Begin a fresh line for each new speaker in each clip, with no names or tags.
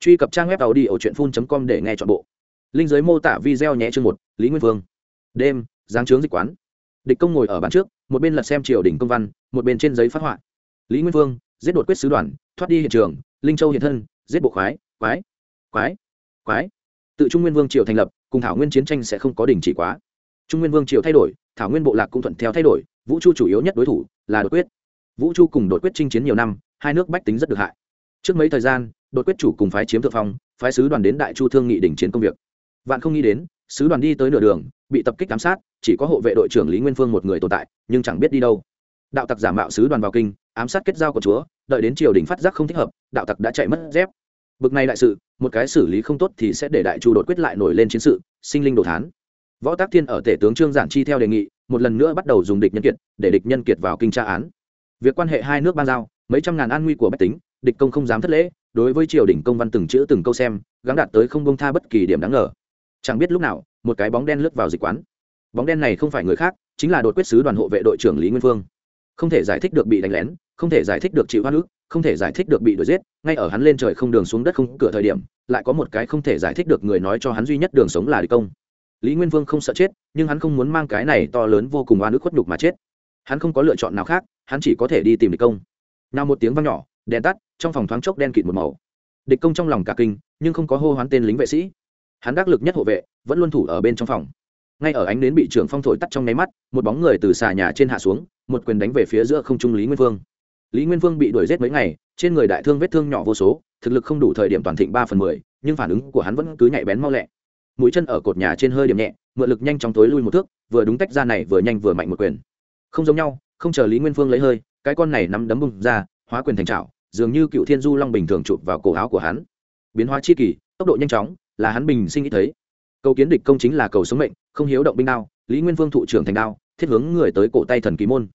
truy cập trang web tàu đi ở truyện phun com để nghe chọn bộ. Linh giới mô tả video nhé chương một, lý nguyên vương. Đêm, giáng trướng dịch quán. Địch công ngồi ở bàn trước, một bên lật xem triều đình công văn, một bên trên giấy phát họa. Lý nguyên vương, giết đột quyết sứ đoàn, thoát đi hiện trường, linh châu hiện thân, giết bộ khoái, quái quái quái. Tự trung nguyên vương triều thành lập, cùng thảo nguyên chiến tranh sẽ không có đình chỉ quá. Trung nguyên vương triều thay đổi, thảo nguyên bộ lạc cũng thuận theo thay đổi, vũ chu chủ yếu nhất đối thủ là đột quyết. Vũ chu cùng đột quyết chinh chiến nhiều năm, hai nước bách tính rất được hại. Trước mấy thời gian đột quyết chủ cùng phái chiếm thượng phong, phái sứ đoàn đến đại chu thương nghị đình chiến công việc. Vạn không nghĩ đến, sứ đoàn đi tới nửa đường, bị tập kích ám sát, chỉ có hộ vệ đội trưởng lý nguyên phương một người tồn tại, nhưng chẳng biết đi đâu. Đạo tặc giả mạo sứ đoàn vào kinh, ám sát kết giao của chúa, đợi đến triều đình phát giác không thích hợp, đạo tặc đã chạy mất dép. Bực này đại sự, một cái xử lý không tốt thì sẽ để đại chu đột quyết lại nổi lên chiến sự, sinh linh đồ thán. Võ tác thiên ở tể tướng trương giản chi theo đề nghị, một lần nữa bắt đầu dùng địch nhân kiệt, để địch nhân kiệt vào kinh tra án. Việc quan hệ hai nước ban giao, mấy trăm ngàn an nguy của bách tính, địch công không dám thất lễ đối với triều đình công văn từng chữ từng câu xem, gắng đạt tới không bông tha bất kỳ điểm đáng ngờ. Chẳng biết lúc nào, một cái bóng đen lướt vào dịch quán. Bóng đen này không phải người khác, chính là đột quyết sứ đoàn hộ vệ đội trưởng lý nguyên phương. Không thể giải thích được bị đánh lén, không thể giải thích được chịu hoa nước không thể giải thích được bị đuổi giết, ngay ở hắn lên trời không đường xuống đất không cửa thời điểm, lại có một cái không thể giải thích được người nói cho hắn duy nhất đường sống là địch công. Lý nguyên vương không sợ chết, nhưng hắn không muốn mang cái này to lớn vô cùng oan ức khuất nhục mà chết. Hắn không có lựa chọn nào khác, hắn chỉ có thể đi tìm địch công. Nào một tiếng vang nhỏ, đèn tắt trong phòng thoáng chốc đen kịt một màu. Địch công trong lòng cả kinh, nhưng không có hô hoán tên lính vệ sĩ. Hắn đắc lực nhất hộ vệ, vẫn luôn thủ ở bên trong phòng. Ngay ở ánh đến bị trưởng phong thổi tắt trong nháy mắt, một bóng người từ xà nhà trên hạ xuống, một quyền đánh về phía giữa không trung lý nguyên vương. Lý nguyên vương bị đuổi g mấy ngày, trên người đại thương vết thương nhỏ vô số, thực lực không đủ thời điểm toàn thịnh ba phần mười, nhưng phản ứng của hắn vẫn cứ nhạy bén mau lẹ. Mũi chân ở cột nhà trên hơi điểm nhẹ, mượn lực nhanh chóng tối lui một thước, vừa đúng tách ra này vừa nhanh vừa mạnh một quyền. Không giống nhau, không chờ lý nguyên phương lấy hơi, cái con này nắm đấm bung ra, hóa quyền thành trào dường như cựu thiên du long bình thường chụp vào cổ áo của hắn. Biến hóa chi kỳ, tốc độ nhanh chóng, là hắn bình sinh nghĩ thấy. Cầu kiến địch công chính là cầu sống mệnh, không hiếu động binh đao, lý nguyên vương thụ trưởng thành đao, thiết hướng người tới cổ tay thần kỳ môn.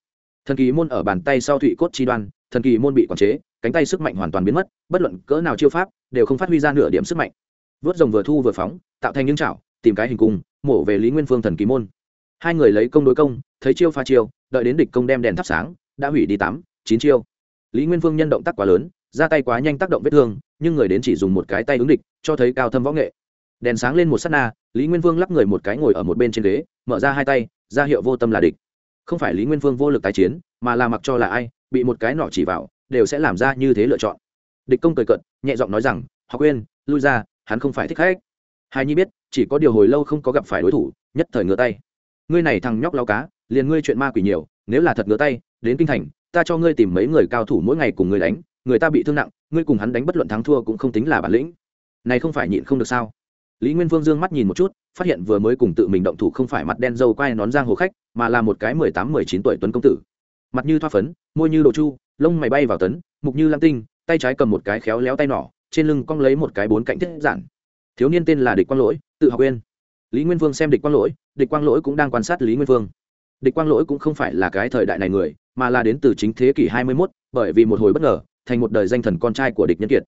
Thần kỳ môn ở bàn tay sau thụy cốt chi đoan, thần kỳ môn bị quản chế, cánh tay sức mạnh hoàn toàn biến mất, bất luận cỡ nào chiêu pháp, đều không phát huy ra nửa điểm sức mạnh. Vớt rồng vừa thu vừa phóng, tạo thành những chảo, tìm cái hình cung, mổ về lý nguyên phương thần kỳ môn. Hai người lấy công đối công, thấy chiêu pha chiêu, đợi đến địch công đem đèn thắp sáng, đã hủy đi tám, chín chiêu lý nguyên phương nhân động tác quá lớn, ra tay quá nhanh tác động vết thương, nhưng người đến chỉ dùng một cái tay ứng địch, cho thấy cao thâm võ nghệ. Đèn sáng lên một s á t na, lý nguyên vương lắp người một cái ngồi ở một bên trên ghế, mở ra hai tay, ra hiệu vô tâm là địch. Không phải lý nguyên vương vô lực tái chiến, mà là mặc cho là ai, bị một cái nọ chỉ vào, đều sẽ làm ra như thế lựa chọn. Địch công cười cận nhẹ giọng nói rằng họ quên lui ra, hắn không phải thích khách. Hai nhi biết, chỉ có điều hồi lâu không có gặp phải đối thủ, nhất thời ngửa tay. Ngươi này thằng nhóc lao cá, liền ngươi chuyện ma quỷ nhiều, nếu là thật ngửa tay, đến kinh thành ta cho ngươi tìm mấy người cao thủ mỗi ngày cùng ngươi đánh, người ta bị thương nặng, ngươi cùng hắn đánh bất luận thắng thua cũng không tính là bản lĩnh. Này không phải nhịn không được sao? Lý nguyên vương dương mắt nhìn một chút, phát hiện vừa mới cùng tự mình động thủ không phải mặt đen dâu quai nón giang hồ khách, mà là một cái mười tám, mười chín tuổi tuấn công tử. Mặt như thoa phấn, môi như đồ chu, lông mày bay vào tấn, mục như lam tinh, tay trái cầm một cái khéo léo tay nỏ, trên lưng cong lấy một cái bốn cạnh thiết giản. Thiếu niên tên là địch quang lỗi, tự học quên lý nguyên vương xem địch quang lỗi, địch quang lỗi cũng đang quan sát lý nguyên vương. Địch quang lỗi cũng không phải là cái thời đại này người mà là đến từ chính thế kỷ hai mươi 21, bởi vì một hồi bất ngờ thành một đời danh thần con trai của địch nhân kiệt.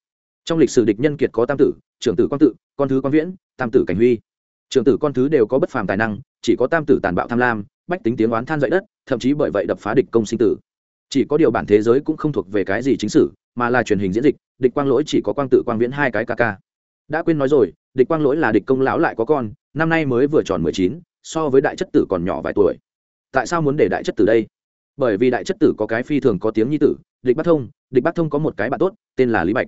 Trong lịch sử địch nhân kiệt có tam tử trưởng tử quang tự con thứ quang viễn tam tử cảnh huy. Trưởng tử con thứ đều có bất phàm tài năng chỉ có tam tử tàn bạo tham lam bách tính tiếng oán than dậy đất thậm chí bởi vậy đập phá địch công sinh tử. Chỉ có điều bản thế giới cũng không thuộc về cái gì chính sử mà là truyền hình diễn dịch địch quang lỗi chỉ có quang tự quang viễn hai cái ca ca. Đã quên nói rồi địch quang lỗi là địch công lão lại có con năm nay mới vừa tròn mười chín so với đại chất tử còn nhỏ vài tuổi. Tại sao muốn để đại chất tử đây? Bởi vì đại chất tử có cái phi thường có tiếng nhi tử, địch bắc thông, địch bắc thông có một cái bạn tốt, tên là lý bạch.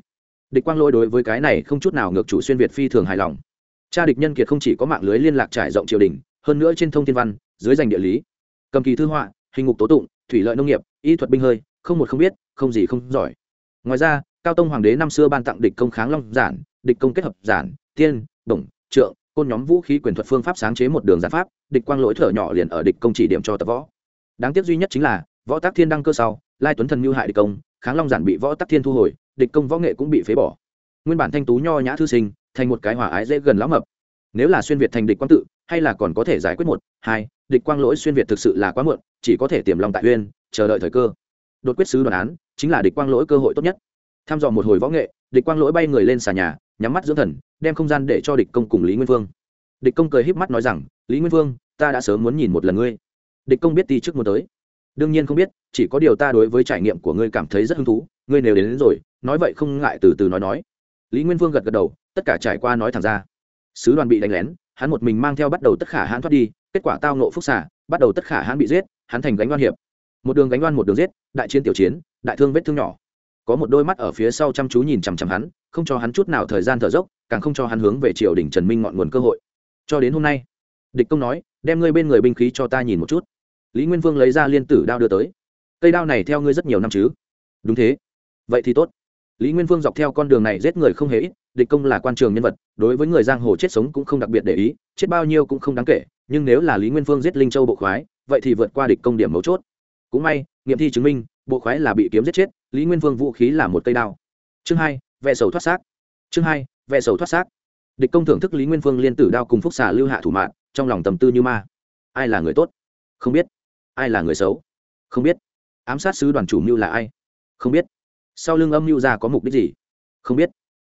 Địch quang lỗi đối với cái này không chút nào ngược chủ xuyên việt phi thường hài lòng. Cha địch nhân kiệt không chỉ có mạng lưới liên lạc trải rộng triều đình, hơn nữa trên thông thiên văn, dưới danh địa lý. Cầm kỳ thư họa, hình ngục tố tụng, thủy lợi nông nghiệp, y thuật binh hơi, không một không biết, không gì không giỏi. Ngoài ra, cao tông hoàng đế năm xưa ban tặng địch công kháng long giản, địch công kết hợp giản, tiên đồng trượng, côn nhóm vũ khí quyền thuật phương pháp sáng chế một đường giản pháp, địch quang lỗi thở nhỏ liền ở địch công chỉ điểm cho tập võ đáng tiếc duy nhất chính là, võ tác thiên đăng cơ sau, lai tuấn thần mưu hại địch công, kháng long giản bị võ tác thiên thu hồi, địch công võ nghệ cũng bị phế bỏ. Nguyên bản thanh tú nho nhã thư sinh, thành một cái hòa ái dễ gần lão mập. Nếu là xuyên việt thành địch quang tự, hay là còn có thể giải quyết một, hai, địch quang lỗi xuyên việt thực sự là quá muộn, chỉ có thể tiềm lòng tại uyên, chờ đợi thời cơ. Đột quyết sứ đoàn án, chính là địch quang lỗi cơ hội tốt nhất. Tham dò một hồi võ nghệ, địch quang lỗi bay người lên xà nhà, nhắm mắt dưỡng thần, đem không gian để cho địch công cùng lý nguyên vương. Địch công cười híp mắt nói rằng, lý nguyên vương, ta đã sớm muốn nhìn một lần ngươi địch công biết ti trước muốn tới. Đương nhiên không biết chỉ có điều ta đối với trải nghiệm của ngươi cảm thấy rất hứng thú ngươi nếu đến, đến rồi nói vậy không ngại từ từ nói nói. Lý nguyên vương gật gật đầu tất cả trải qua nói thẳng ra. Sứ đoàn bị đánh lén hắn một mình mang theo bắt đầu tất khả hãn thoát đi kết quả tao nộ phúc xả bắt đầu tất khả hãn bị giết hắn thành gánh oan hiệp. Một đường gánh oan một đường giết đại chiến tiểu chiến đại thương vết thương nhỏ. Có một đôi mắt ở phía sau chăm chú nhìn chằm chằm hắn không cho hắn chút nào thời gian thở dốc càng không cho hắn hướng về triều đình trần minh ngọn nguồn cơ hội. Cho đến hôm nay địch công nói, đem ngươi bên người binh khí cho ta nhìn một chút. Lý nguyên vương lấy ra liên tử đao đưa tới. Cây đao này theo ngươi rất nhiều năm chứ? Đúng thế. Vậy thì tốt. Lý nguyên vương dọc theo con đường này giết người không hề ít, địch công là quan trường nhân vật, đối với người giang hồ chết sống cũng không đặc biệt để ý, chết bao nhiêu cũng không đáng kể, nhưng nếu là lý nguyên vương giết linh châu bộ khoái, vậy thì vượt qua địch công điểm mấu chốt. Cũng may, nghiệm thi chứng minh, bộ khoái là bị kiếm giết chết, lý nguyên vương vũ khí là một cây đao. Chương hai, vẹ sầu thoát xác. Chương hai, vẹ sầu thoát xác. Địch công thưởng thức lý nguyên vương liên tử đao cùng phúc xà lưu hạ thủ mạng trong lòng tầm tư như ma. Ai là người tốt? Không biết. Ai là người xấu? Không biết. Ám sát sứ đoàn chủ mưu là ai? Không biết. Sau lưng âm mưu ra có mục đích gì? Không biết.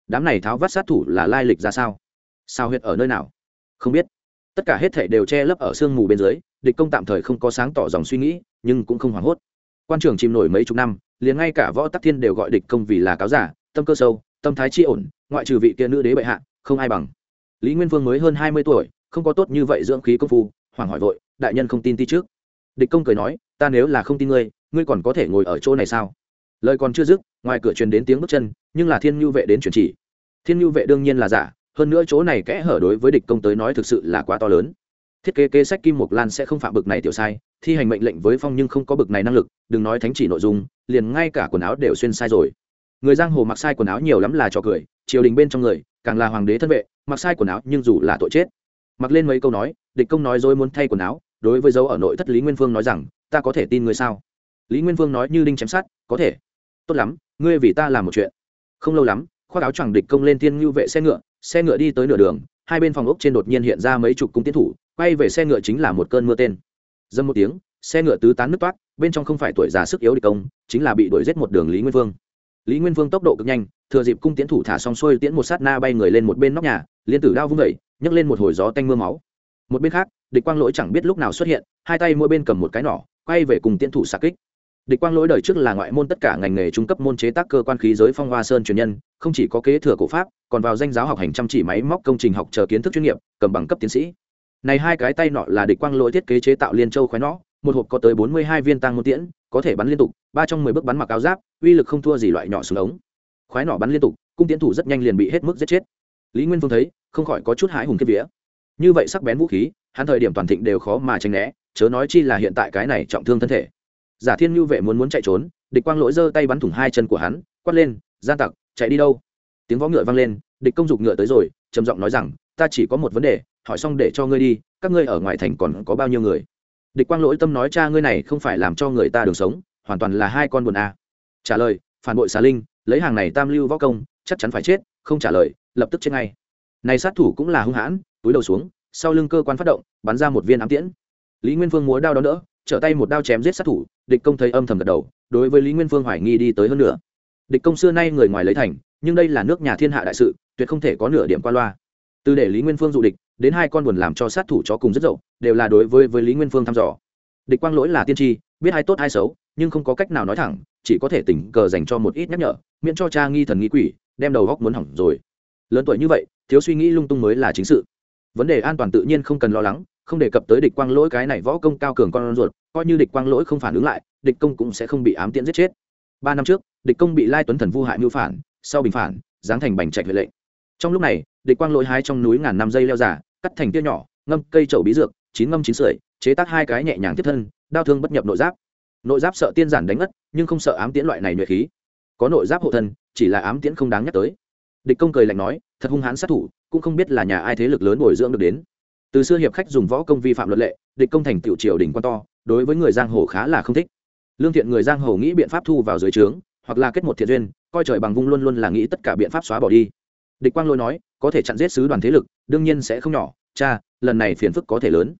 Đám này tháo vắt sát thủ là lai lịch ra sao? Sao huyệt ở nơi nào? Không biết. Tất cả hết thể đều che lấp ở sương mù bên dưới, địch công tạm thời không có sáng tỏ dòng suy nghĩ, nhưng cũng không hoảng hốt. Quan trường chìm nổi mấy chục năm, liền ngay cả võ tắc thiên đều gọi địch công vì là cáo giả, tâm cơ sâu, tâm thái chi ổn, ngoại trừ vị kia nữ đế bệ hạ, không ai bằng. Lý nguyên vương mới hơn hai mươi tuổi không có tốt như vậy dưỡng khí công phu, hoàng hỏi vội, đại nhân không tin ti trước. Địch công cười nói, ta nếu là không tin ngươi ngươi còn có thể ngồi ở chỗ này sao? Lời còn chưa dứt, ngoài cửa truyền đến tiếng bước chân, nhưng là thiên nhu vệ đến truyền chỉ. Thiên nhu vệ đương nhiên là giả, hơn nữa chỗ này kẽ hở đối với địch công tới nói thực sự là quá to lớn. Thiết kế kế sách kim mục lan sẽ không phạm bực này tiểu sai, thi hành mệnh lệnh với phong nhưng không có bực này năng lực, đừng nói thánh chỉ nội dung, liền ngay cả quần áo đều xuyên sai rồi. Người giang hồ mặc sai quần áo nhiều lắm là cho cười, triều đình bên trong người, càng là hoàng đế thân vệ, mặc sai quần áo nhưng dù là tội chết mặc lên mấy câu nói, địch công nói dối muốn thay quần áo, đối với dấu ở nội thất lý nguyên phương nói rằng, ta có thể tin ngươi sao? Lý nguyên phương nói như đinh chém sát có thể. Tốt lắm, ngươi vì ta làm một chuyện. Không lâu lắm, khoác áo choàng địch công lên thiên ngưu vệ xe ngựa xe ngựa đi tới nửa đường, hai bên phòng ốc trên đột nhiên hiện ra mấy chục cung tiến thủ, quay về xe ngựa chính là một cơn mưa tên. Dâm một tiếng, xe ngựa tứ tán nứt toát bên trong không phải tuổi già sức yếu địch công, chính là bị đuổi giết một đường lý nguyên vương lý nguyên vương tốc độ cực nhanh, thừa dịp cung tiến thủ thả xong xuôi tiễn một sát na bay người lên một bên nóc nhà, liên tử đao vung vẩy nhấc lên một hồi gió tanh mưa máu. Một bên khác, địch quang lỗi chẳng biết lúc nào xuất hiện, hai tay mỗi bên cầm một cái nỏ, quay về cùng tiến thủ xạ kích. Địch quang lỗi đời trước là ngoại môn tất cả ngành nghề trung cấp môn chế tác cơ quan khí giới phong hoa sơn truyền nhân, không chỉ có kế thừa cổ pháp, còn vào danh giáo học hành chăm chỉ máy móc công trình học chờ kiến thức chuyên nghiệp, cầm bằng cấp tiến sĩ. Này hai cái tay nọ là địch quang lỗi thiết kế chế tạo liên châu khoái nọ, một hộp có tới bốn mươi hai viên tăng môn tiễn, có thể bắn liên tục, ba trong mười bước bắn mặc áo giáp, uy lực không thua gì loại nhỏ xuống ống. Khoái nọ bắn liên tục, cung tiến thủ rất nhanh liền bị hết mức giết chết lý nguyên phương thấy, không khỏi có chút hãi hùng kiếp vía. Như vậy sắc bén vũ khí, hắn thời điểm toàn thịnh đều khó mà tránh né, chớ nói chi là hiện tại cái này trọng thương thân thể. Giả thiên như vệ muốn muốn chạy trốn, địch quang lỗi giơ tay bắn thủng hai chân của hắn, quát lên, gian tặc, chạy đi đâu? Tiếng võ ngựa vang lên, địch công dục ngựa tới rồi, trầm giọng nói rằng, ta chỉ có một vấn đề, hỏi xong để cho ngươi đi, các ngươi ở ngoài thành còn có bao nhiêu người? Địch quang lỗi tâm nói, cha ngươi này không phải làm cho người ta đường sống, hoàn toàn là hai con buồn a trả lời, phản bội xà linh, lấy hàng này tam lưu võ công chắc chắn phải chết, không trả lời, lập tức chết ngay. Này sát thủ cũng là hung hãn, túi đầu xuống, sau lưng cơ quan phát động, bắn ra một viên ám tiễn. Lý nguyên phương múa đao đó đỡ, trở tay một đao chém giết sát thủ, địch công thấy âm thầm gật đầu, đối với lý nguyên phương hoài nghi đi tới hơn nữa địch công xưa nay người ngoài lấy thành, nhưng đây là nước nhà thiên hạ đại sự, tuyệt không thể có nửa điểm qua loa. Từ để lý nguyên phương dụ địch, đến hai con buồn làm cho sát thủ chó cùng rất dậu, đều là đối với với lý nguyên phương thăm dò. Địch quang lỗi là tiên tri, biết hai tốt hai xấu, nhưng không có cách nào nói thẳng, chỉ có thể tình cờ dành cho một ít nhắc nhở, miễn cho cha nghi thần nghi quỷ đem đầu góc muốn hỏng rồi. Lớn tuổi như vậy, thiếu suy nghĩ lung tung mới là chính sự. Vấn đề an toàn tự nhiên không cần lo lắng, không đề cập tới địch quang lỗi cái này võ công cao cường con ruột, coi như địch quang lỗi không phản ứng lại, địch công cũng sẽ không bị ám tiễn giết chết. Ba năm trước, địch công bị lai tuấn thần vu hại mưu phản, sau bình phản, giáng thành bành trạch huệ lệnh. Trong lúc này, địch quang lỗi hai trong núi ngàn năm dây leo giả, cắt thành tia nhỏ, ngâm cây trầu bí dược, chín ngâm chín sưởi, chế tác hai cái nhẹ nhàng tiếp thân, đau thương bất nhập nội giáp. Nội giáp sợ tiên giản đánh ngất, nhưng không sợ ám tiễn loại này nhuệ khí. Có nội giáp hộ thân chỉ là ám tiễn không đáng nhắc tới. Địch công cười lạnh nói, thật hung hãn sát thủ, cũng không biết là nhà ai thế lực lớn bồi dưỡng được đến. Từ xưa hiệp khách dùng võ công vi phạm luật lệ, địch công thành tiểu triều đỉnh quan to, đối với người giang hồ khá là không thích. Lương thiện người giang hồ nghĩ biện pháp thu vào dưới trướng, hoặc là kết một thiện duyên, coi trời bằng vung luôn luôn là nghĩ tất cả biện pháp xóa bỏ đi. Địch quang lôi nói, có thể chặn giết sứ đoàn thế lực, đương nhiên sẽ không nhỏ, cha, lần này phiền phức có thể lớn.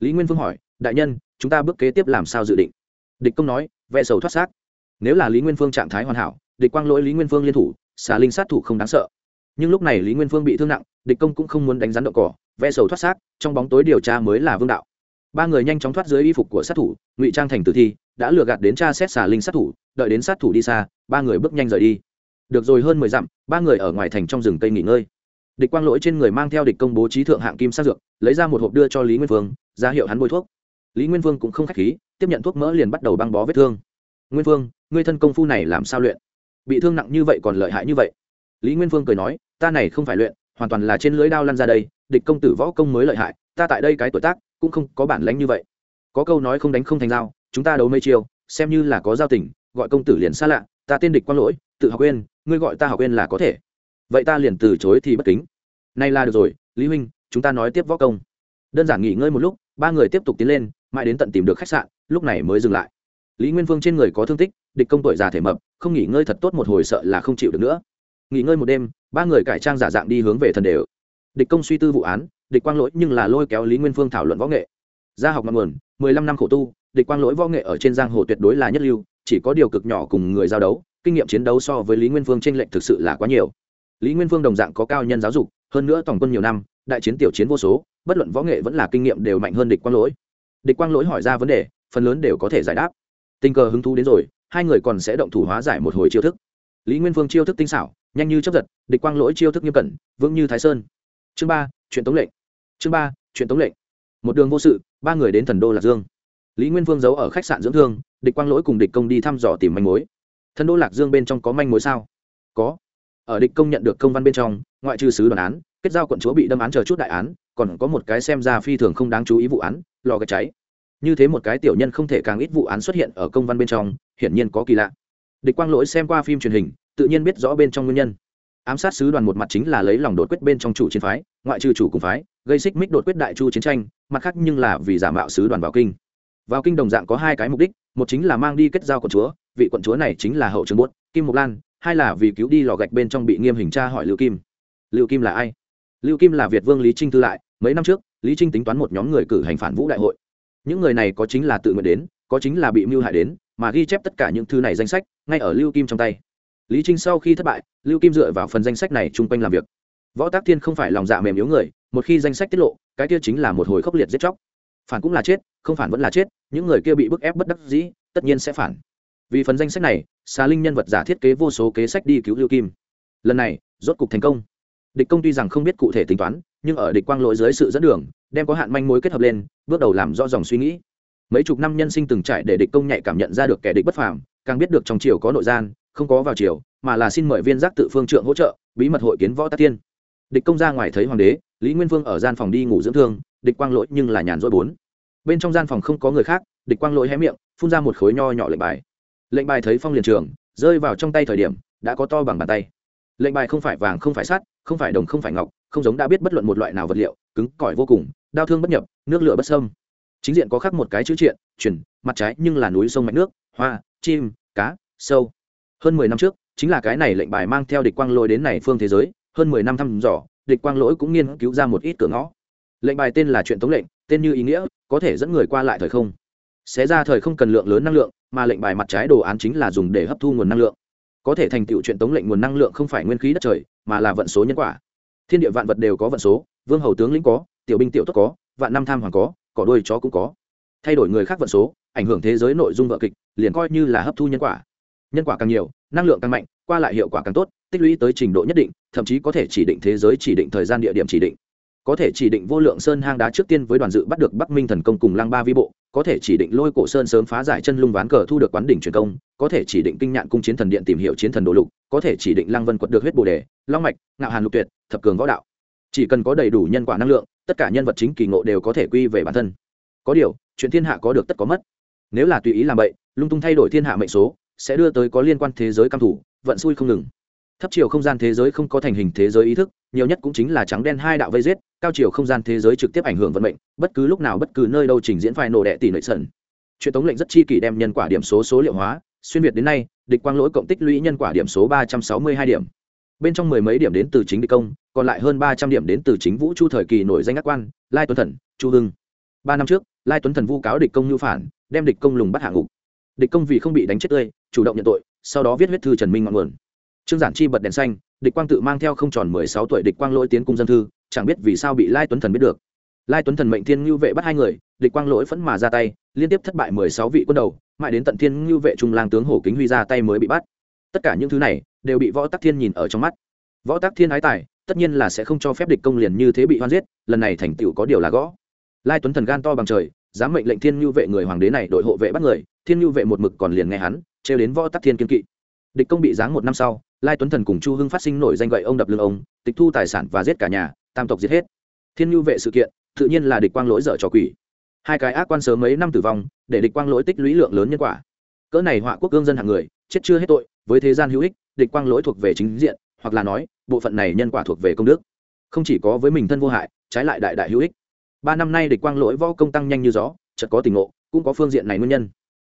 Lý nguyên phương hỏi, đại nhân, chúng ta bước kế tiếp làm sao dự định? Địch công nói, vẽ sầu thoát xác. Nếu là lý nguyên phương trạng thái hoàn hảo địch quang lỗi lý nguyên phương liên thủ, xà linh sát thủ không đáng sợ. Nhưng lúc này lý nguyên phương bị thương nặng, địch công cũng không muốn đánh rắn đậu cỏ, ve sầu thoát xác, trong bóng tối điều tra mới là vương đạo. Ba người nhanh chóng thoát dưới y phục của sát thủ, ngụy trang thành tử thi, đã lừa gạt đến tra xét xà linh sát thủ, đợi đến sát thủ đi xa, ba người bước nhanh rời đi. Được rồi hơn mười dặm, ba người ở ngoài thành trong rừng cây nghỉ ngơi. Địch quang lỗi trên người mang theo địch công bố trí thượng hạng kim sát dược, lấy ra một hộp đưa cho lý nguyên vương ra hiệu hắn bôi thuốc. Lý nguyên vương cũng không k h á c h khí, tiếp nhận thuốc mỡ liền bắt đầu băng bó vết thương. Nguyên vương ngươi thân công phu này làm sao luyện? Bị thương nặng như vậy còn lợi hại như vậy. Lý nguyên vương cười nói ta này không phải luyện hoàn toàn là trên lưới đao lăn ra đây địch công tử võ công mới lợi hại ta tại đây cái tuổi tác cũng không có bản lánh như vậy. Có câu nói không đánh không thành dao chúng ta đấu mấy chiều, xem như là có giao tình gọi công tử liền xa lạ ta tên địch quang lỗi tự học quên ngươi gọi ta học quên là có thể. Vậy ta liền từ chối thì bất kính. Nay là được rồi lý huynh chúng ta nói tiếp võ công. Đơn giản nghỉ ngơi một lúc ba người tiếp tục tiến lên mãi đến tận tìm được khách sạn lúc này mới dừng lại. Lý nguyên phương trên người có thương tích địch công tuổi già thể mập, không nghỉ ngơi thật tốt một hồi sợ là không chịu được nữa. Nghỉ ngơi một đêm, ba người cải trang giả dạng đi hướng về thần đều. Địch công suy tư vụ án, địch quang lỗi nhưng là lôi kéo lý nguyên phương thảo luận võ nghệ. Gia học ngọn nguồn, mười lăm năm khổ tu, địch quang lỗi võ nghệ ở trên giang hồ tuyệt đối là nhất lưu, chỉ có điều cực nhỏ cùng người giao đấu, kinh nghiệm chiến đấu so với lý nguyên phương tranh lệch thực sự là quá nhiều. Lý nguyên phương đồng dạng có cao nhân giáo dục, hơn nữa tổng quân nhiều năm, đại chiến tiểu chiến vô số, bất luận võ nghệ vẫn là kinh nghiệm đều mạnh hơn địch quang lỗi. Địch quang lỗi hỏi ra vấn đề, phần lớn đều có thể giải đáp. Tình cờ hứng thú đến rồi hai người còn sẽ động thủ hóa giải một hồi chiêu thức. Lý nguyên phương chiêu thức tinh xảo, nhanh như chấp giật, địch quang lỗi chiêu thức nghiêm cẩn, vững như thái sơn. Chương ba, chuyện tống lệnh. Chương ba, chuyện tống lệnh. Một đường vô sự, ba người đến thần đô lạc dương. Lý nguyên phương giấu ở khách sạn dưỡng thương, địch quang lỗi cùng địch công đi thăm dò tìm manh mối. Thần đô lạc dương bên trong có manh mối sao? Có. Ở địch công nhận được công văn bên trong, ngoại trừ sứ đoàn án, kết giao quận chúa bị đâm án chờ chút đại án, còn có một cái xem ra phi thường không đáng chú ý vụ án, lò gạch cháy. Như thế một cái tiểu nhân không thể càng ít vụ án xuất hiện ở công văn bên trong hiển nhiên có kỳ lạ. Địch quang lỗi xem qua phim truyền hình, tự nhiên biết rõ bên trong nguyên nhân. Ám sát sứ đoàn một mặt chính là lấy lòng đột quyết bên trong chủ chiến phái, ngoại trừ chủ cùng phái, gây xích mích đột quyết đại chu chiến tranh, mặt khác nhưng là vì giả mạo sứ đoàn vào kinh. Vào kinh đồng dạng có hai cái mục đích, một chính là mang đi kết giao quận chúa, vị quận chúa này chính là hậu trường bốt kim mộc lan, hai là vì cứu đi lò gạch bên trong bị nghiêm hình tra hỏi lưu kim. Lưu kim là ai? Lưu kim là việt vương lý trinh thư lại, mấy năm trước, lý trinh tính toán một nhóm người cử hành phản vũ đại hội. Những người này có chính là tự nguyện đến, có chính là bị mưu hại đến mà ghi chép tất cả những thứ này danh sách ngay ở lưu kim trong tay. Lý trinh sau khi thất bại, lưu kim dựa vào phần danh sách này chung quanh làm việc. Võ tác thiên không phải lòng dạ mềm yếu người, một khi danh sách tiết lộ, cái kia chính là một hồi khốc liệt giết chóc. Phản cũng là chết, không phản vẫn là chết, những người kia bị bức ép bất đắc dĩ, tất nhiên sẽ phản. Vì phần danh sách này, xà linh nhân vật giả thiết kế vô số kế sách đi cứu lưu kim. Lần này, rốt cục thành công. Địch công tuy rằng không biết cụ thể tính toán, nhưng ở địch quang lỗi dưới sự dẫn đường, đem có hạn manh mối kết hợp lên, bước đầu làm rõ dòng suy nghĩ mấy chục năm nhân sinh từng trải để địch công nhạy cảm nhận ra được kẻ địch bất phàm, càng biết được trong triều có nội gian, không có vào triều, mà là xin mời viên giác tự phương trượng hỗ trợ, bí mật hội kiến võ tắc tiên. Địch công ra ngoài thấy hoàng đế, lý nguyên vương ở gian phòng đi ngủ dưỡng thương, địch quang lỗi nhưng là nhàn rỗi bốn. Bên trong gian phòng không có người khác, địch quang lỗi hé miệng, phun ra một khối nho nhỏ lệnh bài. Lệnh bài thấy phong liền trường, rơi vào trong tay thời điểm, đã có to bằng bàn tay. Lệnh bài không phải vàng, không phải sắt, không phải đồng, không phải ngọc, không giống đã biết bất luận một loại nào vật liệu, cứng, cỏi vô cùng, đau thương bất nhập, nước lửa bất sâm chính diện có khắc một cái chữ triện, chuyển, mặt trái nhưng là núi sông mạch nước, hoa, chim, cá, sâu. Hơn mười năm trước, chính là cái này lệnh bài mang theo địch quang lỗi đến này phương thế giới, hơn mười năm thăm dò, địch quang lỗi cũng nghiên cứu ra một ít cửa ngõ. Lệnh bài tên là chuyện tống lệnh, tên như ý nghĩa, có thể dẫn người qua lại thời không. Xé ra thời không cần lượng lớn năng lượng, mà lệnh bài mặt trái đồ án chính là dùng để hấp thu nguồn năng lượng. Có thể thành tựu chuyện tống lệnh nguồn năng lượng không phải nguyên khí đất trời, mà là vận số nhân quả. Thiên địa vạn vật đều có vận số, vương hầu tướng lĩnh có, tiểu binh tiểu tốt có, vạn năm tham hoàng có cỏ đuôi chó cũng có. Thay đổi người khác vận số, ảnh hưởng thế giới nội dung vợ kịch, liền coi như là hấp thu nhân quả. Nhân quả càng nhiều, năng lượng càng mạnh, qua lại hiệu quả càng tốt, tích lũy tới trình độ nhất định, thậm chí có thể chỉ định thế giới chỉ định thời gian địa điểm chỉ định. Có thể chỉ định vô lượng sơn hang đá trước tiên với đoàn dự bắt được bắc minh thần công cùng lăng ba vi bộ, có thể chỉ định lôi cổ sơn sớm phá giải chân lung ván cờ thu được quán đỉnh truyền công, có thể chỉ định kinh nhạn cung chiến thần điện tìm hiểu chiến thần đồ lục, có thể chỉ định lăng vân quật được huyết bồ đề, long mạch, ngạo hàn lục tuyệt, thập cường võ đạo. Chỉ cần có đầy đủ nhân quả năng lượng tất cả nhân vật chính kỳ ngộ đều có thể quy về bản thân. Có điều, chuyện thiên hạ có được tất có mất. Nếu là tùy ý làm vậy lung tung thay đổi thiên hạ mệnh số, sẽ đưa tới có liên quan thế giới cam thủ, vận xui không ngừng. Thấp chiều không gian thế giới không có thành hình thế giới ý thức, nhiều nhất cũng chính là trắng đen hai đạo vây giết, cao chiều không gian thế giới trực tiếp ảnh hưởng vận mệnh, bất cứ lúc nào bất cứ nơi đâu trình diễn phải nổ đệ tỷ nội sần. Chuyện thống lệnh rất chi kỷ đem nhân quả điểm số số liệu hóa, xuyên việt đến nay, địch quang lỗi cộng tích lũy nhân quả điểm số ba trăm sáu mươi hai điểm bên trong mười mấy điểm đến từ chính địch công, còn lại hơn ba trăm điểm đến từ chính vũ chu thời kỳ nổi danh ác quan, lai tuấn thần, chu hưng. Ba năm trước, lai tuấn thần vu cáo địch công nhu phản, đem địch công lùng bắt hạ ngục. Địch công vì không bị đánh chết tươi, chủ động nhận tội, sau đó viết huyết thư trần minh ngọn nguồn. Trương giản chi bật đèn xanh, địch quang tự mang theo không tròn mười sáu tuổi địch quang lỗi tiến cung dân thư, chẳng biết vì sao bị lai tuấn thần biết được. Lai tuấn thần mệnh thiên ngưu vệ bắt hai người, địch quang lỗi phẫn mà ra tay, liên tiếp thất bại mười sáu vị quân đầu, mãi đến tận thiên ngưu vệ trung lang tướng hồ kính huy ra tay mới bị bắt. Tất cả những thứ này đều bị võ tắc thiên nhìn ở trong mắt. Võ tắc thiên ái tài, tất nhiên là sẽ không cho phép địch công liền như thế bị hoan giết, lần này thành tựu có điều là gõ. Lai tuấn thần gan to bằng trời, dám mệnh lệnh thiên nhu vệ người hoàng đế này đội hộ vệ bắt người, thiên nhu vệ một mực còn liền nghe hắn, trêu đến võ tắc thiên kiên kỵ. Địch công bị giáng một năm sau, lai tuấn thần cùng chu hưng phát sinh nổi danh gậy ông đập lưng ông, tịch thu tài sản và giết cả nhà, tam tộc giết hết. Thiên nhu vệ sự kiện, tự nhiên là địch quang lỗi dở trò quỷ. Hai cái ác quan sớm mấy năm tử vong, để địch quang lỗi tích lũy lượng lớn nhân quả. Cỡ này họa quốc cương dân hàng người, chết chưa hết tội, với thế gian hữu ích địch quang lỗi thuộc về chính diện, hoặc là nói, bộ phận này nhân quả thuộc về công đức. Không chỉ có với mình thân vô hại, trái lại đại đại hữu ích. Ba năm nay địch quang lỗi võ công tăng nhanh như gió, chợt có tình ngộ, cũng có phương diện này nguyên nhân.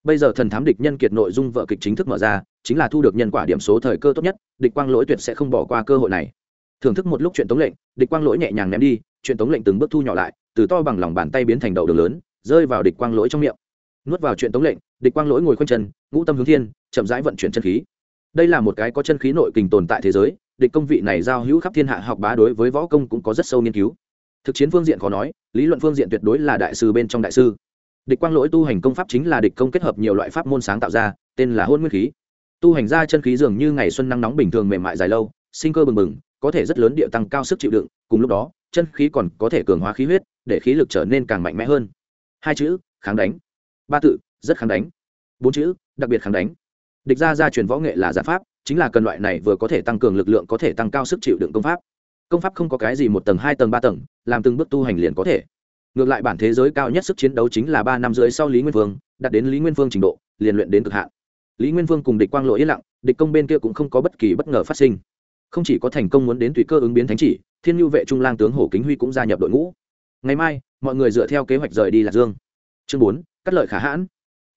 Bây giờ thần thám địch nhân kiệt nội dung vợ kịch chính thức mở ra, chính là thu được nhân quả điểm số thời cơ tốt nhất, địch quang lỗi tuyệt sẽ không bỏ qua cơ hội này. Thưởng thức một lúc chuyện tống lệnh, địch quang lỗi nhẹ nhàng ném đi, chuyện tống lệnh từng bước thu nhỏ lại, từ to bằng lòng bàn tay biến thành đầu đường lớn, rơi vào địch quang lỗi trong miệng. Nuốt vào chuyện tống lệnh, địch quang lỗi ngồi khoanh chân, ngũ tâm hướng thiên, chậm rãi vận chuyển chân khí đây là một cái có chân khí nội kình tồn tại thế giới, địch công vị này giao hữu khắp thiên hạ học bá đối với võ công cũng có rất sâu nghiên cứu. Thực chiến phương diện khó nói, lý luận phương diện tuyệt đối là đại sư bên trong đại sư. Địch quang lỗi tu hành công pháp chính là địch công kết hợp nhiều loại pháp môn sáng tạo ra, tên là hôn nguyên khí. Tu hành ra chân khí dường như ngày xuân nắng nóng bình thường mềm mại dài lâu, sinh cơ bừng bừng, có thể rất lớn địa tăng cao sức chịu đựng, cùng lúc đó, chân khí còn có thể cường hóa khí huyết, để khí lực trở nên càng mạnh mẽ hơn. Hai chữ, kháng đánh. Ba tự, rất kháng đánh. Bốn chữ, đặc biệt kháng đánh địch ra gia truyền võ nghệ là giả pháp, chính là cần loại này vừa có thể tăng cường lực lượng có thể tăng cao sức chịu đựng công pháp. Công pháp không có cái gì một tầng, hai tầng, ba tầng, làm từng bước tu hành liền có thể. Ngược lại bản thế giới cao nhất sức chiến đấu chính là ba năm rưỡi sau lý nguyên vương, đạt đến lý nguyên vương trình độ, liền luyện đến cực hạn. Lý nguyên vương cùng địch quang lộ yên lặng, địch công bên kia cũng không có bất kỳ bất ngờ phát sinh. Không chỉ có thành công muốn đến tùy cơ ứng biến thánh chỉ, thiên nhu vệ trung lang tướng Hồ kính huy cũng gia nhập đội ngũ. Ngày mai, mọi người dựa theo kế hoạch rời đi lạc dương. Chương bốn, cắt lợi khả hãn.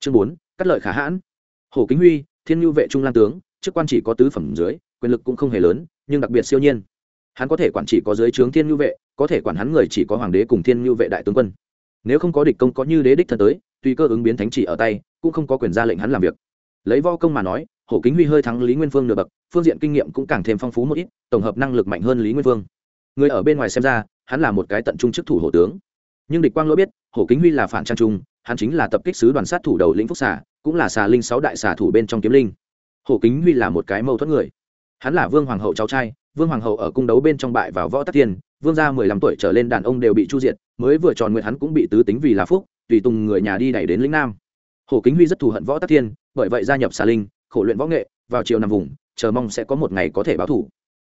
Chương bốn, cắt lợi khả hãn. Hồ kính huy thiên nhu vệ trung lang tướng, chức quan chỉ có tứ phẩm dưới, quyền lực cũng không hề lớn, nhưng đặc biệt siêu nhiên. Hắn có thể quản chỉ có dưới trướng thiên nhu vệ, có thể quản hắn người chỉ có hoàng đế cùng thiên nhu vệ đại tướng quân. Nếu không có địch công có như đế đích thân tới, tùy cơ ứng biến thánh chỉ ở tay, cũng không có quyền ra lệnh hắn làm việc. Lấy vo công mà nói, hổ kính huy hơi thắng lý nguyên phương nửa bậc, phương diện kinh nghiệm cũng càng thêm phong phú một ít, tổng hợp năng lực mạnh hơn lý nguyên phương. Người ở bên ngoài xem ra, hắn là một cái tận trung chức thủ hổ tướng. Nhưng địch quang lỗi biết, hổ kính huy là phản trang trung hắn chính là tập kích sứ đoàn sát thủ đầu lĩnh phúc xà, cũng là xà linh sáu đại xà thủ bên trong kiếm linh. Hổ kính huy là một cái mâu thuẫn người. Hắn là vương hoàng hậu cháu trai, vương hoàng hậu ở cung đấu bên trong bại vào võ tắc thiên vương gia mười lăm tuổi trở lên đàn ông đều bị chu diệt, mới vừa tròn nguyện hắn cũng bị tứ tính vì là phúc, tùy tùng người nhà đi đẩy đến lĩnh nam. Hổ kính huy rất thù hận võ tắc thiên bởi vậy gia nhập xà linh, khổ luyện võ nghệ, vào chiều nằm vùng, chờ mong sẽ có một ngày có thể báo thủ.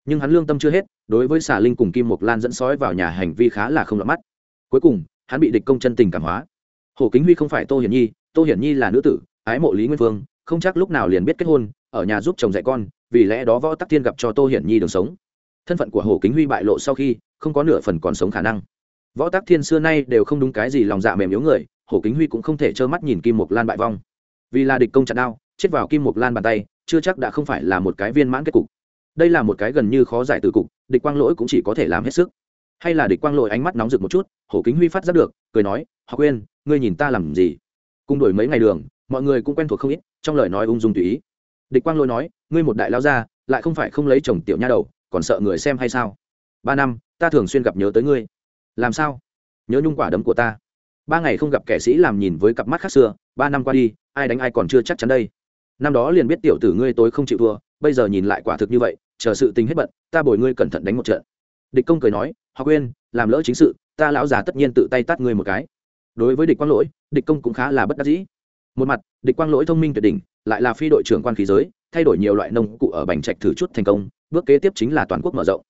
Nhưng hắn lương tâm chưa hết, đối với xà linh cùng kim mộc lan dẫn sói vào nhà hành vi khá là không lọt mắt. Cuối cùng, hắn bị địch công chân tình cảm hóa hồ kính huy không phải tô hiển nhi, tô hiển nhi là nữ tử, ái mộ lý nguyên vương không chắc lúc nào liền biết kết hôn, ở nhà giúp chồng dạy con, vì lẽ đó võ tắc thiên gặp cho tô hiển nhi đường sống. Thân phận của hồ kính huy bại lộ sau khi, không có nửa phần còn sống khả năng. Võ tắc thiên xưa nay đều không đúng cái gì lòng dạ mềm yếu người, hồ kính huy cũng không thể trơ mắt nhìn kim mục lan bại vong. Vì là địch công chặn đao, chết vào kim mục lan bàn tay, chưa chắc đã không phải là một cái viên mãn kết cục. Đây là một cái gần như khó giải từ cục, địch quang lỗi cũng chỉ có thể làm hết sức. Hay là địch quang lỗi ánh mắt nóng rực một chút hổ kính huy phát giác được cười nói, họ quên ngươi nhìn ta làm gì? Cùng đổi mấy ngày đường, mọi người cũng quen thuộc không ít, trong lời nói ung dung tùy ý. Địch quang lôi nói, ngươi một đại lao ra lại không phải không lấy chồng tiểu nha đầu, còn sợ người xem hay sao? Ba năm, ta thường xuyên gặp nhớ tới ngươi. Làm sao? Nhớ nhung quả đấm của ta. Ba ngày không gặp kẻ sĩ làm nhìn với cặp mắt khác xưa, ba năm qua đi, ai đánh ai còn chưa chắc chắn đây. Năm đó liền biết tiểu tử ngươi tối không chịu thua, bây giờ nhìn lại quả thực như vậy, chờ sự tình hết bận, ta bồi ngươi cẩn thận đánh một trận. Địch công cười nói, họ quên làm lỡ chính sự ta lão già tất nhiên tự tay tát ngươi một cái. Đối với địch quang lỗi, địch công cũng khá là bất đắc dĩ. Một mặt, địch quang lỗi thông minh tuyệt đỉnh, lại là phi đội trưởng quan khí giới, thay đổi nhiều loại nông cụ ở bành trạch thử chút thành công, bước kế tiếp chính là toàn quốc mở rộng.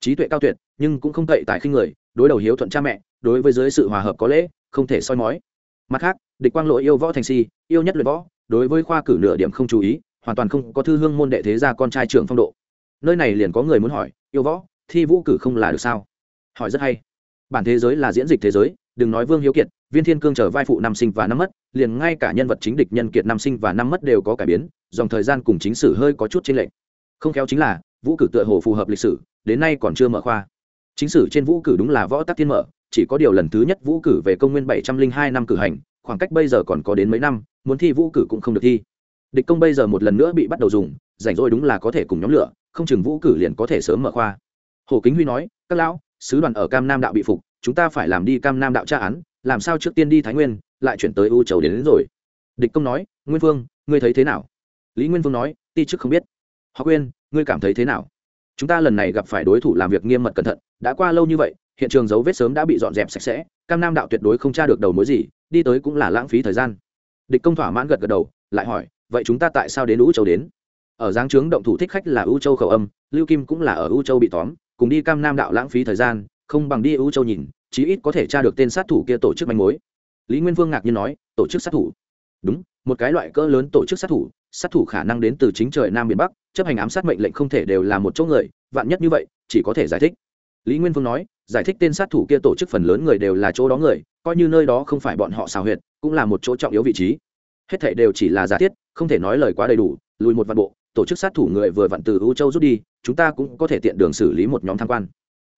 Trí tuệ cao tuyệt, nhưng cũng không cậy tại khi người, đối đầu hiếu thuận cha mẹ, đối với dưới sự hòa hợp có lễ, không thể soi mói. Mặt khác, địch quang lỗi yêu võ thành si, yêu nhất luyện võ, đối với khoa cử nửa điểm không chú ý, hoàn toàn không có thư hương môn đệ thế gia con trai trưởng phong độ. Nơi này liền có người muốn hỏi, yêu võ, thi vũ cử không là được sao? Hỏi rất hay bản thế giới là diễn dịch thế giới, đừng nói vương hiếu kiệt, viên thiên cương trở vai phụ năm sinh và năm mất, liền ngay cả nhân vật chính địch nhân kiệt năm sinh và năm mất đều có cải biến, dòng thời gian cùng chính sử hơi có chút chênh lệch. Không khéo chính là, vũ cử tựa hồ phù hợp lịch sử, đến nay còn chưa mở khoa. Chính sử trên vũ cử đúng là võ tắc thiên mở, chỉ có điều lần thứ nhất vũ cử về công nguyên bảy trăm linh hai năm cử hành, khoảng cách bây giờ còn có đến mấy năm, muốn thi vũ cử cũng không được thi. Địch công bây giờ một lần nữa bị bắt đầu dùng, rảnh rỗi đúng là có thể cùng nhóm lửa, không chừng vũ cử liền có thể sớm mở khoa. Hồ kính huy nói, các lão sứ đoàn ở cam nam đạo bị phục chúng ta phải làm đi cam nam đạo tra án làm sao trước tiên đi thái nguyên lại chuyển tới u châu đến, đến rồi địch công nói nguyên vương ngươi thấy thế nào lý nguyên vương nói ti chức không biết họ quên ngươi cảm thấy thế nào chúng ta lần này gặp phải đối thủ làm việc nghiêm mật cẩn thận đã qua lâu như vậy hiện trường dấu vết sớm đã bị dọn dẹp sạch sẽ cam nam đạo tuyệt đối không tra được đầu mối gì đi tới cũng là lãng phí thời gian địch công thỏa mãn gật gật đầu lại hỏi vậy chúng ta tại sao đến U châu đến ở giáng trướng động thủ thích khách là U châu khẩu âm lưu kim cũng là ở U châu bị tóm cùng đi cam nam đạo lãng phí thời gian, không bằng đi ưu châu nhìn, chí ít có thể tra được tên sát thủ kia tổ chức manh mối. Lý nguyên vương ngạc nhiên nói, tổ chức sát thủ? Đúng, một cái loại cỡ lớn tổ chức sát thủ sát thủ khả năng đến từ chính trời nam miền bắc, chấp hành ám sát mệnh lệnh không thể đều là một chỗ người, vạn nhất như vậy, chỉ có thể giải thích. Lý nguyên vương nói, giải thích tên sát thủ kia tổ chức phần lớn người đều là chỗ đó người, coi như nơi đó không phải bọn họ xào huyệt, cũng là một chỗ trọng yếu vị trí. Hết thảy đều chỉ là giả thiết, không thể nói lời quá đầy đủ, lùi một vạn bộ, tổ chức sát thủ người vừa vặn từ u châu rút đi chúng ta cũng có thể tiện đường xử lý một nhóm tham quan.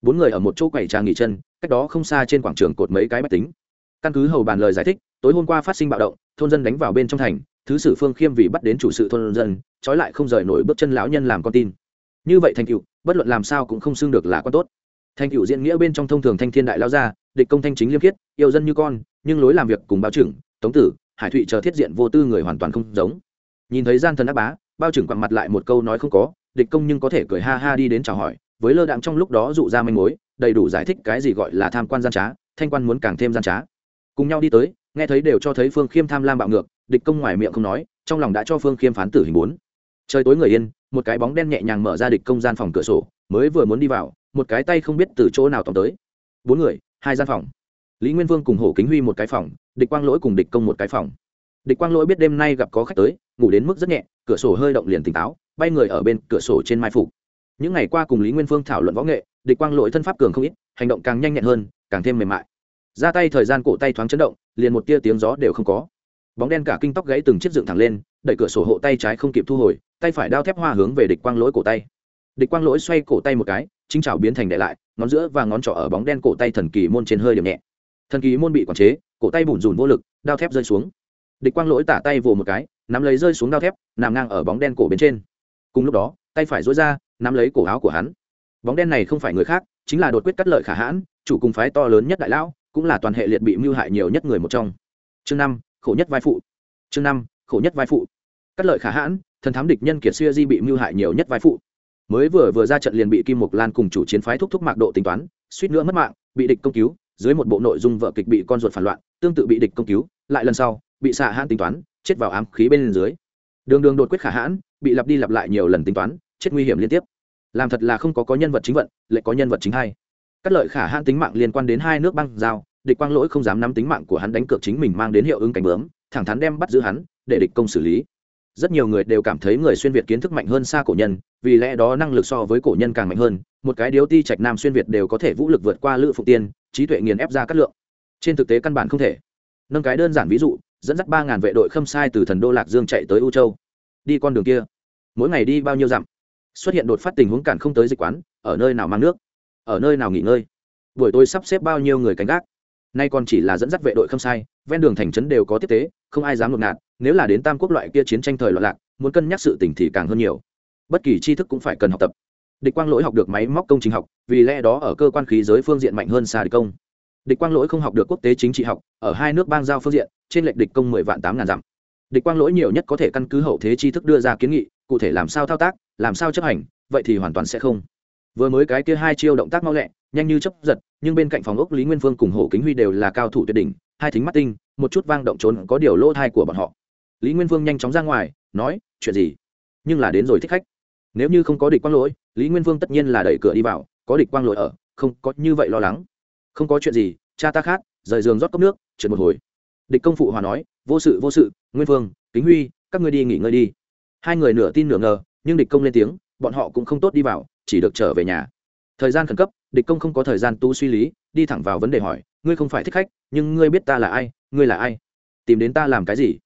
Bốn người ở một chỗ quầy trà nghỉ chân, cách đó không xa trên quảng trường cột mấy cái máy tính. Căn cứ hầu bàn lời giải thích, tối hôm qua phát sinh bạo động, thôn dân đánh vào bên trong thành, thứ sử phương khiêm vì bắt đến chủ sự thôn dân, trói lại không rời nổi bước chân lão nhân làm con tin. Như vậy thành cựu, bất luận làm sao cũng không xưng được là con tốt. Thành cựu diễn nghĩa bên trong thông thường thanh thiên đại lao gia, địch công thanh chính liêm khiết, yêu dân như con, nhưng lối làm việc cùng báo trưởng, tống tử, hải thụy chờ thiết diện vô tư người hoàn toàn không giống. Nhìn thấy gian thần ác bá, bao trưởng quặn mặt lại một câu nói không có địch công nhưng có thể cười ha ha đi đến chào hỏi, với lơ đạm trong lúc đó dụ ra manh mối, đầy đủ giải thích cái gì gọi là tham quan gian trá, thanh quan muốn càng thêm gian trá. Cùng nhau đi tới, nghe thấy đều cho thấy phương khiêm tham lam bạo ngược, địch công ngoài miệng không nói, trong lòng đã cho phương khiêm phán tử hình bốn. Trời tối người yên, một cái bóng đen nhẹ nhàng mở ra địch công gian phòng cửa sổ, mới vừa muốn đi vào, một cái tay không biết từ chỗ nào tóm tới. Bốn người, hai gian phòng. Lý nguyên vương cùng hổ kính huy một cái phòng, địch quang lỗi cùng địch công một cái phòng. Địch quang lỗi biết đêm nay gặp có khách tới, ngủ đến mức rất nhẹ, cửa sổ hơi động liền tỉnh táo bay người ở bên cửa sổ trên mai phục. Những ngày qua cùng lý nguyên phương thảo luận võ nghệ, địch quang lỗi thân pháp cường không ít, hành động càng nhanh nhẹn hơn, càng thêm mềm mại. Ra tay thời gian cổ tay thoáng chấn động, liền một tia tiếng gió đều không có. Bóng đen cả kinh tóc gãy từng chiếc dựng thẳng lên, đẩy cửa sổ hộ tay trái không kịp thu hồi, tay phải đao thép hoa hướng về địch quang lỗi cổ tay. Địch quang lỗi xoay cổ tay một cái, chính chảo biến thành đệ lại, ngón giữa và ngón trỏ ở bóng đen cổ tay thần kỳ môn trên hơi điểm nhẹ. Thần kỳ môn bị quản chế, cổ tay bủn rủn vô lực, đao thép rơi xuống. Địch quang lỗi tả tay vồ một cái, nắm lấy rơi xuống đao thép, nằm ngang ở bóng đen cổ bên trên cùng lúc đó, tay phải dối ra, nắm lấy cổ áo của hắn. Bóng đen này không phải người khác, chính là đột quyết cắt lợi khả hãn, chủ cùng phái to lớn nhất đại lão, cũng là toàn hệ liệt bị mưu hại nhiều nhất người một trong. Chương năm, khổ nhất vai phụ. Chương năm, khổ nhất vai phụ. Cắt lợi khả hãn, thần thám địch nhân kiệt xuya di bị mưu hại nhiều nhất vai phụ. Mới vừa vừa ra trận liền bị kim mục lan cùng chủ chiến phái thúc thúc mạc độ tính toán, suýt nữa mất mạng, bị địch công cứu, dưới một bộ nội dung vợ kịch bị con ruột phản loạn, tương tự bị địch công cứu, lại lần sau, bị xạ hãn tính toán, chết vào ám khí bên dưới đường đường đột quyết khả hãn, bị lặp đi lặp lại nhiều lần tính toán, chết nguy hiểm liên tiếp. Làm thật là không có có nhân vật chính vận, lại có nhân vật chính hay. Cắt lợi khả hãn tính mạng liên quan đến hai nước băng giao, địch quang lỗi không dám nắm tính mạng của hắn đánh cược chính mình mang đến hiệu ứng cảnh bướm, thẳng thắn đem bắt giữ hắn, để địch công xử lý. Rất nhiều người đều cảm thấy người xuyên việt kiến thức mạnh hơn xa cổ nhân, vì lẽ đó năng lực so với cổ nhân càng mạnh hơn, một cái điếu ti trạch nam xuyên việt đều có thể vũ lực vượt qua lữ phụ tiên, trí tuệ nghiền ép ra cát lượng. Trên thực tế căn bản không thể. Nâng cái đơn giản ví dụ dẫn dắt ba ngàn vệ đội khâm sai từ thần đô lạc dương chạy tới u châu. Đi con đường kia. Mỗi ngày đi bao nhiêu dặm? Xuất hiện đột phát tình huống cản không tới dịch quán, ở nơi nào mang nước? Ở nơi nào nghỉ ngơi? Buổi tối sắp xếp bao nhiêu người canh gác? Nay còn chỉ là dẫn dắt vệ đội khâm sai, ven đường thành trấn đều có tiếp tế, không ai dám ngột ngạt nếu là đến tam quốc loại kia chiến tranh thời loạn lạc, muốn cân nhắc sự tình thì càng hơn nhiều. Bất kỳ tri thức cũng phải cần học tập. Địch quang lỗi học được máy móc công trình học, vì lẽ đó ở cơ quan khí giới phương diện mạnh hơn xa địch công địch quang lỗi không học được quốc tế chính trị học, ở hai nước bang giao phương diện, trên lệch địch công mười vạn tám ngàn dặm. Địch quang lỗi nhiều nhất có thể căn cứ hậu thế tri thức đưa ra kiến nghị, cụ thể làm sao thao tác, làm sao chấp hành, vậy thì hoàn toàn sẽ không. Vừa mới cái kia hai chiêu động tác mau lẹ, nhanh như chấp giật, nhưng bên cạnh phòng ốc lý nguyên phương cùng hồ kính huy đều là cao thủ tuyệt đỉnh, hai thính mắt tinh, một chút vang động trốn có điều lỗ thai của bọn họ. Lý nguyên phương nhanh chóng ra ngoài, nói, chuyện gì? Nhưng là đến rồi thích khách. Nếu như không có địch quang lỗi, lý nguyên phương tất nhiên là đẩy cửa đi vào, có địch quang lỗi ở, không có như vậy lo lắng không có chuyện gì, cha ta khát, rời giường rót cốc nước, trượt một hồi. Địch công phụ hòa nói, vô sự vô sự, nguyên phương kính huy, các ngươi đi nghỉ ngơi đi. Hai người nửa tin nửa ngờ, nhưng địch công lên tiếng, bọn họ cũng không tốt đi vào, chỉ được trở về nhà. Thời gian khẩn cấp, địch công không có thời gian tu suy lý, đi thẳng vào vấn đề hỏi, ngươi không phải thích khách, nhưng ngươi biết ta là ai, ngươi là ai? Tìm đến ta làm cái gì?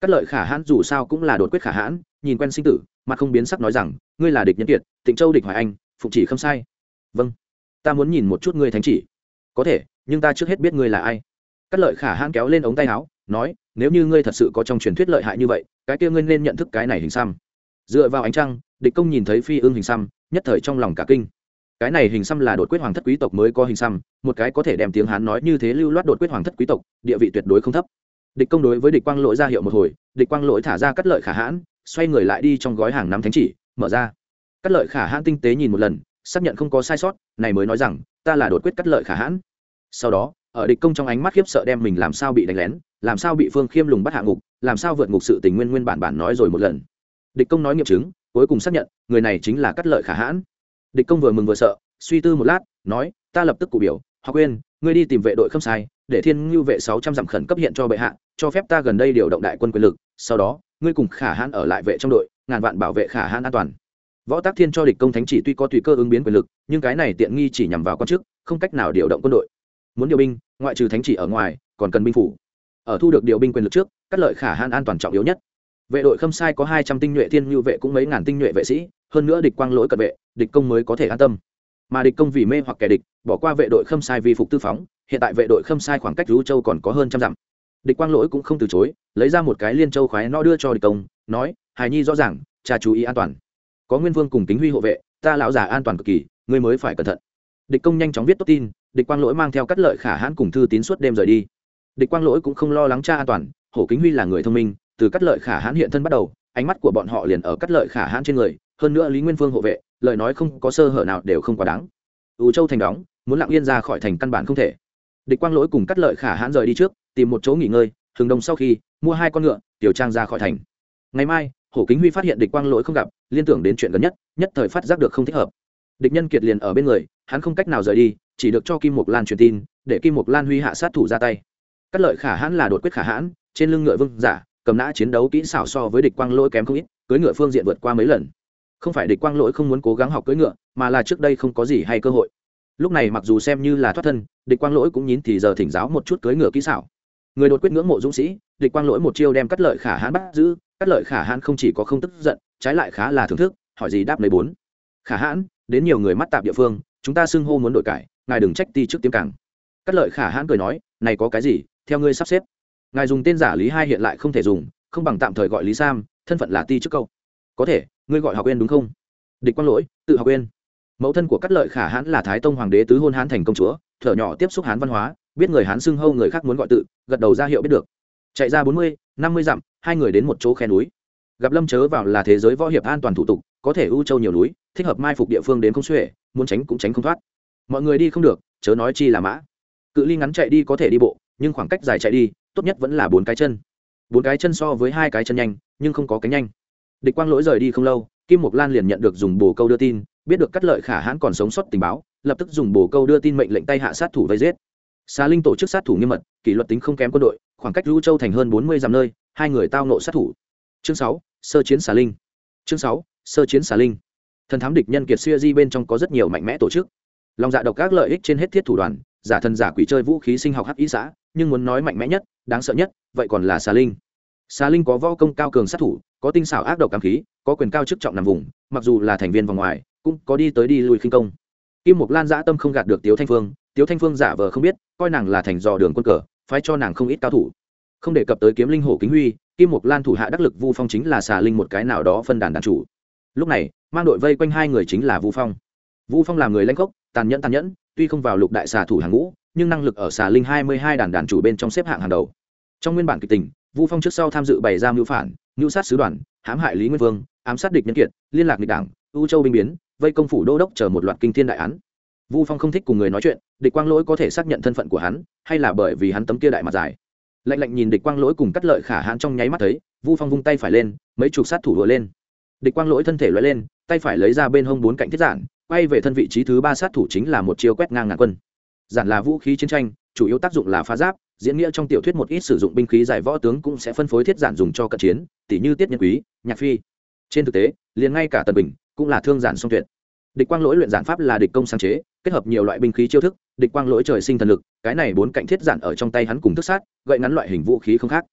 Cắt lợi khả hãn dù sao cũng là đột quyết khả hãn, nhìn quen sinh tử mà không biến sắc nói rằng, ngươi là địch nhân kiệt, tịnh châu địch hoài anh, phụng chỉ không sai. Vâng. Ta muốn nhìn một chút ngươi thánh chỉ có thể, nhưng ta trước hết biết ngươi là ai. Cắt lợi khả hãn kéo lên ống tay áo, nói, nếu như ngươi thật sự có trong truyền thuyết lợi hại như vậy, cái kia ngươi nên nhận thức cái này hình xăm. Dựa vào ánh trăng, địch công nhìn thấy phi ương hình xăm, nhất thời trong lòng cả kinh. Cái này hình xăm là đột quyết hoàng thất quý tộc mới có hình xăm, một cái có thể đem tiếng hán nói như thế lưu loát đột quyết hoàng thất quý tộc, địa vị tuyệt đối không thấp. Địch công đối với địch quang lỗi ra hiệu một hồi, địch quang lỗi thả ra cắt lợi khả hãn, xoay người lại đi trong gói hàng năm thánh chỉ, mở ra. Cắt lợi khả hãn tinh tế nhìn một lần xác nhận không có sai sót, này mới nói rằng, ta là đột quyết cắt lợi khả hãn. Sau đó, ở địch công trong ánh mắt khiếp sợ đem mình làm sao bị đánh lén, làm sao bị phương khiêm lùng bắt hạ ngục, làm sao vượt ngục sự tình nguyên nguyên bản bản nói rồi một lần. Địch công nói nghiệm chứng, cuối cùng xác nhận, người này chính là cắt lợi khả hãn. Địch công vừa mừng vừa sợ, suy tư một lát, nói, ta lập tức cụ biểu họ quên ngươi đi tìm vệ đội không sai, để thiên ngưu vệ sáu trăm dặm khẩn cấp hiện cho bệ hạ, cho phép ta gần đây điều động đại quân quyền lực, sau đó, ngươi cùng khả hãn ở lại vệ trong đội, ngàn vạn bảo vệ khả hãn an toàn võ tác thiên cho địch công thánh chỉ tuy có tùy cơ ứng biến quyền lực, nhưng cái này tiện nghi chỉ nhằm vào quan chức, không cách nào điều động quân đội. Muốn điều binh, ngoại trừ thánh chỉ ở ngoài, còn cần binh phủ. Ở thu được điều binh quyền lực trước cắt lợi khả hạn an toàn trọng yếu nhất. Vệ đội khâm sai có hai trăm tinh nhuệ thiên nhu vệ cũng mấy ngàn tinh nhuệ vệ sĩ, hơn nữa địch quang lỗi cận vệ, địch công mới có thể an tâm. Mà địch công vì mê hoặc kẻ địch, bỏ qua vệ đội khâm sai vì phục tư phóng, hiện tại vệ đội khâm sai khoảng cách rú châu còn có hơn trăm dặm. Địch quang lỗi cũng không từ chối, lấy ra một cái liên châu khoái nó đưa cho địch công, nói, hài nhi rõ ràng, cha chú ý an toàn có nguyên vương cùng kính huy hộ vệ, ta lão già an toàn cực kỳ, ngươi mới phải cẩn thận. Địch công nhanh chóng viết tốt tin, địch quang lỗi mang theo cắt lợi khả hãn cùng thư tín suốt đêm rời đi. Địch quang lỗi cũng không lo lắng cha an toàn, hổ kính huy là người thông minh, từ cắt lợi khả hãn hiện thân bắt đầu, ánh mắt của bọn họ liền ở cắt lợi khả hãn trên người, hơn nữa lý nguyên phương hộ vệ, lời nói không có sơ hở nào đều không quá đáng. Ủ châu thành đóng, muốn lặng yên ra khỏi thành căn bản không thể. Địch quang lỗi cùng cắt lợi khả hãn rời đi trước, tìm một chỗ nghỉ ngơi thường đông sau khi, mua hai con ngựa, tiểu trang ra khỏi thành. Ngày mai hổ kính huy phát hiện địch quang lỗi không gặp, liên tưởng đến chuyện gần nhất nhất thời phát giác được không thích hợp. Địch nhân kiệt liền ở bên người, hắn không cách nào rời đi, chỉ được cho kim mục lan truyền tin, để kim mục lan huy hạ sát thủ ra tay. Cắt lợi khả hãn là đột quyết khả hãn, trên lưng ngựa vương giả, cầm nã chiến đấu kỹ xảo so với địch quang lỗi kém không ít, cưỡi ngựa phương diện vượt qua mấy lần. Không phải địch quang lỗi không muốn cố gắng học cưỡi ngựa, mà là trước đây không có gì hay cơ hội. Lúc này mặc dù xem như là thoát thân, địch quang lỗi cũng nhín thì giờ thỉnh giáo một chút cưỡi ngựa kỹ xảo người đột quyết ngưỡng mộ dũng sĩ, địch quang lỗi một chiêu đem cắt lợi khả hãn bắt giữ, cắt lợi khả hãn không chỉ có không tức giận, trái lại khá là thưởng thức, hỏi gì đáp lấy bốn. Khả hãn, đến nhiều người mắt tạp địa phương, chúng ta xưng hô muốn đổi cải, ngài đừng trách ti trước tiếng càng. Cắt lợi khả hãn cười nói, này có cái gì, theo ngươi sắp xếp. Ngài dùng tên giả lý hai hiện lại không thể dùng, không bằng tạm thời gọi lý sam, thân phận là ti trước câu. Có thể, ngươi gọi học quên đúng không? Địch quang lỗi, tự học quên mẫu thân của cát lợi khả hãn là thái tông hoàng đế tứ hôn hán thành công chúa, thở nhỏ tiếp xúc hán văn hóa biết người hán xưng hâu người khác muốn gọi tự, gật đầu ra hiệu biết được. Chạy ra bốn mươi, năm mươi dặm, hai người đến một chỗ khe núi. Gặp lâm chớ vào là thế giới võ hiệp an toàn thủ tục, có thể ưu châu nhiều núi, thích hợp mai phục địa phương đến không xuể, muốn tránh cũng tránh không thoát. Mọi người đi không được, chớ nói chi là mã. Cự ly ngắn chạy đi có thể đi bộ, nhưng khoảng cách dài chạy đi, tốt nhất vẫn là bốn cái chân. Bốn cái chân so với hai cái chân nhanh, nhưng không có cánh nhanh. Địch quang lỗi rời đi không lâu, kim mục lan liền nhận được dùng bồ câu đưa tin, biết được cắt lợi khả hãn còn sống sót tình báo, lập tức dùng bồ câu đưa tin mệnh lệnh tay hạ sát thủ vây giết xà linh tổ chức sát thủ nghiêm mật, kỷ luật tính không kém quân đội, khoảng cách lưu châu thành hơn bốn mươi dặm nơi, hai người tao nộ sát thủ. Chương sáu, sơ chiến xà linh. Chương sáu, sơ chiến xà linh. Thần thám địch nhân kiệt xuya di bên trong có rất nhiều mạnh mẽ tổ chức. Lòng dạ độc các lợi ích trên hết thiết thủ đoàn, giả thần giả quỷ chơi vũ khí sinh học hắc ý xã, nhưng muốn nói mạnh mẽ nhất, đáng sợ nhất, vậy còn là xà linh. Xà linh có võ công cao cường sát thủ, có tinh xảo ác độc cảm khí, có quyền cao chức trọng nằm vùng, mặc dù là thành viên vòng ngoài, cũng có đi tới đi lui khinh công. Kim mục lan dã tâm không gạt được tiếu thanh phương tiếu thanh phương giả vờ không biết, coi nàng là thành dò đường quân cờ, phái cho nàng không ít cao thủ. Không đề cập tới kiếm linh hổ kính huy, kim mục lan thủ hạ đắc lực vu phong chính là xà linh một cái nào đó phân đàn đàn chủ. Lúc này, mang đội vây quanh hai người chính là vu phong. Vu phong là người lãnh gốc tàn nhẫn tàn nhẫn, tuy không vào lục đại xà thủ hàng ngũ, nhưng năng lực ở xà linh hai mươi hai đàn đàn chủ bên trong xếp hạng hàng đầu. Trong nguyên bản kịch tình, vu phong trước sau tham dự bày ra mưu phản, mưu sát sứ đoàn, hãm hại lý nguyên vương, ám sát địch nhân kiệt, liên lạc địch đảng, ưu châu binh biến, vây công phủ đô đốc chờ một loạt kinh thiên đại án vu phong không thích cùng người nói chuyện, địch quang lỗi có thể xác nhận thân phận của hắn, hay là bởi vì hắn tấm kia đại mặt dài. Lạnh lạnh nhìn địch quang lỗi cùng cắt lợi khả hãn trong nháy mắt thấy, vu phong vung tay phải lên, mấy chục sát thủ đùa lên. Địch quang lỗi thân thể loại lên, tay phải lấy ra bên hông bốn cạnh thiết giản, quay về thân vị trí thứ ba sát thủ chính là một chiêu quét ngang ngàn quân. Giản là vũ khí chiến tranh, chủ yếu tác dụng là phá giáp, diễn nghĩa trong tiểu thuyết một ít sử dụng binh khí giải võ tướng cũng sẽ phân phối thiết giản dùng cho cận chiến tỷ như tiết nhân quý, nhạc phi. Trên thực tế, liền ngay cả tần bình cũng là thương giản song tuyệt địch quang lỗi luyện giản pháp là địch công sáng chế, kết hợp nhiều loại binh khí chiêu thức, địch quang lỗi trời sinh thần lực, cái này bốn cạnh thiết giản ở trong tay hắn cùng thức sát, gậy ngắn loại hình vũ khí không khác.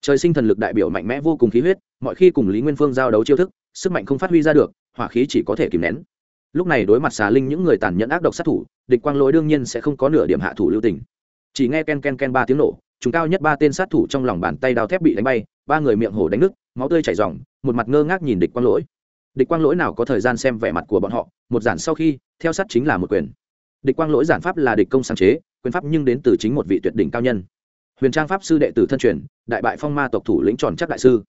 Trời sinh thần lực đại biểu mạnh mẽ vô cùng khí huyết, mọi khi cùng lý nguyên phương giao đấu chiêu thức, sức mạnh không phát huy ra được, hỏa khí chỉ có thể kìm nén. Lúc này đối mặt xà linh những người tàn nhẫn ác độc sát thủ, địch quang lỗi đương nhiên sẽ không có nửa điểm hạ thủ lưu tình. Chỉ nghe ken ken ken ba tiếng nổ, chúng cao nhất ba tên sát thủ trong lòng bàn tay đao thép bị đánh bay, ba người miệng hổ đánh nước máu tươi chảy ròng, một mặt ngơ ngác nhìn địch quang lỗi địch quang lỗi nào có thời gian xem vẻ mặt của bọn họ, một giản sau khi, theo sát chính là một quyền. Địch quang lỗi giản pháp là địch công sáng chế, quyền pháp nhưng đến từ chính một vị tuyệt đỉnh cao nhân. Huyền trang pháp sư đệ tử thân truyền, đại bại phong ma tộc thủ lĩnh tròn chắc đại sư.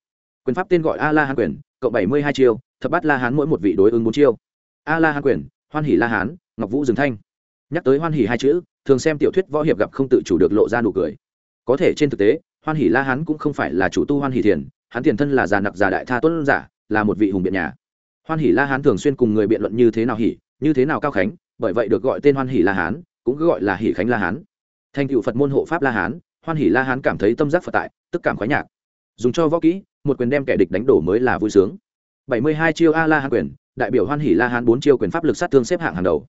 Quyền pháp tên gọi a la hán quyền, cộng bảy mươi hai chiêu, thập bát la hán mỗi một vị đối ứng bốn chiêu. A la hán quyền, hoan hỷ la hán, ngọc vũ dừng thanh. Nhắc tới hoan hỷ hai chữ, thường xem tiểu thuyết võ hiệp gặp không tự chủ được lộ ra nụ cười. Có thể trên thực tế, hoan hỷ la hán cũng không phải là chủ tu hoan hỷ thiền, hắn tiền thân là già nặc già đại tha tuấn giả, là một vị hùng biện nhà hoan hỷ la hán thường xuyên cùng người biện luận như thế nào hỷ như thế nào cao khánh, bởi vậy được gọi tên hoan hỷ la hán, cũng cứ gọi là hỷ khánh la hán. Thành cựu phật môn hộ pháp la hán, hoan hỷ la hán cảm thấy tâm giác phật tại, tức cảm khoái nhạc. Dùng cho võ kỹ, một quyền đem kẻ địch đánh đổ mới là vui sướng. Bảy mươi hai chiêu a la hán quyền, đại biểu hoan hỷ la hán bốn chiêu quyền pháp lực sát thương xếp hạng hàng đầu.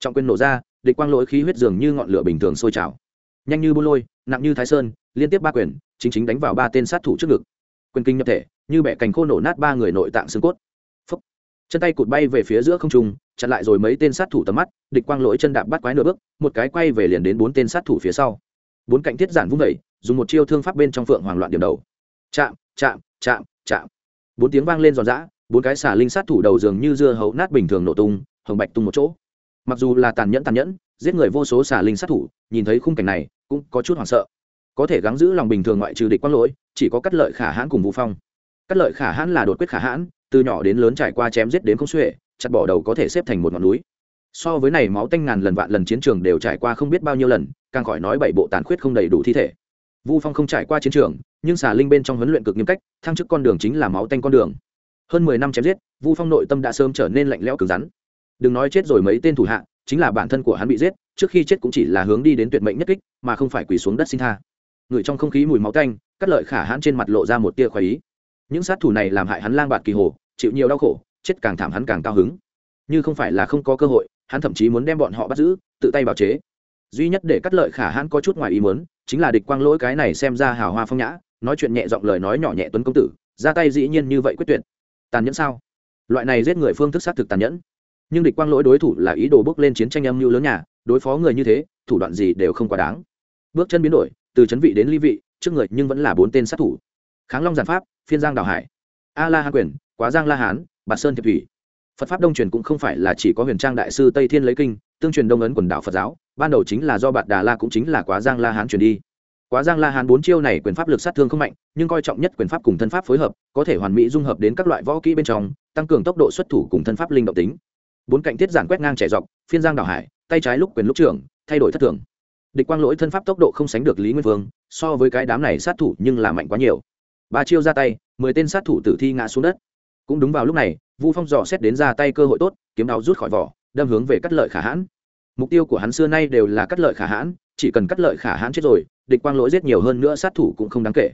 Trọng quyền nổ ra, địch quang lỗi khí huyết dường như ngọn lửa bình thường sôi trào. Nhanh như bô lôi, nặng như thái sơn, liên tiếp ba quyền, chính chính đánh vào ba tên sát thủ trước ngực. Quyền kinh nhập thể, như bẻ cành khô nổ nát ba người nội tạng xương cốt chân tay cụt bay về phía giữa không trung, chặn lại rồi mấy tên sát thủ tầm mắt, địch quang lỗi chân đạp bắt quái nửa bước, một cái quay về liền đến bốn tên sát thủ phía sau. Bốn cạnh thiết giản vung vẩy dùng một chiêu thương pháp bên trong phượng hoàng loạn điểm đầu. Chạm chạm chạm chạm. Bốn tiếng vang lên giòn giã, bốn cái xả linh sát thủ đầu dường như dưa hấu nát bình thường nổ tung, hồng bạch tung một chỗ. Mặc dù là tàn nhẫn tàn nhẫn, giết người vô số xả linh sát thủ, nhìn thấy khung cảnh này, cũng có chút hoảng sợ. Có thể gắng giữ lòng bình thường ngoại trừ địch quang lỗi, chỉ có cắt lợi khả hãn cùng vũ phong. Cắt lợi khả hãn là đột quyết khả hãn từ nhỏ đến lớn trải qua chém giết đến không xuể, chặt bỏ đầu có thể xếp thành một ngọn núi. So với này máu tanh ngàn lần vạn lần chiến trường đều trải qua không biết bao nhiêu lần, càng khỏi nói bảy bộ tàn khuyết không đầy đủ thi thể. Vu phong không trải qua chiến trường, nhưng xà linh bên trong huấn luyện cực nghiêm cách, thăng chức con đường chính là máu tanh con đường. Hơn mười năm chém giết, vu phong nội tâm đã sớm trở nên lạnh lẽo cứng rắn. Đừng nói chết rồi mấy tên thủ hạ, chính là bản thân của hắn bị giết, trước khi chết cũng chỉ là hướng đi đến tuyệt mệnh nhất kích, mà không phải quỳ xuống đất xin tha. Người trong không khí mùi máu tanh, cắt lợi khả hãn trên mặt lộ ra một tia khoái ý những sát thủ này làm hại hắn lang bạt kỳ hồ, chịu nhiều đau khổ, chết càng thảm hắn càng cao hứng. Như không phải là không có cơ hội, hắn thậm chí muốn đem bọn họ bắt giữ, tự tay bào chế. Duy nhất để cắt lợi khả hãn có chút ngoài ý muốn, chính là địch quang lỗi cái này xem ra hào hoa phong nhã, nói chuyện nhẹ giọng lời nói nhỏ nhẹ tuấn công tử, ra tay dĩ nhiên như vậy quyết tuyệt. Tàn nhẫn sao? Loại này giết người phương thức xác thực tàn nhẫn. Nhưng địch quang lỗi đối thủ là ý đồ bước lên chiến tranh âm mưu lớn nhà, đối phó người như thế, thủ đoạn gì đều không quá đáng. Bước chân biến đổi, từ chấn vị đến ly vị, trước người nhưng vẫn là bốn tên sát thủ kháng long giản pháp, phiên giang đào hải. A la hán quyền, quá giang la hán, bạt sơn thiệp thủy. Phật pháp đông truyền cũng không phải là chỉ có huyền trang đại sư tây thiên lấy kinh, tương truyền đông ấn quần đảo phật giáo, ban đầu chính là do bạt đà la cũng chính là quá giang la hán truyền đi. Quá giang la hán bốn chiêu này quyền pháp lực sát thương không mạnh, nhưng coi trọng nhất quyền pháp cùng thân pháp phối hợp, có thể hoàn mỹ dung hợp đến các loại võ kỹ bên trong, tăng cường tốc độ xuất thủ cùng thân pháp linh động tính. Bốn cạnh tiết giản quét ngang trẻ dọc, phiên giang đảo hải, tay trái lúc quyền lúc trưởng, thay đổi thất thường. Địch quang lỗi thân pháp tốc độ không sánh được lý nguyên vương, so với cái đám này sát thủ nhưng là mạnh quá nhiều ba chiêu ra tay, mười tên sát thủ tử thi ngã xuống đất. Cũng đúng vào lúc này, vu phong dò xét đến ra tay cơ hội tốt, kiếm đao rút khỏi vỏ, đâm hướng về cắt lợi khả hãn. Mục tiêu của hắn xưa nay đều là cắt lợi khả hãn, chỉ cần cắt lợi khả hãn chết rồi, địch quang lỗi giết nhiều hơn nữa sát thủ cũng không đáng kể.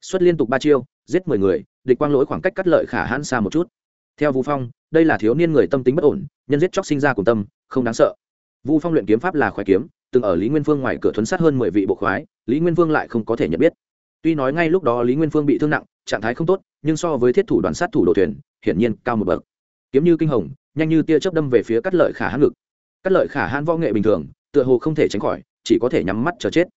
Xuất liên tục ba chiêu, giết mười người, địch quang lỗi khoảng cách cắt lợi khả hãn xa một chút. Theo vu phong, đây là thiếu niên người tâm tính bất ổn, nhân giết chóc sinh ra cùng tâm, không đáng sợ. Vu phong luyện kiếm pháp là khoái kiếm, từng ở lý nguyên Vương ngoài cửa thuấn sát hơn mười vị bộ khoái, lý nguyên vương lại không có thể nhận biết tuy nói ngay lúc đó lý nguyên phương bị thương nặng, trạng thái không tốt, nhưng so với thiết thủ đoàn sát thủ đội thuyền, hiển nhiên cao một bậc. Kiếm như kinh hồng, nhanh như tia chớp đâm về phía cắt lợi khả hãn ngực. Cắt lợi khả hãn võ nghệ bình thường, tựa hồ không thể tránh khỏi, chỉ có thể nhắm mắt chờ chết.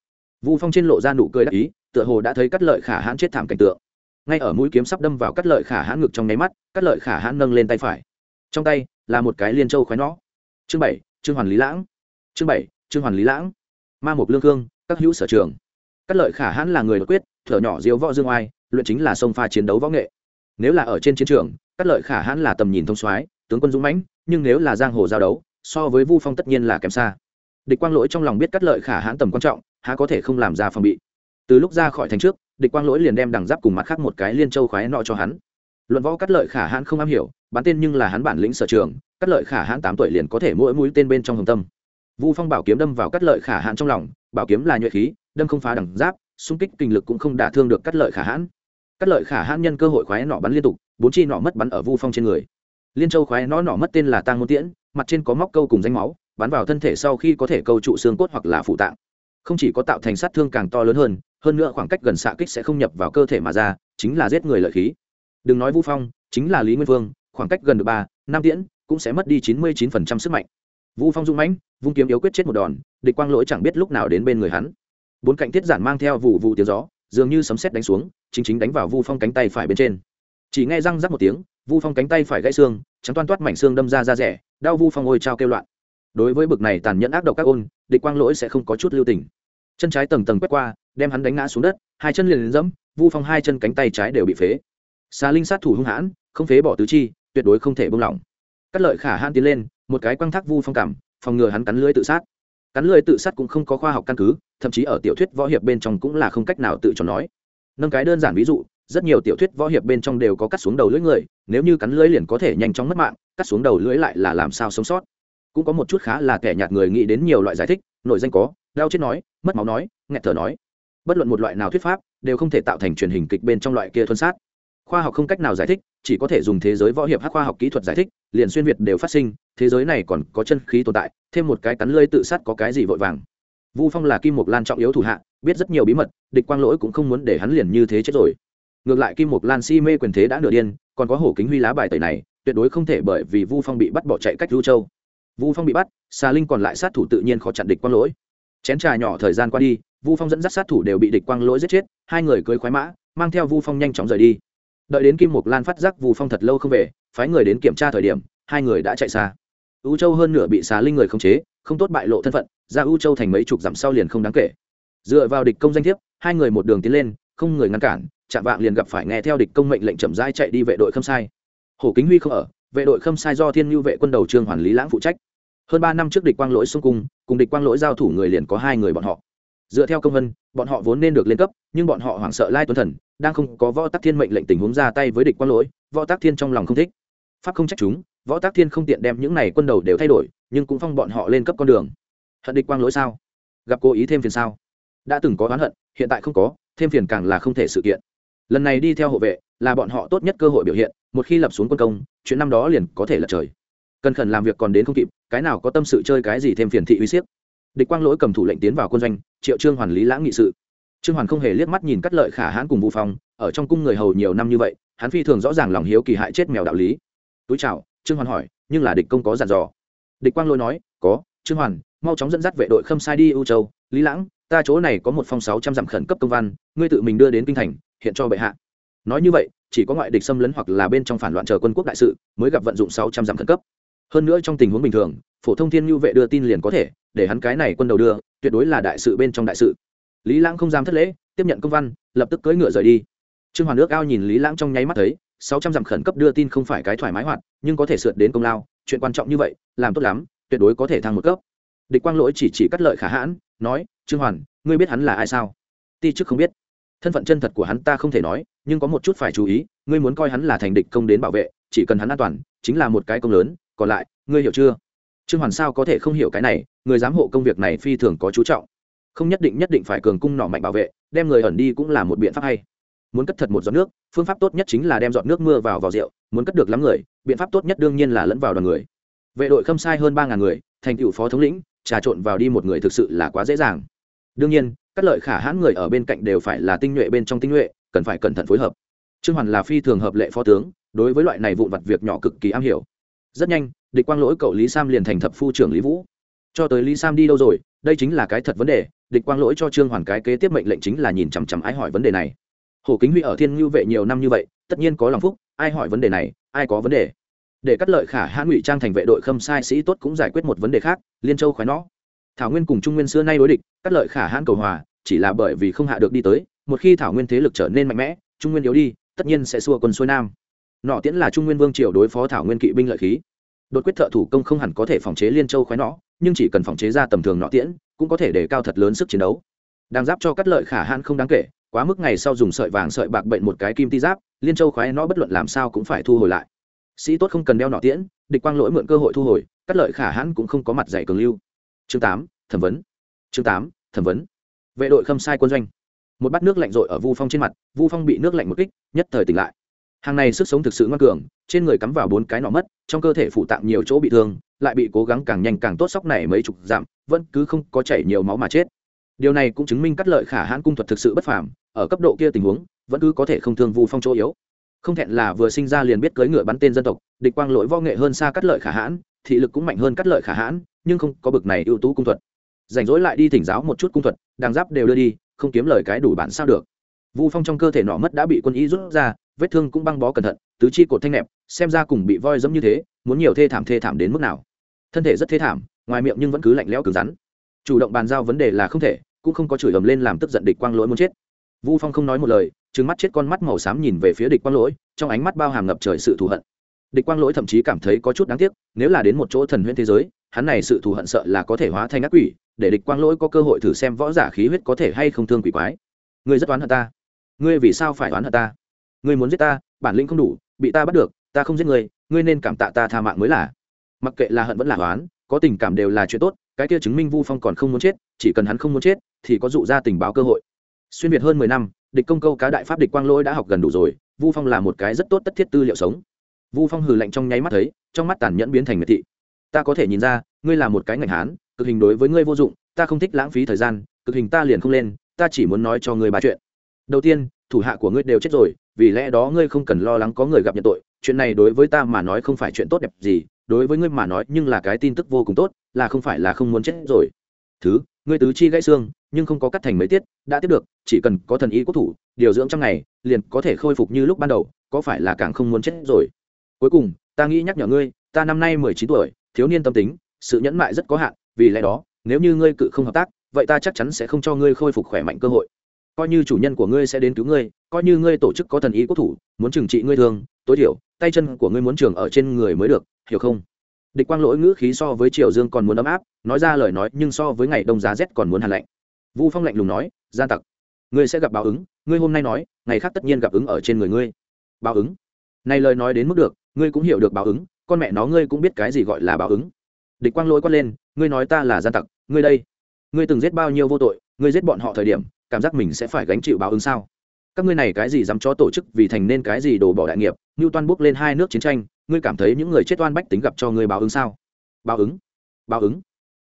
Vu phong trên lộ ra nụ cười đắc ý, tựa hồ đã thấy cắt lợi khả hãn chết thảm cảnh tượng. Ngay ở mũi kiếm sắp đâm vào cắt lợi khả hãn ngực trong nháy mắt cắt lợi khả hãn nâng lên tay phải. Trong tay, là một cái liên châu khoái nó chương bảy, trương hoàn lý lãng. Chương bảy, trương hoàn lý lãng. Ma mục lương cương các hữu sở trường. Cát lợi khả hãn là người đột quyết, thở nhỏ diếu võ dương oai, luyện chính là sông pha chiến đấu võ nghệ. Nếu là ở trên chiến trường, Cát lợi khả hãn là tầm nhìn thông soái, tướng quân dũng mãnh, nhưng nếu là giang hồ giao đấu, so với vu phong tất nhiên là kém xa. Địch quang lỗi trong lòng biết cắt lợi khả hãn tầm quan trọng, há có thể không làm ra phòng bị. Từ lúc ra khỏi thành trước, địch quang lỗi liền đem đằng giáp cùng mặt khác một cái liên châu khoái nọ cho hắn. Luận võ cắt lợi khả hãn không am hiểu bán tên nhưng là hắn bản lĩnh sở trường cắt lợi khả hãn tám tuổi liền có thể mỗi mũi tên bên trong hồng tâm. Vu phong bảo kiếm đâm vào cắt lợi khả hãn trong lòng, bảo kiếm là nhuệ khí đâm không phá đẳng giáp, xung kích kinh lực cũng không đả thương được cắt lợi khả hãn. Cắt lợi khả hãn nhân cơ hội khoái nọ bắn liên tục, bốn chi nọ mất bắn ở vu phong trên người. Liên châu khoái nọ nọ mất tên là tang môn tiễn, mặt trên có móc câu cùng danh máu, bắn vào thân thể sau khi có thể câu trụ xương cốt hoặc là phụ tạng. Không chỉ có tạo thành sát thương càng to lớn hơn hơn nữa khoảng cách gần xạ kích sẽ không nhập vào cơ thể mà ra, chính là giết người lợi khí. Đừng nói vu phong, chính là lý nguyên vương, khoảng cách gần được ba, năm tiễn, cũng sẽ mất đi chín mươi chín phần trăm sức mạnh. Vu phong dung mãnh, vung kiếm yếu quyết chết một đòn, địch quang lỗi chẳng biết lúc nào đến bên người hắn bốn cạnh tiết giản mang theo vụ vụ tiếng gió, dường như sấm sét đánh xuống, chính chính đánh vào vu phong cánh tay phải bên trên. Chỉ nghe răng rắc một tiếng, vu phong cánh tay phải gãy xương, trắng toan toát mảnh xương đâm ra ra rẻ, đau vu phong ôi trao kêu loạn. Đối với bực này tàn nhẫn ác độc các ôn, địch quang lỗi sẽ không có chút lưu tình. Chân trái tầng tầng quét qua, đem hắn đánh ngã xuống đất, hai chân liền dẫm, vu phong hai chân cánh tay trái đều bị phế. Xà linh sát thủ hung hãn, không phế bỏ tứ chi, tuyệt đối không thể buông lỏng. Cắt lợi khả hãn tiến lên, một cái quăng thác vu phong cảm phòng ngừa hắn cắn lưới tự sát cắn lưỡi tự sát cũng không có khoa học căn cứ, thậm chí ở tiểu thuyết võ hiệp bên trong cũng là không cách nào tự cho nói. Nâng cái đơn giản ví dụ, rất nhiều tiểu thuyết võ hiệp bên trong đều có cắt xuống đầu lưỡi người, nếu như cắn lưỡi liền có thể nhanh chóng mất mạng, cắt xuống đầu lưỡi lại là làm sao sống sót. Cũng có một chút khá là kẻ nhạt người nghĩ đến nhiều loại giải thích nội danh có, đau chết nói, mất máu nói, nghẹt thở nói. Bất luận một loại nào thuyết pháp, đều không thể tạo thành truyền hình kịch bên trong loại kia thuần sát khoa học không cách nào giải thích, chỉ có thể dùng thế giới võ hiệp hắc khoa học kỹ thuật giải thích, liền xuyên việt đều phát sinh, thế giới này còn có chân khí tồn tại, thêm một cái cắn lơi tự sát có cái gì vội vàng. Vu phong là kim mục lan trọng yếu thủ hạ, biết rất nhiều bí mật, địch quang lỗi cũng không muốn để hắn liền như thế chết rồi. Ngược lại kim mục lan si mê quyền thế đã nửa điên, còn có hổ kính huy lá bài tẩy này, tuyệt đối không thể bởi vì vu phong bị bắt bỏ chạy cách du châu. Vu phong bị bắt xà linh còn lại sát thủ tự nhiên khó chặn địch quang lỗi. Chén trà nhỏ thời gian qua đi, vu phong dẫn dắt sát thủ đều bị địch quang lỗi giết chết, hai người cưới khoái mã, mang theo vu phong nhanh chóng rời đi đợi đến kim mục lan phát giác vu phong thật lâu không về, phái người đến kiểm tra thời điểm, hai người đã chạy xa. U châu hơn nửa bị xà linh người khống chế, không tốt bại lộ thân phận, ra u châu thành mấy chục dặm sau liền không đáng kể. Dựa vào địch công danh thiếp, hai người một đường tiến lên, không người ngăn cản, chạm vạng liền gặp phải nghe theo địch công mệnh lệnh chậm rãi chạy đi vệ đội khâm sai. Hồ kính huy không ở, vệ đội khâm sai do thiên nhu vệ quân đầu trương hoàn lý lãng phụ trách. Hơn ba năm trước địch quang lỗi xung cung, cùng địch quang lỗi giao thủ người liền có hai người bọn họ. Dựa theo công vân bọn họ vốn nên được lên cấp, nhưng bọn họ hoảng sợ lai tuấn thần, đang không có võ tắc thiên mệnh lệnh tình huống ra tay với địch quang lỗi, võ tắc thiên trong lòng không thích. Pháp không trách chúng, võ tắc thiên không tiện đem những này quân đầu đều thay đổi, nhưng cũng phong bọn họ lên cấp con đường. Hận địch quang lỗi sao? Gặp cố ý thêm phiền sao? Đã từng có oán hận, hiện tại không có, thêm phiền càng là không thể sự kiện. Lần này đi theo hộ vệ, là bọn họ tốt nhất cơ hội biểu hiện, một khi lập xuống quân công, chuyện năm đó liền có thể lật trời. Cần khẩn làm việc còn đến không kịp, cái nào có tâm sự chơi cái gì thêm phiền thị uy siếc? Địch quang lỗi cầm thủ lệnh tiến vào quân doanh, triệu trương hoàn lý lãng nghị sự. Trương hoàn không hề liếc mắt nhìn cắt lợi khả hãn cùng vũ phong, ở trong cung người hầu nhiều năm như vậy, hắn phi thường rõ ràng lòng hiếu kỳ hại chết mèo đạo lý. Túi chào, trương hoàn hỏi, nhưng là địch công có dặn dò? Địch quang lỗi nói, có, trương hoàn, mau chóng dẫn dắt vệ đội khâm sai đi ưu châu. Lý lãng, ta chỗ này có một phong sáu trăm dặm khẩn cấp công văn, ngươi tự mình đưa đến kinh thành, hiện cho bệ hạ. Nói như vậy, chỉ có ngoại địch xâm lấn hoặc là bên trong phản loạn chờ quân quốc đại sự, mới gặp vận dụng sáu trăm dặm khẩn cấp hơn nữa trong tình huống bình thường, phổ thông thiên nhu vệ đưa tin liền có thể, để hắn cái này quân đầu đưa, tuyệt đối là đại sự bên trong đại sự. Lý lãng không dám thất lễ, tiếp nhận công văn, lập tức cưỡi ngựa rời đi. Trương hoàn nước ao nhìn lý lãng trong nháy mắt thấy, sáu trăm dặm khẩn cấp đưa tin không phải cái thoải mái hoạt, nhưng có thể sượt đến công lao, chuyện quan trọng như vậy, làm tốt lắm, tuyệt đối có thể thăng một cấp. Địch quang lỗi chỉ chỉ cắt lợi khả hãn, nói, trương hoàn, ngươi biết hắn là ai sao? Ti chức không biết. Thân phận chân thật của hắn ta không thể nói, nhưng có một chút phải chú ý, ngươi muốn coi hắn là thành địch công đến bảo vệ, chỉ cần hắn an toàn, chính là một cái công lớn còn lại, ngươi hiểu chưa? Trương hoàn sao có thể không hiểu cái này, người giám hộ công việc này phi thường có chú trọng. Không nhất định nhất định phải cường cung nỏ mạnh bảo vệ, đem người ẩn đi cũng là một biện pháp hay. Muốn cất thật một giọt nước, phương pháp tốt nhất chính là đem giọt nước mưa vào vào rượu, muốn cất được lắm người, biện pháp tốt nhất đương nhiên là lẫn vào đoàn người. Vệ đội khâm sai hơn ba ngàn người, thành cựu phó thống lĩnh, trà trộn vào đi một người thực sự là quá dễ dàng. Đương nhiên, các lợi khả hãn người ở bên cạnh đều phải là tinh nhuệ bên trong tinh nhuệ, cần phải cẩn thận phối hợp. Trương hoàn là phi thường hợp lệ phó tướng, đối với loại này vụn vặt việc nhỏ cực kỳ am hiểu rất nhanh, địch quang lỗi cậu lý sam liền thành thập phu trưởng lý vũ. Cho tới lý sam đi đâu rồi? Đây chính là cái thật vấn đề. Địch quang lỗi cho trương hoàn cái kế tiếp mệnh lệnh chính là nhìn chằm chằm ai hỏi vấn đề này. Hồ kính huy ở thiên ngưu vệ nhiều năm như vậy, tất nhiên có lòng phúc, ai hỏi vấn đề này, ai có vấn đề. Để cắt lợi khả hãn ngụy trang thành vệ đội khâm sai sĩ tốt cũng giải quyết một vấn đề khác, liên châu khói nó thảo nguyên cùng trung nguyên xưa nay đối địch, cắt lợi khả hãn cầu hòa, chỉ là bởi vì không hạ được đi tới, một khi thảo nguyên thế lực trở nên mạnh mẽ, trung nguyên yếu đi, tất nhiên sẽ xua quân xuôi nam nọ tiễn là trung nguyên vương triều đối phó thảo nguyên kỵ binh lợi khí. Đột quyết thợ thủ công không hẳn có thể phòng chế liên châu khoái nọ, nhưng chỉ cần phòng chế ra tầm thường nọ tiễn, cũng có thể để cao thật lớn sức chiến đấu. Đang giáp cho cắt lợi khả hãn không đáng kể, quá mức ngày sau dùng sợi vàng sợi bạc bệnh một cái kim ti giáp, liên châu khoái nó bất luận làm sao cũng phải thu hồi lại. Sĩ tốt không cần đeo nọ tiễn, địch quang lỗi mượn cơ hội thu hồi, cắt lợi khả hãn cũng không có mặt dạy cường lưu. Chương tám, thẩm vấn. Chương tám, thẩm vấn. Vệ đội khâm sai quân doanh. Một bát nước lạnh rội ở vu phong trên mặt, vu phong bị nước lạnh một kích, nhất thời tỉnh lại hàng này sức sống thực sự ngoan cường, trên người cắm vào bốn cái nọ mất, trong cơ thể phụ tạng nhiều chỗ bị thương, lại bị cố gắng càng nhanh càng tốt sóc này mấy chục giảm, vẫn cứ không có chảy nhiều máu mà chết. Điều này cũng chứng minh cắt lợi khả hãn cung thuật thực sự bất phàm, ở cấp độ kia tình huống, vẫn cứ có thể không thương vu phong chỗ yếu. Không thẹn là vừa sinh ra liền biết cưỡi ngựa bắn tên dân tộc, địch quang lỗi võ nghệ hơn xa cắt lợi khả hãn, thị lực cũng mạnh hơn cắt lợi khả hãn, nhưng không có bực này ưu tú cung thuật. Rảnh rỗi lại đi thỉnh giáo một chút cung thuật đàng giáp đều đưa đi, không kiếm lời cái đủ bản sao được. Vu phong trong cơ thể nọ mất đã bị quân y rút ra vết thương cũng băng bó cẩn thận, tứ chi cột thanh nẹp, xem ra cùng bị voi dẫm như thế, muốn nhiều thê thảm thê thảm đến mức nào. Thân thể rất thê thảm, ngoài miệng nhưng vẫn cứ lạnh lẽo cứng rắn. Chủ động bàn giao vấn đề là không thể, cũng không có chửi ầm lên làm tức giận địch quang lỗi muốn chết. Vu phong không nói một lời, trừng mắt chết con mắt màu xám nhìn về phía địch quang lỗi, trong ánh mắt bao hàm ngập trời sự thù hận. Địch quang lỗi thậm chí cảm thấy có chút đáng tiếc, nếu là đến một chỗ thần huyễn thế giới, hắn này sự thù hận sợ là có thể hóa thành ác quỷ, để địch quang lỗi có cơ hội thử xem võ giả khí huyết có thể hay không thương quỷ quái. Ngươi rất oán hận ta. Ngươi vì sao phải oán hận ta? Ngươi muốn giết ta, bản lĩnh không đủ, bị ta bắt được, ta không giết ngươi ngươi nên cảm tạ ta tha mạng mới là. Mặc kệ là hận vẫn là oán, có tình cảm đều là chuyện tốt, cái kia chứng minh vu phong còn không muốn chết, chỉ cần hắn không muốn chết, thì có dụ ra tình báo cơ hội. Xuyên việt hơn mười năm, địch công câu cá đại pháp địch quang lỗi đã học gần đủ rồi, vu phong là một cái rất tốt tất thiết tư liệu sống. Vu phong hừ lạnh trong nháy mắt thấy, trong mắt tàn nhẫn biến thành miệt thị. Ta có thể nhìn ra, ngươi là một cái ngành hán, cực hình đối với ngươi vô dụng, ta không thích lãng phí thời gian, cực hình ta liền không lên, ta chỉ muốn nói cho ngươi ba chuyện. Đầu tiên, thủ hạ của ngươi đều chết rồi vì lẽ đó ngươi không cần lo lắng có người gặp nhận tội, chuyện này đối với ta mà nói không phải chuyện tốt đẹp gì, đối với ngươi mà nói nhưng là cái tin tức vô cùng tốt, là không phải là không muốn chết rồi. Thứ, ngươi tứ chi gãy xương, nhưng không có cắt thành mấy tiết, đã tiếp được, chỉ cần có thần y quốc thủ, điều dưỡng trong ngày, liền có thể khôi phục như lúc ban đầu, có phải là càng không muốn chết rồi? Cuối cùng, ta nghĩ nhắc nhở ngươi, ta năm nay mười chín tuổi, thiếu niên tâm tính, sự nhẫn mại rất có hạn, vì lẽ đó, nếu như ngươi cự không hợp tác, vậy ta chắc chắn sẽ không cho ngươi khôi phục khỏe mạnh cơ hội coi như chủ nhân của ngươi sẽ đến cứu ngươi, coi như ngươi tổ chức có thần ý quốc thủ, muốn trừng trị ngươi thương, tối thiểu, tay chân của ngươi muốn trường ở trên người mới được, hiểu không? Địch quang lỗi ngữ khí so với triều dương còn muốn ấm áp, nói ra lời nói nhưng so với ngày đông giá rét còn muốn hàn lạnh. Vu phong lạnh lùng nói, gian tặc, ngươi sẽ gặp báo ứng, ngươi hôm nay nói, ngày khác tất nhiên gặp ứng ở trên người ngươi. Báo ứng? Này lời nói đến mức được, ngươi cũng hiểu được báo ứng, con mẹ nó ngươi cũng biết cái gì gọi là báo ứng. Địch quang lỗi quát lên, ngươi nói ta là gian tặc, ngươi đây, ngươi từng giết bao nhiêu vô tội, ngươi giết bọn họ thời điểm cảm giác mình sẽ phải gánh chịu báo ứng sao? Các ngươi này cái gì dám cho tổ chức vì thành nên cái gì đổ bỏ đại nghiệp? Như toan bước lên hai nước chiến tranh, ngươi cảm thấy những người chết oan bách tính gặp cho ngươi báo ứng sao? Báo ứng báo ứng.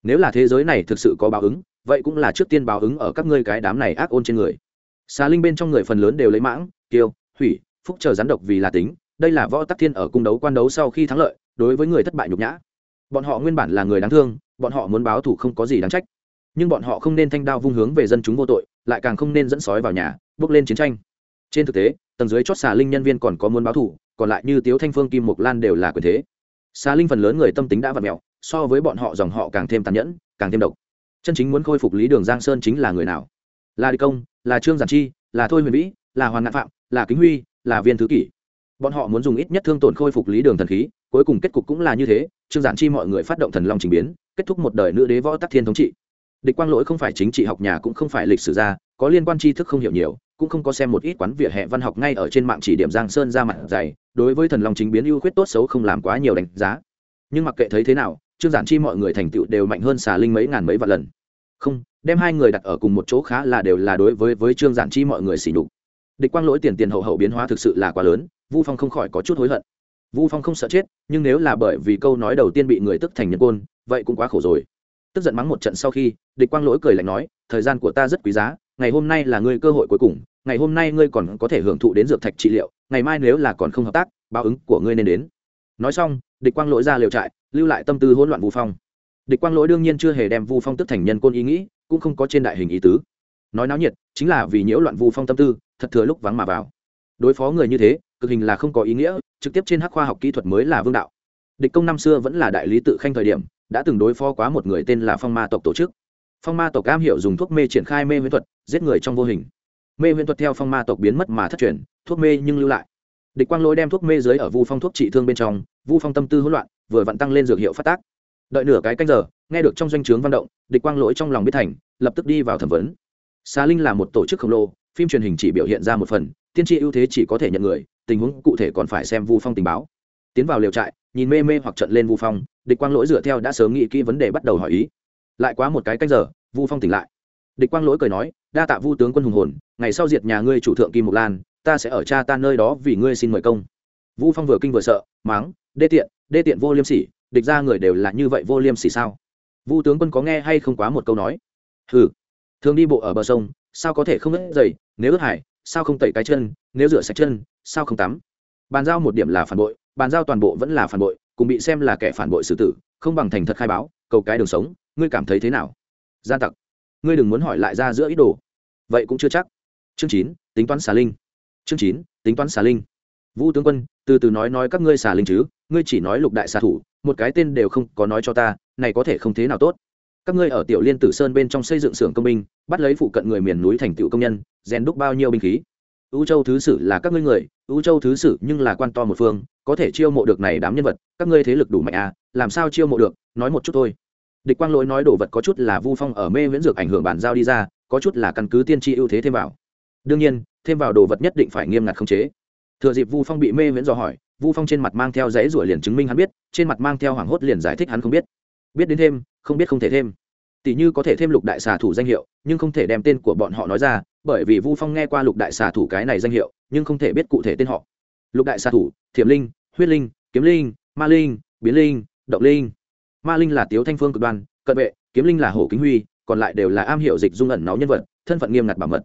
Nếu là thế giới này thực sự có báo ứng, vậy cũng là trước tiên báo ứng ở các ngươi cái đám này ác ôn trên người. Xà linh bên trong người phần lớn đều lấy mãng, kiêu, hủy, phúc chờ rắn độc vì là tính, đây là võ tắc thiên ở cung đấu quan đấu sau khi thắng lợi, đối với người thất bại nhục nhã. Bọn họ nguyên bản là người đáng thương, bọn họ muốn báo thủ không có gì đáng trách. Nhưng bọn họ không nên thanh đao vung hướng về dân chúng vô tội lại càng không nên dẫn sói vào nhà, bước lên chiến tranh. Trên thực tế, tầng dưới chót xà linh nhân viên còn có muốn báo thủ còn lại như tiếu thanh phương, kim mộc lan đều là quyền thế. Xà linh phần lớn người tâm tính đã vặt mẹo so với bọn họ dòng họ càng thêm tàn nhẫn, càng thêm độc. Chân chính muốn khôi phục lý đường giang sơn chính là người nào? Là đi công, là trương giản chi, là thôi huyền vĩ, là hoàng ngạn phạm, là kính huy, là viên thứ kỷ. Bọn họ muốn dùng ít nhất thương tổn khôi phục lý đường thần khí, cuối cùng kết cục cũng là như thế, trương giản chi mọi người phát động thần long trình biến, kết thúc một đời nữ đế võ tắc thiên thống trị địch quang lỗi không phải chính trị học nhà cũng không phải lịch sử gia có liên quan tri thức không hiểu nhiều, cũng không có xem một ít quán vỉa hè văn học ngay ở trên mạng chỉ điểm giang sơn ra mặt dày, đối với thần long chính biến ưu khuyết tốt xấu không làm quá nhiều đánh giá. Nhưng mặc kệ thấy thế nào, trương giản chi mọi người thành tựu đều mạnh hơn xà linh mấy ngàn mấy vạn lần. Không, đem hai người đặt ở cùng một chỗ khá là đều là đối với với trương giản chi mọi người xỉ nhục. Địch quang lỗi tiền tiền hậu hậu biến hóa thực sự là quá lớn, vu phong không khỏi có chút hối hận. Vu phong không sợ chết, nhưng nếu là bởi vì câu nói đầu tiên bị người tức thành nhân côn, vậy cũng quá khổ rồi tức giận mắng một trận sau khi, địch quang lỗi cười lạnh nói, thời gian của ta rất quý giá, ngày hôm nay là ngươi cơ hội cuối cùng, ngày hôm nay ngươi còn có thể hưởng thụ đến dược thạch trị liệu, ngày mai nếu là còn không hợp tác, báo ứng của ngươi nên đến. Nói xong, địch quang lỗi ra liều trại, lưu lại tâm tư hỗn loạn vu phong. Địch quang lỗi đương nhiên chưa hề đem vu phong tức thành nhân côn ý nghĩ, cũng không có trên đại hình ý tứ. Nói náo nhiệt, chính là vì nhiễu loạn vu phong tâm tư, thật thừa lúc vắng mà vào. Đối phó người như thế, cực hình là không có ý nghĩa, trực tiếp trên hắc khoa học kỹ thuật mới là vương đạo. Địch công năm xưa vẫn là đại lý tự khanh thời điểm đã từng đối phó quá một người tên là phong ma tộc tổ chức. Phong ma tộc cam hiểu dùng thuốc mê triển khai mê huyễn thuật, giết người trong vô hình. Mê huyễn thuật theo phong ma tộc biến mất mà thất truyền, thuốc mê nhưng lưu lại. Địch quang lỗi đem thuốc mê dưới ở vu phong thuốc trị thương bên trong, vu phong tâm tư hỗn loạn, vừa vặn tăng lên dược hiệu phát tác. Đợi nửa cái canh giờ, nghe được trong doanh trướng văn động, địch quang lỗi trong lòng biết thành, lập tức đi vào thẩm vấn. Xà linh là một tổ chức khổng lồ, phim truyền hình chỉ biểu hiện ra một phần, tiên tri ưu thế chỉ có thể nhận người, tình huống cụ thể còn phải xem vu phong tình báo. Tiến vào liều trại, nhìn mê mê hoặc trận lên vu phong địch quang lỗi dựa theo đã sớm nghĩ kỹ vấn đề bắt đầu hỏi ý. Lại quá một cái cách giờ, vu phong tỉnh lại. Địch quang lỗi cười nói, đa tạ vu tướng quân hùng hồn, ngày sau diệt nhà ngươi chủ thượng kim Mục lan, ta sẽ ở cha ta nơi đó vì ngươi xin mời công. Vu phong vừa kinh vừa sợ máng đê tiện đê tiện vô liêm sỉ, địch ra người đều là như vậy vô liêm sỉ sao? Vu tướng quân có nghe hay không quá một câu nói. Hừ, thường đi bộ ở bờ sông, sao có thể không ướt dày nếu ướt hải sao không tẩy cái chân, nếu rửa sạch chân, sao không tắm? Bàn giao một điểm là phản bội, bàn giao toàn bộ vẫn là phản bội cùng bị xem là kẻ phản bội xử tử, không bằng thành thật khai báo, cầu cái đường sống, ngươi cảm thấy thế nào? Gian tặc, ngươi đừng muốn hỏi lại ra giữa ý đồ. Vậy cũng chưa chắc. Chương chín, tính toán xà linh. Chương chín, tính toán xà linh. Vũ tướng quân, từ từ nói nói các ngươi xà linh chứ, ngươi chỉ nói lục đại xà thủ, một cái tên đều không có nói cho ta, này có thể không thế nào tốt? Các ngươi ở tiểu liên tử sơn bên trong xây dựng xưởng công binh, bắt lấy phụ cận người miền núi thành tựu công nhân, rèn đúc bao nhiêu binh khí? Ưu châu thứ sử là các ngươi người ưu châu thứ sử nhưng là quan to một phương, có thể chiêu mộ được này đám nhân vật, các ngươi thế lực đủ mạnh à làm sao chiêu mộ được, nói một chút thôi. Địch quang lỗi nói đồ vật có chút là vu phong ở mê viễn dược ảnh hưởng bản giao đi ra, có chút là căn cứ tiên tri ưu thế thêm vào. Đương nhiên, thêm vào đồ vật nhất định phải nghiêm ngặt khống chế. Thừa dịp vu phong bị mê viễn dò hỏi, vu phong trên mặt mang theo dãy rủa liền chứng minh hắn biết, trên mặt mang theo hoảng hốt liền giải thích hắn không biết. Biết đến thêm, không biết không thể thêm. Tỷ như có thể thêm lục đại xà thủ danh hiệu, nhưng không thể đem tên của bọn họ nói ra bởi vì vu phong nghe qua lục đại xà thủ cái này danh hiệu, nhưng không thể biết cụ thể tên họ. Lục đại xà thủ, thiểm linh, huyết linh, kiếm linh, ma linh, biến linh, động linh. Ma linh là tiếu thanh phương cực đoan, cận vệ, kiếm linh là hổ kính huy, còn lại đều là am hiểu dịch dung ẩn náu nhân vật, thân phận nghiêm ngặt bảo mật.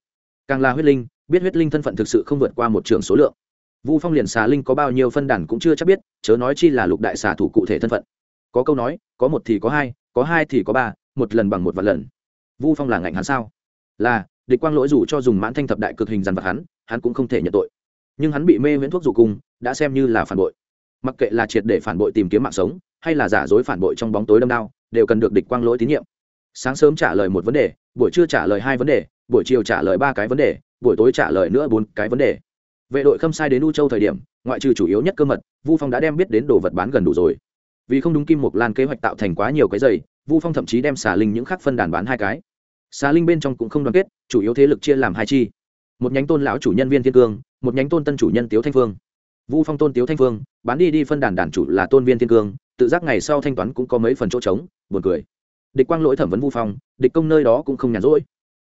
Càng là huyết linh, biết huyết linh thân phận thực sự không vượt qua một trường số lượng. Vu phong liền xà linh có bao nhiêu phân đàn cũng chưa chắc biết, chớ nói chi là lục đại xà thủ cụ thể thân phận. Có câu nói, có một thì có hai có hai thì có ba, một lần bằng một vạn lần. Vu phong là ngạnh hắn sao? Là địch quang lỗi dù cho dùng mãn thanh thập đại cực hình dằn vặt hắn hắn cũng không thể nhận tội. Nhưng hắn bị mê miễn thuốc dụ cung đã xem như là phản bội. Mặc kệ là triệt để phản bội tìm kiếm mạng sống, hay là giả dối phản bội trong bóng tối đâm đao, đều cần được địch quang lỗi tín nhiệm. Sáng sớm trả lời một vấn đề, buổi trưa trả lời hai vấn đề, buổi chiều trả lời ba cái vấn đề, buổi tối trả lời nữa bốn cái vấn đề. Vệ đội khâm sai đến u châu thời điểm, ngoại trừ chủ yếu nhất cơ mật, vu phong đã đem biết đến đồ vật bán gần đủ rồi. Vì không đúng kim mục lan kế hoạch tạo thành quá nhiều cái giày vu phong thậm chí đem xà linh những khác phân đàn bán hai cái xá linh bên trong cũng không đoàn kết, chủ yếu thế lực chia làm hai chi. Một nhánh tôn lão chủ nhân viên thiên cương, một nhánh tôn tân chủ nhân tiếu thanh phương. Vu phong tôn tiếu thanh phương, bán đi đi phân đàn đàn chủ là tôn viên thiên cương, tự giác ngày sau thanh toán cũng có mấy phần chỗ trống, buồn cười. Địch quang lỗi thẩm vấn vu phong, địch công nơi đó cũng không nhàn rỗi.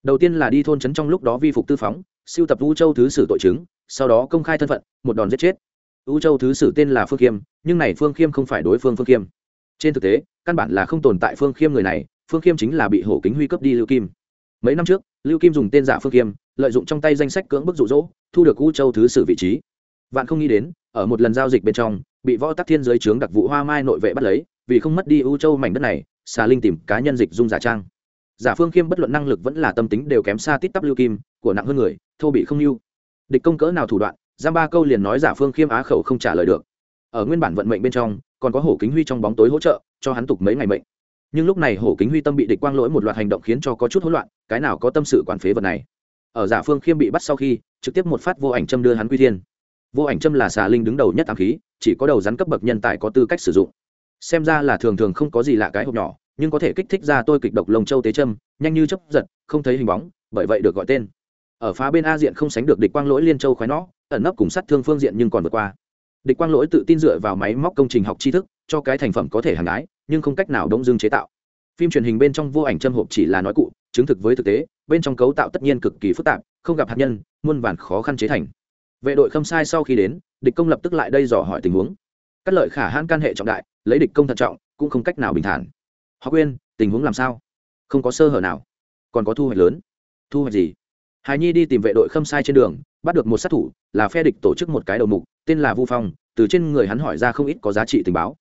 Đầu tiên là đi thôn trấn trong lúc đó vi phục tư phóng, siêu tập vũ châu thứ sử tội chứng, sau đó công khai thân phận, một đòn giết chết. Vũ châu thứ sử tên là phương khiêm, nhưng này phương khiêm không phải đối phương phương khiêm. Trên thực tế, căn bản là không tồn tại phương khiêm người này phương khiêm chính là bị hổ kính huy cấp đi lưu kim. Mấy năm trước, lưu kim dùng tên giả phương khiêm, lợi dụng trong tay danh sách cưỡng bức rụ rỗ thu được U châu thứ sử vị trí. Vạn không nghĩ đến, ở một lần giao dịch bên trong, bị võ tắc thiên giới trướng đặc vụ hoa mai nội vệ bắt lấy, vì không mất đi U châu mảnh đất này, xà linh tìm cá nhân dịch dung giả trang. Giả phương khiêm bất luận năng lực vẫn là tâm tính đều kém xa tít tắp lưu kim, của nặng hơn người, thô bị không lưu. Địch công cỡ nào thủ đoạn, giam ba câu liền nói giả phương khiêm á khẩu không trả lời được. Ở nguyên bản vận mệnh bên trong, còn có hổ kính huy trong bóng tối hỗ trợ, cho hắn tục mấy ngày mệnh nhưng lúc này hổ kính huy tâm bị địch quang lỗi một loạt hành động khiến cho có chút hỗn loạn, cái nào có tâm sự quản phế vật này? Ở giả phương khiêm bị bắt sau khi, trực tiếp một phát vô ảnh châm đưa hắn quy thiên. Vô ảnh châm là xà linh đứng đầu nhất ám khí, chỉ có đầu rắn cấp bậc nhân tài có tư cách sử dụng. Xem ra là thường thường không có gì lạ cái hộp nhỏ, nhưng có thể kích thích ra tôi kịch độc lồng châu tế châm, nhanh như chấp giật, không thấy hình bóng, bởi vậy được gọi tên. Ở phá bên a diện không sánh được địch quang lỗi liên châu khoái nó ẩn nấp cùng sát thương phương diện nhưng còn vượt qua. Địch quang lỗi tự tin dựa vào máy móc công trình học tri thức cho cái thành phẩm có thể hàng ái, nhưng không cách nào đông dương chế tạo. Phim truyền hình bên trong vô ảnh châm hộp chỉ là nói cụ, chứng thực với thực tế, bên trong cấu tạo tất nhiên cực kỳ phức tạp, không gặp hạt nhân, muôn vàn khó khăn chế thành. Vệ đội khâm sai sau khi đến, địch công lập tức lại đây dò hỏi tình huống. Các lợi khả hãn can hệ trọng đại, lấy địch công thận trọng, cũng không cách nào bình thản. Họ quên, tình huống làm sao? Không có sơ hở nào. Còn có thu hoạch lớn. Thu hoạch gì? Hài nhi đi tìm vệ đội khâm sai trên đường, bắt được một sát thủ, là phe địch tổ chức một cái đầu mục, tên là vu phong, từ trên người hắn hỏi ra không ít có giá trị tình báo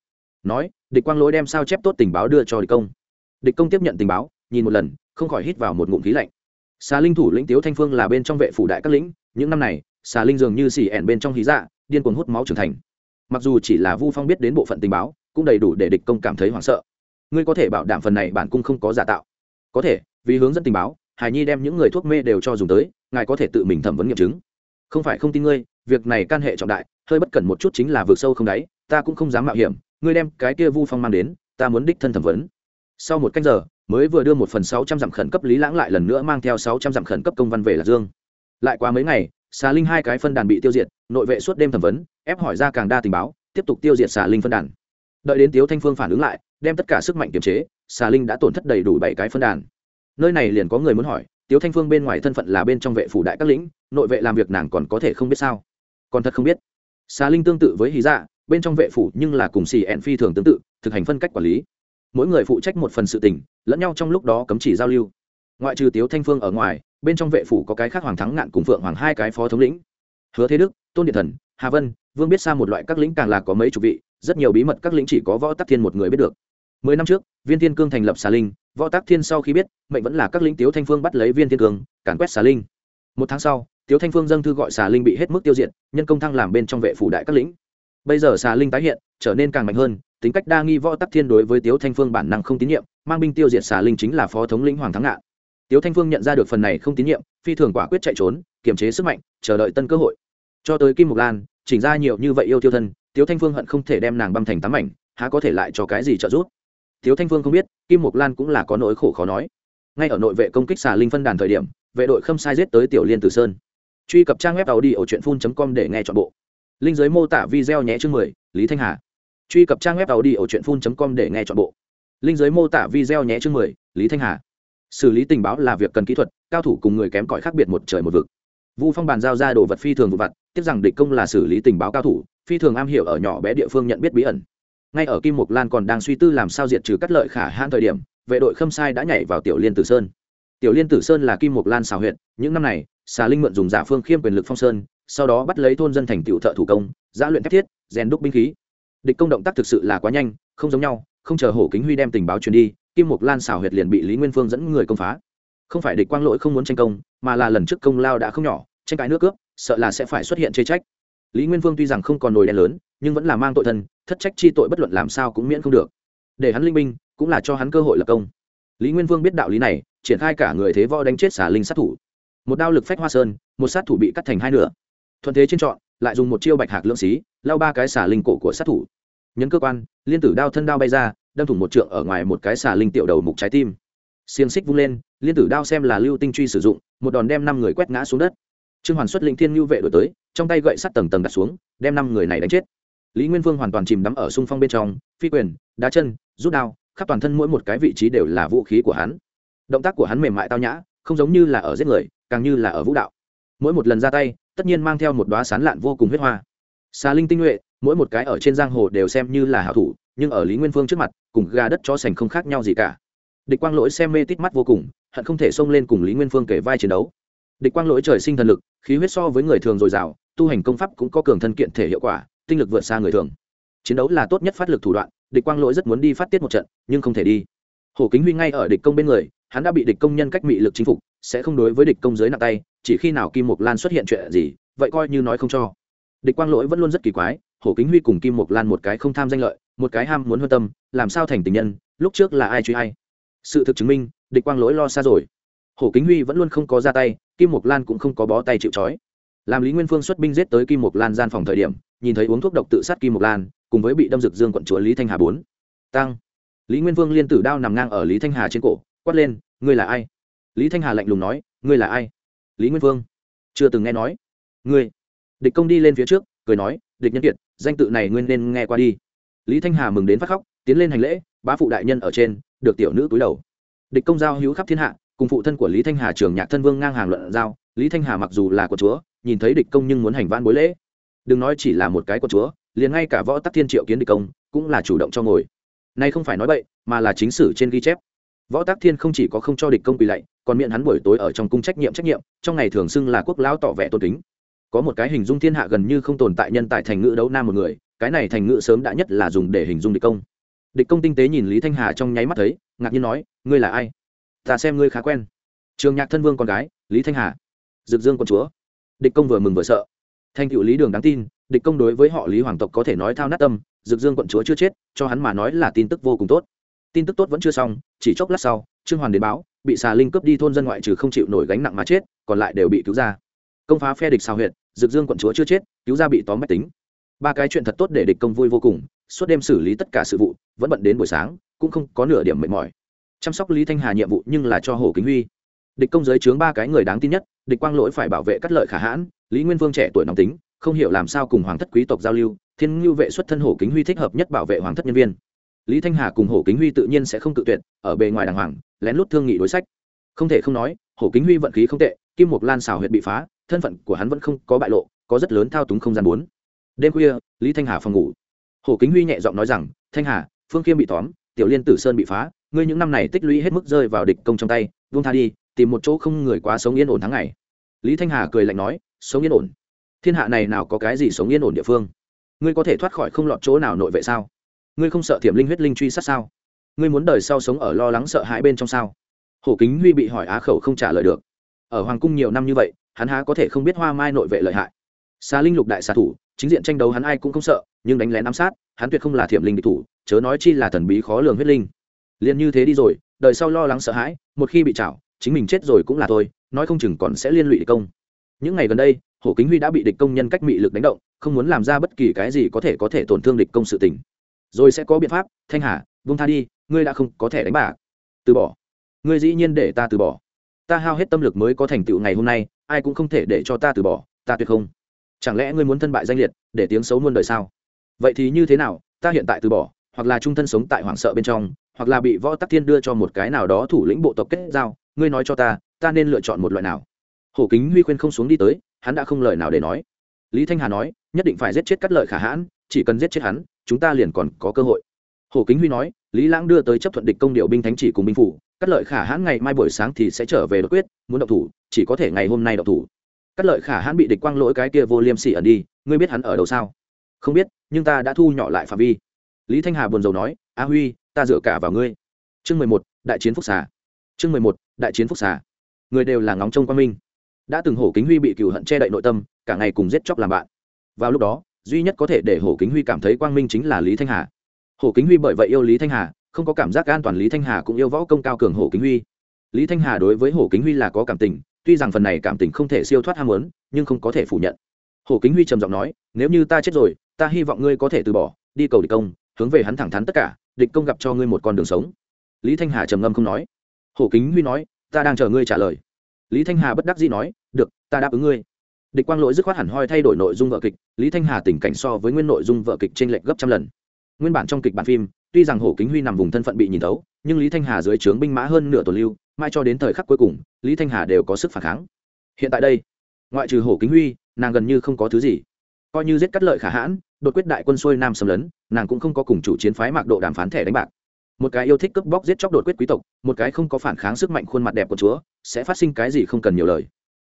nói, địch quang lỗi đem sao chép tốt tình báo đưa cho địch công. Địch công tiếp nhận tình báo, nhìn một lần, không khỏi hít vào một ngụm khí lạnh. Xà linh thủ lĩnh tiếu thanh phương là bên trong vệ phủ đại các lĩnh, những năm này, xà linh dường như xì ẻn bên trong hí dạ điên cuồng hút máu trưởng thành. Mặc dù chỉ là vu phong biết đến bộ phận tình báo, cũng đầy đủ để địch công cảm thấy hoảng sợ. Ngươi có thể bảo đảm phần này bản cung không có giả tạo. Có thể, vì hướng dẫn tình báo, hải nhi đem những người thuốc mê đều cho dùng tới, ngài có thể tự mình thẩm vấn nghiệm chứng. Không phải không tin ngươi, việc này can hệ trọng đại, hơi bất cẩn một chút chính là vượt sâu không đáy, ta cũng không dám mạo hiểm ngươi đem cái kia vu phong mang đến, ta muốn đích thân thẩm vấn. Sau một cách giờ, mới vừa đưa một phần sáu trăm dặm khẩn cấp lý lãng lại lần nữa mang theo sáu trăm dặm khẩn cấp công văn về lạc dương. Lại qua mấy ngày, xà linh hai cái phân đàn bị tiêu diệt, nội vệ suốt đêm thẩm vấn, ép hỏi ra càng đa tình báo, tiếp tục tiêu diệt xà linh phân đàn. Đợi đến tiếu thanh phương phản ứng lại, đem tất cả sức mạnh kiềm chế, xà linh đã tổn thất đầy đủ bảy cái phân đàn. Nơi này liền có người muốn hỏi, tiếu thanh phương bên ngoài thân phận là bên trong vệ phủ đại các lĩnh, nội vệ làm việc nàng còn có thể không biết sao? Còn thật không biết. Xà linh tương tự với hí dạ bên trong vệ phủ nhưng là cùng xì ẹn phi thường tương tự, thực hành phân cách quản lý. Mỗi người phụ trách một phần sự tình, lẫn nhau trong lúc đó cấm chỉ giao lưu. Ngoại trừ tiếu thanh phương ở ngoài, bên trong vệ phủ có cái khác hoàng thắng ngạn cùng phượng hoàng hai cái phó thống lĩnh. Hứa thế đức, tôn điện thần, hà vân, vương biết xa một loại các lĩnh càng là có mấy chục vị, rất nhiều bí mật các lĩnh chỉ có võ tắc thiên một người biết được. Mười năm trước, viên thiên cương thành lập xà linh, võ tắc thiên sau khi biết, mệnh vẫn là các lĩnh tiếu thanh phương bắt lấy viên thiên cương càn quét xà linh. Một tháng sau, tiếu thanh phương dâng thư gọi xà linh bị hết mức tiêu diệt, nhân công thăng làm bên trong vệ phủ đại các lĩnh bây giờ xà linh tái hiện, trở nên càng mạnh hơn, tính cách đa nghi võ tắc thiên đối với tiếu thanh phương bản năng không tín nhiệm, mang binh tiêu diệt xà linh chính là phó thống lĩnh hoàng thắng ngạn. Tiếu thanh phương nhận ra được phần này không tín nhiệm, phi thường quả quyết chạy trốn, kiềm chế sức mạnh, chờ đợi tân cơ hội. Cho tới kim mục lan, chỉnh ra nhiều như vậy yêu tiêu thân, tiếu thanh phương hận không thể đem nàng băm thành tám mảnh, há có thể lại cho cái gì trợ giúp? Tiếu thanh phương không biết, kim mục lan cũng là có nỗi khổ khó nói. Ngay ở nội vệ công kích xà linh phân đàn thời điểm, vệ đội khâm sai giết tới tiểu liên tử sơn. Truy cập trang web tàu đi ở truyện phun com để nghe chọn bộ linh giới mô tả video nhé chương mười, lý thanh hà. Truy cập trang web tàu đi ở truyện phun com để nghe chọn bộ. Linh giới mô tả video nhé chương mười, lý thanh hà. Xử lý tình báo là việc cần kỹ thuật, cao thủ cùng người kém cỏi khác biệt một trời một vực. Vu phong bàn giao ra đồ vật phi thường vụ vặt, tiếp rằng địch công là xử lý tình báo cao thủ, phi thường am hiểu ở nhỏ bé địa phương nhận biết bí ẩn. Ngay ở kim mục lan còn đang suy tư làm sao diệt trừ cắt lợi khả hãn thời điểm, vệ đội khâm sai đã nhảy vào tiểu liên tử sơn. Tiểu liên tử sơn là kim mục lan xào huyện những năm này, xà linh mượn dùng giả phương khiêm quyền lực phong sơn sau đó bắt lấy thôn dân thành tiểu thợ thủ công giã luyện thép thiết rèn đúc binh khí. Địch công động tác thực sự là quá nhanh không giống nhau không chờ hổ kính huy đem tình báo truyền đi kim mục lan xảo huyệt liền bị lý nguyên phương dẫn người công phá. Không phải địch quang lỗi không muốn tranh công mà là lần trước công lao đã không nhỏ tranh cãi nước cướp sợ là sẽ phải xuất hiện chê trách. Lý nguyên phương tuy rằng không còn nồi đen lớn nhưng vẫn là mang tội thân thất trách chi tội bất luận làm sao cũng miễn không được. Để hắn linh minh, cũng là cho hắn cơ hội lập công. Lý nguyên vương biết đạo lý này triển khai cả người thế võ đánh chết xả linh sát thủ. Một đao lực phách hoa sơn một sát thủ bị cắt thành hai nửa thuận thế trên trọn, lại dùng một chiêu bạch hạc lưỡng xí, lao ba cái xả linh cổ của sát thủ. Nhấn cơ quan, liên tử đao thân đao bay ra, đâm thủng một trượng ở ngoài một cái xả linh tiểu đầu mục trái tim. Xiềng xích vung lên, liên tử đao xem là lưu tinh truy sử dụng, một đòn đem năm người quét ngã xuống đất. Trương hoàn xuất linh thiên nhu vệ đổi tới, trong tay gậy sắt tầng tầng đặt xuống, đem năm người này đánh chết. Lý nguyên vương hoàn toàn chìm đắm ở xung phong bên trong, phi quyền, đá chân, rút đao, khắp toàn thân mỗi một cái vị trí đều là vũ khí của hắn. Động tác của hắn mềm mại tao nhã, không giống như là ở giết người, càng như là ở vũ đạo mỗi một lần ra tay, tất nhiên mang theo một đoá sán lạn vô cùng huyết hoa. Xà linh tinh nhuệ, mỗi một cái ở trên giang hồ đều xem như là hảo thủ, nhưng ở lý nguyên phương trước mặt, cùng gà đất cho sành không khác nhau gì cả. Địch quang lỗi xem mê tít mắt vô cùng, hận không thể xông lên cùng lý nguyên phương kể vai chiến đấu. Địch quang lỗi trời sinh thần lực, khí huyết so với người thường dồi dào, tu hành công pháp cũng có cường thân kiện thể hiệu quả, tinh lực vượt xa người thường. Chiến đấu là tốt nhất phát lực thủ đoạn, địch quang lỗi rất muốn đi phát tiết một trận, nhưng không thể đi. Hồ kính huy ngay ở địch công bên người, hắn đã bị địch công nhân cách mị lực chinh phục, sẽ không đối với địch công dưới nặng tay chỉ khi nào kim mục lan xuất hiện chuyện gì, vậy coi như nói không cho. Địch quang lỗi vẫn luôn rất kỳ quái, hổ kính huy cùng kim mục lan một cái không tham danh lợi, một cái ham muốn hơn tâm, làm sao thành tình nhân, lúc trước là ai truy ai? Sự thực chứng minh, địch quang lỗi lo xa rồi. Hổ kính huy vẫn luôn không có ra tay, kim mục lan cũng không có bó tay chịu c làm lý nguyên phương xuất binh giết tới kim mục lan gian phòng thời điểm, nhìn thấy uống thuốc độc tự sát kim mục lan, cùng với bị đâm rực dương quận chúa lý thanh hà bốn. Tăng. Lý nguyên vương liên tử đao nằm ngang ở lý thanh hà trên cổ, quát lên, ngươi là ai? Lý thanh hà lạnh lùng nói, ngươi là ai? Lý nguyên vương chưa từng nghe nói. Ngươi, địch công đi lên phía trước, cười nói, địch nhân kiệt, danh tự này nguyên nên nghe qua đi. Lý thanh hà mừng đến phát khóc, tiến lên hành lễ, bá phụ đại nhân ở trên, được tiểu nữ túi đầu. Địch công giao hữu khắp thiên hạ, cùng phụ thân của lý thanh hà trường nhạc thân vương ngang hàng luận giao, lý thanh hà mặc dù là của chúa, nhìn thấy địch công nhưng muốn hành văn bối lễ. Đừng nói chỉ là một cái của chúa, liền ngay cả võ tắc thiên triệu kiến địch công, cũng là chủ động cho ngồi. Nay không phải nói bậy, mà là chính sử trên ghi chép. Võ tắc thiên không chỉ có không cho địch công quỳ lạy còn miệng hắn buổi tối ở trong cung trách nhiệm trách nhiệm, trong ngày thường xưng là quốc lão tỏ vẻ tôn kính. Có một cái hình dung thiên hạ gần như không tồn tại nhân tài thành ngữ đấu nam một người, cái này thành ngữ sớm đã nhất là dùng để hình dung địch công. Địch công tinh tế nhìn lý thanh hà trong nháy mắt thấy, ngạc nhiên nói, ngươi là ai? Ta xem ngươi khá quen. Trường nhạc thân vương con gái, lý thanh hà. Dực dương con chúa. Địch công vừa mừng vừa sợ. Thanh cựu lý đường đáng tin, địch công đối với họ lý hoàng tộc có thể nói thao nát tâm, dực dương quận chúa chưa chết, cho hắn mà nói là tin tức vô cùng tốt. Tin tức tốt vẫn chưa xong, chỉ chốc lát sau, trương hoàn đến báo bị xà linh cướp đi thôn dân ngoại trừ không chịu nổi gánh nặng mà chết, còn lại đều bị cứu ra. Công phá phe địch xào huyện dược dương quận chúa chưa chết, cứu ra bị tóm mách tính. Ba cái chuyện thật tốt để địch công vui vô cùng, suốt đêm xử lý tất cả sự vụ, vẫn bận đến buổi sáng, cũng không có nửa điểm mệt mỏi. Chăm sóc lý thanh hà nhiệm vụ nhưng là cho hồ kính huy. Địch công giới chướng ba cái người đáng tin nhất, địch quang lỗi phải bảo vệ cắt lợi khả hãn, lý nguyên vương trẻ tuổi nóng tính, không hiểu làm sao cùng hoàng thất quý tộc giao lưu, thiên ngưu vệ xuất thân hồ kính huy thích hợp nhất bảo vệ hoàng thất nhân viên lý thanh hà cùng hổ kính huy tự nhiên sẽ không tự tuyệt, ở bề ngoài đàng hoàng, lén lút thương nghị đối sách. Không thể không nói hổ kính huy vận khí không tệ, kim mục lan xào huyệt bị phá, thân phận của hắn vẫn không có bại lộ, có rất lớn thao túng không gian bốn. Đêm khuya, lý thanh hà phòng ngủ. Hổ kính huy nhẹ giọng nói rằng, thanh hà, phương khiêm bị tóm, tiểu liên tử sơn bị phá, ngươi những năm này tích lũy hết mức rơi vào địch công trong tay vung tha đi, tìm một chỗ không người quá sống yên ổn tháng ngày. Lý thanh hà cười lạnh nói, sống yên ổn? Thiên hạ này nào có cái gì sống yên ổn địa phương? Ngươi có thể thoát khỏi không lọt chỗ nào nội vệ sao? Ngươi không sợ thiểm linh huyết linh truy sát sao? Ngươi muốn đời sau sống ở lo lắng sợ hãi bên trong sao? Hổ kính huy bị hỏi á khẩu không trả lời được. Ở hoàng cung nhiều năm như vậy, hắn há có thể không biết hoa mai nội vệ lợi hại. Xa linh lục đại xạ thủ, chính diện tranh đấu hắn ai cũng không sợ, nhưng đánh lén ám sát, hắn tuyệt không là thiểm linh địch thủ, chớ nói chi là thần bí khó lường huyết linh. Liền như thế đi rồi, đời sau lo lắng sợ hãi, một khi bị chảo chính mình chết rồi cũng là thôi, nói không chừng còn sẽ liên lụy địch công. Những ngày gần đây, hổ kính huy đã bị địch công nhân cách mị lực đánh động, không muốn làm ra bất kỳ cái gì có thể có thể tổn thương địch công sự tình rồi sẽ có biện pháp, thanh hà vung tha đi, ngươi đã không có thể đánh bạc. Từ bỏ. Ngươi dĩ nhiên để ta từ bỏ. Ta hao hết tâm lực mới có thành tựu ngày hôm nay, ai cũng không thể để cho ta từ bỏ, ta tuyệt không. Chẳng lẽ ngươi muốn thân bại danh liệt, để tiếng xấu muôn đời sao? Vậy thì như thế nào, ta hiện tại từ bỏ, hoặc là trung thân sống tại hoảng sợ bên trong, hoặc là bị võ tắc thiên đưa cho một cái nào đó thủ lĩnh bộ tộc kết giao, ngươi nói cho ta ta nên lựa chọn một loại nào? Hổ kính huy khuyên không xuống đi tới, hắn đã không lời nào để nói. Lý thanh hà nói, nhất định phải giết chết cắt lợi khả hãn, chỉ cần giết chết hắn chúng ta liền còn có cơ hội. Hổ kính huy nói, lý lãng đưa tới chấp thuận địch công điệu binh thánh chỉ cùng binh phủ cắt lợi khả hãn ngày mai buổi sáng thì sẽ trở về đột quyết, muốn độc thủ, chỉ có thể ngày hôm nay độc thủ. Cắt lợi khả hãn bị địch quang lỗi cái kia vô liêm sỉ ẩn đi, ngươi biết hắn ở đâu sao? Không biết, nhưng ta đã thu nhỏ lại phạm vi. Lý thanh hà buồn rầu nói, a huy, ta dựa cả vào ngươi. Chương mười một, đại chiến phúc xà. Chương mười một, đại chiến phúc xà. Người đều là ngóng trông quang minh đã từng hổ kính huy bị cựu hận che đậy nội tâm, cả ngày cùng giết chóc làm bạn. Vào lúc đó duy nhất có thể để hồ kính huy cảm thấy quang minh chính là lý thanh hà. Hồ kính huy bởi vậy yêu lý thanh hà, không có cảm giác an toàn lý thanh hà cũng yêu võ công cao cường hồ kính huy. Lý thanh hà đối với hồ kính huy là có cảm tình, tuy rằng phần này cảm tình không thể siêu thoát ham muốn, nhưng không có thể phủ nhận. Hồ kính huy trầm giọng nói, nếu như ta chết rồi, ta hy vọng ngươi có thể từ bỏ, đi cầu địch công, hướng về hắn thẳng thắn tất cả, địch công gặp cho ngươi một con đường sống. Lý thanh hà trầm ngâm không nói. Hồ kính huy nói, ta đang chờ ngươi trả lời. Lý thanh hà bất đắc dĩ nói, được, ta đáp ứng ngươi địch quang lỗi dứt khoát hẳn hoi thay đổi nội dung vợ kịch, lý thanh hà tình cảnh so với nguyên nội dung vợ kịch t r ê n lệch gấp trăm lần. Nguyên bản trong kịch bản phim, tuy rằng hổ kính huy nằm vùng thân phận bị nhìn thấu, nhưng lý thanh hà dưới trướng binh mã hơn nửa tuần lưu mai cho đến thời khắc cuối cùng, lý thanh hà đều có sức phản kháng. Hiện tại đây, ngoại trừ hổ kính huy, nàng gần như không có thứ gì. Coi như giết cắt lợi khả hãn, đột quyết đại quân xuôi nam xâm lấn, nàng cũng không có cùng chủ chiến phái mạc độ đàm phán thẻ đánh bạc. Một cái yêu thích cướp bóc giết chóc đột quyết quý tộc, một cái không có phản kháng sức mạnh khuôn mặt đẹp của chúa, sẽ phát sinh cái gì không cần nhiều lời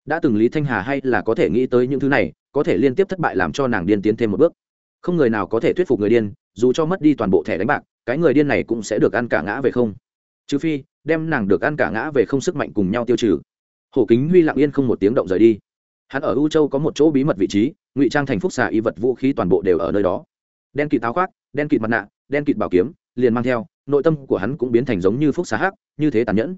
đã từng lý thanh hà hay là có thể nghĩ tới những thứ này, có thể liên tiếp thất bại làm cho nàng điên tiến thêm một bước. Không người nào có thể thuyết phục người điên, dù cho mất đi toàn bộ thẻ đánh bạc, cái người điên này cũng sẽ được ăn cả ngã về không. Trừ phi, đem nàng được ăn cả ngã về không sức mạnh cùng nhau tiêu trừ. Hổ kính huy lặng yên không một tiếng động rời đi. Hắn ở u châu có một chỗ bí mật vị trí, ngụy trang thành phúc xà y vật vũ khí toàn bộ đều ở nơi đó. Đen kịt táo khoác, đen kịt mặt nạ, đen kịt bảo kiếm, liền mang theo, nội tâm của hắn cũng biến thành giống như phúc xà hắc, như thế tàn nhẫn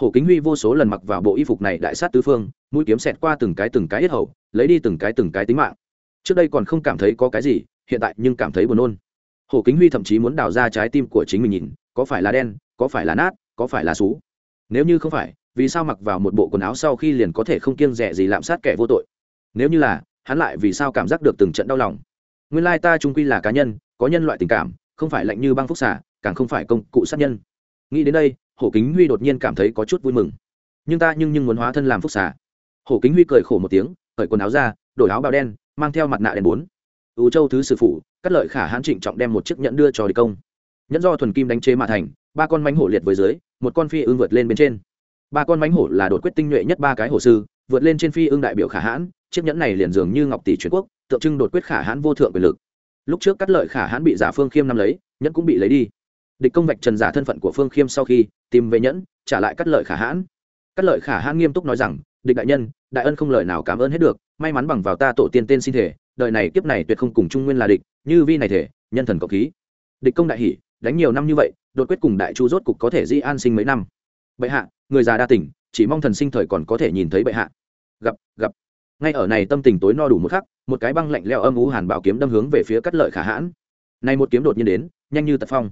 hổ kính huy vô số lần mặc vào bộ y phục này đại sát tứ phương, mũi kiếm xẹt qua từng cái từng cái yết hầu, lấy đi từng cái từng cái tính mạng. Trước đây còn không cảm thấy có cái gì, hiện tại nhưng cảm thấy buồn nôn. Hổ kính huy thậm chí muốn đào ra trái tim của chính mình nhìn, có phải là đen, có phải là nát, có phải là xú? Nếu như không phải, vì sao mặc vào một bộ quần áo sau khi liền có thể không kiêng rẻ gì lạm sát kẻ vô tội? Nếu như là, hắn lại vì sao cảm giác được từng trận đau lòng? Nguyên lai ta trung quy là cá nhân, có nhân loại tình cảm, không phải lạnh như băng phúc xả càng không phải công cụ sát nhân. Nghĩ đến đây hổ kính huy đột nhiên cảm thấy có chút vui mừng. Nhưng ta nhưng nhưng muốn hóa thân làm phúc xà. hổ kính huy cười khổ một tiếng, cởi quần áo ra, đổi áo bào đen, mang theo mặt nạ đèn bốn. Ưu châu thứ sử phụ cắt lợi khả hãn trịnh trọng đem một chiếc nhẫn đưa cho địch công. Nhẫn do thuần kim đánh chế mà thành, ba con mánh hổ liệt với dưới, một con phi ương vượt lên bên trên. Ba con mánh hổ là đột quyết tinh nhuệ nhất ba cái hổ sư, vượt lên trên phi ương đại biểu khả hãn, chiếc nhẫn này liền dường như ngọc tỷ truyền quốc, tượng trưng đột quyết khả hãn vô thượng quyền lực. Lúc trước cắt lợi khả hãn bị giả phương khiêm nắm lấy, nhẫn cũng bị lấy đi địch công vạch trần giả thân phận của phương khiêm sau khi tìm về nhẫn, trả lại cắt lợi khả hãn. Cắt lợi khả hãn nghiêm túc nói rằng, địch đại nhân, đại ân không lời nào cảm ơn hết được, may mắn bằng vào ta tổ tiên tên xin thể, đời này kiếp này tuyệt không cùng trung nguyên là địch, như vi này thể, nhân thần cộng khí. Địch công đại hỷ đánh nhiều năm như vậy, đột quyết cùng đại chu rốt cục có thể di an sinh mấy năm. Bệ hạ, người già đa tỉnh, chỉ mong thần sinh thời còn có thể nhìn thấy bệ hạ. Gặp gặp. Ngay ở này tâm tình tối no đủ một khắc, một cái băng lạnh leo âm ú hàn bảo kiếm đâm hướng về phía cắt lợi khả hãn. Nay một kiếm đột nhiên đến, nhanh như tật phong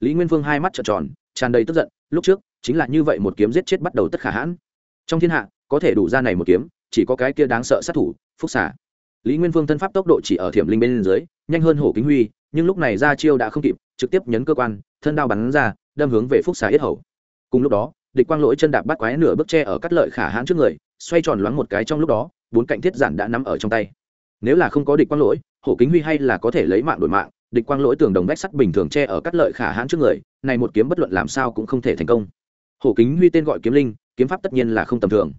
lý nguyên vương hai mắt trợn tròn, tràn đầy tức giận, lúc trước, chính là như vậy một kiếm giết chết bắt đầu tất khả hãn. Trong thiên hạ, có thể đủ ra này một kiếm, chỉ có cái kia đáng sợ sát thủ, phúc xả lý nguyên vương thân pháp tốc độ chỉ ở thiểm linh bên dưới, nhanh hơn hổ kính huy, nhưng lúc này ra chiêu đã không kịp, trực tiếp nhấn cơ quan, thân đao bắn ra, đâm hướng về phúc xả yết hầu. Cùng lúc đó, địch quang lỗi chân đạp bắt quái nửa bước tre ở cắt lợi khả hãn trước người, xoay tròn loáng một cái trong lúc đó, bốn cạnh thiết giản đã nắm ở trong tay. Nếu là không có địch quang lỗi, hổ kính huy hay là có thể lấy mạng đổi mạng địch quang lỗi tường đồng vách sắt bình thường che ở cắt lợi khả hãn trước người, này một kiếm bất luận làm sao cũng không thể thành công. Hổ kính huy tên gọi kiếm linh, kiếm pháp tất nhiên là không tầm thường.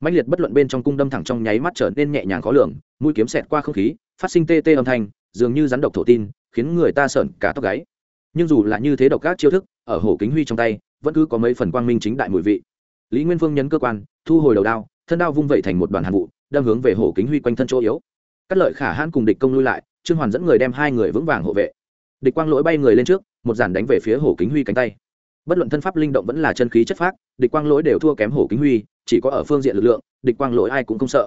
Mạnh liệt bất luận bên trong cung đâm thẳng trong nháy mắt trở nên nhẹ nhàng khó lường, mũi kiếm xẹt qua không khí, phát sinh tê tê âm thanh, dường như rắn độc thổ tin, khiến người ta sợn cả tóc gáy. Nhưng dù là như thế độc các chiêu thức, ở hổ kính huy trong tay, vẫn cứ có mấy phần quang minh chính đại mùi vị. Lý nguyên phương nhấn cơ quan, thu hồi đầu đao, thân đao vung vẩy thành một đoàn hàn vụ, đâm hướng về hổ kính huy quanh thân chỗ yếu. Cắt lợi khả hãn cùng địch công lui lại trương hoàn dẫn người đem hai người vững vàng hộ vệ. Địch quang lỗi bay người lên trước, một giản đánh về phía hổ kính huy cánh tay. Bất luận thân pháp linh động vẫn là chân khí chất phác, địch quang lỗi đều thua kém hổ kính huy, chỉ có ở phương diện lực lượng, địch quang lỗi ai cũng không sợ.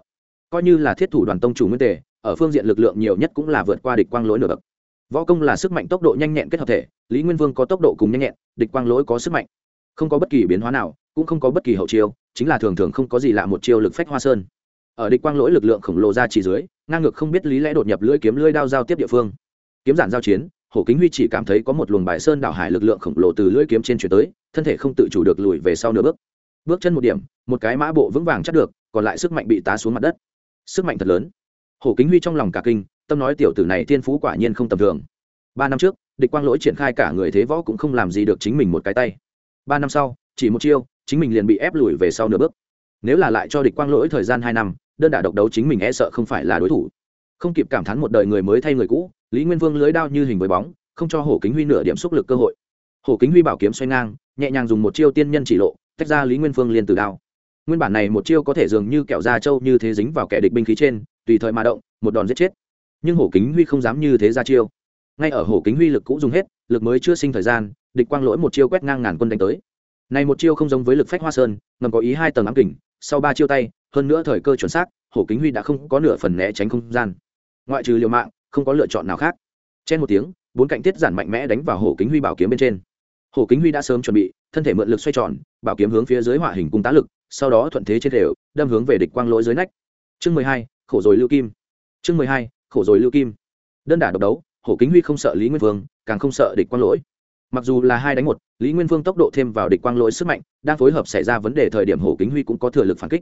Coi như là thiết thủ đoàn tông chủ nguyên tề, ở phương diện lực lượng nhiều nhất cũng là vượt qua địch quang lỗi nửa bậc. Võ công là sức mạnh tốc độ nhanh nhẹn kết hợp thể, lý nguyên vương có tốc độ cùng nhanh nhẹn, địch quang lỗi có sức mạnh. Không có bất kỳ biến hóa nào, cũng không có bất kỳ hậu chiêu, chính là thường thường không có gì lạ một chiêu lực phách hoa sơn ở địch quang lỗi lực lượng khổng lồ ra chỉ dưới, ngang ngược không biết lý lẽ đột nhập lưỡi kiếm lưỡi đao giao tiếp địa phương. Kiếm giản giao chiến, hổ kính huy chỉ cảm thấy có một luồng bài sơn đảo hải lực lượng khổng lồ từ lưỡi kiếm trên chuyển tới, thân thể không tự chủ được lùi về sau nửa bước. Bước chân một điểm, một cái mã bộ vững vàng chắc được, còn lại sức mạnh bị tá xuống mặt đất. Sức mạnh thật lớn. Hổ kính huy trong lòng cả kinh, tâm nói tiểu tử này thiên phú quả nhiên không tầm thường. Ba năm trước, địch quang lỗi triển khai cả người thế võ cũng không làm gì được chính mình một cái tay. Ba năm sau, chỉ một chiêu, chính mình liền bị ép lùi về sau nửa bước. Nếu là lại cho địch quang lỗi thời gian hai năm đơn đả độc đấu chính mình e sợ không phải là đối thủ. Không kịp cảm thán một đời người mới thay người cũ, lý nguyên vương lưới đao như hình với bóng, không cho hổ kính huy nửa điểm xúc lực cơ hội. Hổ kính huy bảo kiếm xoay ngang, nhẹ nhàng dùng một chiêu tiên nhân chỉ lộ, tách ra lý nguyên vương liền từ đao. Nguyên bản này một chiêu có thể dường như kẹo da trâu như thế dính vào kẻ địch binh khí trên, tùy thời mà động, một đòn giết chết. Nhưng hổ kính huy không dám như thế ra chiêu. Ngay ở hổ kính huy lực cũ dùng hết, lực mới chưa sinh thời gian, địch quang lỗi một chiêu quét ngang ngàn quân đánh tới. Này một chiêu không giống với lực phách hoa sơn, ngầm có ý hai tầng ám kình, sau ba chiêu tay hơn nữa thời cơ chuẩn xác hổ kính huy đã không có nửa phần né tránh không gian. Ngoại trừ liều mạng, không có lựa chọn nào khác. Trên một tiếng, bốn cạnh tiết giản mạnh mẽ đánh vào hổ kính huy bảo kiếm bên trên. Hổ kính huy đã sớm chuẩn bị, thân thể mượn lực xoay tròn, bảo kiếm hướng phía dưới hỏa hình cung tá lực, sau đó thuận thế trên đều, đâm hướng về địch quang lỗi dưới nách. Chương mười hai, khổ rồi lưu kim. Chương mười hai, khổ rồi lưu kim. Đơn đả độc đấu hổ kính huy không sợ lý nguyên vương, càng không sợ địch quang lỗi. Mặc dù là hai đánh một, lý nguyên vương tốc độ thêm vào địch quang lỗi sức mạnh, đang phối hợp xảy ra vấn đề thời điểm hổ kính huy cũng có thừa lực phản kích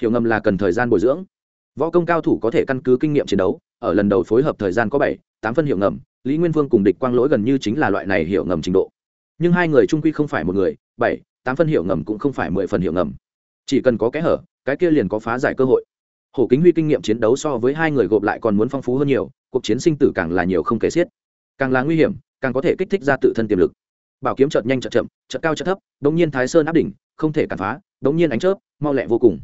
hiểu ngầm là cần thời gian bồi dưỡng. Võ công cao thủ có thể căn cứ kinh nghiệm chiến đấu, ở lần đầu phối hợp thời gian có bảy, tám phân hiệu ngầm, lý nguyên vương cùng địch quang lỗi gần như chính là loại này hiệu ngầm trình độ. Nhưng hai người trung quy không phải một người, bảy, tám phân hiệu ngầm cũng không phải mười phần hiệu ngầm. Chỉ cần có kẽ hở, cái kia liền có phá giải cơ hội. Hổ kính huy kinh nghiệm chiến đấu so với hai người gộp lại còn muốn phong phú hơn nhiều, cuộc chiến sinh tử càng là nhiều không kể xiết. Càng là nguy hiểm, càng có thể kích thích ra tự thân tiềm lực. Bảo kiếm chợt nhanh chợt chậm, chợt cao chợt thấp, đống nhiên thái sơn áp đỉnh, không thể cản phá, đống nhiên ánh chớp, mau lẹ vô cùng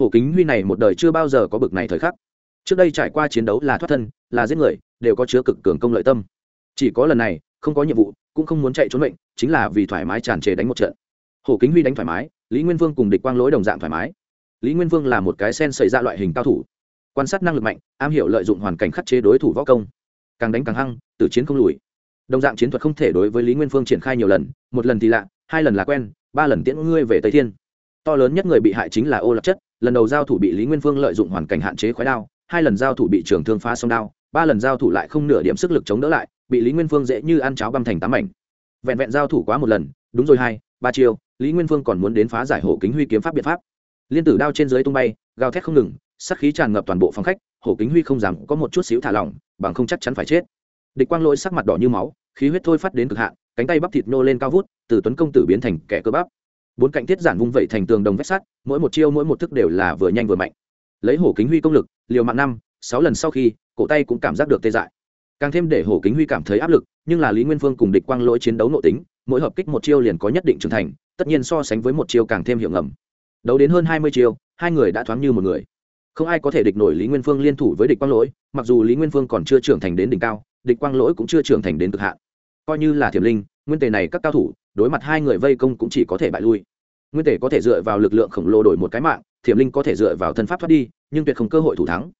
hổ kính huy này một đời chưa bao giờ có bực này thời khắc. Trước đây trải qua chiến đấu là thoát thân, là giết người, đều có chứa cực cường công lợi tâm. Chỉ có lần này, không có nhiệm vụ, cũng không muốn chạy trốn mệnh, chính là vì thoải mái tràn trề đánh một trận. Hổ kính huy đánh thoải mái, lý nguyên vương cùng địch quang lỗi đồng dạng thoải mái. Lý nguyên vương là một cái sen xảy ra loại hình cao thủ. Quan sát năng lực mạnh, am hiểu lợi dụng hoàn cảnh khắc chế đối thủ võ công. Càng đánh càng hăng từ chiến không lùi. Đồng dạng chiến thuật không thể đối với lý nguyên phương triển khai nhiều lần, một lần thì lạ, hai lần là quen, ba lần tiễn ngươi về tây thiên. To lớn nhất người bị hại chính là ô lạc chất lần đầu giao thủ bị lý nguyên phương lợi dụng hoàn cảnh hạn chế khói đao, hai lần giao thủ bị trường thương phá sông đao, ba lần giao thủ lại không nửa điểm sức lực chống đỡ lại, bị lý nguyên phương dễ như ăn cháo băm thành tám mảnh. Vẹn vẹn giao thủ quá một lần, đúng rồi hai, ba chiêu, lý nguyên phương còn muốn đến phá giải hổ kính huy kiếm pháp biện pháp. Liên tử đao trên dưới tung bay, gào thét không ngừng sắc khí tràn ngập toàn bộ phòng khách, hổ kính huy không dám có một chút xíu thả lỏng, bằng không chắc chắn phải chết. Địch quang lỗi sắc mặt đỏ như máu, khí huyết thôi phát đến cực hạn, cánh tay bắp thịt nô lên cao vút, từ tuấn công tử biến thành kẻ cơ bắp bốn cạnh tiết giản vung vẩy thành tường đồng vách sắt, mỗi một chiêu mỗi một thức đều là vừa nhanh vừa mạnh. Lấy hổ kính huy công lực, liều mạng năm, sáu lần sau khi, cổ tay cũng cảm giác được tê dại. Càng thêm để hổ kính huy cảm thấy áp lực, nhưng là lý nguyên phương cùng địch quang lỗi chiến đấu nội tính, mỗi hợp kích một chiêu liền có nhất định trưởng thành, tất nhiên so sánh với một chiêu càng thêm hiệu ngầm. Đấu đến hơn hai mươi chiêu, hai người đã thoáng như một người. Không ai có thể địch nổi lý nguyên phương liên thủ với địch quang lỗi, mặc dù lý nguyên phương còn chưa trưởng thành đến đỉnh cao, địch quang lỗi cũng chưa trưởng thành đến cực hạn. Coi như là thiểm linh, nguyên tề này các cao thủ đối mặt hai người vây công cũng chỉ có thể bại lui. Nguyên tề có thể dựa vào lực lượng khổng lồ đổi một cái mạng, thiểm linh có thể dựa vào thân pháp thoát đi, nhưng tuyệt không cơ hội thủ thắng.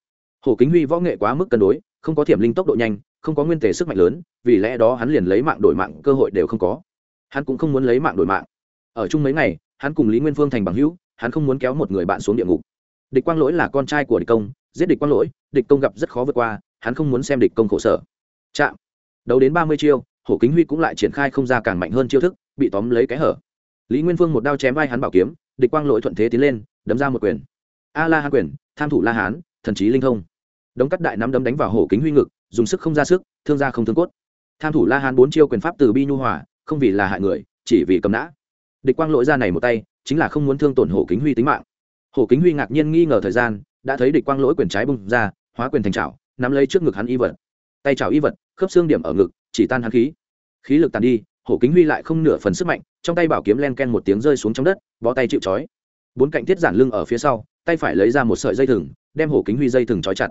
Hồ kính huy võ nghệ quá mức cân đối, không có thiểm linh tốc độ nhanh, không có nguyên tề sức mạnh lớn, vì lẽ đó hắn liền lấy mạng đổi mạng, cơ hội đều không có. Hắn cũng không muốn lấy mạng đổi mạng. Ở chung mấy ngày, hắn cùng lý nguyên phương thành bằng hữu, hắn không muốn kéo một người bạn xuống địa ngục. Địch quang lỗi là con trai của địch công, giết địch quang lỗi, địch công gặp rất khó vượt qua, hắn không muốn xem địch công khổ sở. Chạm. Đấu đến ba mươi chiêu hổ kính huy cũng lại triển khai không ra càng mạnh hơn chiêu thức, bị tóm lấy cái hở. Lý nguyên phương một đao chém vai hắn bảo kiếm, địch quang lỗi thuận thế tiến lên, đấm ra một quyền. A la hán quyền, tham thủ la hán, thần trí linh thông. Đống cắt đại nắm đấm đánh vào hổ kính huy ngực, dùng sức không ra sức, thương ra không thương cốt. Tham thủ la hán bốn chiêu quyền pháp từ bi nhu hòa, không vì là hại người, chỉ vì cầm nã. Địch quang lỗi ra này một tay, chính là không muốn thương tổn hổ kính huy tính mạng. Hổ kính huy ngạc nhiên nghi ngờ thời gian, đã thấy địch quang lỗi quyền trái bung ra, hóa quyền thành trào nắm lấy trước ngực hắn y vật. Tay trào y vật, khớp xương điểm ở ngực chỉ tan hắn khí. Khí lực tàn đi, hổ kính huy lại không nửa phần sức mạnh, trong tay bảo kiếm len ken một tiếng rơi xuống trong đất, bó tay chịu trói. Bốn cạnh thiết giản lưng ở phía sau, tay phải lấy ra một sợi dây thừng, đem hổ kính huy dây thừng trói chặt.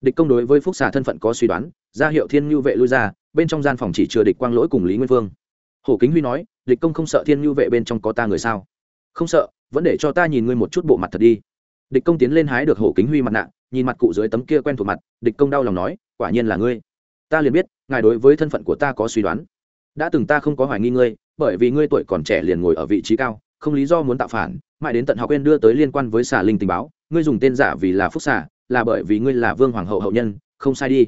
Địch công đối với phúc xà thân phận có suy đoán, ra hiệu thiên nhu vệ lui ra, bên trong gian phòng chỉ chừa địch quang lỗi cùng lý nguyên vương. Hổ kính huy nói, địch công không sợ thiên nhu vệ bên trong có ta người sao? Không sợ, vẫn để cho ta nhìn ngươi một chút bộ mặt thật đi. Địch công tiến lên hái được hổ kính huy mặt nạ, nhìn mặt cụ dưới tấm kia quen thuộc mặt, địch công đau lòng nói, quả nhiên là ngươi. Ta liền biết ngài đối với thân phận của ta có suy đoán. Đã từng ta không có hoài nghi ngươi, bởi vì ngươi tuổi còn trẻ liền ngồi ở vị trí cao, không lý do muốn tạo phản, mãi đến tận học quên đưa tới liên quan với xà linh tình báo, ngươi dùng tên giả vì là phúc xà, là bởi vì ngươi là vương hoàng hậu hậu nhân, không sai đi.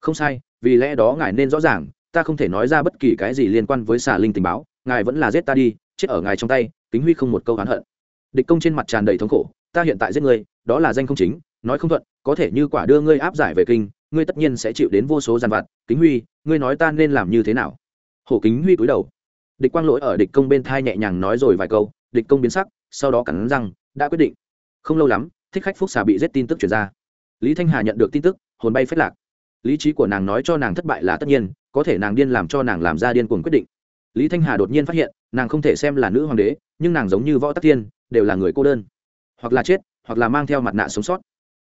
Không sai, vì lẽ đó ngài nên rõ ràng, ta không thể nói ra bất kỳ cái gì liên quan với xà linh tình báo, ngài vẫn là giết ta đi, chết ở ngài trong tay, kính huy không một câu oán hận. Địch công trên mặt tràn đầy thống khổ, ta hiện tại giết ngươi, đó là danh không chính, nói không thuận, có thể như quả đưa ngươi áp giải về kinh ngươi tất nhiên sẽ chịu đến vô số gian vặt, kính huy, ngươi nói ta nên làm như thế nào? Hổ kính huy cúi đầu. Địch quang lỗi ở địch công bên thai nhẹ nhàng nói rồi vài câu, địch công biến sắc, sau đó cắn răng, đã quyết định. Không lâu lắm, thích khách phúc xà bị giết tin tức chuyển ra. Lý thanh hà nhận được tin tức, hồn bay phết lạc. Lý trí của nàng nói cho nàng thất bại là tất nhiên, có thể nàng điên làm cho nàng làm ra điên cuồng quyết định. Lý thanh hà đột nhiên phát hiện, nàng không thể xem là nữ hoàng đế, nhưng nàng giống như võ tắc thiên, đều là người cô đơn. Hoặc là chết, hoặc là mang theo mặt nạ sống sót.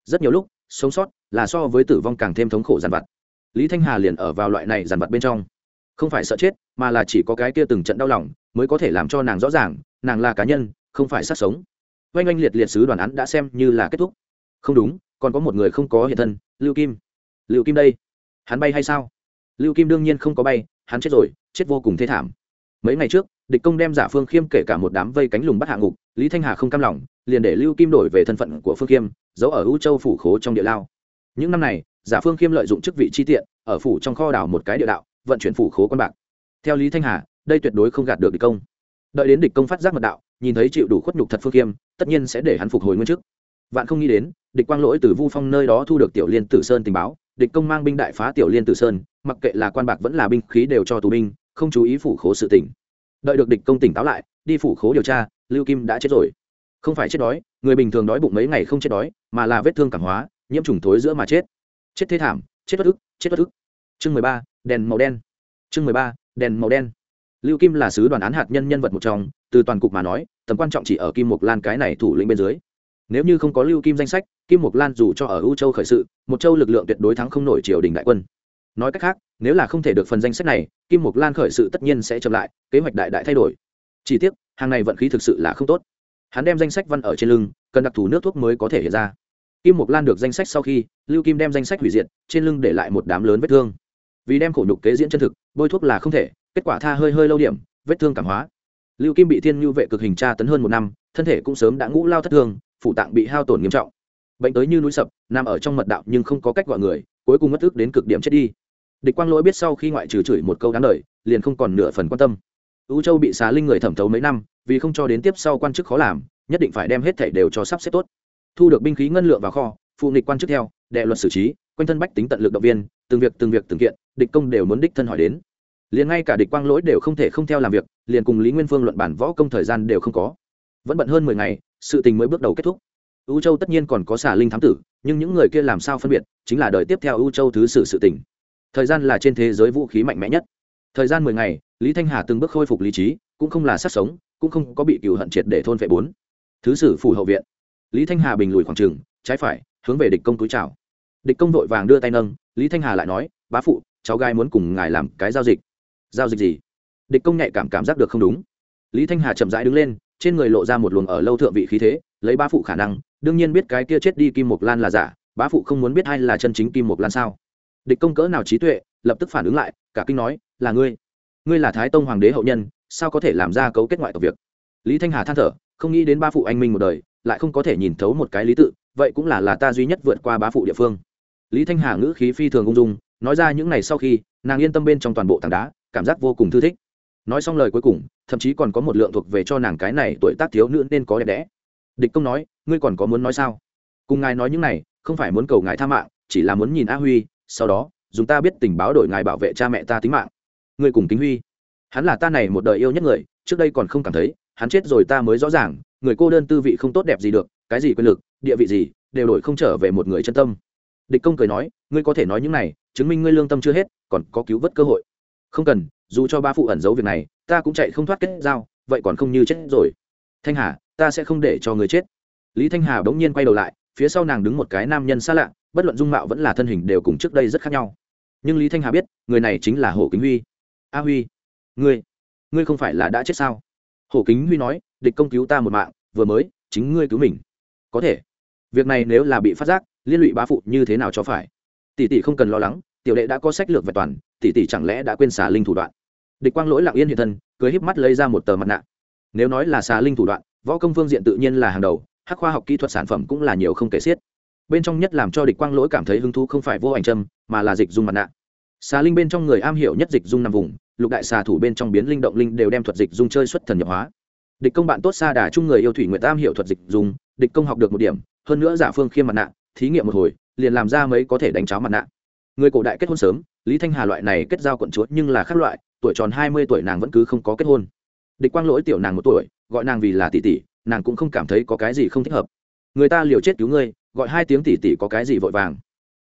Rất nhiều lúc sống sót là so với tử vong càng thêm thống khổ giàn vặt. Lý thanh hà liền ở vào loại này giàn vặt bên trong. Không phải sợ chết, mà là chỉ có cái kia từng trận đau lòng mới có thể làm cho nàng rõ ràng, nàng là cá nhân, không phải sát sống. Oanh oanh liệt liệt sứ đoàn án đã xem như là kết thúc. Không đúng, còn có một người không có hiện thân, lưu kim. Lưu kim đây, hắn bay hay sao? Lưu kim đương nhiên không có bay, hắn chết rồi, chết vô cùng thê thảm. Mấy ngày trước, địch công đem giả phương khiêm kể cả một đám vây cánh lùng bắt hạ ngục, lý thanh hà không cam lòng, liền để lưu kim đổi về thân phận của phương khiêm giấu ở u châu phủ khố trong địa lao. Những năm này, giả phương khiêm lợi dụng chức vị chi tiện, ở phủ trong kho đảo một cái địa đạo, vận chuyển phủ khố quan bạc. Theo lý thanh hà, đây tuyệt đối không gạt được địch công. Đợi đến địch công phát giác mật đạo, nhìn thấy chịu đủ khuất nhục thật phương khiêm, tất nhiên sẽ để hắn phục hồi nguyên chức. Vạn không nghĩ đến, địch quang lỗi từ vu phong nơi đó thu được tiểu liên tử sơn tình báo, địch công mang binh đại phá tiểu liên tử sơn, mặc kệ là quan bạc vẫn là binh khí đều cho tù binh, không chú ý phủ khố sự tỉnh đợi được địch công tỉnh táo lại, đi phủ khố điều tra, lưu kim đã chết rồi không phải chết đói, người bình thường đói bụng mấy ngày không chết đói, mà là vết thương cảm hóa, nhiễm trùng thối giữa mà chết. Chết thế thảm, chết bất ức, chết bất ức. Chương mười ba, đèn màu đen. Chương mười ba, đèn màu đen. Lưu kim là sứ đoàn án hạt nhân nhân vật một trong, từ toàn cục mà nói, tầm quan trọng chỉ ở kim mục lan cái này thủ lĩnh bên dưới. Nếu như không có lưu kim danh sách, kim mục lan dù cho ở u châu khởi sự, một châu lực lượng tuyệt đối thắng không nổi triều đình đại quân. Nói cách khác, nếu là không thể được phần danh sách này, kim mục lan khởi sự tất nhiên sẽ chậm lại, kế hoạch đại đại thay đổi. Chỉ tiếc, hàng này vận khí thực sự là không tốt hắn đem danh sách văn ở trên lưng, cần đặc thù nước thuốc mới có thể hiện ra. Kim mục lan được danh sách sau khi, lưu kim đem danh sách hủy diệt, trên lưng để lại một đám lớn vết thương. Vì đem khổ nhục kế diễn chân thực, bôi thuốc là không thể, kết quả tha hơi hơi lâu điểm, vết thương cảm hóa. Lưu kim bị thiên nhu vệ cực hình tra tấn hơn một năm, thân thể cũng sớm đã ngũ lao thất thương phủ tạng bị hao tổn nghiêm trọng. Bệnh tới như núi sập, nằm ở trong mật đạo nhưng không có cách gọi người, cuối cùng mất thức đến cực điểm chết đi. Địch quang lỗi biết sau khi ngoại trừ chửi một câu đáng lời liền không còn nửa phần quan tâm u châu bị xá linh người thẩm thấu mấy năm, vì không cho đến tiếp sau quan chức khó làm, nhất định phải đem hết thảy đều cho sắp xếp tốt. Thu được binh khí ngân lượng vào kho, phụ nghịch quan chức theo, đệ luật xử trí, quanh thân bách tính tận lực động viên, từng việc từng việc từng kiện, địch công đều muốn đích thân hỏi đến. Liền ngay cả địch quang lỗi đều không thể không theo làm việc, liền cùng lý nguyên phương luận bản võ công thời gian đều không có. Vẫn bận hơn mười ngày, sự tình mới bước đầu kết thúc. U châu tất nhiên còn có xả linh thám tử, nhưng những người kia làm sao phân biệt, chính là đời tiếp theo u châu thứ sử sự tình. Thời gian là trên thế giới vũ khí mạnh mẽ nhất thời gian mười ngày, lý thanh hà từng bước khôi phục lý trí, cũng không là sát sống, cũng không có bị cựu hận triệt để thôn vệ bốn. Thứ sử phủ hậu viện. Lý thanh hà bình lùi khoảng trừng trái phải, hướng về địch công túi chào. Địch công vội vàng đưa tay nâng, lý thanh hà lại nói, bá phụ, cháu gái muốn cùng ngài làm cái giao dịch. Giao dịch gì? Địch công nhạy cảm cảm giác được không đúng. Lý thanh hà chậm rãi đứng lên, trên người lộ ra một luồng ở lâu thượng vị khí thế, lấy bá phụ khả năng, đương nhiên biết cái kia chết đi kim mục lan là giả, bá phụ không muốn biết ai là chân chính kim mục lan sao. Địch công cỡ nào trí tuệ lập tức phản ứng lại, cả kinh nói, là ngươi. Ngươi là thái tông hoàng đế hậu nhân, sao có thể làm ra cấu kết ngoại tộc việc? Lý thanh hà than thở, không nghĩ đến ba phụ anh minh một đời, lại không có thể nhìn thấu một cái lý tự, vậy cũng là là ta duy nhất vượt qua bá phụ địa phương. Lý thanh hà ngữ khí phi thường ung dung, nói ra những ngày sau khi, nàng yên tâm bên trong toàn bộ tảng đá, cảm giác vô cùng thư thích. Nói xong lời cuối cùng, thậm chí còn có một lượng thuộc về cho nàng cái này tuổi tác thiếu nữ nên có đẹp đẽ. Địch công nói, ngươi còn có muốn nói sao? Cùng ngài nói những này, không phải muốn cầu ngài tha mạng, chỉ là muốn nhìn a huy, sau đó dùng ta biết tình báo đổi ngài bảo vệ cha mẹ ta tính mạng. Ngươi cùng kính huy. Hắn là ta này một đời yêu nhất người, trước đây còn không cảm thấy, hắn chết rồi ta mới rõ ràng, người cô đơn tư vị không tốt đẹp gì được, cái gì quyền lực, địa vị gì, đều đổi không trở về một người chân tâm. Địch công cười nói, ngươi có thể nói những này, chứng minh ngươi lương tâm chưa hết, còn có cứu vớt cơ hội. Không cần, dù cho ba phụ ẩn giấu việc này, ta cũng chạy không thoát kết giao, vậy còn không như chết rồi. Thanh hà, ta sẽ không để cho người chết. Lý thanh hà bỗng nhiên quay đầu lại, phía sau nàng đứng một cái nam nhân xa lạ, bất luận dung mạo vẫn là thân hình đều cùng trước đây rất khác nhau nhưng lý thanh hà biết, người này chính là hồ kính huy. A huy, ngươi ngươi không phải là đã chết sao? Hồ kính huy nói, địch công cứu ta một mạng, vừa mới, chính ngươi cứu mình. Có thể. Việc này nếu là bị phát giác, liên lụy bá phụ như thế nào cho phải? Tỷ tỷ không cần lo lắng, tiểu đệ đã có sách lược về toàn, tỷ tỷ chẳng lẽ đã quên xà linh thủ đoạn? Địch quang lỗi lặng yên hiện thân, cưới híp mắt lấy ra một tờ mặt nạ. Nếu nói là xà linh thủ đoạn, võ công phương diện tự nhiên là hàng đầu, hắc khoa học kỹ thuật sản phẩm cũng là nhiều không kể xiết. Bên trong nhất làm cho địch quang lỗi cảm thấy hứng thú không phải vô ảnh châm, mà là dịch dung mặt nạ xà linh bên trong người am hiểu nhất dịch dung nằm vùng, lục đại xà thủ bên trong biến linh động linh đều đem thuật dịch dung chơi xuất thần nhập hóa. Địch công bạn tốt xa đà chung người yêu thủy nguyện am hiểu thuật dịch dung, địch công học được một điểm, hơn nữa giả phương khiêm mặt nạ, thí nghiệm một hồi, liền làm ra mấy có thể đánh cháo mặt nạ. Người cổ đại kết hôn sớm, lý thanh hà loại này kết giao quận chúa nhưng là khác loại, tuổi tròn hai mươi tuổi nàng vẫn cứ không có kết hôn. Địch quang lỗi tiểu nàng một tuổi, gọi nàng vì là tỷ tỷ, nàng cũng không cảm thấy có cái gì không thích hợp. Người ta liều chết cứu ngươi, gọi hai tiếng tỷ tỷ có cái gì vội vàng.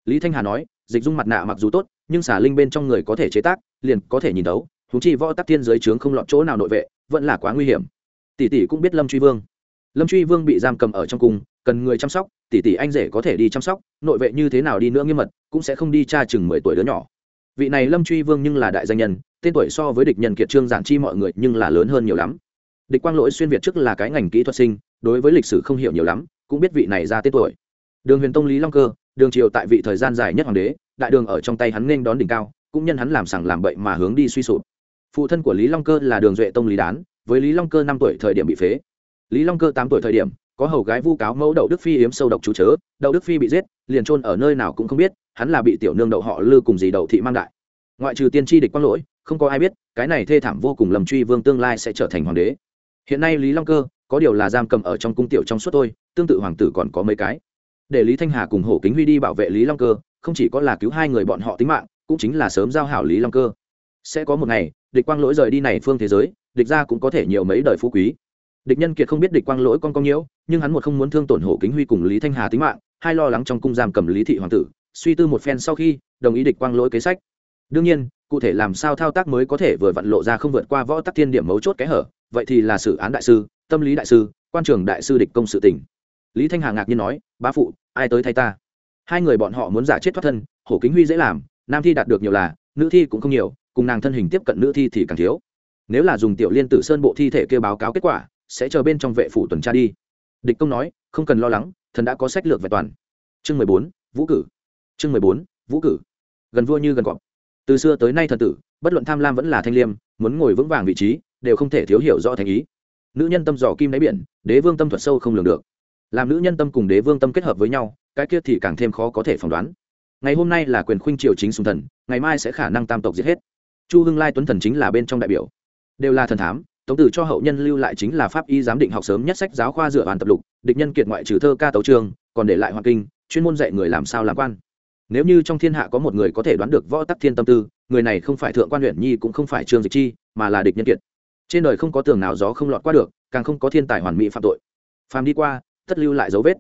Lý thanh hà nói dịch dung mặt nạ mặc dù tốt, nhưng xả linh bên trong người có thể chế tác, liền có thể nhìn đấu thú chi võ tắc thiên giới trướng không lọt chỗ nào nội vệ, vẫn là quá nguy hiểm. Tỷ tỷ cũng biết lâm truy vương. Lâm truy vương bị giam cầm ở trong cung, cần người chăm sóc, tỷ tỷ anh rể có thể đi chăm sóc, nội vệ như thế nào đi nữa nghiêm mật, cũng sẽ không đi cha chừng mười tuổi đứa nhỏ. Vị này lâm truy vương nhưng là đại danh nhân, tên tuổi so với địch nhân kiệt trương giản chi mọi người nhưng là lớn hơn nhiều lắm. Địch quang lỗi xuyên việt trước là cái ngành kỹ thuật sinh, đối với lịch sử không hiểu nhiều lắm, cũng biết vị này ra tên tuổi. Đường huyền tông lý long cơ đường triều tại vị thời gian dài nhất hoàng đế, đại đường ở trong tay hắn nên đón đỉnh cao, cũng nhân hắn làm sằng làm bậy mà hướng đi suy sụp. Phụ thân của lý long cơ là đường duệ tông lý đán, với lý long cơ năm tuổi thời điểm bị phế. Lý long cơ tám tuổi thời điểm, có hầu gái vu cáo mẫu đậu đức phi hiếm sâu độc chú chớ, đậu đức phi bị giết, liền trôn ở nơi nào cũng không biết, hắn là bị tiểu nương đậu họ lư cùng gì đậu thị mang đại. Ngoại trừ tiên tri địch quang lỗi, không có ai biết, cái này thê thảm vô cùng lầm truy vương tương lai sẽ trở thành hoàng đế. Hiện nay lý long cơ, có điều là giam cầm ở trong cung tiểu trong suốt tôi tương tự hoàng tử còn có mấy cái để lý thanh hà cùng hổ kính huy đi bảo vệ lý long cơ, không chỉ có là cứu hai người bọn họ tính mạng, cũng chính là sớm giao hảo lý long cơ. Sẽ có một ngày, địch quang lỗi rời đi này phương thế giới, địch ra cũng có thể nhiều mấy đời phú quý. Địch nhân kiệt không biết địch quang lỗi con công nhiễu, nhưng hắn một không muốn thương tổn hổ kính huy cùng lý thanh hà tính mạng, hai lo lắng trong cung giam cầm lý thị hoàng tử, suy tư một phen sau khi, đồng ý địch quang lỗi kế sách. Đương nhiên, cụ thể làm sao thao tác mới có thể vừa vặn lộ ra không vượt qua võ tắc thiên điểm mấu chốt kẽ hở, vậy thì là xử án đại sư, tâm lý đại sư, quan trường đại sư địch công sự tỉnh lý thanh hà ngạc nhiên nói, bá phụ ai tới thay ta? Hai người bọn họ muốn giả chết thoát thân, hổ kính huy dễ làm, nam thi đạt được nhiều là, nữ thi cũng không nhiều, cùng nàng thân hình tiếp cận nữ thi thì càng thiếu. Nếu là dùng tiểu liên tử sơn bộ thi thể kêu báo cáo kết quả, sẽ chờ bên trong vệ phủ tuần tra đi. Địch công nói, không cần lo lắng, thần đã có sách lược về toàn. Chương mười bốn, vũ cử. Chương mười bốn, vũ cử. Gần vua như gần cọp. Từ xưa tới nay thần tử, bất luận tham lam vẫn là thanh liêm, muốn ngồi vững vàng vị trí, đều không thể thiếu hiểu rõ thành ý. Nữ nhân tâm dò kim đáy biển, đế vương tâm thuật sâu không lường được làm nữ nhân tâm cùng đế vương tâm kết hợp với nhau, cái kia thì càng thêm khó có thể phỏng đoán. Ngày hôm nay là quyền khuynh triều chính sùng thần, ngày mai sẽ khả năng tam tộc giết hết. Chu hưng lai tuấn thần chính là bên trong đại biểu. Đều là thần thám, tống tử cho hậu nhân lưu lại chính là pháp y giám định học sớm nhất sách giáo khoa dựa bàn tập lục, địch nhân kiệt ngoại trừ thơ ca tấu trường, còn để lại hoàng kinh, chuyên môn dạy người làm sao làm quan. Nếu như trong thiên hạ có một người có thể đoán được võ tắc thiên tâm tư, người này không phải thượng quan huyện nhi cũng không phải trương dịch chi, mà là địch nhân kiệt. Trên đời không có tường nào gió không lọt qua được, càng không có thiên tài hoàn mỹ phạm tội. Phàm đi qua tất lưu lại dấu vết.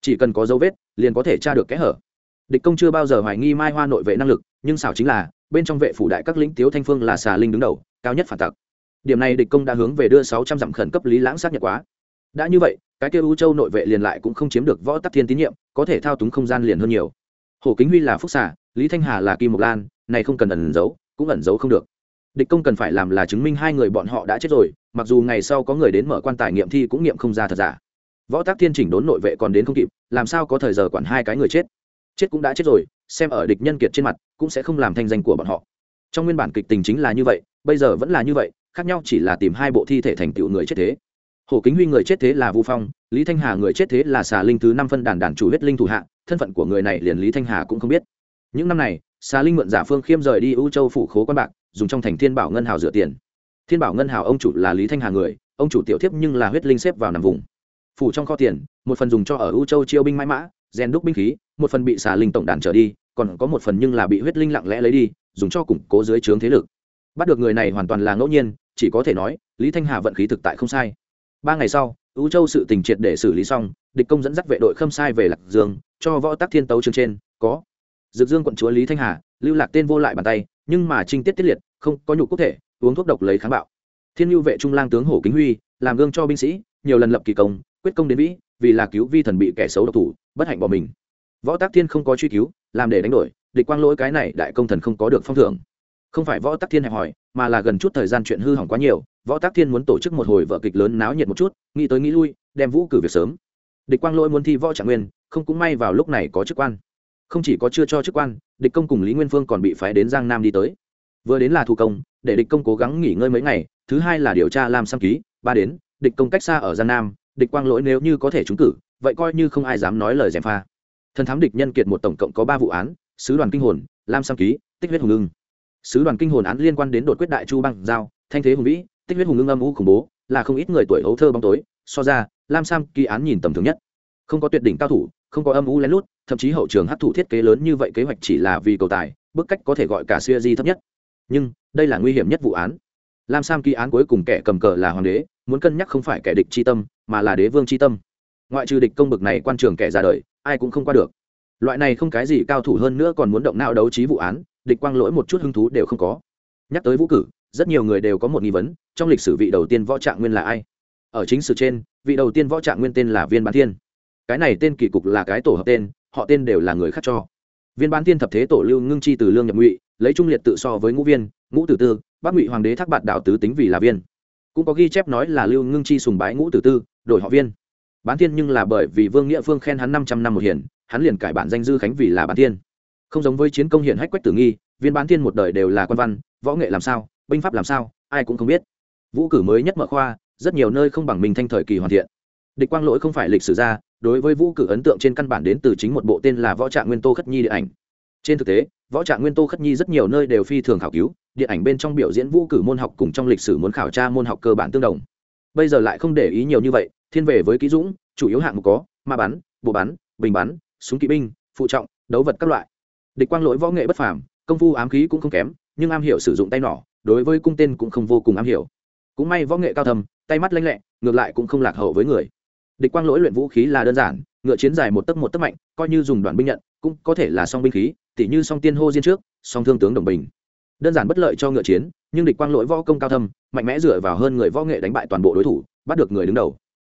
Chỉ cần có dấu vết, liền có thể tra được kẽ hở. Địch công chưa bao giờ hoài nghi mai hoa nội vệ năng lực, nhưng xảo chính là, bên trong vệ phủ đại các lĩnh tiếu thanh phương là xà linh đứng đầu, cao nhất phản tặc. Điểm này địch công đã hướng về đưa sáu trăm dặm khẩn cấp lý lãng xác nhận quá. Đã như vậy, cái kêu u châu nội vệ liền lại cũng không chiếm được võ tắc thiên tín nhiệm, có thể thao túng không gian liền hơn nhiều. Hồ kính huy là phúc xà, lý thanh hà là kim mộc lan, này không cần ẩn giấu, cũng ẩn giấu không được. Địch công cần phải làm là chứng minh hai người bọn họ đã chết rồi, mặc dù ngày sau có người đến mở quan tài nghiệm thi cũng nghiệm không ra thật giả võ tác thiên chỉnh đốn nội vệ còn đến không kịp, làm sao có thời giờ quản hai cái người chết? Chết cũng đã chết rồi, xem ở địch nhân kiệt trên mặt, cũng sẽ không làm thanh danh của bọn họ. Trong nguyên bản kịch tình chính là như vậy, bây giờ vẫn là như vậy, khác nhau chỉ là tìm hai bộ thi thể thành tựu người chết thế. Hồ kính huy người chết thế là vu phong, lý thanh hà người chết thế là xà linh thứ năm phân đàn đàn chủ huyết linh thủ hạ, thân phận của người này liền lý thanh hà cũng không biết. Những năm này, xà linh mượn giả phương khiêm rời đi ưu châu phủ khố quan bạc, dùng trong thành thiên bảo ngân hào rửa tiền. Thiên bảo ngân hào ông chủ là lý thanh hà người, ông chủ tiểu thiếp nhưng là huyết linh xếp vào nằm vùng phủ trong kho tiền, một phần dùng cho ở ưu châu chiêu binh mãi mã, rèn đúc binh khí, một phần bị xà linh tổng đàn trở đi, còn có một phần nhưng là bị huyết linh lặng lẽ lấy đi, dùng cho củng cố dưới trướng thế lực. Bắt được người này hoàn toàn là ngẫu nhiên, chỉ có thể nói, lý thanh hà vận khí thực tại không sai. Ba ngày sau ưu châu sự tình triệt để xử lý xong, địch công dẫn dắt vệ đội khâm sai về lạc dương, cho võ tắc thiên tấu chương trên, có. Dược dương quận chúa lý thanh hà, lưu lạc tên vô lại bàn tay, nhưng mà trinh tiết tiết liệt, không có nhục quốc thể, uống thuốc độc lấy kháng bạo. Thiên nhu vệ trung lang tướng hổ kính huy, làm gương cho binh sĩ, nhiều lần lập kỳ công quyết công đến vĩ, vì là cứu vi thần bị kẻ xấu độc thủ, bất hạnh bỏ mình. Võ tác thiên không có truy cứu, làm để đánh đổi, địch quang lỗi cái này đại công thần không có được phong thưởng. Không phải võ tác thiên hẹp hỏi, mà là gần chút thời gian chuyện hư hỏng quá nhiều, võ tác thiên muốn tổ chức một hồi vở kịch lớn náo nhiệt một chút, nghĩ tới nghĩ lui, đem vũ cử việc sớm. Địch quang lỗi muốn thi võ trạng nguyên, không cũng may vào lúc này có chức quan. Không chỉ có chưa cho chức quan, địch công cùng lý nguyên phương còn bị phái đến giang nam đi tới. Vừa đến là thu công, để địch công cố gắng nghỉ ngơi mấy ngày, thứ hai là điều tra làm xăm ký, ba đến, địch công cách xa ở giang nam địch quang lỗi nếu như có thể trúng cử, vậy coi như không ai dám nói lời gièm pha. Thần thám địch nhân kiệt một tổng cộng có ba vụ án, sứ đoàn kinh hồn, lam sam ký, tích huyết hùng ưng. Sứ đoàn kinh hồn án liên quan đến đột quyết đại chu băng giao, thanh thế hùng vĩ, tích huyết hùng ưng âm u khủng bố, là không ít người tuổi hấu thơ bóng tối, so ra, lam sam ký án nhìn tầm thường nhất. Không có tuyệt đỉnh cao thủ, không có âm u lén lút, thậm chí hậu trường hấp thụ thiết kế lớn như vậy kế hoạch chỉ là vì cầu tài, bức cách có thể gọi cả siêu di thấp nhất. Nhưng, đây là nguy hiểm nhất vụ án lam sam ký án cuối cùng kẻ cầm cờ là hoàng đế, muốn cân nhắc không phải kẻ địch chi tâm, mà là đế vương chi tâm. Ngoại trừ địch công bực này quan trường kẻ ra đời, ai cũng không qua được. Loại này không cái gì cao thủ hơn nữa còn muốn động não đấu trí vụ án, địch quang lỗi một chút hứng thú đều không có. Nhắc tới vũ cử, rất nhiều người đều có một nghi vấn, trong lịch sử vị đầu tiên võ trạng nguyên là ai? Ở chính sử trên, vị đầu tiên võ trạng nguyên tên là viên bán thiên. Cái này tên kỳ cục là cái tổ hợp tên, họ tên đều là người khác cho. Viên bán thiên thập thế tổ lưu ngưng chi từ lương nhập ngụy, lấy trung liệt tự so với ngũ viên, ngũ tử tư bác ngụy hoàng đế thác bạt đạo tứ tính vì là viên. Cũng có ghi chép nói là lưu ngưng chi sùng bái ngũ tử tư, đổi họ viên. Bán thiên nhưng là bởi vì vương nghĩa phương khen hắn năm trăm năm một hiển hắn liền cải bản danh dư khánh vì là bán thiên. Không giống với chiến công hiển hách quách tử nghi, viên bán thiên một đời đều là quan văn, võ nghệ làm sao, binh pháp làm sao, ai cũng không biết. Vũ cử mới nhất mở khoa, rất nhiều nơi không bằng mình thanh thời kỳ hoàn thiện. Địch quang lỗi không phải lịch sử gia đối với vũ cử ấn tượng trên căn bản đến từ chính một bộ tên là võ trạng nguyên tô khất nhi điện ảnh trên thực tế, võ trạng nguyên tô khất nhi rất nhiều nơi đều phi thường khảo cứu, điện ảnh bên trong biểu diễn vũ cử môn học cùng trong lịch sử muốn khảo tra môn học cơ bản tương đồng. Bây giờ lại không để ý nhiều như vậy, thiên về với kỹ dũng, chủ yếu hạng mục có, ma bắn, bộ bắn, bình bắn, súng kỵ binh, phụ trọng, đấu vật các loại. Địch quang lỗi võ nghệ bất phàm, công phu ám khí cũng không kém, nhưng am hiểu sử dụng tay nỏ, đối với cung tên cũng không vô cùng am hiểu. Cũng may võ nghệ cao thầm tay mắt lanh lẹ, ngược lại cũng không lạc hậu với người. Địch quang lỗi luyện vũ khí là đơn giản ngựa chiến dài một tấc một tấc mạnh, coi như dùng đoàn binh nhận, cũng có thể là song binh khí, tỉ như song tiên hô diên trước, song thương tướng đồng bình. Đơn giản bất lợi cho ngựa chiến, nhưng địch quang lỗi võ công cao thâm, mạnh mẽ dựa vào hơn người võ nghệ đánh bại toàn bộ đối thủ, bắt được người đứng đầu.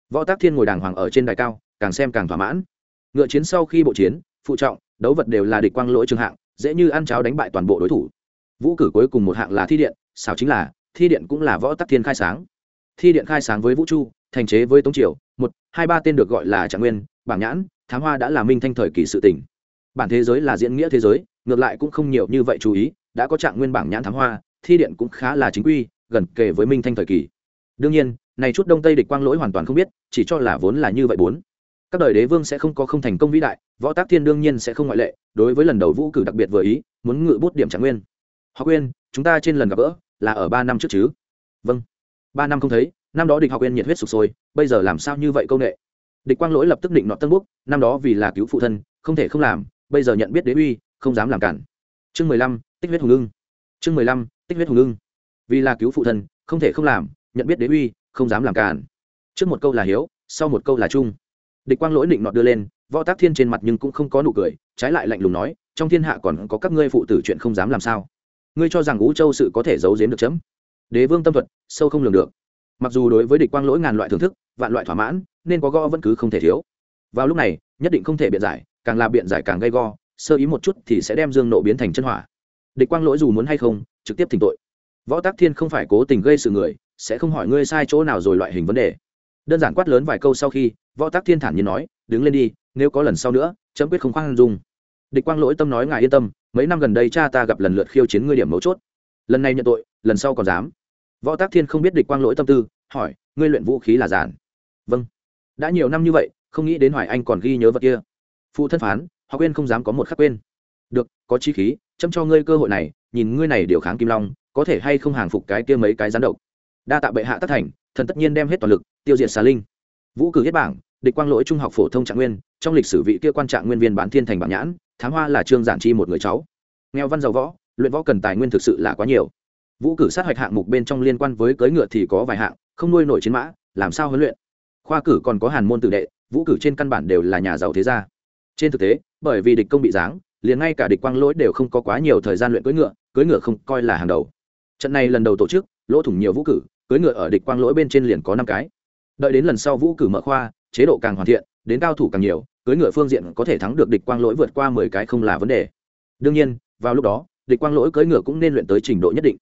Võ tác thiên ngồi đàng hoàng ở trên đài cao, càng xem càng thỏa mãn. Ngựa chiến sau khi bộ chiến, phụ trọng, đấu vật đều là địch quang lỗi trường hạng, dễ như ăn cháo đánh bại toàn bộ đối thủ. Vũ cử cuối cùng một hạng là thi điện, xảo chính là, thi điện cũng là võ tắc thiên khai sáng. Thi điện khai sáng với vũ chu, thành chế với tống triều, một, hai, ba tên được gọi là trạng nguyên bảng nhãn, thám hoa đã là minh thanh thời kỳ sự tỉnh bản thế giới là diễn nghĩa thế giới, ngược lại cũng không nhiều như vậy chú ý, đã có trạng nguyên bảng nhãn thám hoa, thi điện cũng khá là chính quy, gần kề với minh thanh thời kỳ. Đương nhiên, này chút đông tây địch quang lỗi hoàn toàn không biết, chỉ cho là vốn là như vậy bốn. Các đời đế vương sẽ không có không thành công vĩ đại, võ tác thiên đương nhiên sẽ không ngoại lệ, đối với lần đầu vũ cử đặc biệt vừa ý, muốn ngự bút điểm trạng nguyên. Họ quên chúng ta trên lần gặp gỡ, là ở ba năm trước chứ? Vâng. Ba năm không thấy, năm đó địch học quên nhiệt huyết sụp sôi, bây giờ làm sao như vậy công nghệ địch quang lỗi lập tức định nọ tân quốc năm đó vì là cứu phụ thân, không thể không làm, bây giờ nhận biết đế uy, không dám làm cản. Chương mười lăm, tích huyết hùng ưng. Chương mười lăm, tích huyết hùng ưng. Vì là cứu phụ thân, không thể không làm, nhận biết đế uy, không dám làm cản. Trước một câu là hiếu, sau một câu là trung. Địch quang lỗi định nọ đưa lên, võ tác thiên trên mặt nhưng cũng không có nụ cười, trái lại lạnh lùng nói, trong thiên hạ còn có các ngươi phụ tử chuyện không dám làm sao. Ngươi cho rằng ú châu sự có thể giấu giếm được chấm? Đế vương tâm thuật, sâu không lường được. Mặc dù đối với địch quang lỗi ngàn loại thưởng thức vạn loại thỏa mãn, nên có gõ vẫn cứ không thể thiếu. Vào lúc này, nhất định không thể biện giải, càng là biện giải càng gây go, sơ ý một chút thì sẽ đem dương nộ biến thành chân hỏa. Địch quang lỗi dù muốn hay không, trực tiếp thỉnh tội. Võ tác thiên không phải cố tình gây sự người, sẽ không hỏi ngươi sai chỗ nào rồi loại hình vấn đề. Đơn giản quát lớn vài câu sau khi, võ tác thiên thản nhiên nói, đứng lên đi, nếu có lần sau nữa, chấm quyết không khoan dung. Địch quang lỗi tâm nói, ngài yên tâm, mấy năm gần đây cha ta gặp lần lượt khiêu chiến ngươi điểm mấu chốt. Lần này nhận tội, lần sau còn dám. Võ tác thiên không biết địch quang lỗi tâm tư, hỏi, ngươi luyện vũ khí là giản? Vâng. Đã nhiều năm như vậy, không nghĩ đến hoài anh còn ghi nhớ vật kia. Phụ thân phán, họ quên không dám có một khắc quên. Được, có chi khí chấm cho ngươi cơ hội này, nhìn ngươi này điều kháng kim long, có thể hay không hàng phục cái kia mấy cái gián độc. Đa tạ bệ hạ tất thành, thần tất nhiên đem hết toàn lực, tiêu diệt xà linh. Vũ cử hết bảng, địch quang lỗi trung học phổ thông trạng nguyên, trong lịch sử vị kia quan trạng nguyên viên bán thiên thành bản nhãn, thám hoa là trương giản chi một người cháu. Nghèo văn giàu võ, luyện võ cần tài nguyên thực sự là quá nhiều. Vũ cử sát hạch hạng mục bên trong liên quan với cưỡi ngựa thì có vài hạng, không nuôi nổi chiến mã, làm sao huấn luyện? Khoa cử còn có hàn môn tử đệ, vũ cử trên căn bản đều là nhà giàu thế gia. Trên thực tế, bởi vì địch công bị giáng, liền ngay cả địch quang lỗi đều không có quá nhiều thời gian luyện cưỡi ngựa cưỡi ngựa không coi là hàng đầu. Trận này lần đầu tổ chức, lỗ thủng nhiều vũ cử, cưỡi ngựa ở địch quang lỗi bên trên liền có năm cái. Đợi đến lần sau vũ cử mở khoa, chế độ càng hoàn thiện, đến cao thủ càng nhiều, cưỡi ngựa phương diện có thể thắng được địch quang lỗi vượt qua mười cái không là vấn đề. Đương nhiên, vào lúc đó, địch quang lỗi cưỡi ngựa cũng nên luyện tới trình độ nhất định.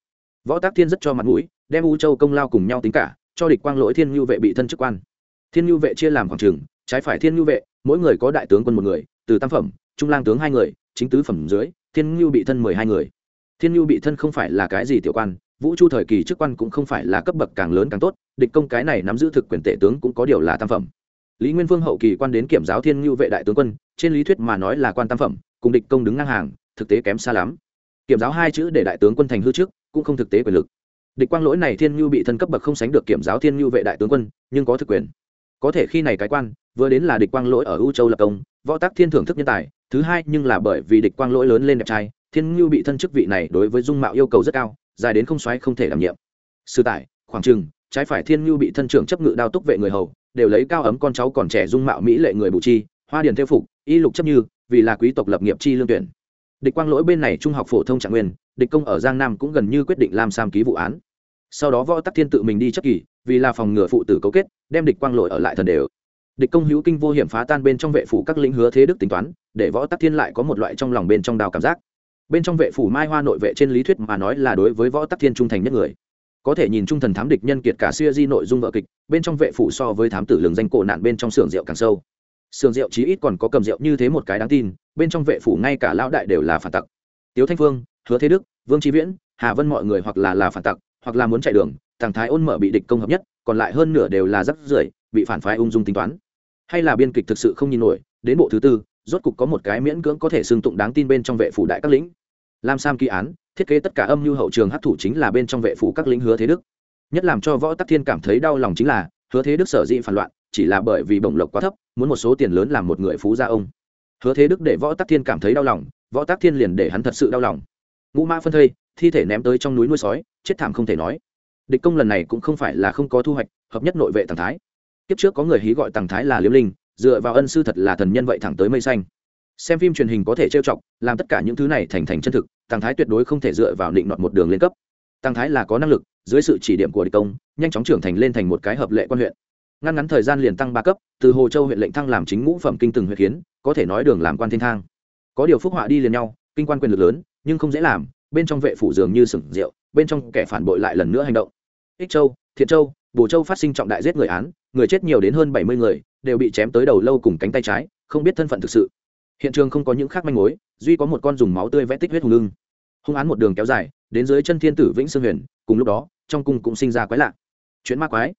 Võ tác thiên rất cho mặt mũi, đem u châu công lao cùng nhau tính cả, cho địch quang lỗi thiên nhu vệ bị thân chức quan thiên nhu vệ chia làm khoảng trường, trái phải thiên nhu vệ, mỗi người có đại tướng quân một người, từ tam phẩm, trung lang tướng hai người, chính tứ phẩm dưới, thiên nhu bị thân mười hai người. Thiên nhu bị thân không phải là cái gì tiểu quan, vũ chu thời kỳ chức quan cũng không phải là cấp bậc càng lớn càng tốt, địch công cái này nắm giữ thực quyền tể tướng cũng có điều là tam phẩm. Lý nguyên vương hậu kỳ quan đến kiểm giáo thiên nhu vệ đại tướng quân, trên lý thuyết mà nói là quan tam phẩm, cùng địch công đứng ngang hàng, thực tế kém xa lắm. Kiểm giáo hai chữ để đại tướng quân thành hư trước, cũng không thực tế quyền lực. Địch quang lỗi này thiên nhu bị thân cấp bậc không sánh được kiểm giáo thiên nhu vệ đại tướng quân, nhưng có thực quyền có thể khi này cái quan, vừa đến là địch quang lỗi ở u châu lập công, võ tác thiên thưởng thức nhân tài, thứ hai nhưng là bởi vì địch quang lỗi lớn lên đẹp trai, thiên ngưu bị thân chức vị này đối với dung mạo yêu cầu rất cao, dài đến không xoáy không thể đảm nhiệm. Sư tải khoảng trừng, trái phải thiên ngưu bị thân trưởng chấp ngự đao túc vệ người hầu, đều lấy cao ấm con cháu còn trẻ dung mạo mỹ lệ người bù chi, hoa điền theo phục, y lục chấp như, vì là quý tộc lập nghiệp chi lương tuyển. Địch quang lỗi bên này trung học phổ thông trạng nguyên, địch công ở giang nam cũng gần như quyết định làm sam ký vụ án. Sau đó võ tắc thiên tự mình đi chấp kỳ vì là phòng ngừa phụ tử cấu kết, đem địch quang lội ở lại thần đều. Địch công hữu kinh vô hiểm phá tan bên trong vệ phủ các lĩnh hứa thế đức tính toán, để võ tắc thiên lại có một loại trong lòng bên trong đào cảm giác. Bên trong vệ phủ mai hoa nội vệ trên lý thuyết mà nói là đối với võ tắc thiên trung thành nhất người. Có thể nhìn trung thần thám địch nhân kiệt cả siêu di nội dung vợ kịch, bên trong vệ phủ so với thám tử lường danh cổ nạn bên trong xưởng rượu càng sâu. Xưởng rượu chí ít còn có cầm rượu như thế một cái đáng tin, bên trong vệ phủ ngay cả lão đại đều là phản tặc. Tiếu thanh phương, hứa thế đức, vương trí viễn, hà vân mọi người hoặc là là phản tặc, hoặc là muốn chạy đường thằng thái ôn mở bị địch công hợp nhất, còn lại hơn nửa đều là rắc rưởi, bị phản phái ung dung tính toán. Hay là biên kịch thực sự không nhìn nổi, đến bộ thứ tư, rốt cục có một cái miễn cưỡng có thể xương tụng đáng tin bên trong vệ phủ đại các lĩnh. Lam sam ký án, thiết kế tất cả âm mưu hậu trường hấp thủ chính là bên trong vệ phủ các lĩnh hứa thế đức. Nhất làm cho võ tắc thiên cảm thấy đau lòng chính là, hứa thế đức sở dĩ phản loạn, chỉ là bởi vì bổng lộc quá thấp, muốn một số tiền lớn làm một người phú gia ông. Hứa thế đức để võ tắc thiên cảm thấy đau lòng, võ tắc thiên liền để hắn thật sự đau lòng. Ngũ mã phân thây, thi thể ném tới trong núi nuôi sói, chết thảm không thể nói địch công lần này cũng không phải là không có thu hoạch, hợp nhất nội vệ tàng thái. Kiếp trước có người hí gọi tàng thái là liêm linh, dựa vào ân sư thật là thần nhân vậy thẳng tới mây xanh. Xem phim truyền hình có thể trêu chọc, làm tất cả những thứ này thành thành chân thực tàng thái tuyệt đối không thể dựa vào định nọt một đường lên cấp. Tàng thái là có năng lực, dưới sự chỉ điểm của địch công, nhanh chóng trưởng thành lên thành một cái hợp lệ quan huyện. Ngăn ngắn thời gian liền tăng ba cấp, từ hồ châu huyện lệnh thăng làm chính ngũ phẩm kinh từng huyện kiến, có thể nói đường làm quan thiên thang. Có điều phúc họa đi liền nhau, kinh quan quyền lực lớn, nhưng không dễ làm, bên trong vệ phủ dường như sừng rượu, bên trong kẻ phản bội lại lần nữa hành động ích châu, thiện châu bồ châu phát sinh trọng đại giết người án, người chết nhiều đến hơn bảy mươi người, đều bị chém tới đầu lâu cùng cánh tay trái, không biết thân phận thực sự. Hiện trường không có những khác manh mối, duy có một con dùng máu tươi vẽ tích huyết hùng lưng hung án một đường kéo dài, đến dưới chân thiên tử vĩnh sương huyền, cùng lúc đó, trong cung cũng sinh ra quái lạ. Chuyện ma quái,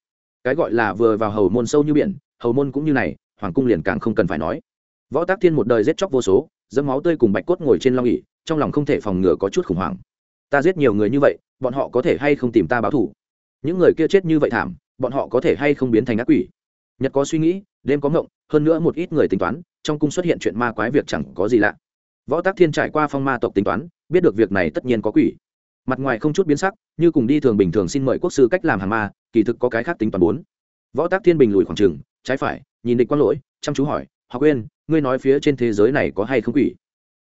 cái gọi là vừa vào hầu môn sâu như biển, hầu môn cũng như này, hoàng cung liền càng không cần phải nói. Võ tác thiên một đời giết chóc vô số, dẫm máu tươi cùng bạch cốt ngồi trên long ỉ trong lòng không thể phòng ngừa có chút khủng hoảng. Ta giết nhiều người như vậy, bọn họ có thể hay không tìm ta báo thủ những người kia chết như vậy thảm, bọn họ có thể hay không biến thành ác quỷ? Nhật có suy nghĩ, đêm có ngộng, hơn nữa một ít người tính toán, trong cung xuất hiện chuyện ma quái việc chẳng có gì lạ. Võ tác thiên trải qua phong ma tộc tính toán, biết được việc này tất nhiên có quỷ. Mặt ngoài không chút biến sắc, như cùng đi thường bình thường xin mời quốc sư cách làm hàng ma, kỳ thực có cái khác tính toán bốn. Võ tác thiên bình lùi khoảng trừng trái phải, nhìn địch quang lỗi, chăm chú hỏi họ quên ngươi nói phía trên thế giới này có hay không quỷ?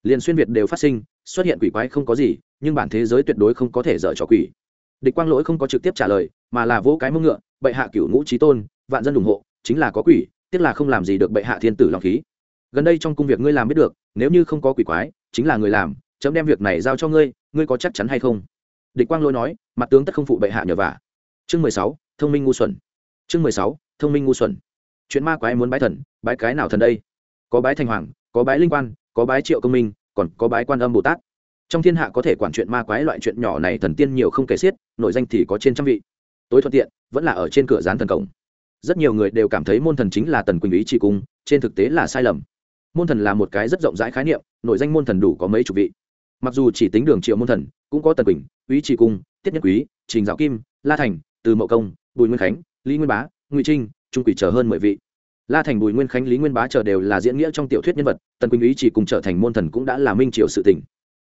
Liền xuyên việt đều phát sinh, xuất hiện quỷ quái không có gì, nhưng bản thế giới tuyệt đối không có thể dở trò quỷ địch quang lỗi không có trực tiếp trả lời, mà là vỗ cái mông ngựa, bệ hạ cửu ngũ trí tôn, vạn dân ủng hộ, chính là có quỷ, tiếc là không làm gì được bệ hạ thiên tử lòng khí. Gần đây trong công việc ngươi làm biết được, nếu như không có quỷ quái, chính là người làm, chấm đem việc này giao cho ngươi ngươi có chắc chắn hay không? Địch quang lỗi nói, mặt tướng tất không phụ bệ hạ nhờ vả. Chương mười sáu, thông minh ngu xuẩn. Chương mười sáu, thông minh ngu xuẩn. Chuyện ma quái muốn bái thần, bái cái nào thần đây? Có bái thành hoàng, có bái linh quan, có bái triệu công minh, còn có bái quan âm bồ tát trong thiên hạ có thể quản chuyện ma quái loại chuyện nhỏ này thần tiên nhiều không kể xiết, nội danh thì có trên trăm vị. Tối thuận tiện, vẫn là ở trên cửa gián thần cổng. Rất nhiều người đều cảm thấy môn thần chính là tần quỳnh ý trị cung, trên thực tế là sai lầm. Môn thần là một cái rất rộng rãi khái niệm, nội danh môn thần đủ có mấy chục vị. Mặc dù chỉ tính đường triệu môn thần, cũng có tần quỳnh, ý trị cung, tiết nhất quý, trình giáo kim, la thành, từ mậu công, bùi nguyên khánh, lý nguyên bá, ngụy trinh, trung quỷ chờ hơn mười vị. La thành, bùi nguyên khánh, lý nguyên bá chờ đều là diễn nghĩa trong tiểu thuyết nhân vật, tần quỳnh ý chỉ cùng trở thành môn thần cũng đã là minh triều sự tình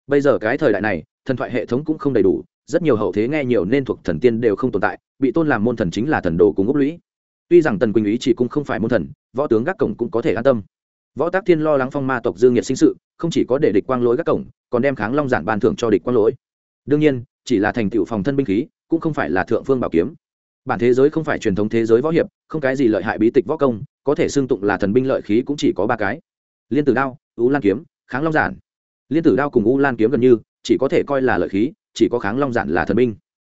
bây giờ cái thời đại này, thần thoại hệ thống cũng không đầy đủ, rất nhiều hậu thế nghe nhiều nên thuộc thần tiên đều không tồn tại, bị tôn làm môn thần chính là thần đồ cùng ốc lũy. Tuy rằng tần quỳnh ý chỉ cũng không phải môn thần, võ tướng gác cổng cũng có thể an tâm. Võ tác thiên lo lắng phong ma tộc dương nhiệt sinh sự, không chỉ có để địch quang lỗi gác cổng, còn đem kháng long giản ban thưởng cho địch quang lỗi. Đương nhiên, chỉ là thành tựu phòng thân binh khí, cũng không phải là thượng phương bảo kiếm. Bản thế giới không phải truyền thống thế giới võ hiệp, không cái gì lợi hại bí tịch võ công, có thể xưng tụng là thần binh lợi khí cũng chỉ có ba cái. Liên tử đao, ú lan kiếm, kháng long giản liên tử đao cùng u lan kiếm gần như, chỉ có thể coi là lợi khí, chỉ có kháng long giản là thần binh.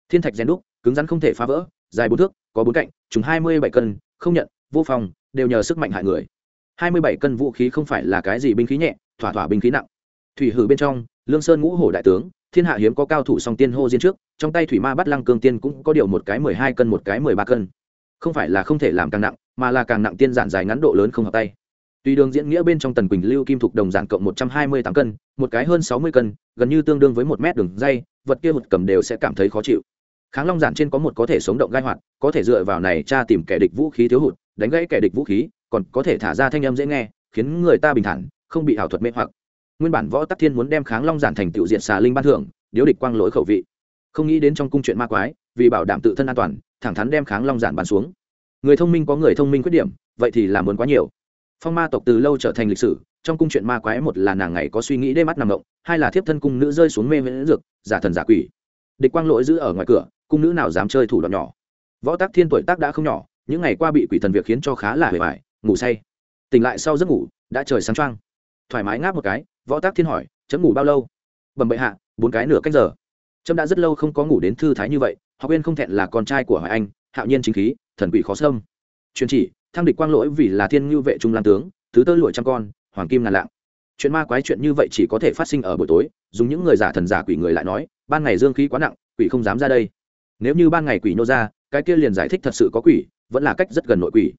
Thiên thạch rèn đúc, cứng rắn không thể phá vỡ, dài bốn thước, có bốn cạnh chúng hai mươi bảy cân, không nhận, vô phong đều nhờ sức mạnh hại người. hai mươi bảy cân vũ khí không phải là cái gì binh khí nhẹ, thỏa thỏa binh khí nặng. Thủy hử bên trong, lương sơn ngũ hổ đại tướng, thiên hạ hiếm có cao thủ song tiên hô diên trước, trong tay thủy ma bắt lăng cương tiên cũng có điều một cái mười hai cân, một cái mười ba cân. Không phải là không thể làm càng nặng, mà là càng nặng tiên giản dài ngắn độ lớn không hợp tay tùy đường diễn nghĩa bên trong tần quỳnh lưu kim thuộc đồng dạng cộng một trăm hai mươi tám cân, một cái hơn sáu mươi cân, gần như tương đương với một mét đường dây, vật kia hụt cầm đều sẽ cảm thấy khó chịu. Kháng long giản trên có một có thể sống động gai hoạt, có thể dựa vào này tra tìm kẻ địch vũ khí thiếu hụt, đánh gãy kẻ địch vũ khí, còn có thể thả ra thanh âm dễ nghe, khiến người ta bình thản, không bị ảo thuật mê hoặc. Nguyên bản võ tắc thiên muốn đem kháng long giản thành tiểu diện xà linh ban thưởng, điếu địch quang lỗi khẩu vị. Không nghĩ đến trong cung chuyện ma quái, vì bảo đảm tự thân an toàn, thẳng thắn đem kháng long giản bàn xuống. Người thông minh có người thông minh khuyết điểm, vậy thì làm muốn quá nhiều phong ma tộc từ lâu trở thành lịch sử, trong cung chuyện ma quái một là nàng ngày có suy nghĩ đê mắt nằm động, hai là thiếp thân cung nữ rơi xuống mê miễn dược, giả thần giả quỷ. Địch quang lỗi giữ ở ngoài cửa, cung nữ nào dám chơi thủ đoạn nhỏ. Võ tác thiên tuổi tác đã không nhỏ, những ngày qua bị quỷ thần việc khiến cho khá là hề vải ngủ say. Tỉnh lại sau giấc ngủ, đã trời sáng trăng thoải mái ngáp một cái, võ tác thiên hỏi, chấm ngủ bao lâu? Bẩm bệ hạ, bốn cái nửa cách giờ. Trâm đã rất lâu không có ngủ đến thư thái như vậy, học viên không thẹn là con trai của hoài anh, hạo nhiên chính khí, thần quỷ khó sâm truyền chỉ thăng địch quang lỗi vì là thiên ngưu vệ trung lan tướng, thứ tơ lụi trăm con, hoàng kim ngàn lạng. Chuyện ma quái chuyện như vậy chỉ có thể phát sinh ở buổi tối, dùng những người giả thần giả quỷ người lại nói, ban ngày dương khí quá nặng, quỷ không dám ra đây. Nếu như ban ngày quỷ nô ra, cái kia liền giải thích thật sự có quỷ, vẫn là cách rất gần nội quỷ.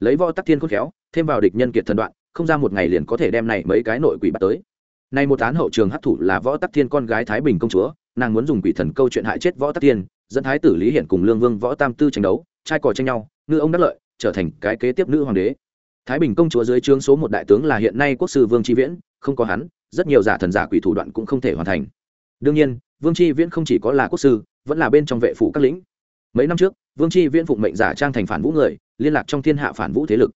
Lấy võ tắc thiên khôn khéo, thêm vào địch nhân kiệt thần đoạn, không ra một ngày liền có thể đem này mấy cái nội quỷ bắt tới. Nay một án hậu trường hấp thủ là võ tắc thiên con gái thái bình công chúa, nàng muốn dùng quỷ thần câu chuyện hại chết võ tắc thiên, dẫn thái tử lý hiển cùng lương vương võ tam tư tranh đấu, trai cò tranh nhau, ngư ông đắc lợi trở thành cái kế tiếp nữ hoàng đế. Thái bình công chúa dưới trướng số một đại tướng là hiện nay quốc sư vương tri viễn, không có hắn, rất nhiều giả thần giả quỷ thủ đoạn cũng không thể hoàn thành. Đương nhiên, vương tri viễn không chỉ có là quốc sư, vẫn là bên trong vệ phủ các lĩnh. Mấy năm trước, vương tri viễn phụng mệnh giả trang thành phản vũ người, liên lạc trong thiên hạ phản vũ thế lực.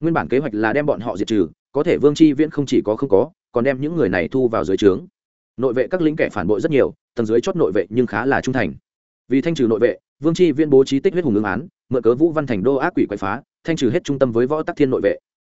Nguyên bản kế hoạch là đem bọn họ diệt trừ, có thể vương tri viễn không chỉ có không có, còn đem những người này thu vào dưới trướng. Nội vệ các lính kẻ phản bội rất nhiều, tầng dưới chót nội vệ nhưng khá là trung thành vì thanh trừ nội vệ, vương tri viễn bố trí tích huyết hùng ứng án, mượn cớ vũ văn thành đô ác quỷ quậy phá, thanh trừ hết trung tâm với võ tắc thiên nội vệ.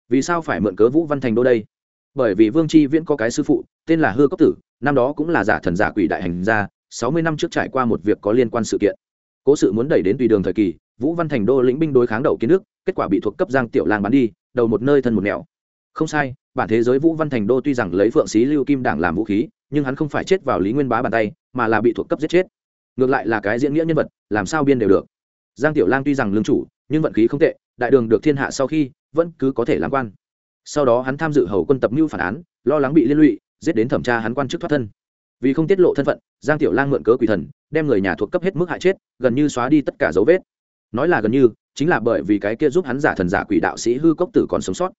Vì sao phải mượn cớ vũ văn thành đô đây? Bởi vì vương tri viễn có cái sư phụ, tên là hư cốc tử, năm đó cũng là giả thần giả quỷ đại hành gia, sáu mươi năm trước trải qua một việc có liên quan sự kiện. Cố sự muốn đẩy đến tùy đường thời kỳ, vũ văn thành đô lĩnh binh đối kháng đầu kiến nước, kết quả bị thuộc cấp giang tiểu lang bắn đi, đầu một nơi thân một nẻo. Không sai, bản thế giới vũ văn thành đô tuy rằng lấy phượng xí lưu kim đảng làm vũ khí, nhưng hắn không phải chết vào lý nguyên bá bàn tay, mà là bị thuộc cấp giết chết ngược lại là cái diễn nghĩa nhân vật, làm sao biên đều được. Giang tiểu lang tuy rằng lương chủ, nhưng vận khí không tệ, đại đường được thiên hạ sau khi, vẫn cứ có thể làm quan. Sau đó hắn tham dự hầu quân tập mưu phản án, lo lắng bị liên lụy, giết đến thẩm tra hắn quan chức thoát thân. Vì không tiết lộ thân phận, giang tiểu lang mượn cớ quỷ thần, đem người nhà thuộc cấp hết mức hại chết, gần như xóa đi tất cả dấu vết. Nói là gần như, chính là bởi vì cái kia giúp hắn giả thần giả quỷ đạo sĩ hư cốc tử còn sống sót.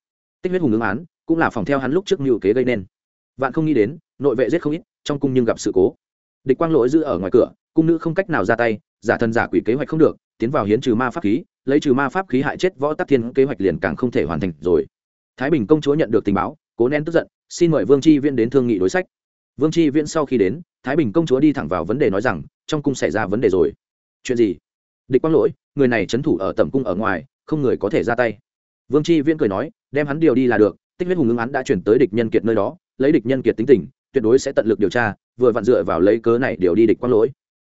Tích huyết hùng ứng án, cũng là phòng theo hắn lúc trước mưu kế gây nên. Vạn không nghĩ đến, nội vệ giết không ít, trong cung nhưng gặp sự cố địch quang lỗi giữ ở ngoài cửa, cung nữ không cách nào ra tay, giả thần giả quỷ kế hoạch không được, tiến vào hiến trừ ma pháp khí, lấy trừ ma pháp khí hại chết võ tắc thiên kế hoạch liền càng không thể hoàn thành rồi. Thái bình công chúa nhận được tình báo, cố nén tức giận, xin mời vương tri viễn đến thương nghị đối sách. Vương tri viễn sau khi đến, thái bình công chúa đi thẳng vào vấn đề nói rằng, trong cung xảy ra vấn đề rồi. Chuyện gì? Địch quang lỗi, người này trấn thủ ở tầm cung ở ngoài, không người có thể ra tay. Vương tri viễn cười nói, đem hắn điều đi là được, tích huyết hùng ứng án đã chuyển tới địch nhân kiệt nơi đó, lấy địch nhân kiệt tính tình tuyệt đối sẽ tận lực điều tra, vừa vặn dựa vào lấy cớ này điều đi địch quang lỗi.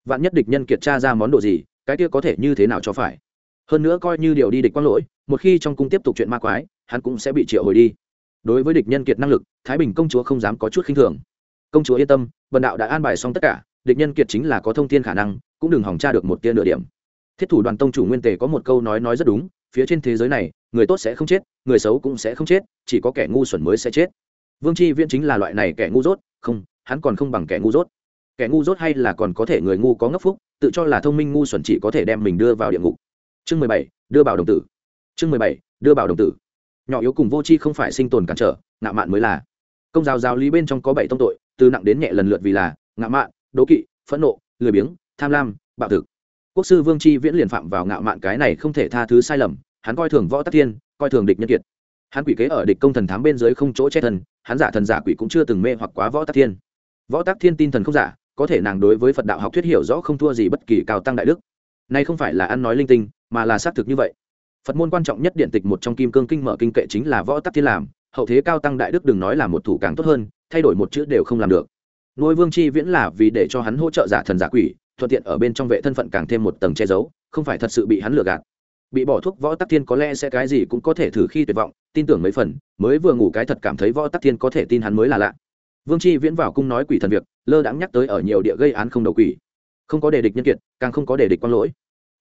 Vạn nhất địch nhân kiệt tra ra món đồ gì, cái kia có thể như thế nào cho phải? Hơn nữa coi như điều đi địch quang lỗi, một khi trong cung tiếp tục chuyện ma quái, hắn cũng sẽ bị triệu hồi đi. Đối với địch nhân kiệt năng lực, thái bình công chúa không dám có chút khinh thường. Công chúa yên tâm bần đạo đã an bài xong tất cả, địch nhân kiệt chính là có thông tin khả năng, cũng đừng hỏng tra được một tia nửa điểm. Thiết thủ đoàn tông chủ nguyên tề có một câu nói nói rất đúng, phía trên thế giới này, người tốt sẽ không chết, người xấu cũng sẽ không chết, chỉ có kẻ ngu xuẩn mới sẽ chết. Vương tri viễn chính là loại này kẻ ngu dốt không, hắn còn không bằng kẻ ngu dốt. Kẻ ngu dốt hay là còn có thể người ngu có ngốc phúc, tự cho là thông minh ngu xuẩn chỉ có thể đem mình đưa vào địa ngục. Chương mười bảy, đưa bảo đồng tử. Chương mười bảy, đưa bảo đồng tử. Nhỏ yếu cùng vô tri không phải sinh tồn cản trở, ngạo mạn mới là. Công giáo giáo lý bên trong có bảy tông tội, từ nặng đến nhẹ lần lượt vì là ngạo mạn, đố kỵ, phẫn nộ, lười biếng, tham lam, bạo thực. Quốc sư vương tri viễn liền phạm vào ngạo mạn cái này không thể tha thứ sai lầm, hắn coi thường võ tắc thiên, coi thường địch nhân kiệt hắn quỷ kế ở địch công thần thám bên dưới không chỗ che thần hắn giả thần giả quỷ cũng chưa từng mê hoặc quá võ tắc thiên. Võ tắc thiên tin thần không giả, có thể nàng đối với phật đạo học thuyết hiểu rõ không thua gì bất kỳ cao tăng đại đức. Nay không phải là ăn nói linh tinh, mà là xác thực như vậy. Phật môn quan trọng nhất điện tịch một trong kim cương kinh mở kinh kệ chính là võ tắc thiên làm, hậu thế cao tăng đại đức đừng nói là một thủ càng tốt hơn, thay đổi một chữ đều không làm được. Nuôi vương chi viễn là vì để cho hắn hỗ trợ giả thần giả quỷ, thuận tiện ở bên trong vệ thân phận càng thêm một tầng che giấu, không phải thật sự bị hắn lừa gạt. Bị bỏ thuốc võ tắc thiên có lẽ sẽ cái gì cũng có thể thử khi tuyệt vọng tin tưởng mấy phần, mới vừa ngủ cái thật cảm thấy võ tắc thiên có thể tin hắn mới là lạ. Vương tri viễn vào cung nói quỷ thần việc, lơ đãng nhắc tới ở nhiều địa gây án không đầu quỷ. Không có đề địch nhân kiệt, càng không có đề địch quan lỗi.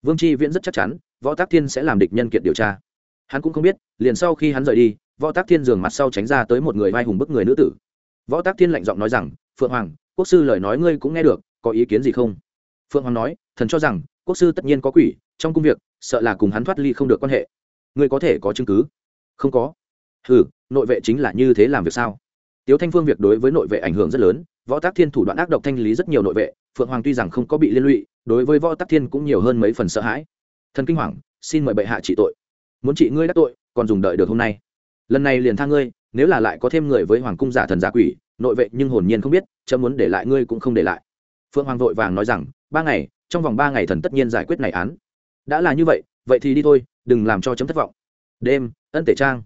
Vương tri viễn rất chắc chắn, võ tắc thiên sẽ làm địch nhân kiệt điều tra. Hắn cũng không biết, liền sau khi hắn rời đi, võ tắc thiên giường mặt sau tránh ra tới một người vai hùng bức người nữ tử. Võ tắc thiên lạnh giọng nói rằng, phượng hoàng, quốc sư lời nói ngươi cũng nghe được, có ý kiến gì không? Phượng hoàng nói, thần cho rằng, quốc sư tất nhiên có quỷ, trong công việc, sợ là cùng hắn thoát ly không được quan hệ. Ngươi có thể có chứng cứ không có. Ừ nội vệ chính là như thế làm việc sao? Tiếu thanh phương việc đối với nội vệ ảnh hưởng rất lớn, võ tác thiên thủ đoạn ác độc thanh lý rất nhiều nội vệ, phượng hoàng tuy rằng không có bị liên lụy, đối với võ tác thiên cũng nhiều hơn mấy phần sợ hãi. Thần kinh hoàng, xin mời bệ hạ trị tội. Muốn trị ngươi đắc tội, còn dùng đợi được hôm nay. Lần này liền tha ngươi, nếu là lại có thêm người với hoàng cung giả thần giả quỷ, nội vệ nhưng hồn nhiên không biết, chấm muốn để lại ngươi cũng không để lại. Phượng hoàng vội vàng nói rằng, ba ngày, trong vòng ba ngày thần tất nhiên giải quyết này án. Đã là như vậy vậy thì đi thôi, đừng làm cho chấm thất vọng đêm, ân tể trang.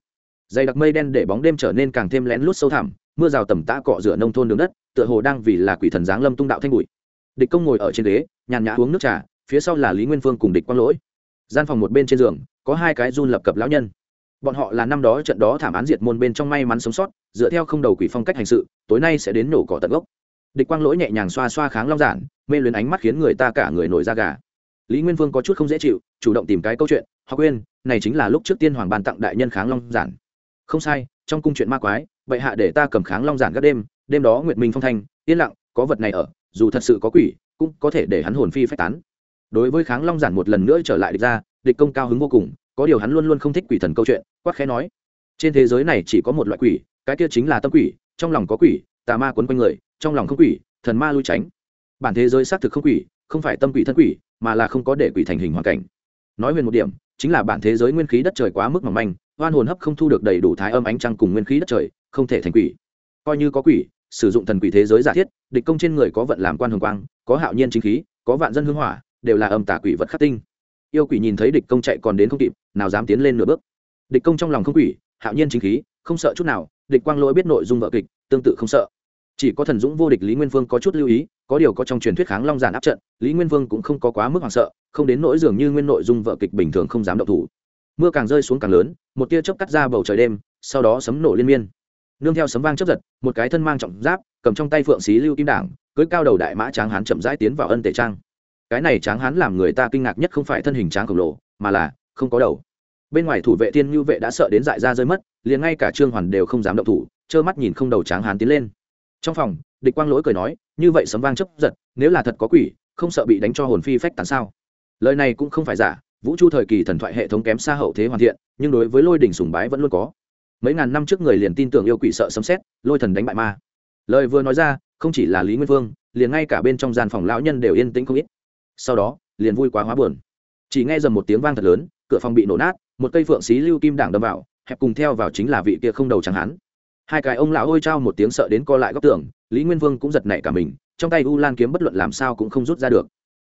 Dày đặc mây đen để bóng đêm trở nên càng thêm lén lút sâu thẳm, mưa rào tầm tã cọ rửa nông thôn đường đất, tựa hồ đang vì là quỷ thần giáng lâm tung đạo thanh bụi. Địch công ngồi ở trên ghế, nhàn nhã uống nước trà, phía sau là lý nguyên phương cùng địch quang lỗi. Gian phòng một bên trên giường, có hai cái run lập cập lão nhân. Bọn họ là năm đó trận đó thảm án diệt môn bên trong may mắn sống sót, dựa theo không đầu quỷ phong cách hành sự, tối nay sẽ đến nổ cỏ tận gốc. Địch quang lỗi nhẹ nhàng xoa xoa kháng long giản, mê luyến ánh mắt khiến người ta cả người nổi da gà lý nguyên vương có chút không dễ chịu, chủ động tìm cái câu chuyện họ quên này chính là lúc trước tiên hoàng ban tặng đại nhân kháng long giản. Không sai, trong cung chuyện ma quái, bệ hạ để ta cầm kháng long giản các đêm đêm đó nguyệt minh phong thanh, yên lặng, có vật này ở, dù thật sự có quỷ, cũng có thể để hắn hồn phi phách tán. Đối với kháng long giản một lần nữa trở lại địch ra, địch công cao hứng vô cùng, có điều hắn luôn luôn không thích quỷ thần câu chuyện, quắc khẽ nói, trên thế giới này chỉ có một loại quỷ, cái kia chính là tâm quỷ, trong lòng có quỷ, tà ma quấn quanh người, trong lòng không quỷ, thần ma lui tránh. Bản thế giới xác thực không quỷ, không phải tâm quỷ thân quỷ mà là không có để quỷ thành hình hoàn cảnh. Nói huyền một điểm, chính là bản thế giới nguyên khí đất trời quá mức mỏng manh hoan hồn hấp không thu được đầy đủ thái âm ánh trăng cùng nguyên khí đất trời, không thể thành quỷ. Coi như có quỷ, sử dụng thần quỷ thế giới giả thiết, địch công trên người có vận làm quan hồng quang, có hạo nhiên chính khí, có vạn dân hương hỏa, đều là âm tả quỷ vật khắc tinh. Yêu quỷ nhìn thấy địch công chạy còn đến không kịp, nào dám tiến lên nửa bước. Địch công trong lòng không quỷ, hạo nhiên chính khí, không sợ chút nào, địch quang lỗi biết nội dung vợ kịch, tương tự không sợ chỉ có thần dũng vô địch lý nguyên vương có chút lưu ý, có điều có trong truyền thuyết kháng long giản áp trận, lý nguyên vương cũng không có quá mức hoảng sợ, không đến nỗi dường như nguyên nội dung vợ kịch bình thường không dám động thủ. Mưa càng rơi xuống càng lớn, một tia chớp cắt ra bầu trời đêm, sau đó sấm nổ liên miên. Nương theo sấm vang chấp giật, một cái thân mang trọng giáp, cầm trong tay phượng xí lưu kim đảng cưới cao đầu đại mã tráng hán chậm rãi tiến vào ân tể trang. Cái này tráng hán làm người ta kinh ngạc nhất không phải thân hình tráng khổng lồ, mà là không có đầu. Bên ngoài thủ vệ thiên như vệ đã sợ đến dại ra rơi mất, liền ngay cả trương hoàn đều không dám động thủ, trơ mắt nhìn không đầu tráng hán tiến lên trong phòng, địch quang lỗi cười nói, như vậy sấm vang chấp giật, nếu là thật có quỷ, không sợ bị đánh cho hồn phi phách tán sao? Lời này cũng không phải giả, vũ chu thời kỳ thần thoại hệ thống kém xa hậu thế hoàn thiện, nhưng đối với lôi đỉnh sùng bái vẫn luôn có. Mấy ngàn năm trước người liền tin tưởng yêu quỷ sợ sấm xét lôi thần đánh bại ma. Lời vừa nói ra, không chỉ là lý nguyên vương, liền ngay cả bên trong gian phòng lão nhân đều yên tĩnh không ít. Sau đó, liền vui quá hóa buồn. Chỉ nghe dầm một tiếng vang thật lớn, cửa phòng bị nổ nát, một cây phượng xí lưu kim đảng đâm vào, hẹp cùng theo vào chính là vị kia không đầu chẳng hắn hai cái ông lão ôi trao một tiếng sợ đến co lại góc tường, lý nguyên vương cũng giật nảy cả mình, trong tay u lan kiếm bất luận làm sao cũng không rút ra được.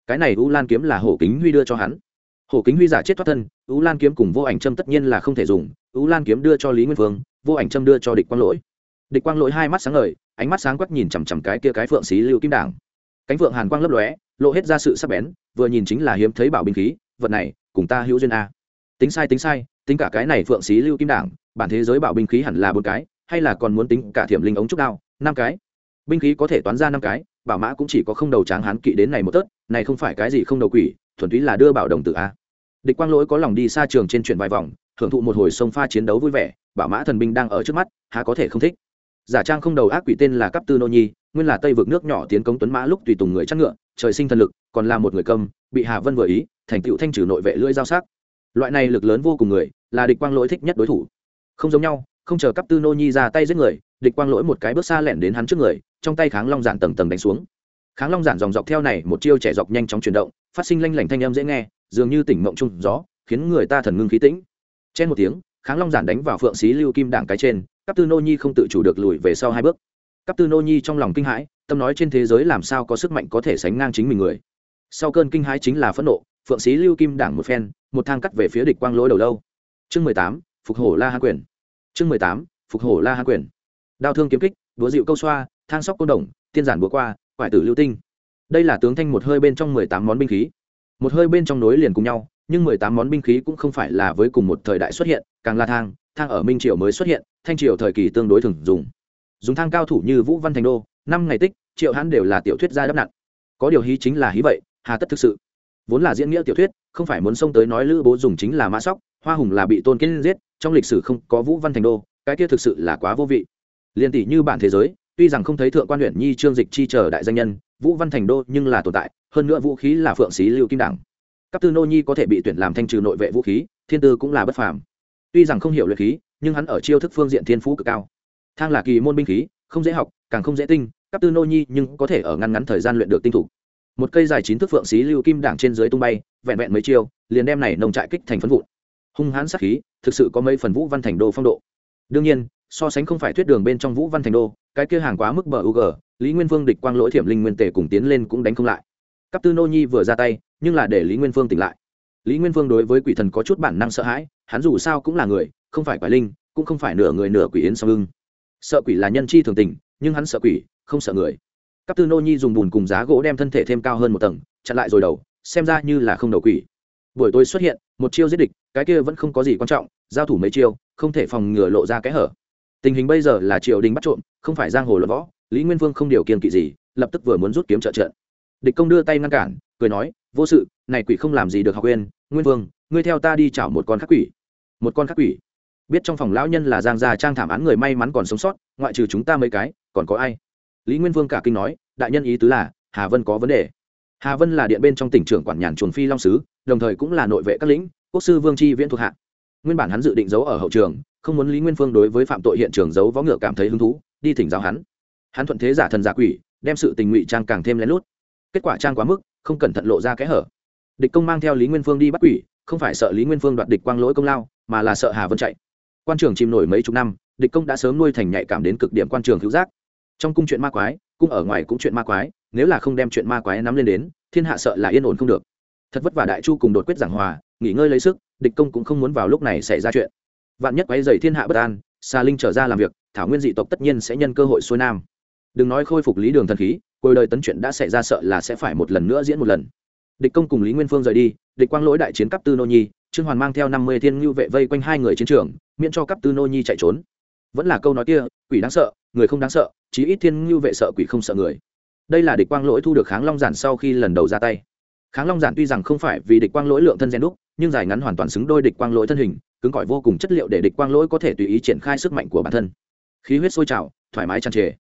Cái này u lan kiếm là hổ kính huy đưa cho hắn. Hổ kính huy giả chết thoát thân, u lan kiếm cùng vô ảnh trâm tất nhiên là không thể dùng, u lan kiếm đưa cho lý nguyên vương, vô ảnh trâm đưa cho địch quang lỗi. Địch quang lỗi hai mắt sáng ngời, ánh mắt sáng quắc nhìn chằm chằm cái kia cái phượng xí lưu kim đảng. Cánh phượng hàn quang lấp lóe, lộ hết ra sự sắc bén, vừa nhìn chính là hiếm thấy bảo binh khí, vật này, cùng ta hữu duyên a. Tính sai tính sai, tính cả cái này phượng xí lưu kim đảng, bản thế giới bảo binh khí hẳn là bốn cái hay là còn muốn tính cả thiểm linh ống trúc đao, năm cái. Binh khí có thể toán ra năm cái, bảo mã cũng chỉ có không đầu tráng hán kỵ đến này một tớt, này không phải cái gì không đầu quỷ, thuần túy là đưa bảo đồng tử a. Địch quang lỗi có lòng đi xa trường trên chuyển vài vòng, hưởng thụ một hồi sông pha chiến đấu vui vẻ, bảo mã thần binh đang ở trước mắt, há có thể không thích. Giả trang không đầu ác quỷ tên là cấp tư nô nhi, nguyên là tây vực nước nhỏ tiến công tuấn mã lúc tùy tùng người chắc ngựa, trời sinh thần lực, còn là một người công bị hà vân vừa ý, thành tựu thanh trừ nội vệ lưỡi giao sắc. Loại này lực lớn vô cùng người, là địch quang lỗi thích nhất đối thủ. Không giống nhau không chờ cấp tư nô nhi ra tay giết người, địch quang lỗi một cái bước xa lẻn đến hắn trước người, trong tay kháng long giản tầng tầng đánh xuống. Kháng long giản dòng dọc theo này, một chiêu trẻ dọc nhanh chóng chuyển động, phát sinh lanh lảnh thanh âm dễ nghe, dường như tỉnh mộng chung gió, khiến người ta thần ngưng khí tĩnh. Trên một tiếng, kháng long giản đánh vào phượng xí lưu kim đảng cái trên cấp tư nô nhi không tự chủ được lùi về sau hai bước. Cấp tư nô nhi trong lòng kinh hãi, tâm nói trên thế giới làm sao có sức mạnh có thể sánh ngang chính mình người. Sau cơn kinh hãi chính là phẫn nộ, phượng xí lưu kim đảng một phen, một thang cắt về phía địch quang lỗi đầu lâu. Chương mười tám, phục hổ la hạ quyền chương mười tám, phục hổ la hán quyền. Đao thương kiếm kích đúa dịu câu xoa, thang sóc côn đồng, tiên giản búa qua, quải tử lưu tinh. Đây là tướng thanh một hơi bên trong mười tám món binh khí. Một hơi bên trong nối liền cùng nhau, nhưng mười tám món binh khí cũng không phải là với cùng một thời đại xuất hiện, càng là thang thang ở minh triều mới xuất hiện, thanh triều thời kỳ tương đối thường dùng. Dùng thang cao thủ như vũ văn thành đô, năm ngày tích, triệu hãn đều là tiểu thuyết gia đắp nặng. Có điều hí chính là hí vậy, hà tất thực sự. Vốn là diễn nghĩa tiểu thuyết, không phải muốn xông tới nói lữ bố dùng chính là mã sóc, hoa hùng là bị tôn kiến giết trong lịch sử không có vũ văn thành đô, cái kia thực sự là quá vô vị. Liên tỷ như bản thế giới, tuy rằng không thấy thượng quan huyện nhi, trương dịch chi chờ đại danh nhân, vũ văn thành đô nhưng là tồn tại, hơn nữa vũ khí là phượng xí lưu kim đảng các tư nô nhi có thể bị tuyển làm thanh trừ nội vệ vũ khí, thiên tư cũng là bất phàm. Tuy rằng không hiểu luyện khí, nhưng hắn ở chiêu thức phương diện thiên phú cực cao. Thang là kỳ môn binh khí, không dễ học, càng không dễ tinh các tư nô nhi nhưng có thể ở ngăn ngắn thời gian luyện được tinh thủ. Một cây dài chín thước phượng xí lưu kim đảng trên dưới tung bay, vẹn vẹn mấy chiêu, liền đem này nồng trại kích thành phấn vụn hung hãn sát khí, thực sự có mấy phần vũ văn thành đô phong độ. Đương nhiên, so sánh không phải thuyết đường bên trong vũ văn thành đô, cái kia hàng quá mức bờ u lý nguyên vương địch quang lỗi thiểm linh nguyên tề cùng tiến lên cũng đánh không lại. Cấp tư nô nhi vừa ra tay, nhưng là để lý nguyên vương tỉnh lại. Lý nguyên vương đối với quỷ thần có chút bản năng sợ hãi, hắn dù sao cũng là người, không phải quái linh, cũng không phải nửa người nửa quỷ yến song ưng. Sợ quỷ là nhân chi thường tình, nhưng hắn sợ quỷ, không sợ người. Cấp tư nô nhi dùng bùn cùng giá gỗ đem thân thể thêm cao hơn một tầng, chặn lại rồi đầu, xem ra như là không đầu quỷ buổi tối xuất hiện, một chiêu giết địch, cái kia vẫn không có gì quan trọng, giao thủ mấy chiêu, không thể phòng ngừa lộ ra kẽ hở. Tình hình bây giờ là triều đình bắt trộm, không phải giang hồ luận võ, lý nguyên vương không điều kiên kỵ gì, lập tức vừa muốn rút kiếm trợ trận. Địch công đưa tay ngăn cản, cười nói, vô sự, này quỷ không làm gì được học quên nguyên vương, ngươi theo ta đi chảo một con khắc quỷ. Một con khắc quỷ. Biết trong phòng lão nhân là giang gia trang thảm án người may mắn còn sống sót, ngoại trừ chúng ta mấy cái, còn có ai? Lý nguyên vương cả kinh nói, đại nhân ý tứ là, hà vân có vấn đề. Hà vân là điện bên trong tỉnh trưởng quản nhàn chuồn phi long sứ đồng thời cũng là nội vệ các lĩnh, quốc sư vương tri viễn thuộc hạ. Nguyên bản hắn dự định giấu ở hậu trường, không muốn lý nguyên phương đối với phạm tội hiện trường giấu võ ngựa cảm thấy hứng thú, đi thỉnh giáo hắn. Hắn thuận thế giả thần giả quỷ, đem sự tình ngụy trang càng thêm lén lút. Kết quả trang quá mức, không cẩn thận lộ ra kẽ hở. Địch công mang theo lý nguyên phương đi bắt quỷ, không phải sợ lý nguyên phương đoạt địch quang lỗi công lao, mà là sợ hà vân chạy. Quan trường chìm nổi mấy chục năm, địch công đã sớm nuôi thành nhạy cảm đến cực điểm quan trường cứu giác. Trong cung chuyện ma quái cung ở ngoài cũng chuyện ma quái, nếu là không đem chuyện ma quái nắm lên đến, thiên hạ sợ là yên ổn không được thật vất vả đại chu cùng đột quyết giảng hòa, nghỉ ngơi lấy sức, địch công cũng không muốn vào lúc này xảy ra chuyện. Vạn nhất quấy dày thiên hạ bất an xà linh trở ra làm việc, thảo nguyên dị tộc tất nhiên sẽ nhân cơ hội xuôi nam. Đừng nói khôi phục lý đường thần khí, cuối đời tấn chuyện đã xảy ra sợ là sẽ phải một lần nữa diễn một lần. Địch công cùng lý nguyên phương rời đi, địch quang lỗi đại chiến cấp tư nô nhi, trương hoàn mang theo năm mươi thiên ngưu vệ vây quanh hai người chiến trường, miễn cho cấp tư nô nhi chạy trốn. Vẫn là câu nói kia, quỷ đáng sợ, người không đáng sợ, chí ít thiên ngưu vệ sợ quỷ không sợ người. Đây là địch quang lỗi thu được kháng long giản sau khi lần đầu ra tay kháng long giản tuy rằng không phải vì địch quang lỗi lượng thân gen đúc, nhưng dài ngắn hoàn toàn xứng đôi địch quang lỗi thân hình, cứng cỏi vô cùng chất liệu để địch quang lỗi có thể tùy ý triển khai sức mạnh của bản thân. Khí huyết sôi trào, thoải mái tràn trề.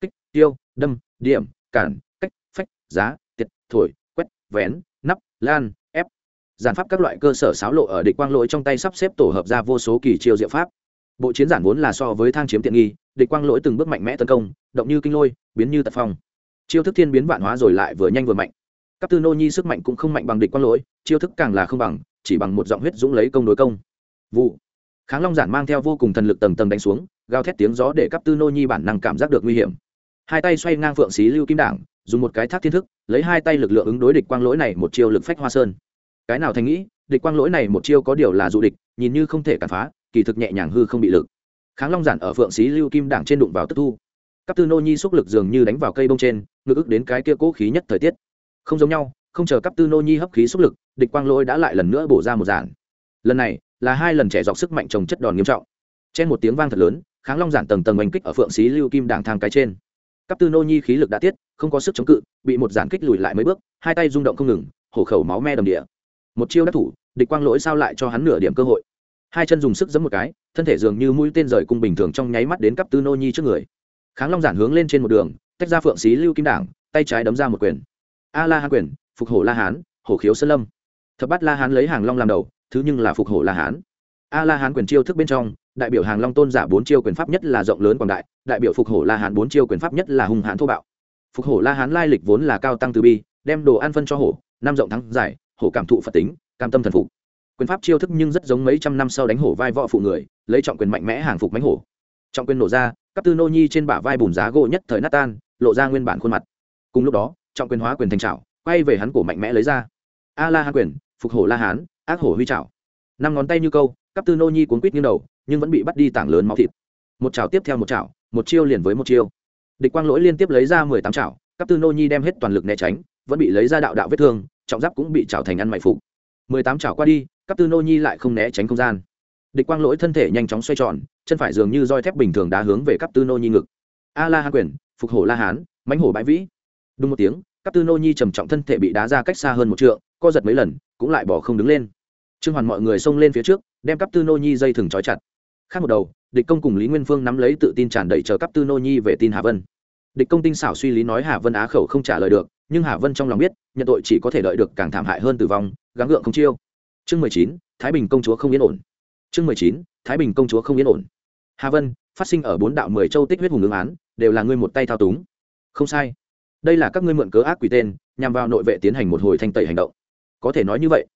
Kích, tiêu, đâm, điểm, cản, cách, phách, giá, tiệt, thổi, quét, vén, nắp, lan, ép. Giản pháp các loại cơ sở xáo lộ ở địch quang lỗi trong tay sắp xếp tổ hợp ra vô số kỳ chiêu diệu pháp. Bộ chiến giản vốn là so với thang chiếm tiện nghi, địch quang lỗi từng bước mạnh mẽ tấn công, động như kinh lôi, biến như tật phong. Chiêu thức thiên biến vạn hóa rồi lại vừa nhanh vừa mạnh các tư nô nhi sức mạnh cũng không mạnh bằng địch quang lỗi, chiêu thức càng là không bằng, chỉ bằng một giọng huyết dũng lấy công đối công. Vụ. Kháng long giản mang theo vô cùng thần lực tầng tầng đánh xuống, gào thét tiếng gió để cấp tư nô nhi bản năng cảm giác được nguy hiểm. Hai tay xoay ngang phượng xí lưu kim đảng, dùng một cái thác thiên thức, lấy hai tay lực lượng ứng đối địch quang lỗi này một chiêu lực phách hoa sơn. Cái nào thành nghĩ, địch quang lỗi này một chiêu có điều là dụ địch, nhìn như không thể cản phá, kỳ thực nhẹ nhàng hư không bị lực. Kháng long giản ở phượng xí lưu kim đảng trên đụng vào tức thu. Các tư nô nhi xúc lực dường như đánh vào cây bông trên, ngực ức đến cái kia cố khí nhất thời tiết không giống nhau, không chờ cấp tư nô nhi hấp khí xúc lực, địch quang lỗi đã lại lần nữa bổ ra một giản lần này, là hai lần trẻ dọc sức mạnh trồng chất đòn nghiêm trọng. Trên một tiếng vang thật lớn, kháng long giản tầng tầng oanh kích ở phượng xí lưu kim đảng thang cái trên. Cấp tư nô nhi khí lực đã tiết, không có sức chống cự, bị một giản kích lùi lại mấy bước, hai tay rung động không ngừng, hổ khẩu máu me đầm địa. Một chiêu đắc thủ, địch quang lỗi sao lại cho hắn nửa điểm cơ hội. Hai chân dùng sức giấm một cái, thân thể dường như mũi tên rời cung bình thường trong nháy mắt đến cấp tư nô nhi trước người. Kháng long giản hướng lên trên một đường, tách ra phượng xí lưu kim đảng, tay trái đấm ra một quyền a la hán quyền, phục hổ la hán, hổ khiếu sơn lâm. Thập bát la hán lấy hàng long làm đầu, thứ nhưng là phục hổ la hán. A la hán quyền chiêu thức bên trong, đại biểu hàng long tôn giả bốn chiêu quyền pháp nhất là rộng lớn quảng đại đại biểu phục hổ la hán bốn chiêu quyền pháp nhất là hung hãn thô bạo. Phục hổ la hán lai lịch vốn là cao tăng từ bi, đem đồ ăn phân cho hổ, năm rộng thắng giải, hổ cảm thụ phật tính, cam tâm thần phục. Quyền pháp chiêu thức nhưng rất giống mấy trăm năm sau đánh hổ vai võ phụ người, lấy trọng quyền mạnh mẽ hàng phục mánh hổ. Trọng quyền nổ ra các tư nô nhi trên bả vai bùn giá gỗ nhất thời nát tan, lộ ra nguyên bản khuôn mặt. Cùng lúc đó trọng quyền hóa quyền thành trảo, quay về hắn cổ mạnh mẽ lấy ra. A la hán quyền, phục hổ la hán ác hổ huy trảo. Năm ngón tay như câu cấp tư nô nhi cuốn quýt như đầu, nhưng vẫn bị bắt đi tảng lớn máu thịt. Một chảo tiếp theo một chảo một chiêu liền với một chiêu. Địch quang lỗi liên tiếp lấy ra mười tám chảo các tư nô nhi đem hết toàn lực né tránh, vẫn bị lấy ra đạo đạo vết thương, trọng giáp cũng bị chảo thành ăn mày phục. Mười tám chảo qua đi cấp tư nô nhi lại không né tránh không gian. Địch quang lỗi thân thể nhanh chóng xoay tròn, chân phải dường như roi thép bình thường đá hướng về cấp tư nô nhi ngực. A la hán quyền, phục hổ la hán mãnh hổ bãi vĩ. Đúng một tiếng các tư nô nhi trầm trọng thân thể bị đá ra cách xa hơn một trượng, co giật mấy lần, cũng lại bỏ không đứng lên. Trương hoàn mọi người xông lên phía trước, đem cắp tư nô nhi dây thừng trói chặt. Khác một đầu, địch công cùng lý nguyên phương nắm lấy tự tin tràn đầy chờ cắp tư nô nhi về tin hà vân. Địch công tinh xảo suy lý nói hà vân á khẩu không trả lời được, nhưng hà vân trong lòng biết, nhận tội chỉ có thể đợi được càng thảm hại hơn tử vong, gắng gượng không chiêu. Chương mười chín, thái bình công chúa không yên ổn. Chương mười chín, thái bình công chúa không yên ổn. Hà vân, phát sinh ở bốn đạo mười châu tích huyết hùng ứng án, đều là ngươi một tay thao túng. Không sai đây là các ngươi mượn cớ ác quỷ tên, nhằm vào nội vệ tiến hành một hồi thanh tẩy hành động. Có thể nói như vậy.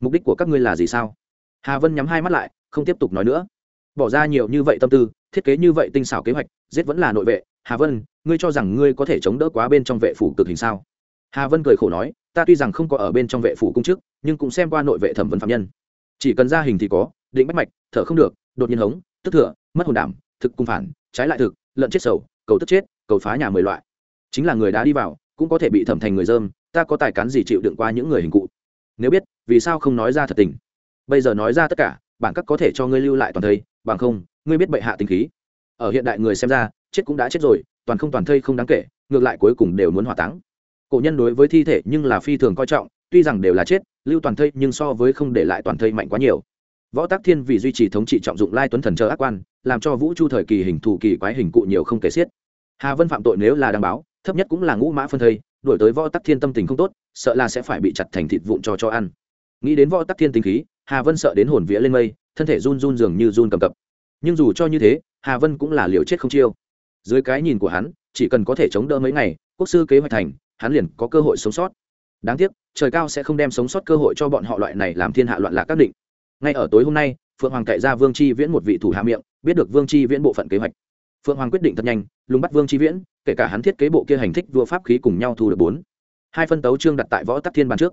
Mục đích của các ngươi là gì sao? Hà vân nhắm hai mắt lại, không tiếp tục nói nữa. Bỏ ra nhiều như vậy tâm tư, thiết kế như vậy tinh xảo kế hoạch, giết vẫn là nội vệ. Hà vân, ngươi cho rằng ngươi có thể chống đỡ quá bên trong vệ phủ cực hình sao? Hà vân cười khổ nói, ta tuy rằng không có ở bên trong vệ phủ cung chức, nhưng cũng xem qua nội vệ thẩm vấn phạm nhân. Chỉ cần ra hình thì có, định bách mạch, thở không được, đột nhiên hống, tức thừa, mất hồn đảm, thực cung phản, trái lại thực, lợn chết sầu, cầu tức chết, cầu phá nhà mười loại chính là người đã đi vào, cũng có thể bị thẩm thành người dơm, ta có tài cán gì chịu đựng qua những người hình cụ? Nếu biết, vì sao không nói ra thật tình? Bây giờ nói ra tất cả bản các có thể cho ngươi lưu lại toàn thây, bằng không, ngươi biết bệ hạ tình khí. Ở hiện đại người xem ra, chết cũng đã chết rồi, toàn không toàn thây không đáng kể, ngược lại cuối cùng đều muốn hỏa táng. Cổ nhân đối với thi thể nhưng là phi thường coi trọng, tuy rằng đều là chết, lưu toàn thây nhưng so với không để lại toàn thây mạnh quá nhiều. Võ tác thiên vì duy trì thống trị trọng dụng lai tuấn thần chờ ác quan, làm cho vũ chu thời kỳ hình thù kỳ quái hình cụ nhiều không kể xiết. Hà vân phạm tội nếu là đăng báo thấp nhất cũng là ngũ mã phân thây đổi tới võ tắc thiên tâm tình không tốt, sợ là sẽ phải bị chặt thành thịt vụn cho cho ăn. Nghĩ đến võ tắc thiên tính khí, hà vân sợ đến hồn vía lên mây, thân thể run run dường như run cầm cập. Nhưng dù cho như thế, hà vân cũng là liều chết không chiêu. Dưới cái nhìn của hắn, chỉ cần có thể chống đỡ mấy ngày, quốc sư kế hoạch thành, hắn liền có cơ hội sống sót. Đáng tiếc, trời cao sẽ không đem sống sót cơ hội cho bọn họ loại này làm thiên hạ loạn lạc các định. Ngay ở tối hôm nay, phượng hoàng cậy ra vương chi viễn một vị thủ hạ miệng, biết được vương chi viễn bộ phận kế hoạch phượng hoàng quyết định thật nhanh, lùng bắt vương chi viễn, kể cả hắn thiết kế bộ kia hành thích vua pháp khí cùng nhau thu được bốn. Hai phân tấu trương đặt tại võ tắc thiên bàn trước.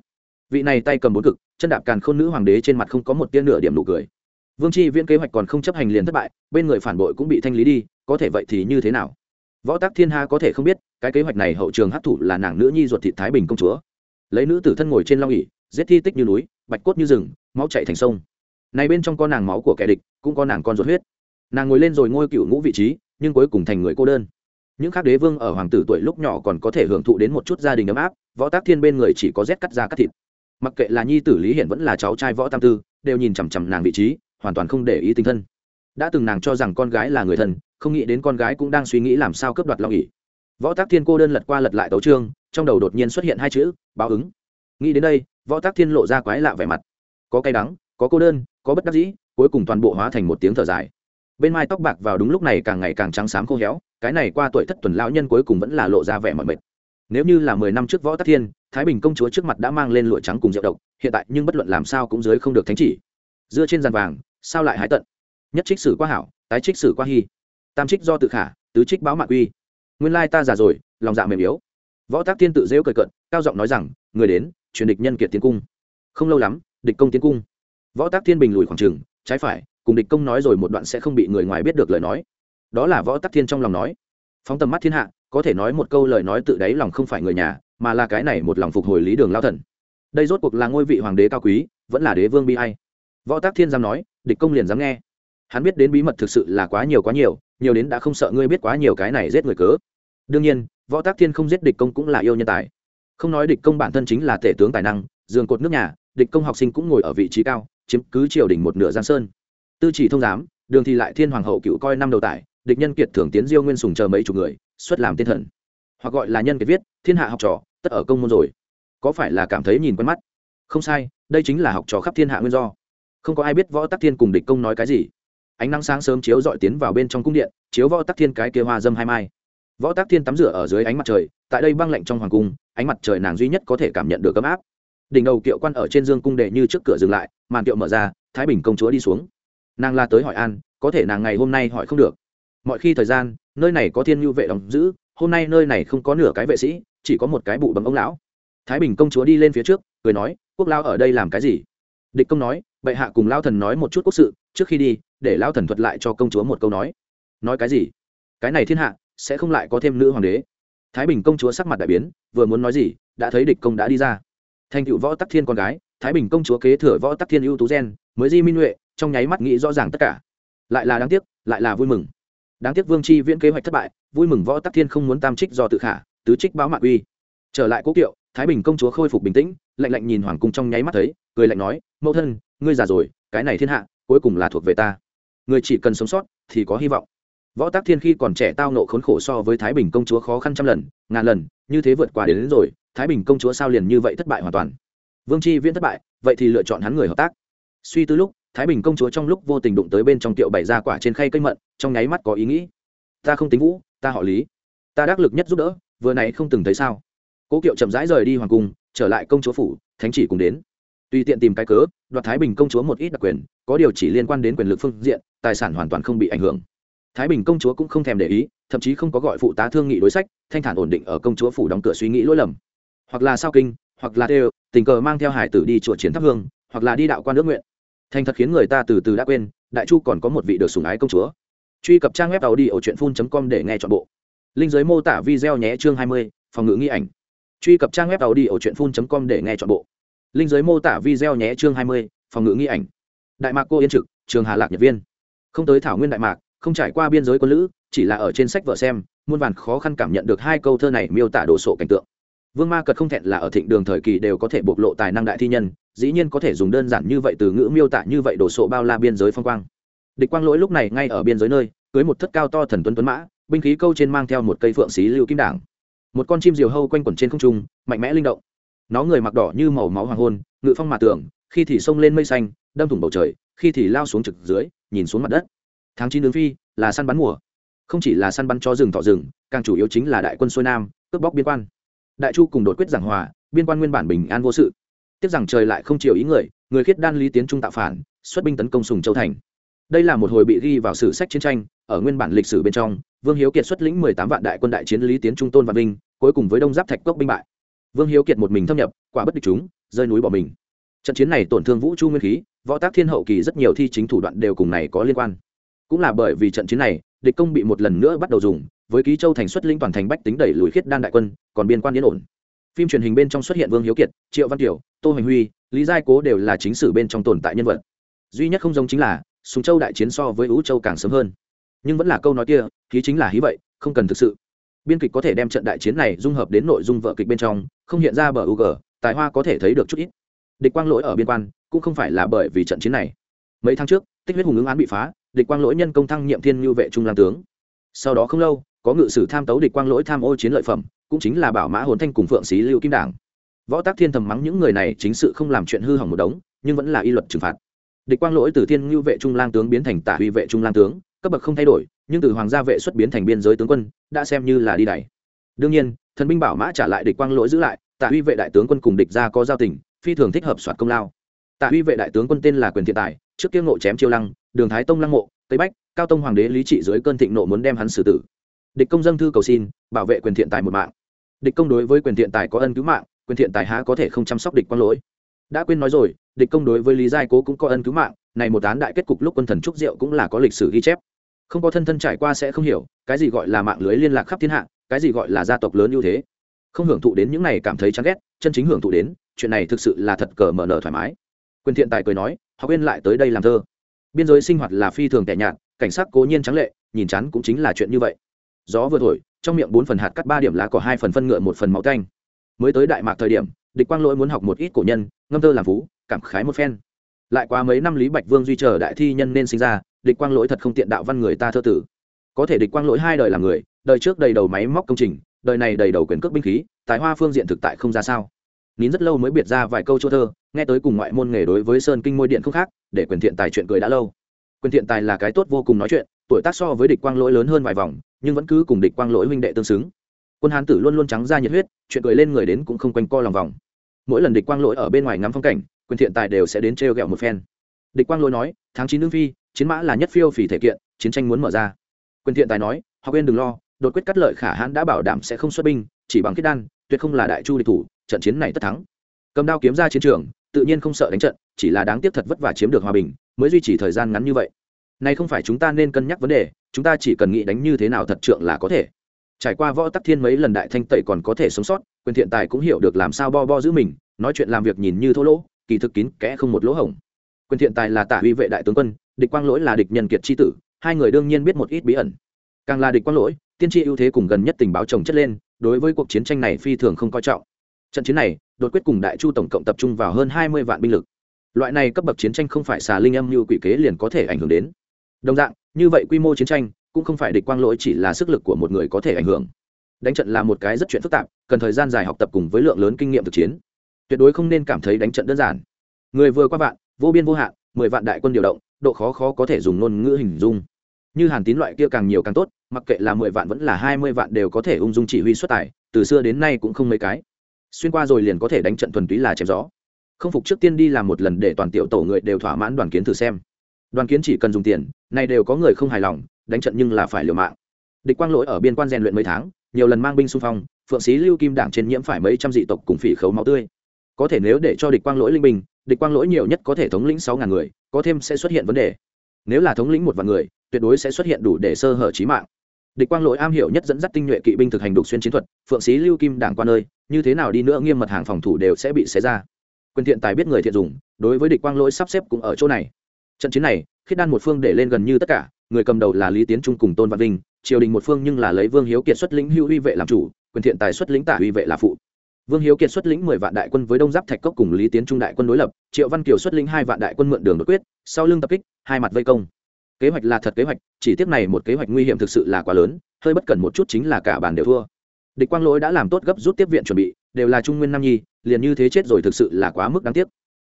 Vị này tay cầm bốn cực, chân đạp càn khôn nữ hoàng đế trên mặt không có một tia nửa điểm nụ cười. Vương chi viễn kế hoạch còn không chấp hành liền thất bại, bên người phản bội cũng bị thanh lý đi, có thể vậy thì như thế nào? Võ tắc thiên ha có thể không biết, cái kế hoạch này hậu trường hấp thụ là nàng nữ nhi ruột thị thái bình công chúa. Lấy nữ tử thân ngồi trên long ỉ giết thi tích như núi, bạch cốt như rừng, máu chạy thành sông. Này bên trong có nàng máu của kẻ địch, cũng có nàng con ruột huyết nàng ngồi lên rồi ngôi cựu ngũ vị trí, nhưng cuối cùng thành người cô đơn. Những khác đế vương ở hoàng tử tuổi lúc nhỏ còn có thể hưởng thụ đến một chút gia đình ấm áp, võ tác thiên bên người chỉ có rét cắt ra cắt thịt. Mặc kệ là nhi tử lý hiển vẫn là cháu trai võ tam tư, đều nhìn chằm chằm nàng vị trí, hoàn toàn không để ý tinh thân. Đã từng nàng cho rằng con gái là người thân, không nghĩ đến con gái cũng đang suy nghĩ làm sao cướp đoạt long ỉ võ tác thiên cô đơn lật qua lật lại tấu trương trong đầu đột nhiên xuất hiện hai chữ, báo ứng. Nghĩ đến đây, võ tác thiên lộ ra quái lạ vẻ mặt. Có cay đắng, có cô đơn, có bất đắc dĩ, cuối cùng toàn bộ hóa thành một tiếng thở dài bên mai tóc bạc vào đúng lúc này càng ngày càng trắng xám khô héo, cái này qua tuổi thất tuần lão nhân cuối cùng vẫn là lộ ra vẻ mọi mệt. Nếu như là mười năm trước võ tắc thiên, thái bình công chúa trước mặt đã mang lên lụa trắng cùng rượu độc, hiện tại nhưng bất luận làm sao cũng dưới không được thánh chỉ. Dưa trên giàn vàng, sao lại hái tận? Nhất trích sử quá hảo, tái trích sử quá hy. Tam trích do tự khả, tứ trích báo mạ quy nguyên lai ta già rồi, lòng dạ mềm yếu. Võ tác thiên tự rêu cười cận cao giọng nói rằng, người đến, truyền địch nhân kiệt tiến cung. Không lâu lắm, địch công tiến cung. Võ tác thiên bình lùi khoảng trừng trái phải cùng địch công nói rồi một đoạn sẽ không bị người ngoài biết được lời nói. Đó là võ tắc thiên trong lòng nói. Phóng tầm mắt thiên hạ, có thể nói một câu lời nói tự đáy lòng không phải người nhà, mà là cái này một lòng phục hồi lý đường lao thần. Đây rốt cuộc là ngôi vị hoàng đế cao quý, vẫn là đế vương bi hay võ tác thiên dám nói, địch công liền dám nghe. Hắn biết đến bí mật thực sự là quá nhiều quá nhiều nhiều đến đã không sợ ngươi biết quá nhiều cái này giết người cớ. Đương nhiên, võ tác thiên không giết địch công cũng là yêu nhân tài. Không nói địch công bản thân chính là tể tướng tài năng, giường cột nước nhà, địch công học sinh cũng ngồi ở vị trí cao, chiếm cứ triều đình một nửa giang sơn tư chỉ thông giám, đường thì lại thiên hoàng hậu cựu coi năm đầu tải, địch nhân kiệt thưởng tiến diêu nguyên sùng chờ mấy chục người, xuất làm tiên thần. Hoặc gọi là nhân kiệt viết, thiên hạ học trò, tất ở công môn rồi. Có phải là cảm thấy nhìn quen mắt? Không sai, đây chính là học trò khắp thiên hạ nguyên do. Không có ai biết võ tắc thiên cùng địch công nói cái gì. Ánh nắng sáng sớm chiếu dọi tiến vào bên trong cung điện, chiếu võ tắc thiên cái kia hoa dâm hai mai. Võ tắc thiên tắm rửa ở dưới ánh mặt trời, tại đây băng lạnh trong hoàng cung, ánh mặt trời nàng duy nhất có thể cảm nhận được ấm áp. Đỉnh đầu kiệu quan ở trên dương cung đệ như trước cửa dừng lại, màn kiệu mở ra, thái bình công chúa đi xuống nàng la tới hỏi an, có thể nàng ngày hôm nay hỏi không được. Mọi khi thời gian, nơi này có thiên nhu vệ đóng giữ, hôm nay nơi này không có nửa cái vệ sĩ, chỉ có một cái bụ bấm ông lão. Thái bình công chúa đi lên phía trước, cười nói, quốc lao ở đây làm cái gì? Địch công nói, bệ hạ cùng lao thần nói một chút quốc sự, trước khi đi, để lao thần thuật lại cho công chúa một câu nói. Nói cái gì? Cái này thiên hạ, sẽ không lại có thêm nữ hoàng đế. Thái bình công chúa sắc mặt đại biến, vừa muốn nói gì, đã thấy địch công đã đi ra. Thành cựu võ tắc thiên con gái, thái bình công chúa kế thừa võ tắc thiên ưu tú gen, mới di minh huệ trong nháy mắt nghĩ rõ ràng tất cả. Lại là đáng tiếc lại là vui mừng. Đáng tiếc vương chi viễn kế hoạch thất bại vui mừng võ tắc thiên không muốn tam trích do tự khả tứ trích báo mạng uy. Trở lại cố kiệu thái bình công chúa khôi phục bình tĩnh lạnh lạnh nhìn hoàng cung trong nháy mắt thấy cười lạnh nói mẫu thân ngươi già rồi cái này thiên hạ cuối cùng là thuộc về ta. Người chỉ cần sống sót thì có hy vọng. Võ tác thiên khi còn trẻ tao nộ khốn khổ so với thái bình công chúa khó khăn trăm lần ngàn lần như thế vượt qua đến, đến rồi thái bình công chúa sao liền như vậy thất bại hoàn toàn? Vương tri viễn thất bại vậy thì lựa chọn hắn người hợp tác. Suy tư lúc thái bình công chúa trong lúc vô tình đụng tới bên trong tiệu bày ra quả trên khay cây mận, trong nháy mắt có ý nghĩ. Ta không tính vũ, ta họ lý. Ta đắc lực nhất giúp đỡ, vừa này không từng thấy sao. Cố kiệu chậm rãi rời đi hoàng cung, trở lại công chúa phủ, thánh chỉ cùng đến. Tùy tiện tìm cái cớ, đoạt thái bình công chúa một ít đặc quyền, có điều chỉ liên quan đến quyền lực phương diện, tài sản hoàn toàn không bị ảnh hưởng. Thái bình công chúa cũng không thèm để ý, thậm chí không có gọi phụ tá thương nghị đối sách, thanh thản ổn định ở công chúa phủ đóng cửa suy nghĩ lỗi lầm. Hoặc là sao kinh, hoặc là đều, tình cờ mang theo hải tử đi chùa chiến thắp hương, hoặc là đi đạo quan nước nguyện thành thật khiến người ta từ từ đã quên đại chu còn có một vị được sủng ái công chúa. Truy cập trang web tàu đi ở truyện phun com để nghe chọn bộ. Linh giới mô tả video nhé chương 20, phòng ngự nghi ảnh. Truy cập trang web tàu đi ở truyện phun com để nghe chọn bộ. Linh giới mô tả video nhé chương 20, phòng ngự nghi ảnh. Đại mạc cô yên trực trường hà lạc nhật viên. Không tới thảo nguyên đại mạc không trải qua biên giới quân lữ chỉ là ở trên sách vợ xem muôn vàn khó khăn cảm nhận được hai câu thơ này miêu tả đồ sộ cảnh tượng vương ma cật không thẹn là ở thịnh đường thời kỳ đều có thể bộc lộ tài năng đại thi nhân, dĩ nhiên có thể dùng đơn giản như vậy từ ngữ miêu tả như vậy đồ sộ bao la biên giới phong quang. Địch quang lỗi lúc này ngay ở biên giới nơi, cưới một thất cao to thần tuấn tuấn mã, binh khí câu trên mang theo một cây phượng xí lưu kim đảng. Một con chim diều hâu quanh quẩn trên không trung, mạnh mẽ linh động. Nó người mặc đỏ như màu máu hoàng hôn, ngự phong mạ tưởng, khi thì xông lên mây xanh, đâm thủng bầu trời, khi thì lao xuống trực dưới, nhìn xuống mặt đất. Tháng chín đường phi, là săn bắn mùa. Không chỉ là săn bắn cho rừng thọ rừng, càng chủ yếu chính là đại quân xuôi nam, cướp bóc biên quan đại chu cùng đột quyết giảng hòa, biên quan nguyên bản bình an vô sự. Tiếc rằng trời lại không chiều ý người người khiết đan lý tiến trung tạo phản, xuất binh tấn công sùng châu thành. Đây là một hồi bị ghi vào sử sách chiến tranh, ở nguyên bản lịch sử bên trong, vương hiếu kiệt xuất lĩnh mười tám vạn đại quân đại chiến lý tiến trung tôn và vinh, cuối cùng với đông giáp thạch cốc binh bại. Vương hiếu kiệt một mình thâm nhập, quả bất địch chúng, rơi núi bỏ mình. Trận chiến này tổn thương vũ chu nguyên khí, võ tác thiên hậu kỳ rất nhiều thi chính thủ đoạn đều cùng này có liên quan. Cũng là bởi vì trận chiến này, địch công bị một lần nữa bắt đầu dùng với ký châu thành xuất linh toàn thành bách tính đẩy lùi khiết đan đại quân, còn biên quan yên ổn. Phim truyền hình bên trong xuất hiện vương hiếu kiệt, triệu văn kiều tô hoành huy, lý giai cố đều là chính sử bên trong tồn tại nhân vật. Duy nhất không giống chính là, sùng châu đại chiến so với ú châu càng sớm hơn. Nhưng vẫn là câu nói kia, khí chính là hí vậy, không cần thực sự. Biên kịch có thể đem trận đại chiến này dung hợp đến nội dung vợ kịch bên trong, không hiện ra bờ u g tài hoa có thể thấy được chút ít. Địch quang lỗi ở biên quan, cũng không phải là bởi vì trận chiến này. Mấy tháng trước, tích huyết hùng ứng án bị phá, địch quang lỗi nhân công thăng nhiệm thiên như vệ trung lang tướng. Sau đó không lâu có ngự sử tham tấu địch quang lỗi tham ô chiến lợi phẩm, cũng chính là bảo mã hồn thanh cùng phượng xí lưu kim đảng. Võ tác thiên thầm mắng những người này chính sự không làm chuyện hư hỏng một đống, nhưng vẫn là y luật trừng phạt. Địch quang lỗi từ thiên ngưu vệ trung lang tướng biến thành tả huy vệ trung lang tướng, cấp bậc không thay đổi, nhưng từ hoàng gia vệ xuất biến thành biên giới tướng quân, đã xem như là đi đẩy. Đương nhiên, thần binh bảo mã trả lại địch quang lỗi giữ lại, tả huy vệ đại tướng quân cùng địch ra có giao tình, phi thường thích hợp soạt công lao. Tả huy vệ đại tướng quân tên là quyền thiện tài, trước kia ngộ chém chiêu lăng, đường thái tông lăng mộ, tây bách, cao tông hoàng đế lý trị dưới cơn thịnh nộ muốn đem hắn xử tử địch công dân thư cầu xin, bảo vệ quyền thiện tài một mạng. Địch công đối với quyền thiện tài có ân cứu mạng, quyền thiện tài há có thể không chăm sóc địch quang lỗi. Đã quên nói rồi, địch công đối với lý giai cố cũng có ân cứu mạng, này một án đại kết cục lúc quân thần trúc diệu cũng là có lịch sử ghi chép. Không có thân thân trải qua sẽ không hiểu, cái gì gọi là mạng lưới liên lạc khắp thiên hạ, cái gì gọi là gia tộc lớn ưu thế. Không hưởng thụ đến những này cảm thấy chán ghét, chân chính hưởng thụ đến, chuyện này thực sự là thật cờ mở nở thoải mái. Quyền thiện tài cười nói, họ quên lại tới đây làm thơ. Biên giới sinh hoạt là phi thường tẻ nhạt, cảnh sát cố nhiên trắng lệ, nhìn chắn cũng chính là chuyện như vậy gió vừa thổi, trong miệng bốn phần hạt cắt ba điểm lá có hai phần phân ngựa, một phần máu canh. Mới tới đại mạc thời điểm, địch quang lỗi muốn học một ít cổ nhân, ngâm thơ làm phú, cảm khái một phen. Lại qua mấy năm lý bạch vương duy chờ đại thi nhân nên sinh ra, địch quang lỗi thật không tiện đạo văn người ta thơ tử. Có thể địch quang lỗi hai đời làm người, đời trước đầy đầu máy móc công trình, đời này đầy đầu quyền cước binh khí, tài hoa phương diện thực tại không ra sao. Nín rất lâu mới biệt ra vài câu chỗ thơ, nghe tới cùng ngoại môn nghề đối với sơn kinh môi điện không khác, để quyền thiện tài chuyện cười đã lâu. Quyền thiện tài là cái tốt vô cùng nói chuyện tuổi tác so với địch quang lỗi lớn hơn vài vòng, nhưng vẫn cứ cùng địch quang lỗi huynh đệ tương xứng. Quân hán tử luôn luôn trắng ra nhiệt huyết, chuyện cười lên người đến cũng không quanh co lòng vòng. Mỗi lần địch quang lỗi ở bên ngoài ngắm phong cảnh, quyền thiện tài đều sẽ đến trêu ghẹo một phen. Địch quang lỗi nói, tháng chín nương phi, chiến mã là nhất phiêu phỉ thể kiện, chiến tranh muốn mở ra. Quyền thiện tài nói, học viên đừng lo, đột quyết cắt lợi khả hãn đã bảo đảm sẽ không xuất binh, chỉ bằng kết đan, tuyệt không là đại chu địch thủ, trận chiến này tất thắng. Cầm đao kiếm ra chiến trường, tự nhiên không sợ đánh trận, chỉ là đáng tiếc thật vất vả chiếm được hòa bình, mới duy trì thời gian ngắn như vậy này không phải chúng ta nên cân nhắc vấn đề, chúng ta chỉ cần nghĩ đánh như thế nào thật trượng là có thể. Trải qua võ tắc thiên mấy lần đại thanh tẩy còn có thể sống sót, quyền thiện tài cũng hiểu được làm sao bo bo giữ mình, nói chuyện làm việc nhìn như thô lỗ, kỳ thực kín kẽ không một lỗ hổng. Quyền thiện tài là tả huy vệ đại tướng quân, địch quang lỗi là địch nhân kiệt tri tử, hai người đương nhiên biết một ít bí ẩn. Càng là địch quang lỗi, tiên tri ưu thế cùng gần nhất tình báo trồng chất lên, đối với cuộc chiến tranh này phi thường không coi trọng. Trận chiến này, đột quyết cùng đại chu tổng cộng tập trung vào hơn hai mươi vạn binh lực. Loại này cấp bậc chiến tranh không phải xà linh âm như quỷ kế liền có thể ảnh hưởng đến đồng dạng, như vậy quy mô chiến tranh cũng không phải địch quang lỗi chỉ là sức lực của một người có thể ảnh hưởng. Đánh trận là một cái rất chuyện phức tạp, cần thời gian dài học tập cùng với lượng lớn kinh nghiệm thực chiến. Tuyệt đối không nên cảm thấy đánh trận đơn giản. Người vừa qua vạn, vô biên vô hạn, mười vạn đại quân điều động, độ khó khó có thể dùng ngôn ngữ hình dung. Như hàn tín loại kia càng nhiều càng tốt, mặc kệ là mười vạn vẫn là hai mươi vạn đều có thể ung dung chỉ huy xuất tài, từ xưa đến nay cũng không mấy cái. Xuyên qua rồi liền có thể đánh trận thuần túy là chém gió. Không phục trước tiên đi làm một lần để toàn tiểu tổ người đều thỏa mãn đoàn kiến thử xem đoàn kiến chỉ cần dùng tiền này đều có người không hài lòng, đánh trận nhưng là phải liều mạng. Địch quang lỗi ở biên quan rèn luyện mấy tháng, nhiều lần mang binh xung phong, phượng sĩ lưu kim đảng trên nhiễm phải mấy trăm dị tộc cùng phỉ khấu máu tươi. Có thể nếu để cho địch quang lỗi linh binh, địch quang lỗi nhiều nhất có thể thống lĩnh sáu ngàn người, có thêm sẽ xuất hiện vấn đề. Nếu là thống lĩnh một vạn người, tuyệt đối sẽ xuất hiện đủ để sơ hở trí mạng. Địch quang lỗi am hiểu nhất dẫn dắt tinh nhuệ kỵ binh thực hành đục xuyên chiến thuật, phượng sĩ lưu kim đảng qua nơi như thế nào đi nữa nghiêm mật hàng phòng thủ đều sẽ bị xé ra. Quyền thiện tài biết người thiện dùng, đối với địch quang lỗi sắp xếp cũng ở chỗ này trận chiến này khiết đan một phương để lên gần như tất cả người cầm đầu là lý tiến trung cùng tôn văn vinh triều đình một phương nhưng là lấy vương hiếu kiệt xuất lĩnh hưu huy vệ làm chủ quyền thiện tài xuất lĩnh tả huy vệ là phụ. Vương hiếu kiệt xuất lĩnh mười vạn đại quân với đông giáp thạch cốc cùng lý tiến trung đại quân đối lập triệu văn kiều xuất lĩnh hai vạn đại quân mượn đường đột quyết sau lưng tập kích hai mặt vây công. Kế hoạch là thật kế hoạch chỉ tiếc này một kế hoạch nguy hiểm thực sự là quá lớn hơi bất cẩn một chút chính là cả bàn đều thua. Địch quang lỗi đã làm tốt gấp rút tiếp viện chuẩn bị đều là trung nguyên nam nhi liền như thế chết rồi thực sự là quá mức đáng tiếc.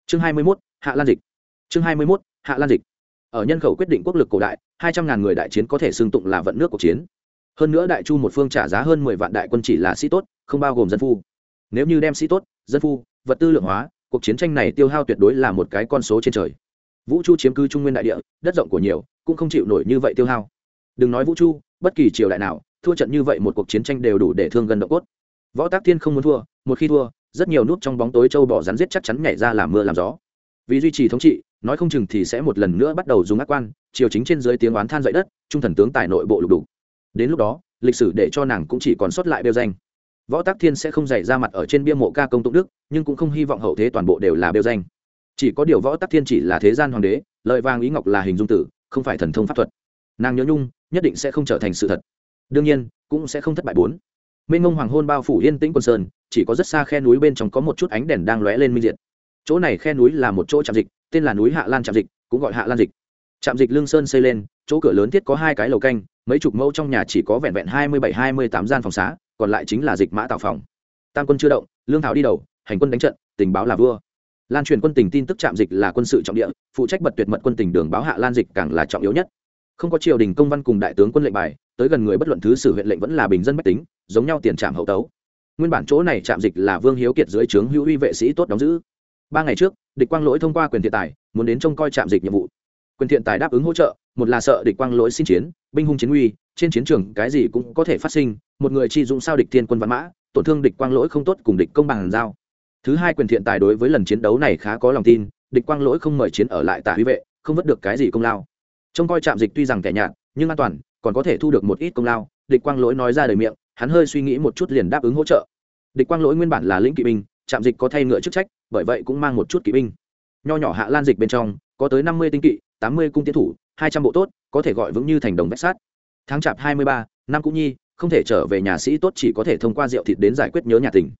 Chương hai mươi 21, hạ lan dịch. Chương hai mươi 21, hạ lan dịch. Ở nhân khẩu quyết định quốc lực cổ đại, hai trăm ngàn người đại chiến có thể xưng tụng là vận nước cuộc chiến. Hơn nữa đại chu một phương trả giá hơn mười vạn đại quân chỉ là sĩ tốt, không bao gồm dân phu. Nếu như đem sĩ tốt, dân phu, vật tư lượng hóa, cuộc chiến tranh này tiêu hao tuyệt đối là một cái con số trên trời. Vũ chu chiếm cứ trung nguyên đại địa, đất rộng của nhiều, cũng không chịu nổi như vậy tiêu hao. Đừng nói vũ chu, bất kỳ triều đại nào, thua trận như vậy một cuộc chiến tranh đều đủ để thương gần độ cốt. Võ tác thiên không muốn thua, một khi thua, rất nhiều nút trong bóng tối châu bỏ rắn giết chắc chắn nhảy ra làm mưa làm gió vì duy trì thống trị, nói không chừng thì sẽ một lần nữa bắt đầu dùng ác quan, triều chính trên dưới tiếng oán than dậy đất, trung thần tướng tài nội bộ lục đủ đến lúc đó, lịch sử để cho nàng cũng chỉ còn sót lại đeo danh. Võ tác thiên sẽ không dày ra mặt ở trên bia mộ ca công tụng đức, nhưng cũng không hy vọng hậu thế toàn bộ đều là đeo danh. Chỉ có điều võ tác thiên chỉ là thế gian hoàng đế lợi vàng ý ngọc là hình dung tử, không phải thần thông pháp thuật. Nàng nhớ nhung, nhất định sẽ không trở thành sự thật. Đương nhiên, cũng sẽ không thất bại bốn. Mênh ngông hoàng hôn bao phủ yên tĩnh quân sơn, chỉ có rất xa khe núi bên trong có một chút ánh đèn đang lóe lên minh diện chỗ này khe núi là một chỗ trạm dịch, tên là núi hạ lan trạm dịch, cũng gọi hạ lan dịch. Trạm dịch lương sơn xây lên, chỗ cửa lớn thiết có hai cái lầu canh, mấy chục mẫu trong nhà chỉ có vẹn vẹn hai mươi bảy, hai mươi tám gian phòng xá, còn lại chính là dịch mã tạo phòng. Tam quân chưa động, lương thảo đi đầu, hành quân đánh trận, tình báo là vua. Lan truyền quân tình tin tức trạm dịch là quân sự trọng địa, phụ trách bật tuyệt mật quân tình đường báo hạ lan dịch càng là trọng yếu nhất. Không có triều đình công văn cùng đại tướng quân lệnh bài, tới gần người bất luận thứ sử huyện lệnh vẫn là bình dân bách tính, giống nhau tiền trạm hậu tấu. Nguyên bản chỗ này trạm dịch là vương hiếu kiệt dưới trướng hữu uy vệ sĩ tốt đóng giữ ba ngày trước, địch quang lỗi thông qua quyền thiện tài, muốn đến trông coi trạm dịch nhiệm vụ. Quyền thiện tài đáp ứng hỗ trợ, một là sợ địch quang lỗi xin chiến, binh hung chiến uy, trên chiến trường cái gì cũng có thể phát sinh, một người chi dụng sao địch thiên quân văn mã, tổn thương địch quang lỗi không tốt cùng địch công bằng giao. Thứ hai quyền thiện tài đối với lần chiến đấu này khá có lòng tin, địch quang lỗi không mời chiến ở lại tả huy vệ, không vất được cái gì công lao. Trông coi trạm dịch tuy rằng kẻ nhạt, nhưng an toàn, còn có thể thu được một ít công lao, địch quang lỗi nói ra đời miệng, hắn hơi suy nghĩ một chút liền đáp ứng hỗ trợ. Địch quang lỗi nguyên bản là lĩnh kỵ binh trạm dịch có thay ngựa chức trách, bởi vậy cũng mang một chút kỵ binh. Nho nhỏ hạ lan dịch bên trong, có tới năm mươi tinh kỵ, tám mươi cung tiến thủ, hai trăm bộ tốt, có thể gọi vững như thành đồng vét sát tháng chạp hai mươi ba, năm cũng nhi, không thể trở về nhà sĩ tốt chỉ có thể thông qua rượu thịt đến giải quyết nhớ nhà tình.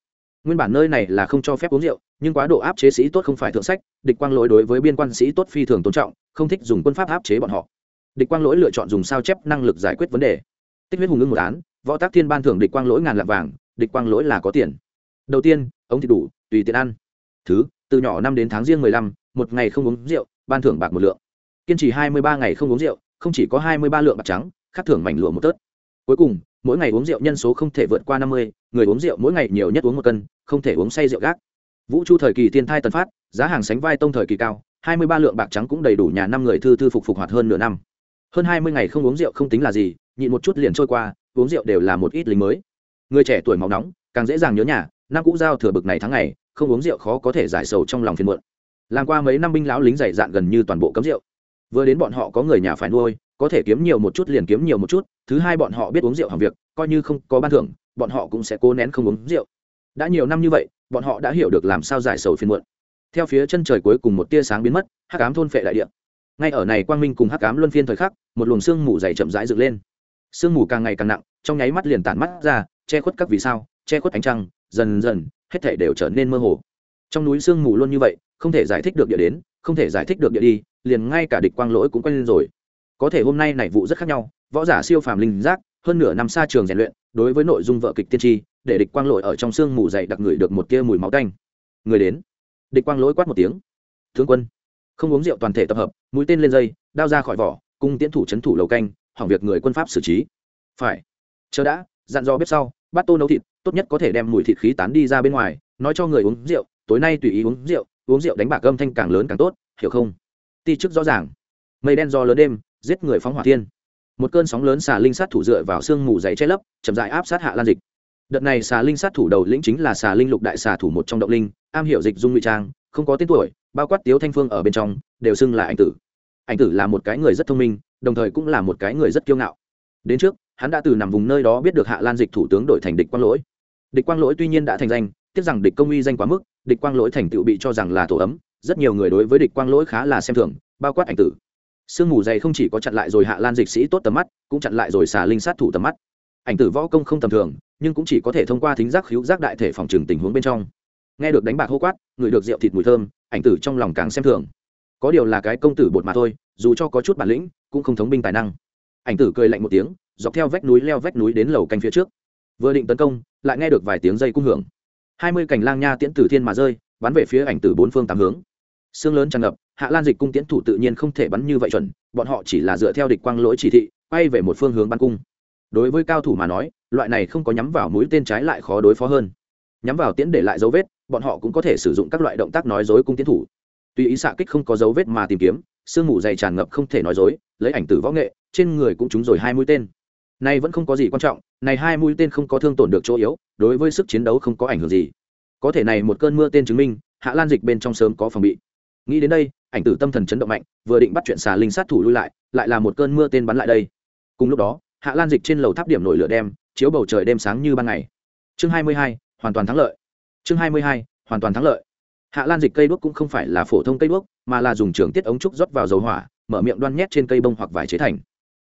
Nguyên bản nơi này là không cho phép uống rượu, nhưng quá độ áp chế sĩ tốt không phải thượng sách, địch quang lỗi đối với biên quan sĩ tốt phi thường tôn trọng, không thích dùng quân pháp áp chế bọn họ. Địch quang lỗi lựa chọn dùng sao chép năng lực giải quyết vấn đề. Tích huyết hùng ngưng một án, võ tác thiên ban thưởng địch quang lỗi ngàn lạc vàng, địch quang lỗi là có tiền. Đầu tiên ống thịt đủ, tùy tiện ăn. Thứ, từ nhỏ năm đến tháng riêng mười lăm, một ngày không uống rượu, ban thưởng bạc một lượng. Kiên trì hai mươi ba ngày không uống rượu, không chỉ có hai mươi ba lượng bạc trắng khắc thưởng mảnh lụa một tớt cuối cùng, mỗi ngày uống rượu nhân số không thể vượt qua năm mươi, người uống rượu mỗi ngày nhiều nhất uống một cân, không thể uống say rượu gác. Vũ chu thời kỳ thiên thai tần phát, giá hàng sánh vai tông thời kỳ cao, hai mươi ba lượng bạc trắng cũng đầy đủ nhà năm người thư thư phục phục hoạt hơn nửa năm. Hơn hai mươi ngày không uống rượu không tính là gì, nhịn một chút liền trôi qua, uống rượu đều là một ít lính mới. Người trẻ tuổi máu nóng càng dễ dàng nhớ nhà, năm cũ giao thừa bực này tháng ngày, không uống rượu khó có thể giải sầu trong lòng phiền muộn. Làm qua mấy năm binh lão lính dày dạn gần như toàn bộ cấm rượu. Vừa đến bọn họ có người nhà phải nuôi, có thể kiếm nhiều một chút liền kiếm nhiều một chút, thứ hai bọn họ biết uống rượu hàng việc, coi như không có ban thưởng, bọn họ cũng sẽ cố nén không uống rượu. Đã nhiều năm như vậy, bọn họ đã hiểu được làm sao giải sầu phiền muộn. Theo phía chân trời cuối cùng một tia sáng biến mất, hắc ám thôn phệ đại địa. Ngay ở này quang minh cùng hắc ám luân phiên thời khắc, một luồng sương mù dày chậm rãi dựng lên. Sương mù càng ngày càng nặng, trong nháy mắt liền tản mắt ra, che khuất các vì sao che khuất ánh trăng, dần dần, hết thể đều trở nên mơ hồ. Trong núi sương mù luôn như vậy, không thể giải thích được địa đến, không thể giải thích được địa đi, liền ngay cả địch quang lỗi cũng quen lên rồi. Có thể hôm nay này vụ rất khác nhau, võ giả siêu phàm linh giác, hơn nửa năm xa trường rèn luyện, đối với nội dung vợ kịch tiên tri, để địch quang lỗi ở trong sương mù dày đặc người được một tia mùi máu tanh. Người đến. Địch quang lỗi quát một tiếng. Tướng quân. Không uống rượu toàn thể tập hợp, mũi tên lên dây, đao ra khỏi vỏ, cung tiến thủ c h ấ n thủ lầu canh, hỏng việc người quân pháp xử trí. Phải. Chờ đã, dặn do bếp sau bát tô nấu thịt, tốt nhất có thể đem mùi thịt khí tán đi ra bên ngoài, nói cho người uống rượu, tối nay tùy ý uống rượu uống rượu đánh bạc âm thanh càng lớn càng tốt, hiểu không? Ti chức rõ ràng. Mây đen do lớn đêm, giết người phóng hỏa thiên. Một cơn sóng lớn xà linh sát thủ dựa vào sương mù dày che lấp, chậm dại áp sát hạ lan dịch. Đợt này xà linh sát thủ đầu lĩnh chính là xà linh lục đại xà thủ một trong động linh, am hiểu dịch dung ngụy trang, không có tên tuổi, bao quát tiếu thanh phương ở bên trong, đều xưng là anh tử. Anh tử là một cái người rất thông minh, đồng thời cũng là một cái người rất kiêu ngạo. Đến trước hắn đã từ nằm vùng nơi đó biết được hạ lan dịch thủ tướng đổi thành địch quang lỗi. Địch quang lỗi tuy nhiên đã thành danh, tiếc rằng địch công uy danh quá mức, địch quang lỗi thành tựu bị cho rằng là tổ ấm, rất nhiều người đối với địch quang lỗi khá là xem thường, bao quát ảnh tử. Sương mù dày không chỉ có chặn lại rồi hạ lan dịch sĩ tốt tầm mắt, cũng chặn lại rồi xà linh sát thủ tầm mắt. Ảnh tử võ công không tầm thường, nhưng cũng chỉ có thể thông qua thính giác hữu giác đại thể phòng trừng tình huống bên trong. Nghe được đánh bạc hô quát ngửi được rượu thịt mùi thơm, ảnh tử trong lòng càng xem thường. Có điều là cái công tử bột mà thôi, dù cho có chút bản lĩnh, cũng không thống binh tài năng. Ảnh tử cười lạnh một tiếng dọc theo vách núi leo vách núi đến lầu canh phía trước. Vừa định tấn công, lại nghe được vài tiếng dây cung hưởng. Hai mươi cành lang nha tiễn tử thiên mà rơi, bắn về phía ảnh từ bốn phương tám hướng. Xương lớn tràn ngập, hạ lan dịch cung tiễn thủ tự nhiên không thể bắn như vậy chuẩn, bọn họ chỉ là dựa theo địch quang lỗi chỉ thị bay về một phương hướng bắn cung. Đối với cao thủ mà nói, loại này không có nhắm vào mũi tên trái lại khó đối phó hơn. Nhắm vào tiễn để lại dấu vết, bọn họ cũng có thể sử dụng các loại động tác nói dối cung tiến thủ. Tuy ý xạ kích không có dấu vết mà tìm kiếm, sương mù dày tràn ngập không thể nói dối, lấy ảnh tử võ nghệ, trên người cũng trúng rồi hai mũi tên này vẫn không có gì quan trọng, này hai mũi tên không có thương tổn được chỗ yếu, đối với sức chiến đấu không có ảnh hưởng gì. Có thể này một cơn mưa tên chứng minh, hạ lan dịch bên trong sớm có phòng bị. Nghĩ đến đây, ảnh tử tâm thần chấn động mạnh, vừa định bắt chuyện xà linh sát thủ lui lại lại là một cơn mưa tên bắn lại đây. Cùng lúc đó, hạ lan dịch trên lầu tháp điểm nổi lửa đem chiếu bầu trời đêm sáng như ban ngày. Chương hai mươi hai, hoàn toàn thắng lợi. Chương hai mươi hai, hoàn toàn thắng lợi. Hạ lan dịch cây đuốc cũng không phải là phổ thông cây đuốc, mà là dùng trường tiết ống trúc rót vào dầu hỏa, mở miệng đoan nhét trên cây bông hoặc vải chế thành.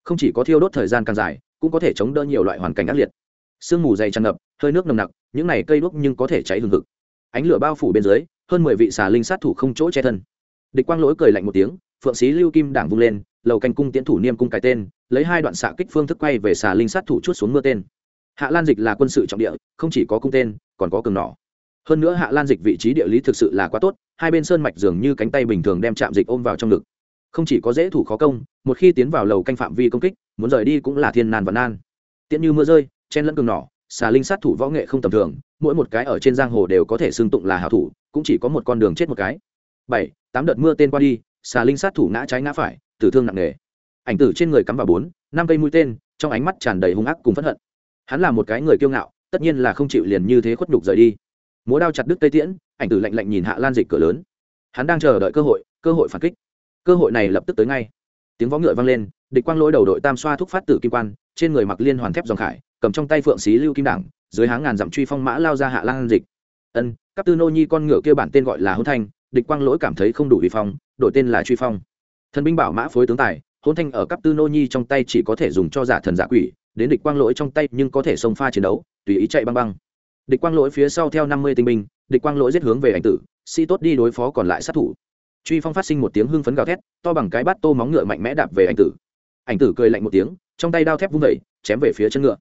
Không chỉ có thiêu đốt thời gian càng dài cũng có thể chống đỡ nhiều loại hoàn cảnh ác liệt. Sương mù dày tràn ngập, hơi nước nồng nặc, những này cây đuốc nhưng có thể cháy hừng hực. Ánh lửa bao phủ bên dưới, hơn mười vị xà linh sát thủ không chỗ che thân. Địch quang lỗi cười lạnh một tiếng, phượng sĩ lưu kim đảng vung lên, lầu canh cung tiễn thủ niêm cung cái tên, lấy hai đoạn xạ kích phương thức quay về xà linh sát thủ chút xuống mưa tên. Hạ lan dịch là quân sự trọng địa, không chỉ có cung tên, còn có cường nỏ. Hơn nữa hạ lan dịch vị trí địa lý thực sự là quá tốt, hai bên sơn mạch dường như cánh tay bình thường đem chạm dịch ôm vào trong ngực. Không chỉ có dễ thủ khó công, một khi tiến vào lầu canh phạm vi công kích muốn rời đi cũng là thiên nan và nan. Tiện như mưa rơi, chen lẫn cường nỏ, xà linh sát thủ võ nghệ không tầm thường, mỗi một cái ở trên giang hồ đều có thể xưng tụng là hảo thủ, cũng chỉ có một con đường chết một cái. Bảy, tám đợt mưa tên qua đi, xà linh sát thủ ngã trái ngã phải, tử thương nặng nề. Ảnh tử trên người cắm vào bốn, năm cây mũi tên, trong ánh mắt tràn đầy hung ác cùng phẫn hận. Hắn là một cái người kiêu ngạo, tất nhiên là không chịu liền như thế khuất nhục rời đi. Múa đao chặt đứt tây tiễn, ảnh tử lạnh lạnh nhìn hạ lan dịch cửa lớn. Hắn đang chờ đợi cơ hội cơ hội phản kích. Cơ hội này lập tức tới ngay tiếng võ ngựa vang lên, địch quang lỗi đầu đội tam xoa thúc phát tử kim quan, trên người mặc liên hoàn thép dòng khải, cầm trong tay phượng xí lưu kim đảng, dưới háng ngàn dặm truy phong mã lao ra hạ lan dịch. Ân các tư nô nhi con ngựa kia bản tên gọi là hôn thanh, địch quang lỗi cảm thấy không đủ vi phong, đổi tên là truy phong. Thần binh bảo mã phối tướng tài hôn thanh ở cấp tư nô nhi trong tay chỉ có thể dùng cho giả thần giả quỷ, đến địch quang lỗi trong tay nhưng có thể xông pha chiến đấu, tùy ý chạy băng băng. Địch quang lỗi phía sau theo năm mươi tinh binh, địch quang lỗi giết hướng về ảnh tử, si tốt đi đối phó còn lại sát thủ truy phong phát sinh một tiếng hưng phấn gào thét, to bằng cái bát tô móng ngựa mạnh mẽ đạp về ảnh tử. Ảnh tử cười lạnh một tiếng, trong tay đao thép vung vẩy chém về phía chân ngựa.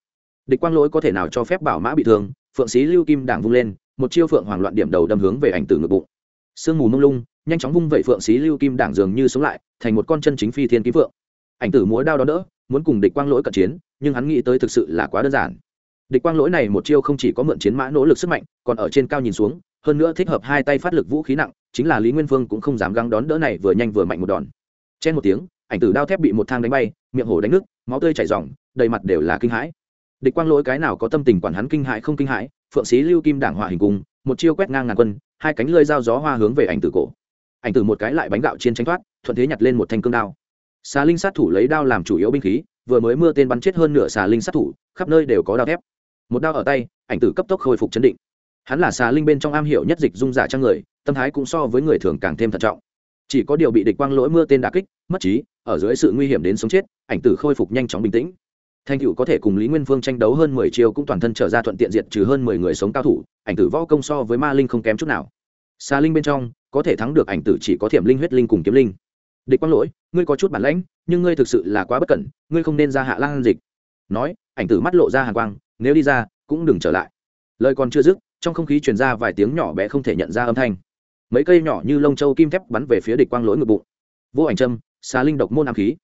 Địch quang lỗi có thể nào cho phép bảo mã bị thương, phượng sĩ lưu kim đảng vung lên, một chiêu phượng hoàng loạn điểm đầu đâm hướng về ảnh tử ngực bụng. Sương mù mông lung, nhanh chóng vung vẩy phượng sĩ lưu kim đảng dường như sống lại, thành một con chân chính phi thiên ký phượng. Ảnh tử múa đao đó đỡ, muốn cùng địch quang lỗi cận chiến, nhưng hắn nghĩ tới thực sự là quá đơn giản. Địch quang lỗi này một chiêu không chỉ có mượn chiến mã nỗ lực sức mạnh, còn ở trên cao nhìn xuống hơn nữa thích hợp hai tay phát lực vũ khí nặng, chính là lý nguyên phương cũng không dám găng đón đỡ này vừa nhanh vừa mạnh một đòn. Chen một tiếng, ảnh tử đao thép bị một thang đánh bay, miệng hổ đánh nước, máu tươi chảy r đầy mặt đều là kinh hãi. Địch quang lỗi cái nào có tâm tình quản hắn kinh hãi không kinh hãi, phượng sĩ lưu kim đảng hỏa hình cung, một chiêu quét ngang ngàn quân, hai cánh lơi dao gió hoa hướng về ảnh tử cổ. Ảnh tử một cái lại bánh gạo chiến tránh thoát, thuận thế nhặt lên một thanh cương đao. Xà linh sát thủ lấy đao làm chủ yếu binh khí, vừa mới mưa tên bắn chết hơn nửa xà linh sát thủ, khắp nơi đều có đao thép. Một đao ở tay, ảnh tử cấp tốc khôi phục chấn định hắn là xà linh bên trong am hiểu nhất dịch dung giả trang người, tâm thái cũng so với người thường càng thêm thận trọng. Chỉ có điều bị địch quang lỗi mưa tên đà kích, mất trí, ở dưới sự nguy hiểm đến sống chết, ảnh tử khôi phục nhanh chóng bình tĩnh. Thanh cựu có thể cùng lý nguyên phương tranh đấu hơn mười chiêu cũng toàn thân trở ra thuận tiện diệt trừ hơn mười người sống cao thủ, ảnh tử võ công so với ma linh không kém chút nào. Xa linh bên trong, có thể thắng được ảnh tử chỉ có thiểm linh, huyết linh cùng kiếm linh. Địch quang lỗi, ngươi có chút bản lãnh, nhưng ngươi thực sự là quá bất cẩn, ngươi không nên ra hạ lan dịch. Nói, ảnh tử mắt lộ ra hàng quang, nếu đi ra, cũng đừng trở lại. Lời còn chưa dứt trong không khí truyền ra vài tiếng nhỏ bé không thể nhận ra âm thanh. Mấy cây nhỏ như lông châu kim thép bắn về phía địch quang lỗi ngực bụng. Vô ảnh châm, xà linh độc môn ám khí.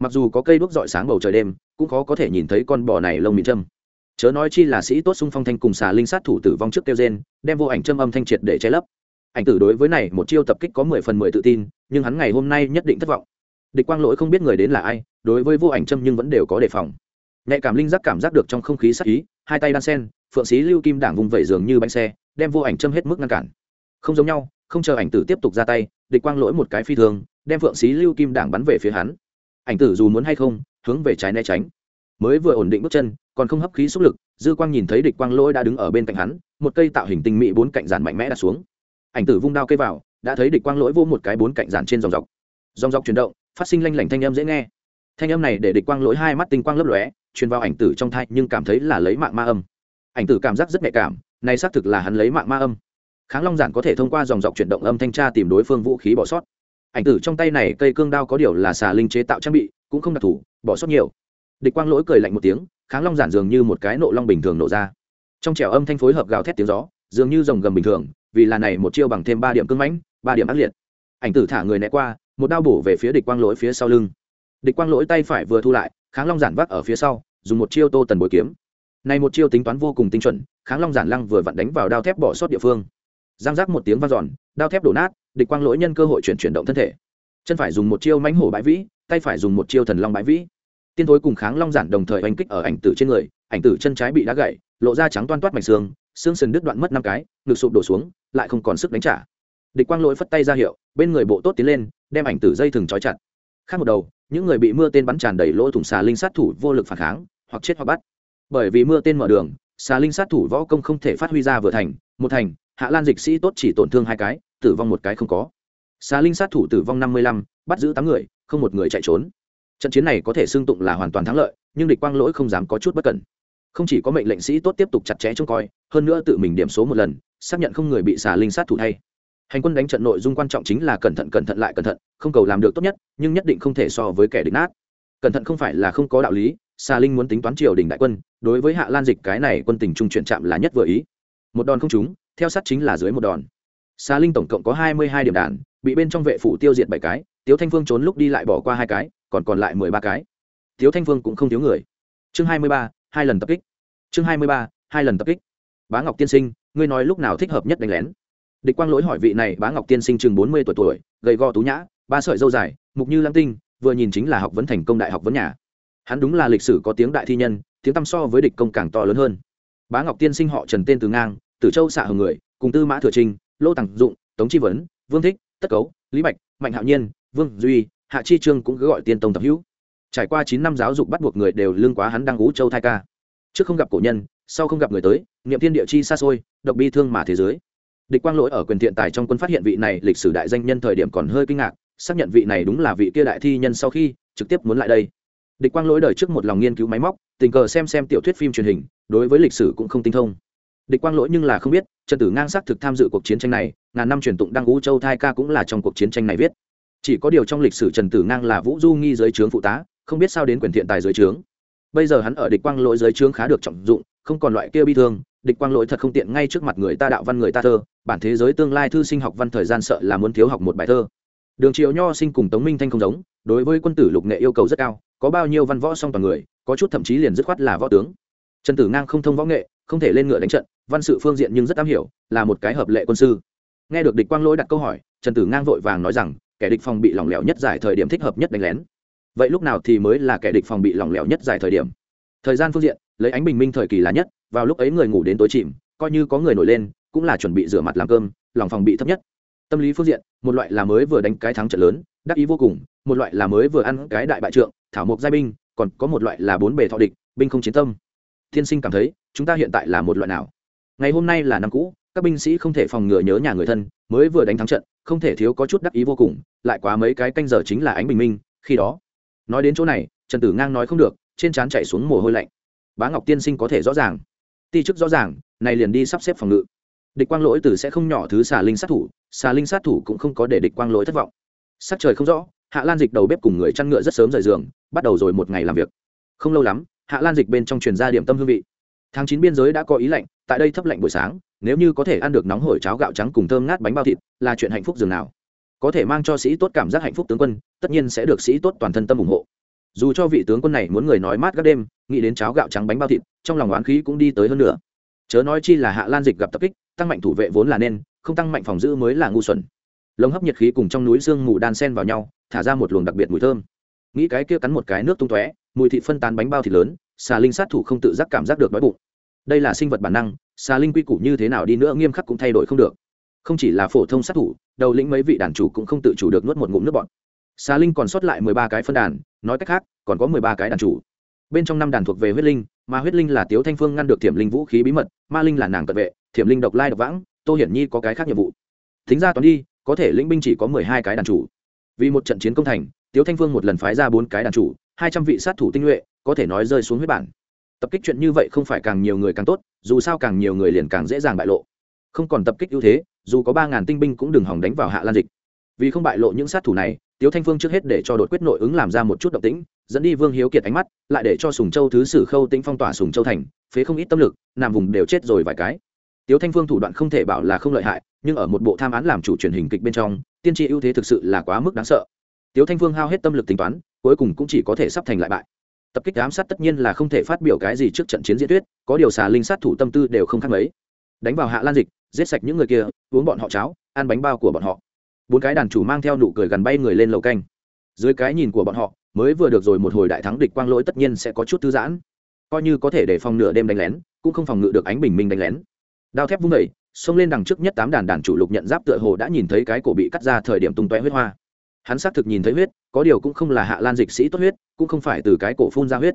Mặc dù có cây đuốc dọi sáng bầu trời đêm, cũng khó có thể nhìn thấy con bò này lông mịn châm. Chớ nói chi là sĩ tốt xung phong thanh cùng xà linh sát thủ tử vong trước kêu gen đem vô ảnh châm âm thanh triệt để che lấp. Ảnh tử đối với này một chiêu tập kích có mười phần mười tự tin, nhưng hắn ngày hôm nay nhất định thất vọng. Địch quang lỗi không biết người đến là ai, đối với vô ảnh châm nhưng vẫn đều có đề phòng. Nhạy cảm linh giác cảm giác được trong không khí sắc ý, hai tay đan sen phượng sĩ lưu kim đảng vùng vẩy dường như bánh xe, đem vô ảnh châm hết mức ngăn cản. Không giống nhau, không chờ ảnh tử tiếp tục ra tay, địch quang lỗi một cái phi thường, đem phượng sĩ lưu kim đảng bắn về phía hắn. Ảnh tử dù muốn hay không, hướng về trái né tránh. Mới vừa ổn định bước chân, còn không hấp khí xúc lực, dư quang nhìn thấy địch quang lỗi đã đứng ở bên cạnh hắn, một cây tạo hình tinh mỹ bốn cạnh giản mạnh mẽ đặt xuống. Ảnh tử vung đao cây vào, đã thấy địch quang lỗi vô một cái bốn cạnh giản trên dòng dọc. Dòng dọc chuyển động, phát sinh lanh lảnh thanh âm dễ nghe. Thanh âm này để địch quang lỗi hai mắt tinh quang lấp lóe, truyền vào ảnh tử trong thai nhưng cảm thấy là lấy mạng ma âm ảnh tử cảm giác rất nhạy cảm, này xác thực là hắn lấy mạng ma âm. Kháng long giản có thể thông qua dòng dọc chuyển động âm thanh tra tìm đối phương vũ khí bỏ sót. Ảnh tử trong tay này cây cương đao có điều là xà linh chế tạo trang bị, cũng không đặc thù, bỏ sót nhiều. Địch quang lỗi cười lạnh một tiếng, kháng long giản dường như một cái nộ long bình thường nổ ra. Trong trẻo âm thanh phối hợp gào thét tiếng gió, dường như dòng gầm bình thường, vì là này một chiêu bằng thêm ba điểm cưng mãnh, ba điểm ác liệt. Ảnh tử thả người né qua, một đao bổ về phía địch quang lỗi phía sau lưng. Địch quang lỗi tay phải vừa thu lại, kháng long giản vác ở phía sau, dùng một chiêu tô tần bồi kiếm này một chiêu tính toán vô cùng tinh chuẩn, kháng long giản lăng vừa vặn đánh vào đao thép bỏ sót địa phương. Giang giác một tiếng vang giòn đao thép đổ nát, địch quang lỗi nhân cơ hội chuyển chuyển động thân thể. Chân phải dùng một chiêu mãnh hổ bãi vĩ, tay phải dùng một chiêu thần long bãi vĩ. Tiên thối cùng kháng long giản đồng thời oanh kích ở ảnh tử trên người, ảnh tử chân trái bị đá gậy lộ ra trắng toan toát mảnh xương xương sần đứt đoạn mất năm cái, ngực sụp đổ xuống, lại không còn sức đánh trả. Địch quang lỗi phất tay ra hiệu, bên người bộ tốt tiến lên, đem ảnh tử dây thừng trói chặt. Khác một đầu, những người bị mưa tên bắn tràn đầy lỗ thủng xà linh sát thủ vô lực phản kháng, hoặc chết hoặc bắt bởi vì mưa tên mở đường, xà linh sát thủ võ công không thể phát huy ra vừa thành, một thành, hạ lan dịch sĩ tốt chỉ tổn thương hai cái, tử vong một cái không có. Xà linh sát thủ tử vong năm mươi lăm, bắt giữ tám người, không một người chạy trốn. Trận chiến này có thể xưng tụng là hoàn toàn thắng lợi, nhưng địch quang lỗi không dám có chút bất cẩn. Không chỉ có mệnh lệnh sĩ tốt tiếp tục chặt chẽ trông coi, hơn nữa tự mình điểm số một lần, xác nhận không người bị xà linh sát thủ thay. Hành quân đánh trận nội dung quan trọng chính là cẩn thận cẩn thận lại cẩn thận, không cầu làm được tốt nhất, nhưng nhất định không thể so với kẻ địch nát. Cẩn thận không phải là không có đạo lý xà linh muốn tính toán triều đình đại quân, đối với hạ lan dịch cái này quân tình trung chuyển chạm là nhất vừa ý. Một đòn không trúng, theo sát chính là dưới một đòn. Xà linh tổng cộng có hai mươi hai điểm đạn bị bên trong vệ phủ tiêu diệt bảy cái, tiếu thanh phương trốn lúc đi lại bỏ qua hai cái, còn còn lại mười ba cái. Tiếu thanh phương cũng không thiếu người. Chương hai mươi ba, hai lần tập kích. Chương hai mươi ba, hai lần tập kích. Bá ngọc tiên sinh, ngươi nói lúc nào thích hợp nhất đánh lén? Địch quang lỗi hỏi vị này, bá ngọc tiên sinh chừng bốn mươi tuổi tuổi, gầy gò tú nhã, ba sợi dâu dài, mục như lam tinh, vừa nhìn chính là học vấn thành công đại học vấn nhà hắn đúng là lịch sử có tiếng đại thi nhân, tiếng tăm so với địch công càng to lớn hơn. Bá ngọc tiên sinh họ trần tên từ ngang, tử châu xạ hồng người, cùng tư mã thừa trinh lô tặng dụng, tống chi vấn, vương thích, tất cấu, lý bạch, mạnh hạo nhiên, vương duy, hạ chi trương cũng cứ gọi tiên tông tập hữu. Trải qua chín năm giáo dục bắt buộc người đều lương quá hắn đang ngũ châu thai ca. Trước không gặp cổ nhân, sau không gặp người tới, niệm thiên địa chi xa xôi, độc bi thương mà thế giới. Địch quang lỗi ở quyền thiện tài trong quân phát hiện vị này lịch sử đại danh nhân thời điểm còn hơi kinh ngạc, xác nhận vị này đúng là vị kia đại thi nhân sau khi trực tiếp muốn lại đây địch quang lỗi đời trước một lòng nghiên cứu máy móc, tình cờ xem xem tiểu thuyết phim truyền hình, đối với lịch sử cũng không tinh thông. Địch quang lỗi nhưng là không biết trần tử ngang xác thực tham dự cuộc chiến tranh này, ngàn năm truyền tụng đăng ngũ châu thai ca cũng là trong cuộc chiến tranh này viết. Chỉ có điều trong lịch sử trần tử ngang là vũ du nghi giới trướng phụ tá, không biết sao đến quyền thiện tài giới trướng. Bây giờ hắn ở địch quang lỗi giới trướng khá được trọng dụng, không còn loại kia bi thương, địch quang lỗi thật không tiện ngay trước mặt người ta đạo văn người ta thơ, bản thế giới tương lai thư sinh học văn thời gian sợ là muốn thiếu học một bài thơ. Đường triệu nho sinh cùng tống minh thanh không giống, đối với quân tử lục nghệ yêu cầu rất cao có bao nhiêu văn võ song toàn người, có chút thậm chí liền dứt khoát là võ tướng. Trần tử ngang không thông võ nghệ, không thể lên ngựa đánh trận, văn sự phương diện nhưng rất am hiểu, là một cái hợp lệ quân sư. Nghe được địch quang lỗi đặt câu hỏi, trần tử ngang vội vàng nói rằng, kẻ địch phòng bị lỏng lẻo nhất giải thời điểm thích hợp nhất đánh lén. Vậy lúc nào thì mới là kẻ địch phòng bị lỏng lẻo nhất giải thời điểm? Thời gian phương diện, lấy ánh bình minh thời kỳ là nhất, vào lúc ấy người ngủ đến tối chìm, coi như có người nổi lên, cũng là chuẩn bị rửa mặt làm cơm, lòng phòng bị thấp nhất. Tâm lý phương diện, một loại là mới vừa đánh cái thắng trận lớn đắc ý vô cùng, một loại là mới vừa ăn cái đại bại trượng, thảo mộc giai binh, còn có một loại là bốn bề thọ địch, binh không chiến tâm. Thiên sinh cảm thấy, chúng ta hiện tại là một loại nào? Ngày hôm nay là năm cũ, các binh sĩ không thể phòng ngừa nhớ nhà người thân, mới vừa đánh thắng trận, không thể thiếu có chút đắc ý vô cùng, lại quá mấy cái canh giờ chính là ánh bình minh, khi đó. Nói đến chỗ này, trần tử ngang nói không được, trên trán chạy xuống mồ hôi lạnh. Bá ngọc tiên sinh có thể rõ ràng. Ti chức rõ ràng, này liền đi sắp xếp phòng ngự. Địch quang lỗi từ sẽ không nhỏ thứ xà linh sát thủ, xà linh sát thủ cũng không có để địch quang lỗi thất vọng sắc trời không rõ, hạ lan dịch đầu bếp cùng người chăn ngựa rất sớm rời giường, bắt đầu rồi một ngày làm việc. Không lâu lắm, hạ lan dịch bên trong truyền ra điểm tâm hương vị. Tháng chín biên giới đã có ý lạnh, tại đây thấp lạnh buổi sáng, nếu như có thể ăn được nóng hổi cháo gạo trắng cùng thơm ngát bánh bao thịt, là chuyện hạnh phúc dường nào. Có thể mang cho sĩ tốt cảm giác hạnh phúc tướng quân, tất nhiên sẽ được sĩ tốt toàn thân tâm ủng hộ. Dù cho vị tướng quân này muốn người nói mát các đêm, nghĩ đến cháo gạo trắng bánh bao thịt, trong lòng oán khí cũng đi tới hơn nữa. Chớ nói chi là hạ lan dịch gặp tập kích, tăng mạnh thủ vệ vốn là nên, không tăng mạnh phòng giữ mới là ngu xuẩn lồng hấp nhiệt khí cùng trong núi sương mù đan sen vào nhau, thả ra một luồng đặc biệt mùi thơm. Nghĩ cái kia cắn một cái nước tung tóe, mùi thịt phân tán bánh bao thịt lớn, xà linh sát thủ không tự giác cảm giác được đói bụng. Đây là sinh vật bản năng, xà linh quy củ như thế nào đi nữa nghiêm khắc cũng thay đổi không được. Không chỉ là phổ thông sát thủ, đầu lĩnh mấy vị đàn chủ cũng không tự chủ được nuốt một ngụm nước bọn xà linh còn sót lại mười ba cái phân đàn, nói cách khác, còn có mười ba cái đàn chủ. Bên trong năm đàn thuộc về huyết linh, mà huyết linh là tiếu thanh phương ngăn được thiểm linh vũ khí bí mật, ma linh là nàng cận vệ, thiểm linh độc lai độc vãng, tô hiển nhi có cái khác nhiệm vụ. Thính ra toán đi có thể lĩnh binh chỉ có mười hai cái đàn chủ. Vì một trận chiến công thành, tiếu thanh phương một lần phái ra bốn cái đàn chủ, hai trăm vị sát thủ tinh nhuệ, có thể nói rơi xuống huyết bản. Tập kích chuyện như vậy không phải càng nhiều người càng tốt, dù sao càng nhiều người liền càng dễ dàng bại lộ. Không còn tập kích ưu thế, dù có ba ngàn tinh binh cũng đừng hỏng đánh vào hạ lan dịch. Vì không bại lộ những sát thủ này, tiếu thanh phương trước hết để cho đột quyết nội ứng làm ra một chút động tĩnh, dẫn đi vương hiếu kiệt ánh mắt, lại để cho sùng châu thứ sử khâu tĩnh phong tỏa sùng châu thành, phế không ít tâm lực, nằm vùng đều chết rồi vài cái tiếu thanh phương thủ đoạn không thể bảo là không lợi hại, nhưng ở một bộ tham án làm chủ truyền hình kịch bên trong, tiên tri ưu thế thực sự là quá mức đáng sợ. Tiếu thanh phương hao hết tâm lực tính toán, cuối cùng cũng chỉ có thể sắp thành lại bại. Tập kích ám sát tất nhiên là không thể phát biểu cái gì trước trận chiến diễn thuyết, có điều xà linh sát thủ tâm tư đều không khác mấy. Đánh vào hạ lan dịch, giết sạch những người kia, uống bọn họ cháo, ăn bánh bao của bọn họ. Bốn cái đàn chủ mang theo nụ cười gần bay người lên lầu canh. Dưới cái nhìn của bọn họ, mới vừa được rồi một hồi đại thắng địch quang lỗi tất nhiên sẽ có chút thư giãn. Coi như có thể để phòng nửa đêm đánh lén, cũng không phòng ngự được ánh bình minh đánh lén đao thép vung vẩy xông lên đằng trước nhất tám đàn đàn chủ lục nhận giáp tựa hồ đã nhìn thấy cái cổ bị cắt ra thời điểm tung tóe huyết hoa. Hắn xác thực nhìn thấy huyết, có điều cũng không là hạ lan dịch sĩ tốt huyết, cũng không phải từ cái cổ phun ra huyết.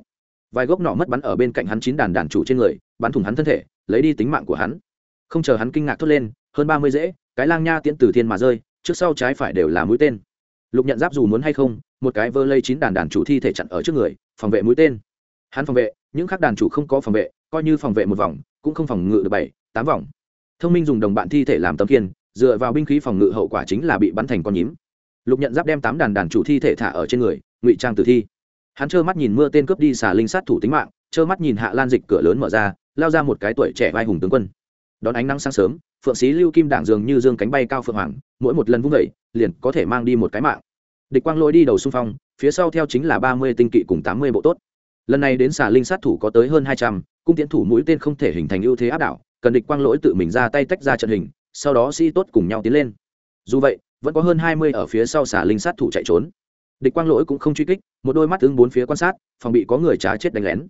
Vài gốc nọ mất bắn ở bên cạnh hắn chín đàn đàn chủ trên người, bắn thủng hắn thân thể, lấy đi tính mạng của hắn. Không chờ hắn kinh ngạc thốt lên, hơn ba mươi dễ, cái lang nha tiễn từ thiên mà rơi, trước sau trái phải đều là mũi tên. Lục nhận giáp dù muốn hay không, một cái vơ lây chín đàn đàn chủ thi thể chặn ở trước người, phòng vệ mũi tên. Hắn phòng vệ, những khác đàn chủ không có phòng vệ, coi như phòng vệ một vòng, cũng không phòng ngự được bảy tám vòng. Thông minh dùng đồng bạn thi thể làm tấm kiên dựa vào binh khí phòng ngự hậu quả chính là bị bắn thành con nhím. Lục nhận giáp đem tám đàn đàn chủ thi thể thả ở trên người, ngụy trang tử thi. Hắn trơ mắt nhìn mưa tên cướp đi xả linh sát thủ tính mạng, trơ mắt nhìn hạ lan dịch cửa lớn mở ra, lao ra một cái tuổi trẻ vai hùng tướng quân. Đón ánh nắng sáng sớm, phượng sĩ lưu kim đảng dường như dương cánh bay cao phượng hoàng, mỗi một lần vung vẩy liền có thể mang đi một cái mạng. Địch quang lôi đi đầu xung phong, phía sau theo chính là ba mươi tinh kỵ cùng tám mươi bộ tốt. Lần này đến xả linh sát thủ có tới hơn hai trăm, cung tiến thủ mũi tên không thể hình thành ưu thế áp đảo cần địch quang lỗi tự mình ra tay tách ra trận hình, sau đó sĩ tốt cùng nhau tiến lên. Dù vậy, vẫn có hơn hai mươi ở phía sau xả linh sát thủ chạy trốn. Địch quang lỗi cũng không truy kích, một đôi mắt ứng bốn phía quan sát, phòng bị có người trá chết đánh lén.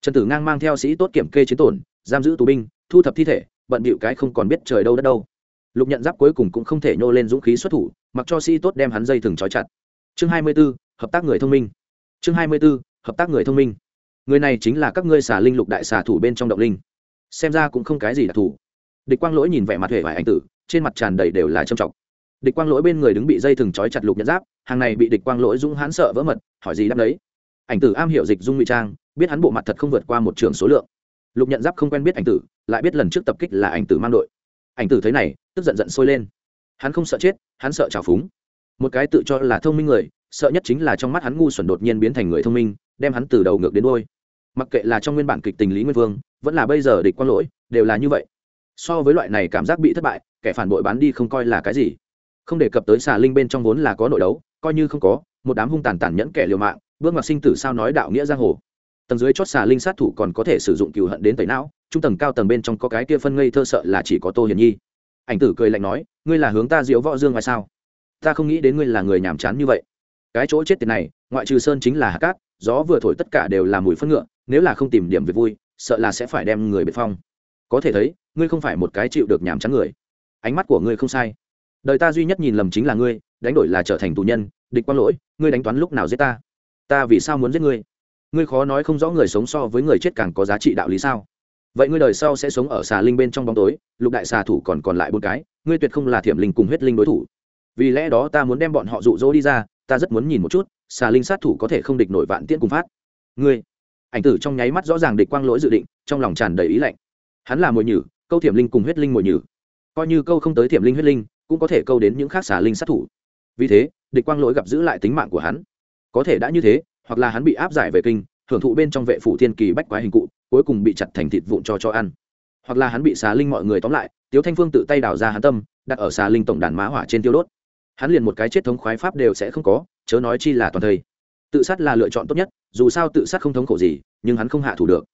Trần tử ngang mang theo sĩ tốt kiểm kê chiến tổn, giam giữ tù binh, thu thập thi thể, bận bịu cái không còn biết trời đâu đất đâu. Lục nhận giáp cuối cùng cũng không thể nhô lên dũng khí xuất thủ, mặc cho sĩ tốt đem hắn dây thừng trói chặt. Chương hai mươi b ố hợp tác người thông minh. Chương hai mươi b ố hợp tác người thông minh. Người này chính là các ngươi xả linh lục đại xả thủ bên trong động linh xem ra cũng không cái gì đặc thù. Địch quang lỗi nhìn vẻ mặt huệ vải anh tử, trên mặt tràn đầy đều là trầm trọng. Địch quang lỗi bên người đứng bị dây thừng trói chặt lục nhận giáp, hàng này bị địch quang lỗi dũng hãn sợ vỡ mật, hỏi gì đáp đấy? Ảnh tử am hiểu dịch dung ngụy trang, biết hắn bộ mặt thật không vượt qua một trường số lượng. Lục nhận giáp không quen biết ảnh tử, lại biết lần trước tập kích là ảnh tử mang đội. Ảnh tử thấy này, tức giận giận sôi lên. Hắn không sợ chết, hắn sợ trào phúng. Một cái tự cho là thông minh người, sợ nhất chính là trong mắt hắn ngu xuẩn đột nhiên biến thành người thông minh, đem hắn từ đầu ngược đến đôi mặc kệ là trong nguyên bản kịch tình lý nguyên vương vẫn là bây giờ địch quang lỗi, đều là như vậy. So với loại này cảm giác bị thất bại, kẻ phản bội bán đi không coi là cái gì. Không đề cập tới xà linh bên trong vốn là có nội đấu, coi như không có, một đám hung tàn tàn nhẫn kẻ liều mạng, bước ngoặt sinh tử sao nói đạo nghĩa giang hồ. Tầng dưới chót xà linh sát thủ còn có thể sử dụng cừu hận đến tẩy não, trung tầng cao tầng bên trong có cái kia phân ngây thơ sợ là chỉ có tô hiền nhi. Ảnh tử cười lạnh nói, ngươi là hướng ta diễu võ dương ngoài sao? Ta không nghĩ đến ngươi là người nhàm chán như vậy. Cái chỗ chết tiền này, ngoại trừ sơn chính là hạ cát, gió vừa thổi tất cả đều là mùi phân ngựa, nếu là không tìm điểm về vui sợ là sẽ phải đem người biệt phong. Có thể thấy, ngươi không phải một cái chịu được nhàm chán người. Ánh mắt của ngươi không sai. Đời ta duy nhất nhìn lầm chính là ngươi, đánh đổi là trở thành tù nhân, địch quang lỗi, ngươi đánh toán lúc nào giết ta? Ta vì sao muốn giết ngươi? Ngươi khó nói không rõ người sống so với người chết càng có giá trị đạo lý sao? Vậy ngươi đời sau sẽ sống ở xà linh bên trong bóng tối, lục đại xà thủ còn còn lại bốn cái, ngươi tuyệt không là thiểm linh cùng huyết linh đối thủ. Vì lẽ đó ta muốn đem bọn họ dụ dỗ đi ra, ta rất muốn nhìn một chút, xà linh sát thủ có thể không địch nổi vạn tiễn cùng phát. Ngươi ảnh tử trong nháy mắt rõ ràng địch quang lỗi dự định, trong lòng tràn đầy ý lạnh. Hắn là mồi nhử, câu thiểm linh cùng huyết linh mồi nhử. Coi như câu không tới thiểm linh huyết linh, cũng có thể câu đến những khác xà linh sát thủ. Vì thế, địch quang lỗi gặp giữ lại tính mạng của hắn. Có thể đã như thế, hoặc là hắn bị áp giải về kinh, hưởng thụ bên trong vệ phủ thiên kỳ bách quái hình cụ, cuối cùng bị chặt thành thịt vụn cho cho ăn. Hoặc là hắn bị xà linh mọi người tóm lại, tiếu thanh phương tự tay đào ra hắn tâm, đặt ở xà linh tổng đàn má hỏa trên tiêu đốt. Hắn liền một cái chết thống khoái pháp đều sẽ không có, chớ nói chi là toàn thây tự sát là lựa chọn tốt nhất, dù sao tự sát không thống khổ gì, nhưng hắn không hạ thủ được.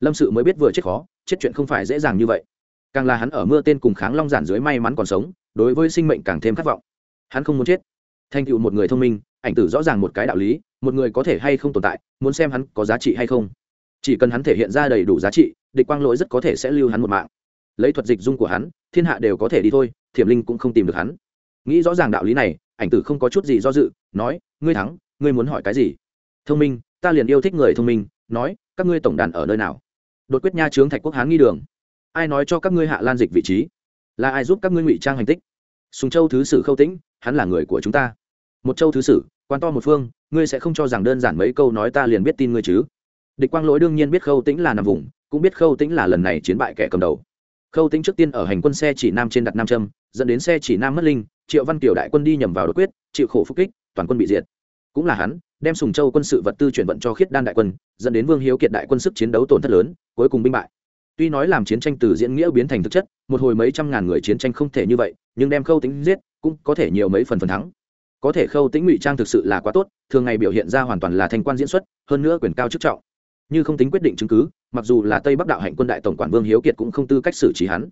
Lâm sự mới biết vừa chết khó, chết chuyện không phải dễ dàng như vậy. Càng là hắn ở mưa tên cùng kháng long giản dưới may mắn còn sống, đối với sinh mệnh càng thêm khát vọng. Hắn không muốn chết. Thành tựu một người thông minh, ảnh tử rõ ràng một cái đạo lý, một người có thể hay không tồn tại, muốn xem hắn có giá trị hay không. Chỉ cần hắn thể hiện ra đầy đủ giá trị, địch quang lỗi rất có thể sẽ lưu hắn một mạng. Lấy thuật dịch dung của hắn, thiên hạ đều có thể đi thôi, thiểm linh cũng không tìm được hắn. Nghĩ rõ ràng đạo lý này, ảnh tử không có chút gì do dự, nói, ngươi thắng ngươi muốn hỏi cái gì? Thông minh, ta liền yêu thích người thông minh, nói, các ngươi tổng đàn ở nơi nào? Đột quyết nha trướng thạch quốc hán nghi đường. Ai nói cho các ngươi hạ lan dịch vị trí? Là ai giúp các ngươi ngụy trang hành tích? Sùng châu thứ sử khâu tĩnh, hắn là người của chúng ta. Một châu thứ sử, quan to một phương, ngươi sẽ không cho rằng đơn giản mấy câu nói ta liền biết tin ngươi chứ? Địch quang lỗi đương nhiên biết khâu tĩnh là nằm vùng, cũng biết khâu tĩnh là lần này chiến bại kẻ cầm đầu. Khâu tĩnh trước tiên ở hành quân xe chỉ nam trên đặt nam châm, dẫn đến xe chỉ nam mất linh, triệu văn kiều đại quân đi nhầm vào đột quyết, chịu khổ phúc kích, toàn quân bị diệt cũng là hắn, đem sùng châu quân sự vật tư chuyển vận cho khiết đan đại quân, dẫn đến vương hiếu kiệt đại quân sức chiến đấu tổn thất lớn, cuối cùng binh bại. Tuy nói làm chiến tranh từ diễn nghĩa biến thành thực chất, một hồi mấy trăm ngàn người chiến tranh không thể như vậy, nhưng đem khâu tính giết, cũng có thể nhiều mấy phần phần thắng. Có thể khâu tính ngụy trang thực sự là quá tốt, thường ngày biểu hiện ra hoàn toàn là thành quan diễn xuất, hơn nữa quyền cao chức trọng. Như không tính quyết định chứng cứ, mặc dù là tây bắc đạo hạnh quân đại tổng quản vương hiếu kiệt cũng không tư cách xử trí hắn.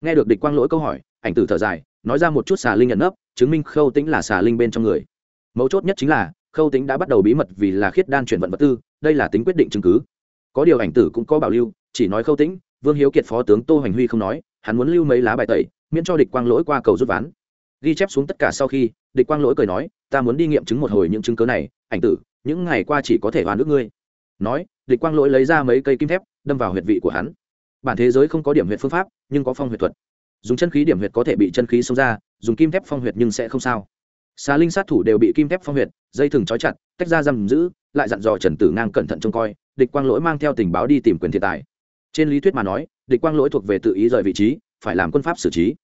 Nghe được địch quang lỗi câu hỏi, ảnh tử thở dài, nói ra một chút xà linh nhận nấp, chứng minh khâu tính là xà linh bên trong người. Mấu chốt nhất chính là khâu tính đã bắt đầu bí mật vì là khiết đan chuyển vận vật tư, đây là tính quyết định chứng cứ. Có điều ảnh tử cũng có bảo lưu, chỉ nói khâu tính, vương hiếu kiệt phó tướng tô hoành huy không nói, hắn muốn lưu mấy lá bài tẩy, miễn cho địch quang lỗi qua cầu rút ván. Ghi chép xuống tất cả sau khi, địch quang lỗi cười nói, ta muốn đi nghiệm chứng một hồi những chứng cớ này, ảnh tử, những ngày qua chỉ có thể hoàn nước ngươi. Nói, địch quang lỗi lấy ra mấy cây kim thép, đâm vào huyệt vị của hắn. Bản thế giới không có điểm huyệt phương pháp, nhưng có phong huyệt thuật. Dùng chân khí điểm huyệt có thể bị chân khí xông ra, dùng kim thép phong huyệt nhưng sẽ không sao xà linh sát thủ đều bị kim thép phong huyệt, dây thừng trói chặt, tách ra giam giữ, lại dặn dò trần tử ngang cẩn thận trông coi, địch quang lỗi mang theo tình báo đi tìm quyền thiệt tài. Trên lý thuyết mà nói, địch quang lỗi thuộc về tự ý rời vị trí, phải làm quân pháp xử trí.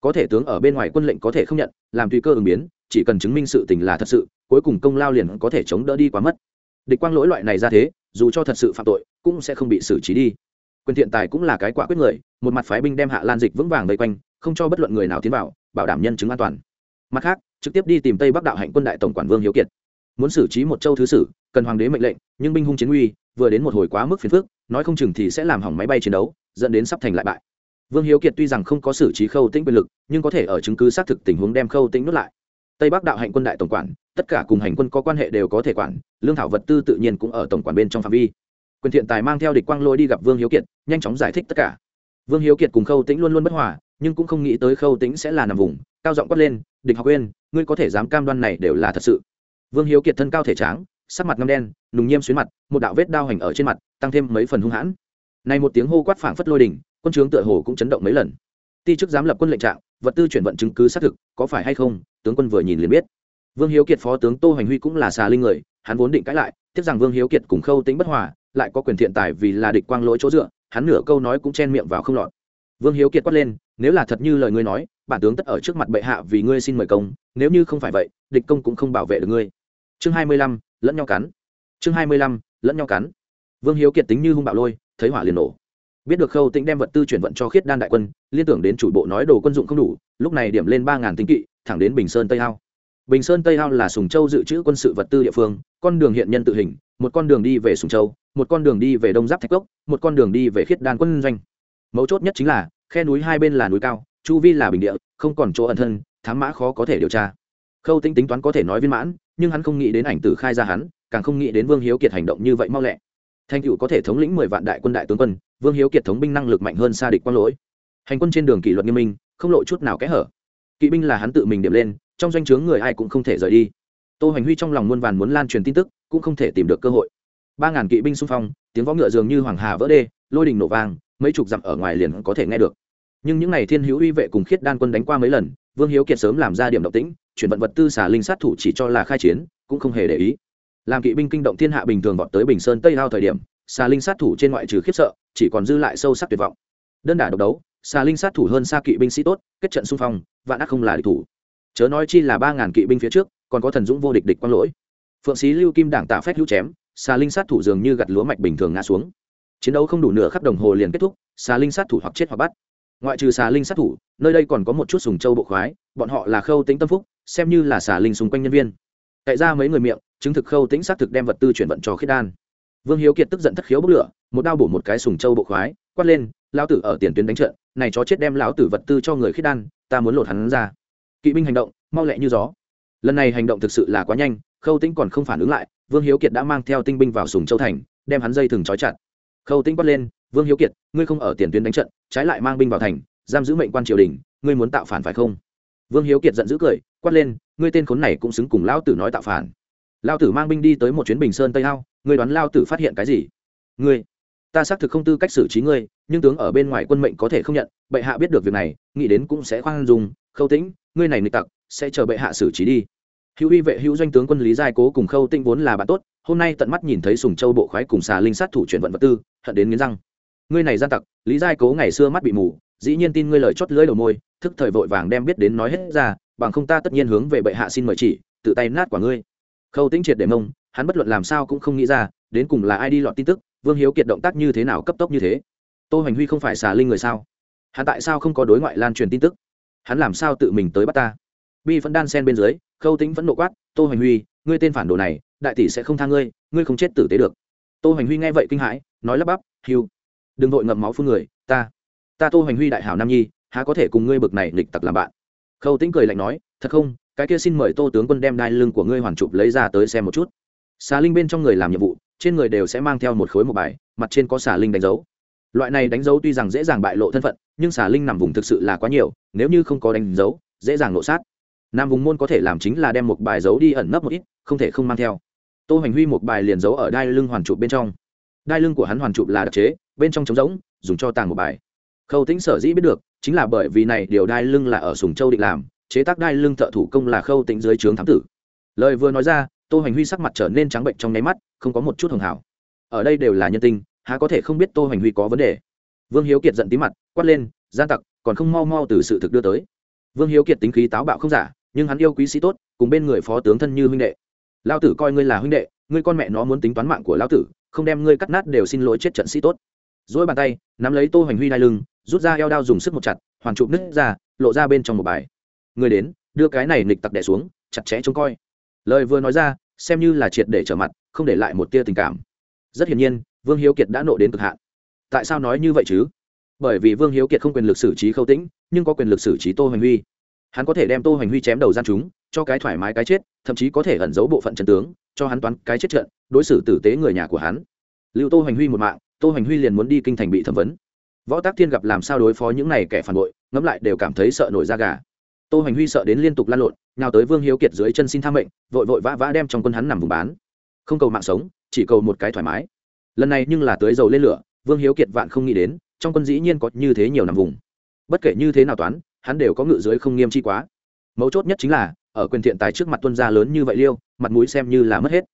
Có thể tướng ở bên ngoài quân lệnh có thể không nhận, làm tùy cơ ứng biến, chỉ cần chứng minh sự tình là thật sự, cuối cùng công lao liền có thể chống đỡ đi quá mất. Địch quang lỗi loại này ra thế, dù cho thật sự phạm tội, cũng sẽ không bị xử trí đi. Quyền thiện tài cũng là cái quả quyết người, một mặt phái binh đem hạ lan dịch vững vàng vây quanh, không cho bất luận người nào tiến vào, bảo đảm nhân chứng an toàn. Mặt khác trực tiếp đi tìm tây bắc đạo hạnh quân đại tổng quản vương hiếu kiệt muốn xử trí một châu thứ sử cần hoàng đế mệnh lệnh nhưng binh hung chiến uy vừa đến một hồi quá mức phiền phức nói không chừng thì sẽ làm hỏng máy bay chiến đấu dẫn đến sắp thành lại bại vương hiếu kiệt tuy rằng không có xử trí khâu tĩnh quyền lực nhưng có thể ở chứng cứ xác thực tình huống đem khâu tĩnh nuốt lại tây bắc đạo hạnh quân đại tổng quản tất cả cùng hành quân có quan hệ đều có thể quản lương thảo vật tư tự nhiên cũng ở tổng quản bên trong phạm vi quyền thiện tài mang theo địch quang lôi đi gặp vương hiếu kiệt nhanh chóng giải thích tất cả vương hiếu kiệt cùng khâu tĩnh luôn luôn bất hòa nhưng cũng không nghĩ tới khâu tĩnh sẽ là nằm vùng cao giọng quát lên địch học quên ngươi có thể dám cam đoan này đều là thật sự. Vương hiếu kiệt thân cao thể tráng, sắc mặt ngâm đen, nùng nhiêm xuyến mặt, một đạo vết đao hành ở trên mặt, tăng thêm mấy phần hung hãn. Này một tiếng hô quát phảng phất lôi đỉnh, quân trướng tựa hồ cũng chấn động mấy lần. Ti chức dám lập quân lệnh trạng, vật tư chuyển vận chứng cứ xác thực, có phải hay không, tướng quân vừa nhìn liền biết. Vương hiếu kiệt phó tướng tô hoành huy cũng là xà linh người, hắn vốn định cãi lại, tiếc rằng vương hiếu kiệt cùng khâu tính bất hòa, lại có quyền thiện tài vì là địch quang lỗi chỗ dựa, hắn nửa câu nói cũng chen miệng vào không lọt. Vương hiếu kiệt quát lên nếu là thật như lời ngươi nói, bản tướng tất ở trước mặt bệ hạ vì ngươi xin mời công, nếu như không phải vậy, địch công cũng không bảo vệ được ngươi. Chương hai mươi lăm, lẫn nhau cắn. Chương hai mươi lăm, lẫn nhau cắn. Vương hiếu kiệt tính như hung bạo lôi, thấy hỏa liền nổ. Biết được khâu tĩnh đem vật tư chuyển vận cho khiết đan đại quân, liên tưởng đến chủ bộ nói đồ quân dụng không đủ, lúc này điểm lên ba ngàn tinh kỵ, thẳng đến bình sơn tây hao. Bình sơn tây hao là sùng châu dự trữ quân sự vật tư địa phương, con đường hiện nhân tự hình, một con đường đi về sùng châu, một con đường đi về đông giáp thạch cốc, một con đường đi về khiết đan quân doanh. Mấu chốt nhất chính là khe núi hai bên là núi cao, chu vi là bình địa, không còn chỗ ẩn thân, thám mã khó có thể điều tra. Khâu tĩnh tính toán có thể nói viên mãn, nhưng hắn không nghĩ đến ảnh tử khai ra hắn, càng không nghĩ đến vương hiếu kiệt hành động như vậy mau lẹ. Thanh cựu có thể thống lĩnh mười vạn đại quân đại tướng quân, vương hiếu kiệt thống binh năng lực mạnh hơn xa địch quang lỗi. Hành quân trên đường kỷ luật nghiêm minh, không lộ chút nào kẽ hở. Kỵ binh là hắn tự mình điểm lên, trong doanh trướng người ai cũng không thể rời đi. Tô hoành huy trong lòng muôn vàn muốn lan truyền tin tức, cũng không thể tìm được cơ hội. Ba ngàn kỵ binh xung phong, tiếng võ ngựa dường như hoàng hà vỡ đê, lôi đình nổ vang mấy chục dặm ở ngoài liền có thể nghe được. Nhưng những n à y thiên hữu uy vệ cùng khiết đan quân đánh qua mấy lần, vương hiếu kiệt sớm làm ra điểm động tĩnh, chuyển vận vật tư xả linh sát thủ chỉ cho là khai chiến, cũng không hề để ý. Làm kỵ binh kinh động thiên hạ bình thường vọt tới bình sơn tây hao thời điểm, xà linh sát thủ trên ngoại trừ khiếp sợ, chỉ còn dư lại sâu sắc tuyệt vọng. Đơn đả độc đấu, xà linh sát thủ hơn xa kỵ binh sĩ tốt, kết trận xung phong, vạn ác không là địch thủ. Chớ nói chi là ba ngàn kỵ binh phía trước, còn có thần dũng vô địch địch quang lỗi. Phượng sĩ lưu kim đảng tạ phép hữu chém, xà linh sát thủ dường như gặt lúa mạch bình thường ngã xuống chiến đấu không đủ nửa khắp đồng hồ liền kết thúc, xà linh sát thủ hoặc chết hoặc bắt. Ngoại trừ xà linh sát thủ, nơi đây còn có một chút sùng châu bộ khoái, bọn họ là khâu tính tâm phúc, xem như là xà linh xung quanh nhân viên. Tại ra mấy người miệng, chứng thực khâu tính xác thực đem vật tư chuyển vận cho khiết đan. Vương hiếu kiệt tức giận thất khiếu bốc lửa, một đao bổ một cái sùng châu bộ khoái, quát lên lao tử ở tiền tuyến đánh trận, này chó chết đem lão tử vật tư cho người khiết đan, ta muốn lột hắn ra. Kỵ binh hành động, mau lẹ như gió. Lần này hành động thực sự là quá nhanh, khâu tĩnh còn không phản ứng lại, vương hiếu kiệt đã mang theo tinh binh vào sùng châu thành, đem hắn dây thừng trói chặt khâu tĩnh quát lên, vương hiếu kiệt, ngươi không ở tiền tuyến đánh trận, trái lại mang binh vào thành, giam giữ mệnh quan triều đình, ngươi muốn tạo phản phải không? Vương hiếu kiệt giận dữ cười, quát lên, ngươi tên khốn này cũng xứng cùng lão tử nói tạo phản. Lao tử mang binh đi tới một chuyến bình sơn tây hao ngươi đoán lao tử phát hiện cái gì? Ngươi, ta xác thực không tư cách xử trí ngươi, nhưng tướng ở bên ngoài quân mệnh có thể không nhận, bệ hạ biết được việc này, nghĩ đến cũng sẽ khoan dùng khâu tĩnh, ngươi này nghịch tặc, sẽ chờ bệ hạ xử trí đi hữu uy vệ hữu doanh tướng quân lý giai cố cùng khâu tĩnh vốn là bạn tốt, hôm nay tận mắt nhìn thấy sùng châu bộ khoái cùng xà linh sát thủ chuyển vận vật tư, hận đến nghiến răng. Ngươi này gian tặc, lý giai cố ngày xưa mắt bị mù, dĩ nhiên tin ngươi lời chót lưỡi đầu môi, thức thời vội vàng đem biết đến nói hết ra, bằng không ta tất nhiên hướng về bệ hạ xin mời chỉ, tự tay nát quả ngươi. Khâu tĩnh triệt để mông, hắn bất luận làm sao cũng không nghĩ ra, đến cùng là ai đi lọt tin tức, vương hiếu kiệt động tác như thế nào cấp tốc như thế? Tô hoành huy không phải xà linh người sao? Hắn tại sao không có đối ngoại lan truyền tin tức? Hắn làm sao tự mình tới bắt ta? Bi vẫn đan sen bên dưới khâu tĩnh vẫn nộ quát, tô hoành huy, ngươi tên phản đồ này, đại tỷ sẽ không tha ngươi ngươi không chết tử tế được. Tô hoành huy nghe vậy kinh hãi, nói lắp bắp hiu đừng vội ngậm máu phun người, ta ta tô hoành huy đại hảo nam nhi, há có thể cùng ngươi bực này nghịch tặc làm bạn? Khâu tĩnh cười lạnh nói, thật không, cái kia xin mời tô tướng quân đem đai lưng của ngươi hoàn chụp lấy ra tới xem một chút. Xà linh bên trong người làm nhiệm vụ, trên người đều sẽ mang theo một khối một bài, mặt trên có xà linh đánh dấu. Loại này đánh dấu tuy rằng dễ dàng bại lộ thân phận, nhưng xà linh nằm vùng thực sự là quá nhiều, nếu như không có đánh dấu, dễ dàng nộ sát nam vùng môn có thể làm chính là đem một bài giấu đi ẩn nấp một ít, không thể không mang theo. Tô hoành huy một bài liền giấu ở đai lưng hoàn trụ bên trong. Đai lưng của hắn hoàn trụ là đặc chế, bên trong trống rỗng, dùng cho tàng một bài. Khâu tĩnh sở dĩ biết được, chính là bởi vì này điều đai lưng là ở sùng châu định làm, chế tác đai lưng thợ thủ công là khâu tĩnh dưới trướng thám tử. Lời vừa nói ra, tô hoành huy sắc mặt trở nên trắng bệnh trong nháy mắt, không có một chút hưởng hảo. Ở đây đều là nhân tinh há có thể không biết tô hoành huy có vấn đề. Vương hiếu kiệt giận tí mặt, quát lên, gian tặc, còn không mau mau từ sự thực đưa tới. Vương hiếu kiệt tính khí táo bạo không giả nhưng hắn yêu quý sĩ tốt, cùng bên người phó tướng thân như huynh đệ. Lao tử coi ngươi là huynh đệ, ngươi con mẹ nó muốn tính toán mạng của lao tử, không đem ngươi cắt nát đều xin lỗi chết trận sĩ tốt. Dỗi bàn tay, nắm lấy tô hoành huy đai lưng, rút ra eo đao dùng sức một chặt, hoàn chụp nứt ra, lộ ra bên trong một bài. Người đến, đưa cái này nịch tặc đẻ xuống, chặt chẽ trông coi. Lời vừa nói ra, xem như là triệt để trở mặt, không để lại một tia tình cảm. Rất hiển nhiên, vương hiếu kiệt đã nộ đến cực hạn. Tại sao nói như vậy chứ? Bởi vì vương hiếu kiệt không quyền lực xử trí khâu tĩnh, nhưng có quyền lực xử trí tô hoành huy hắn có thể đem tô hoành huy chém đầu gian chúng, cho cái thoải mái cái chết, thậm chí có thể ẩn giấu bộ phận chân tướng, cho hắn toán cái chết trận, đối xử tử tế người nhà của hắn. Lưu tô hoành huy một mạng, tô hoành huy liền muốn đi kinh thành bị thẩm vấn. Võ tác thiên gặp làm sao đối phó những này kẻ phản bội, ngẫm lại đều cảm thấy sợ nổi da gà. Tô hoành huy sợ đến liên tục lan lộn nào tới vương hiếu kiệt dưới chân xin tham mệnh, vội vội vã vã đem trong quân hắn nằm vùng bán. Không cầu mạng sống, chỉ cầu một cái thoải mái. Lần này nhưng là tới dầu lên lửa, vương hiếu kiệt vạn không nghĩ đến, trong quân dĩ nhiên có như thế nhiều nằm vùng. Bất kể như thế nào toán hắn đều có ngự dưới không nghiêm chi quá. Mấu chốt nhất chính là, ở quyền thiện tài trước mặt tuân gia lớn như vậy liêu, mặt mũi xem như là mất hết.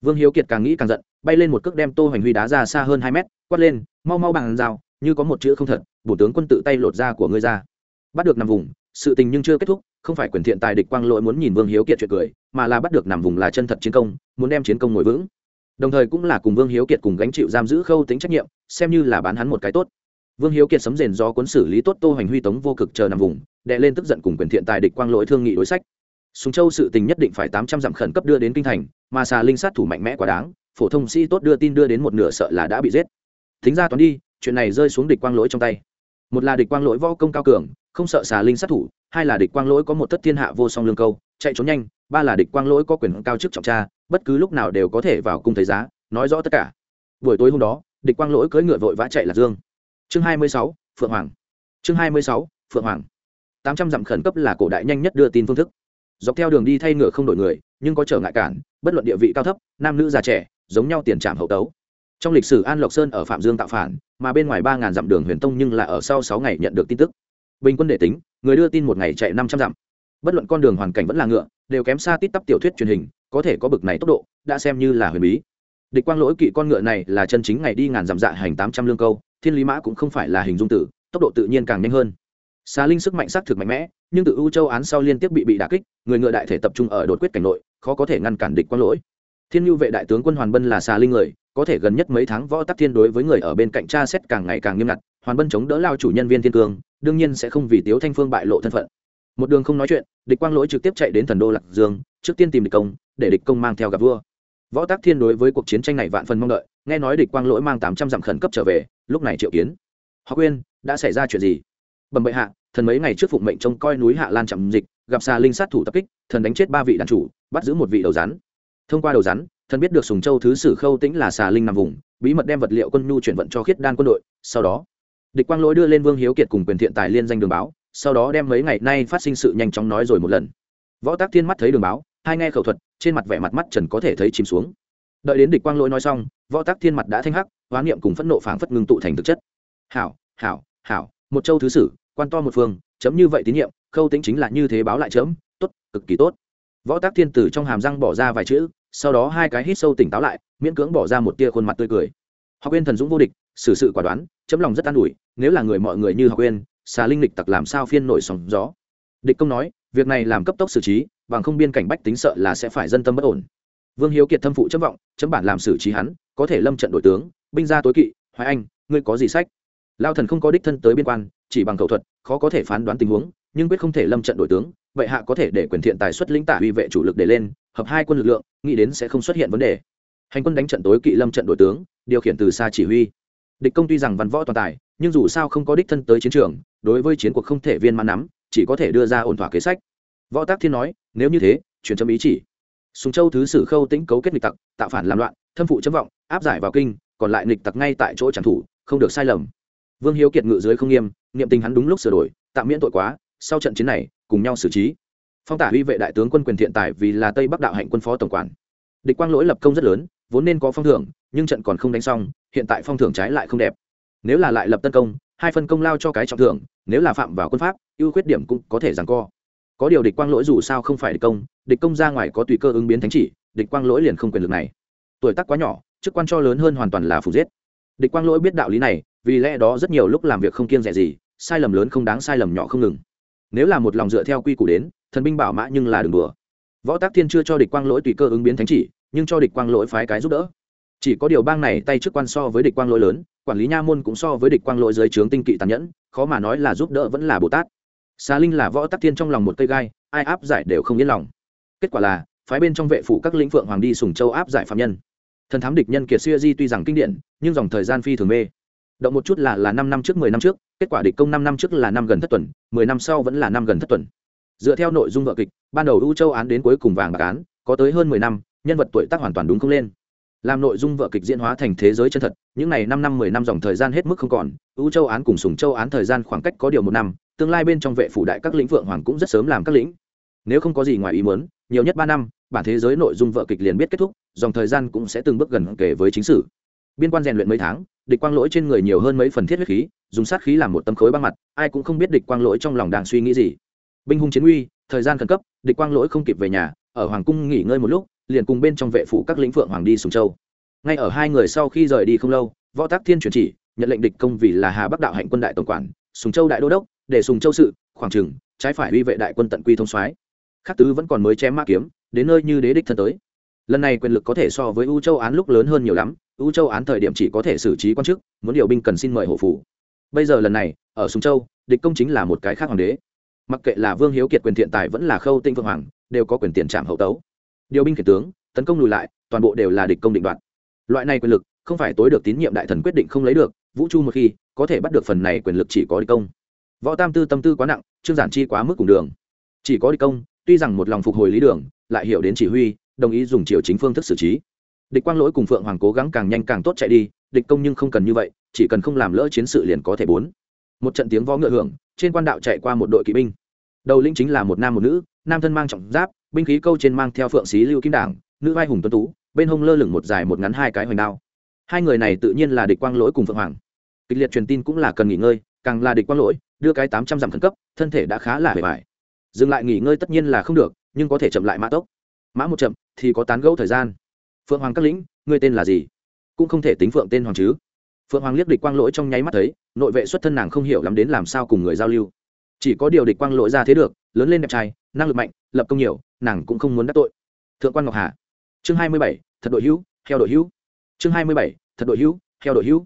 Vương hiếu kiệt càng nghĩ càng giận, bay lên một cước đem tô hoành huy đá ra xa hơn hai mét, quát lên, mau mau bằng dao như có một chữ không thật, bổ tướng quân tự tay lột da của ngươi ra. Bắt được nằm vùng, sự tình nhưng chưa kết thúc, không phải quyền thiện tài địch quang lỗi muốn nhìn vương hiếu kiệt chuyện cười, mà là bắt được nằm vùng là chân thật chiến công, muốn đem chiến công ngồi vững. Đồng thời cũng là cùng vương hiếu kiệt cùng gánh chịu giam giữ khâu tính trách nhiệm, xem như là bán hắn một cái tốt vương hiếu kiệt sấm rền do cuốn xử lý tốt tô hoành huy tống vô cực chờ nằm vùng, đệ lên tức giận cùng quyền thiện tài địch quang lỗi thương nghị đối sách. Sùng châu sự tình nhất định phải tám trăm dặm khẩn cấp đưa đến kinh thành, mà xà linh sát thủ mạnh mẽ quá đáng, phổ thông sĩ tốt đưa tin đưa đến một nửa sợ là đã bị giết. Thính ra toán đi, chuyện này rơi xuống địch quang lỗi trong tay. Một là địch quang lỗi võ công cao cường, không sợ xà linh sát thủ, hai là địch quang lỗi có một thất thiên hạ vô song lương câu, chạy trốn nhanh, ba là địch quang lỗi có quyền cao chức trọng tra, bất cứ lúc nào đều có thể vào cung thấy giá, nói rõ tất cả. Buổi tối hôm đó, địch quang lỗi cưỡi ngựa vội vã chạy lạc dương chương hai mươi sáu, phượng hoàng. Chương hai mươi sáu, phượng hoàng. Tám trăm dặm khẩn cấp là cổ đại nhanh nhất đưa tin phương thức. Dọc theo đường đi thay ngựa không đổi người, nhưng có trở ngại cản, bất luận địa vị cao thấp, nam nữ già trẻ, giống nhau tiền trạm hậu tấu. Trong lịch sử an lộc sơn ở phạm dương tạo phản, mà bên ngoài ba ngàn dặm đường huyền tông nhưng là ở sau sáu ngày nhận được tin tức. Bình quân để tính, người đưa tin một ngày chạy năm trăm dặm. Bất luận con đường hoàn cảnh vẫn là ngựa, đều kém xa tít tắp tiểu thuyết truyền hình, có thể có bực này tốc độ, đã xem như là huyền bí. Địch quang lỗi kỵ con ngựa này là chân chính ngày đi ngàn dặm dạ hành tám trăm lương câu thiên lý mã cũng không phải là hình dung tử, tốc độ tự nhiên càng nhanh hơn. Xà linh sức mạnh xác thực mạnh mẽ, nhưng từ ưu châu án sau liên tiếp bị bị đả kích, người ngựa đại thể tập trung ở đột quyết cảnh nội, khó có thể ngăn cản địch quang lỗi. Thiên nhu vệ đại tướng quân hoàn bân là xà linh người, có thể gần nhất mấy tháng võ tắc thiên đối với người ở bên cạnh cha xét càng ngày càng nghiêm ngặt, hoàn bân chống đỡ lao chủ nhân viên thiên cương, đương nhiên sẽ không vì tiếu thanh phương bại lộ thân phận. Một đường không nói chuyện, địch quang lỗi trực tiếp chạy đến thần đô lạc dương, trước tiên tìm địch công, để địch công mang theo gặp vua võ tắc thiên đối với cuộc chiến tranh này vạn phần mong đợi, nghe nói địch quang lỗi mang tám trăm dặm khẩn cấp trở về, lúc này triệu kiến. Họ quên đã xảy ra chuyện gì? Bẩm bệ hạ, thần mấy ngày trước phụng mệnh trông coi núi hạ lan chậm dịch, gặp xà linh sát thủ tập kích, thần đánh chết ba vị đàn chủ, bắt giữ một vị đầu rắn. Thông qua đầu rắn, thần biết được sùng châu thứ sử khâu tĩnh là xà linh nằm vùng, bí mật đem vật liệu quân nhu chuyển vận cho khiết đan quân đội, sau đó, địch quang lỗi đưa lên vương hiếu kiệt cùng quyền thiện tài liên danh đường báo, sau đó đem mấy ngày nay phát sinh sự nhanh chóng nói rồi một lần. Võ tác thiên mắt thấy đường báo hai nghe khẩu thuật, trên mặt vẻ mặt mắt trần có thể thấy chìm xuống. Đợi đến địch quang lỗi nói xong, võ tắc thiên mặt đã thanh hắc, hóa niệm cùng phẫn nộ phảng phất ngưng tụ thành thực chất. Hảo hảo hảo, một châu thứ sử, quan to một phương, chấm như vậy tín nhiệm, khâu tính chính là như thế báo lại chấm, tốt, cực kỳ tốt. Võ tác thiên tử trong hàm răng bỏ ra vài chữ, sau đó hai cái hít sâu tỉnh táo lại, miễn cưỡng bỏ ra một tia khuôn mặt tươi cười. Học viên thần dũng vô địch, xử sự quả đoán, chấm lòng rất an ủi, nếu là người mọi người như học viên xà linh lịch tặc làm sao phiên nổi sóng gió. Địch công nói, việc này làm cấp tốc xử trí bằng không biên cảnh bách tính sợ là sẽ phải dân tâm bất ổn. Vương hiếu kiệt thâm phụ chấm vọng, chấm bản làm xử trí hắn, có thể lâm trận đội tướng, binh ra tối kỵ, hoài anh, ngươi có gì sách? Lao thần không có đích thân tới biên quan, chỉ bằng khẩu thuật, khó có thể phán đoán tình huống, nhưng quyết không thể lâm trận đội tướng, vậy hạ có thể để quyền thiện tài xuất lĩnh tả uy vệ chủ lực để lên, hợp hai quân lực lượng, nghĩ đến sẽ không xuất hiện vấn đề. Hành quân đánh trận tối kỵ lâm trận đội tướng, điều khiển từ xa chỉ huy. Địch công tuy rằng văn võ toàn tài, nhưng dù sao không có đích thân tới chiến trường, đối với chiến cuộc không thể viên mãn nắm, chỉ có thể đưa ra ổn thỏa kế sách. Võ tác thiên nói nếu như thế chuyển chấm ý chỉ. Sùng châu thứ sử khâu tĩnh cấu kết nghịch tặc, tạo phản làm loạn, thâm phụ chấm vọng, áp giải vào kinh, còn lại nghịch tặc ngay tại chỗ trảm thủ không được sai lầm. Vương hiếu kiệt ngự dưới không nghiêm, niệm tình hắn đúng lúc sửa đổi, tạm miễn tội quá, sau trận chiến này, cùng nhau xử trí. Phong tả huy vệ đại tướng quân quyền thiện tài vì là tây bắc đạo hạnh quân phó tổng quản. Địch quang lỗi lập công rất lớn, vốn nên có phong thưởng, nhưng trận còn không đánh xong, hiện tại phong thưởng trái lại không đẹp. Nếu là lại lập tân công, hai phân công lao cho cái trọng thưởng, nếu là phạm vào quân pháp, ưu khuyết điểm cũng có thể rằng co có điều địch quang lỗi dù sao không phải địch công địch công ra ngoài có tùy cơ ứng biến thánh chỉ, địch quang lỗi liền không quyền lực này. Tuổi tác quá nhỏ, chức quan cho lớn hơn hoàn toàn là phủ giết. Địch quang lỗi biết đạo lý này, vì lẽ đó rất nhiều lúc làm việc không kiêng rẻ gì, sai lầm lớn không đáng sai lầm nhỏ không ngừng. Nếu là một lòng dựa theo quy củ đến, thần binh bảo mã nhưng là đường đùa. Võ tác thiên chưa cho địch quang lỗi tùy cơ ứng biến thánh chỉ, nhưng cho địch quang lỗi phái cái giúp đỡ. Chỉ có điều bang này tay chức quan so với địch quang lỗi lớn, quản lý nha môn cũng so với địch quang lỗi dưới trướng tinh kỵ tàn nhẫn, khó mà nói là giúp đỡ vẫn là bồ tát xá linh là võ tắc thiên trong lòng một cây gai, ai áp giải đều không yên lòng. Kết quả là, phái bên trong vệ phủ các lĩnh phượng hoàng đi sùng châu áp giải phạm nhân. Thần thám địch nhân kiệt xuya di tuy rằng kinh điển, nhưng dòng thời gian phi thường mê. Động một chút là là năm năm trước, mười năm trước, kết quả địch công năm năm trước là năm gần thất tuần, mười năm sau vẫn là năm gần thất tuần. Dựa theo nội dung vợ kịch, ban đầu u châu án đến cuối cùng vàng bạc án, có tới hơn mười năm, nhân vật tuổi tác hoàn toàn đúng không lên. Làm nội dung vợ kịch diễn hóa thành thế giới chân thật, những n à y năm năm, mười năm dòng thời gian hết mức không còn, u châu án cùng sùng châu án thời gian khoảng cách có điều một năm tương lai bên trong vệ phủ đại các lĩnh vượng hoàng cũng rất sớm làm các lĩnh. Nếu không có gì ngoài ý muốn, nhiều nhất ba năm, bản thế giới nội dung vợ kịch liền biết kết thúc, dòng thời gian cũng sẽ từng bước gần kể với chính sử. Biên quan rèn luyện mấy tháng, địch quang lỗi trên người nhiều hơn mấy phần thiết huyết khí, dùng sát khí làm một tấm khối băng mặt, ai cũng không biết địch quang lỗi trong lòng đang suy nghĩ gì. Binh hung chiến uy, thời gian khẩn cấp, địch quang lỗi không kịp về nhà, ở hoàng cung nghỉ ngơi một lúc, liền cùng bên trong vệ phủ các lĩnh phượng hoàng đi sùng châu. Ngay ở hai người sau khi rời đi không lâu, võ tác thiên chuyển chỉ, nhận lệnh địch công vì là hà bắc đạo hạnh quân đại tổng quản, sùng châu đại đô đốc để sùng châu sự, khoảng trừng trái phải uy vệ đại quân tận quy thông soái. Khắc tứ vẫn còn mới chém mã kiếm, đến nơi như đế đích thân tới. Lần này quyền lực có thể so với u châu án lúc lớn hơn nhiều lắm, u châu án thời điểm chỉ có thể xử trí quan chức, muốn điều binh cần xin mời hộ phủ. Bây giờ lần này, ở sùng châu, địch công chính là một cái khác hoàng đế. Mặc kệ là vương hiếu kiệt quyền thiện tài vẫn là khâu tinh vương hoàng, đều có quyền tiền trạm hậu tấu. Điều binh khiển tướng, tấn công lùi lại, toàn bộ đều là địch công định đoạt. Loại này quyền lực, không phải tối được tín nhiệm đại thần quyết định không lấy được, vũ chu một khi, có thể bắt được phần này quyền lực chỉ có địch công võ tam tư tâm tư quá nặng, trương giản chi quá mức cùng đường. Chỉ có địch công, tuy rằng một lòng phục hồi lý đường, lại hiểu đến chỉ huy, đồng ý dùng triều chính phương thức xử trí. Địch quang lỗi cùng phượng hoàng cố gắng càng nhanh càng tốt chạy đi, địch công nhưng không cần như vậy, chỉ cần không làm lỡ chiến sự liền có thể bốn. Một trận tiếng võ ngựa hưởng, trên quan đạo chạy qua một đội kỵ binh. Đầu linh chính là một nam một nữ, nam thân mang trọng giáp, binh khí câu trên mang theo phượng xí lưu kim đảng, nữ vai hùng tuấn tú, bên hông lơ lửng một dài một ngắn hai cái hoành đao. Hai người này tự nhiên là địch quang lỗi cùng phượng hoàng. Kịch liệt truyền tin cũng là cần nghỉ ngơi, càng là địch quang lỗi đưa cái tám trăm dặm khẩn cấp, thân thể đã khá là hề vải dừng lại nghỉ ngơi tất nhiên là không được, nhưng có thể chậm lại mã tốc. Mã một chậm thì có tán gẫu thời gian. Phượng hoàng các lĩnh, ngươi tên là gì? Cũng không thể tính phượng tên hoàng chứ. Phượng hoàng liếc địch quang lỗi trong nháy mắt thấy, nội vệ xuất thân nàng không hiểu lắm đến làm sao cùng người giao lưu. Chỉ có điều địch quang lỗi ra thế được, lớn lên đẹp trai, năng lực mạnh, lập công nhiều, nàng cũng không muốn đắc tội. Thượng quan ngọc hà. Chương hai mươi bảy, thật đội hữu theo đội hữu. Chương hai mươi bảy, thật đội hữu theo đội hữu.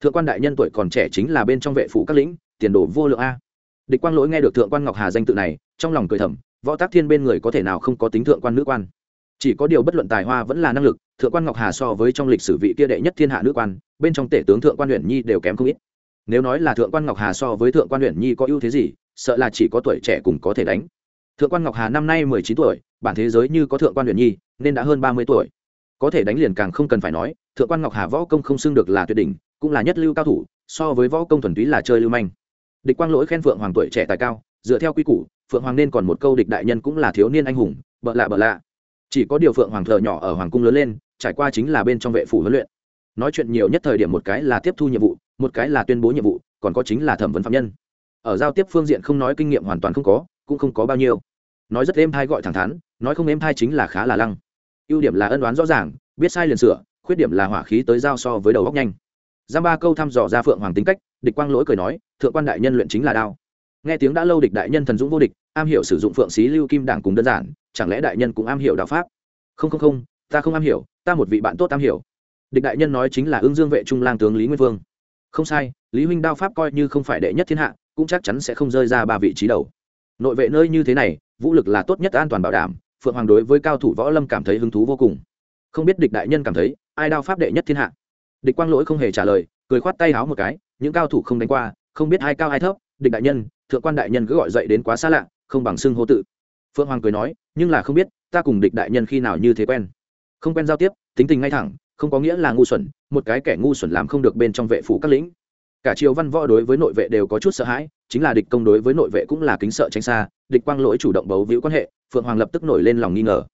Thượng quan đại nhân tuổi còn trẻ chính là bên trong vệ phủ các lĩnh tiền đồ vô lượng a. Địch quang lỗi nghe được thượng quan ngọc hà danh tự này, trong lòng cười thầm, võ tác thiên bên người có thể nào không có tính thượng quan nữ quan? Chỉ có điều bất luận tài hoa vẫn là năng lực, thượng quan ngọc hà so với trong lịch sử vị kia đệ nhất thiên hạ nữ quan, bên trong tể tướng thượng quan huyện nhi đều kém không ít. Nếu nói là thượng quan ngọc hà so với thượng quan huyện nhi có ưu thế gì, sợ là chỉ có tuổi trẻ cùng có thể đánh. Thượng quan ngọc hà năm nay mười chín tuổi, bản thế giới như có thượng quan huyện nhi, nên đã hơn ba mươi tuổi. Có thể đánh liền càng không cần phải nói, thượng quan ngọc hà võ công không xưng được là tuyệt đỉnh, cũng là nhất lưu cao thủ, so với võ công thuần túy là chơi lưu manh địch quang lỗi khen phượng hoàng tuổi trẻ tài cao, dựa theo quy củ, phượng hoàng nên còn một câu địch đại nhân cũng là thiếu niên anh hùng, bợ lạ bợ lạ. Chỉ có điều phượng hoàng thợ nhỏ ở hoàng cung lớn lên, trải qua chính là bên trong vệ phủ huấn luyện. Nói chuyện nhiều nhất thời điểm một cái là tiếp thu nhiệm vụ, một cái là tuyên bố nhiệm vụ, còn có chính là thẩm vấn phạm nhân. Ở giao tiếp phương diện không nói kinh nghiệm hoàn toàn không có, cũng không có bao nhiêu. Nói rất êm thai gọi thẳng thắn, nói không êm thai chính là khá là lăng. Ưu điểm là ân đoán rõ ràng, biết sai liền sửa, khuyết điểm là hỏa khí tới giao so với đầu góc nhanh giam ba câu thăm dò ra phượng hoàng tính cách, địch quang lỗi cười nói, thượng quan đại nhân luyện chính là đao. Nghe tiếng đã lâu địch đại nhân thần dũng vô địch, am hiểu sử dụng phượng xí lưu kim đảng cùng đơn giản, chẳng lẽ đại nhân cũng am hiểu đạo pháp? Không không không, ta không am hiểu, ta một vị bạn tốt am hiểu. Địch đại nhân nói chính là ương dương vệ trung lang tướng lý nguyên vương. Không sai, lý huynh đao pháp coi như không phải đệ nhất thiên hạ, cũng chắc chắn sẽ không rơi ra ba vị trí đầu. Nội vệ nơi như thế này, vũ lực là tốt nhất an toàn bảo đảm, phượng hoàng đối với cao thủ võ lâm cảm thấy hứng thú vô cùng. Không biết địch đại nhân cảm thấy, ai đao pháp đệ nhất thiên hạ? Địch quang lỗi không hề trả lời, cười khoát tay háo một cái, những cao thủ không đánh qua, không biết ai cao ai thấp, địch đại nhân, thượng quan đại nhân cứ gọi dậy đến quá xa lạ, không bằng xưng hô tự. Phượng hoàng cười nói, nhưng là không biết, ta cùng địch đại nhân khi nào như thế quen. Không quen giao tiếp, tính tình ngay thẳng, không có nghĩa là ngu xuẩn, một cái kẻ ngu xuẩn làm không được bên trong vệ phủ các lĩnh. Cả triều văn võ đối với nội vệ đều có chút sợ hãi, chính là địch công đối với nội vệ cũng là kính sợ tránh xa, địch quang lỗi chủ động bấu víu quan hệ, phượng hoàng lập tức nổi lên lòng nghi ngờ.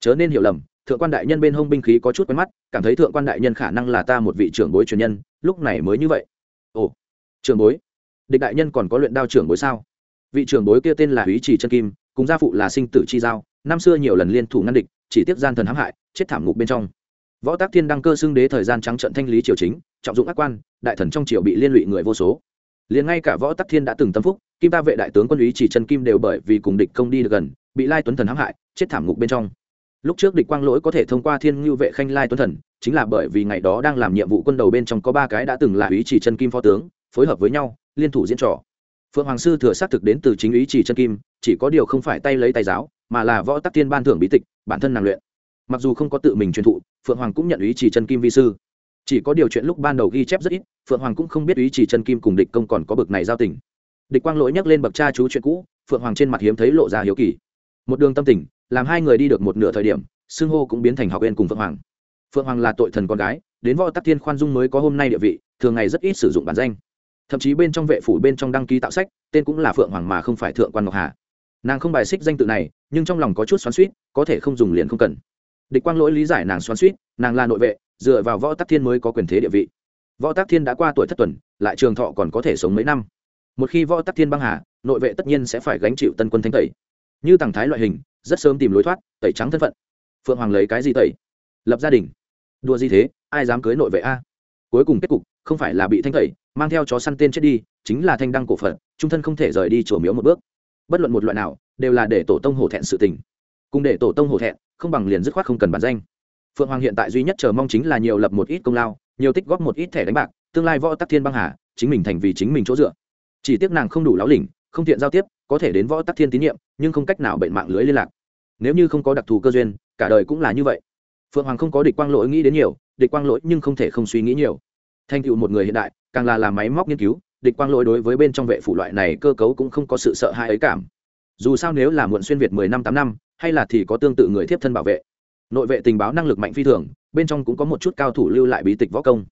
Chớ nên hiểu lầm thượng quan đại nhân bên hông binh khí có chút quen mắt, cảm thấy thượng quan đại nhân khả năng là ta một vị trưởng bối truyền nhân, lúc này mới như vậy. Ồ, trưởng bối, địch đại nhân còn có luyện đao trưởng bối sao? Vị trưởng bối kia tên là húy trì chân kim, cùng gia phụ là sinh tử chi giao, năm xưa nhiều lần liên thủ ngăn địch, chỉ tiếp gian thần hãm hại, chết thảm ngục bên trong. Võ tác thiên đăng cơ xưng đế thời gian trắng trận thanh lý triều chính, trọng dụng ác quan, đại thần trong triều bị liên lụy người vô số. Liền ngay cả võ tắc thiên đã từng tâm phúc, kim ta vệ đại tướng quân úy chỉ chân kim đều bởi vì cùng địch công đi được gần, bị lai tuấn thần hãm hại, chết thảm ngục bên trong lúc trước địch quang lỗi có thể thông qua thiên ngưu vệ khanh lai tuấn thần, chính là bởi vì ngày đó đang làm nhiệm vụ quân đầu bên trong có ba cái đã từng là ý chỉ chân kim phó tướng, phối hợp với nhau, liên thủ diễn trò. Phượng hoàng sư thừa xác thực đến từ chính ý chỉ chân kim, chỉ có điều không phải tay lấy tay giáo, mà là võ tắc thiên ban thưởng bí tịch, bản thân nàng luyện. Mặc dù không có tự mình truyền thụ, phượng hoàng cũng nhận ý chỉ chân kim vi sư. Chỉ có điều chuyện lúc ban đầu ghi chép rất ít, phượng hoàng cũng không biết ý chỉ chân kim cùng địch công còn có bực này giao tình. Địch quang lỗi nhắc lên bậc cha chú chuyện cũ, phượng hoàng trên mặt hiếm thấy lộ ra hiếu kỳ. Một đường tâm tình làm hai người đi được một nửa thời điểm, xưng hô cũng biến thành học viên cùng phượng hoàng. Phượng hoàng là tội thần con gái, đến võ tắc thiên khoan dung mới có hôm nay địa vị, thường ngày rất ít sử dụng bản danh. Thậm chí bên trong vệ phủ bên trong đăng ký tạo sách, tên cũng là phượng hoàng mà không phải thượng quan ngọc hà. Nàng không bài xích danh tự này, nhưng trong lòng có chút xoắn suýt có thể không dùng liền không cần. Địch quang lỗi lý giải nàng xoắn suýt nàng là nội vệ, dựa vào võ tắc thiên mới có quyền thế địa vị. Võ tắc thiên đã qua tuổi thất tuần, lại trường thọ còn có thể sống mấy năm. Một khi võ tắc thiên băng hà, nội vệ tất nhiên sẽ phải gánh chịu tân quân thanh tẩy. Như tàng thái loại hình rất sớm tìm lối thoát, tẩy trắng thân phận. Phượng hoàng lấy cái gì tẩy? Lập gia đình. Đua gì thế? Ai dám cưới nội vệ a? Cuối cùng kết cục, không phải là bị thanh tẩy, mang theo chó săn tên chết đi, chính là thanh đăng cổ phận trung thân không thể rời đi chùa miếu một bước. Bất luận một loại nào, đều là để tổ tông hổ thẹn sự tình. Cùng để tổ tông hổ thẹn, không bằng liền dứt khoát không cần bản danh. Phượng hoàng hiện tại duy nhất chờ mong chính là nhiều lập một ít công lao, nhiều tích góp một ít thẻ đánh bạc, tương lai võ tắc thiên băng hà, chính mình thành vì chính mình chỗ dựa. Chỉ tiếc nàng không đủ láo lỉnh, không tiện giao tiếp có thể đến võ tắc thiên tín nhiệm, nhưng không cách nào bệnh mạng lưới liên lạc. Nếu như không có đặc thù cơ duyên, cả đời cũng là như vậy. Phượng hoàng không có địch quang lỗi nghĩ đến nhiều, địch quang lỗi nhưng không thể không suy nghĩ nhiều. Thành tựu một người hiện đại, càng là làm máy móc nghiên cứu, địch quang lỗi đối với bên trong vệ phủ loại này cơ cấu cũng không có sự sợ hãi ấy cảm. Dù sao nếu là muộn xuyên việt mười năm, tám năm, hay là thì có tương tự người thiếp thân bảo vệ. Nội vệ tình báo năng lực mạnh phi thường, bên trong cũng có một chút cao thủ lưu lại bí tịch võ công.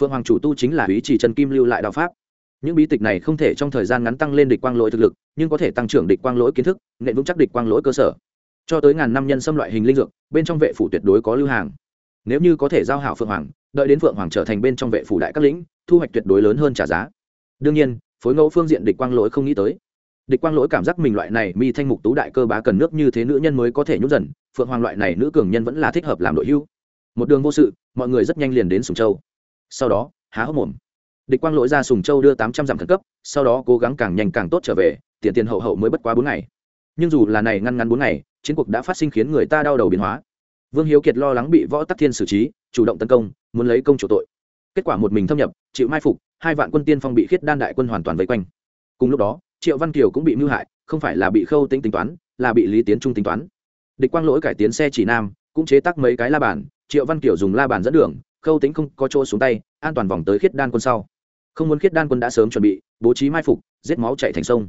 Phượng hoàng chủ tu chính là ý chỉ trần kim lưu lại đạo pháp những bí tịch này không thể trong thời gian ngắn tăng lên địch quang lỗi thực lực, nhưng có thể tăng trưởng địch quang lỗi kiến thức nghệ vững chắc địch quang lỗi cơ sở. Cho tới ngàn năm nhân xâm loại hình linh dược, bên trong vệ phủ tuyệt đối có lưu hàng. Nếu như có thể giao hảo phượng hoàng, đợi đến phượng hoàng trở thành bên trong vệ phủ đại các lĩnh, thu hoạch tuyệt đối lớn hơn trả giá. Đương nhiên, phối ngẫu phương diện địch quang lỗi không nghĩ tới. Địch quang lỗi cảm giác mình loại này mi thanh mục tú đại cơ bá cần nước như thế nữ nhân mới có thể nhút dần, phượng hoàng loại này nữ cường nhân vẫn là thích hợp làm đội hưu. Một đường vô sự, mọi người rất nhanh liền đến sùng châu. Sau đó, há hốc mồm địch quang lỗi ra sùng châu đưa tám trăm dặm khẩn cấp, sau đó cố gắng càng nhanh càng tốt trở về, tiền tiền hậu hậu mới bất quá bốn ngày. Nhưng dù là này ngăn ngắn bốn ngày, chiến cuộc đã phát sinh khiến người ta đau đầu biến hóa. Vương hiếu kiệt lo lắng bị võ tắc thiên xử trí, chủ động tấn công, muốn lấy công chủ tội. Kết quả một mình thâm nhập chịu mai phục, hai vạn quân tiên phong bị khiết đan đại quân hoàn toàn vây quanh. Cùng lúc đó, triệu văn kiều cũng bị mưu hại, không phải là bị khâu tính tính toán, là bị lý tiến trung tính toán. Địch quang lỗi cải tiến xe chỉ nam, cũng chế tác mấy cái la bàn, triệu văn kiều dùng la bàn dẫn đường, khâu tính không có chỗ xuống tay, an toàn vòng tới khiết đan quân sau không muốn khiết đan quân đã sớm chuẩn bị, bố trí mai phục, giết máu chạy thành sông.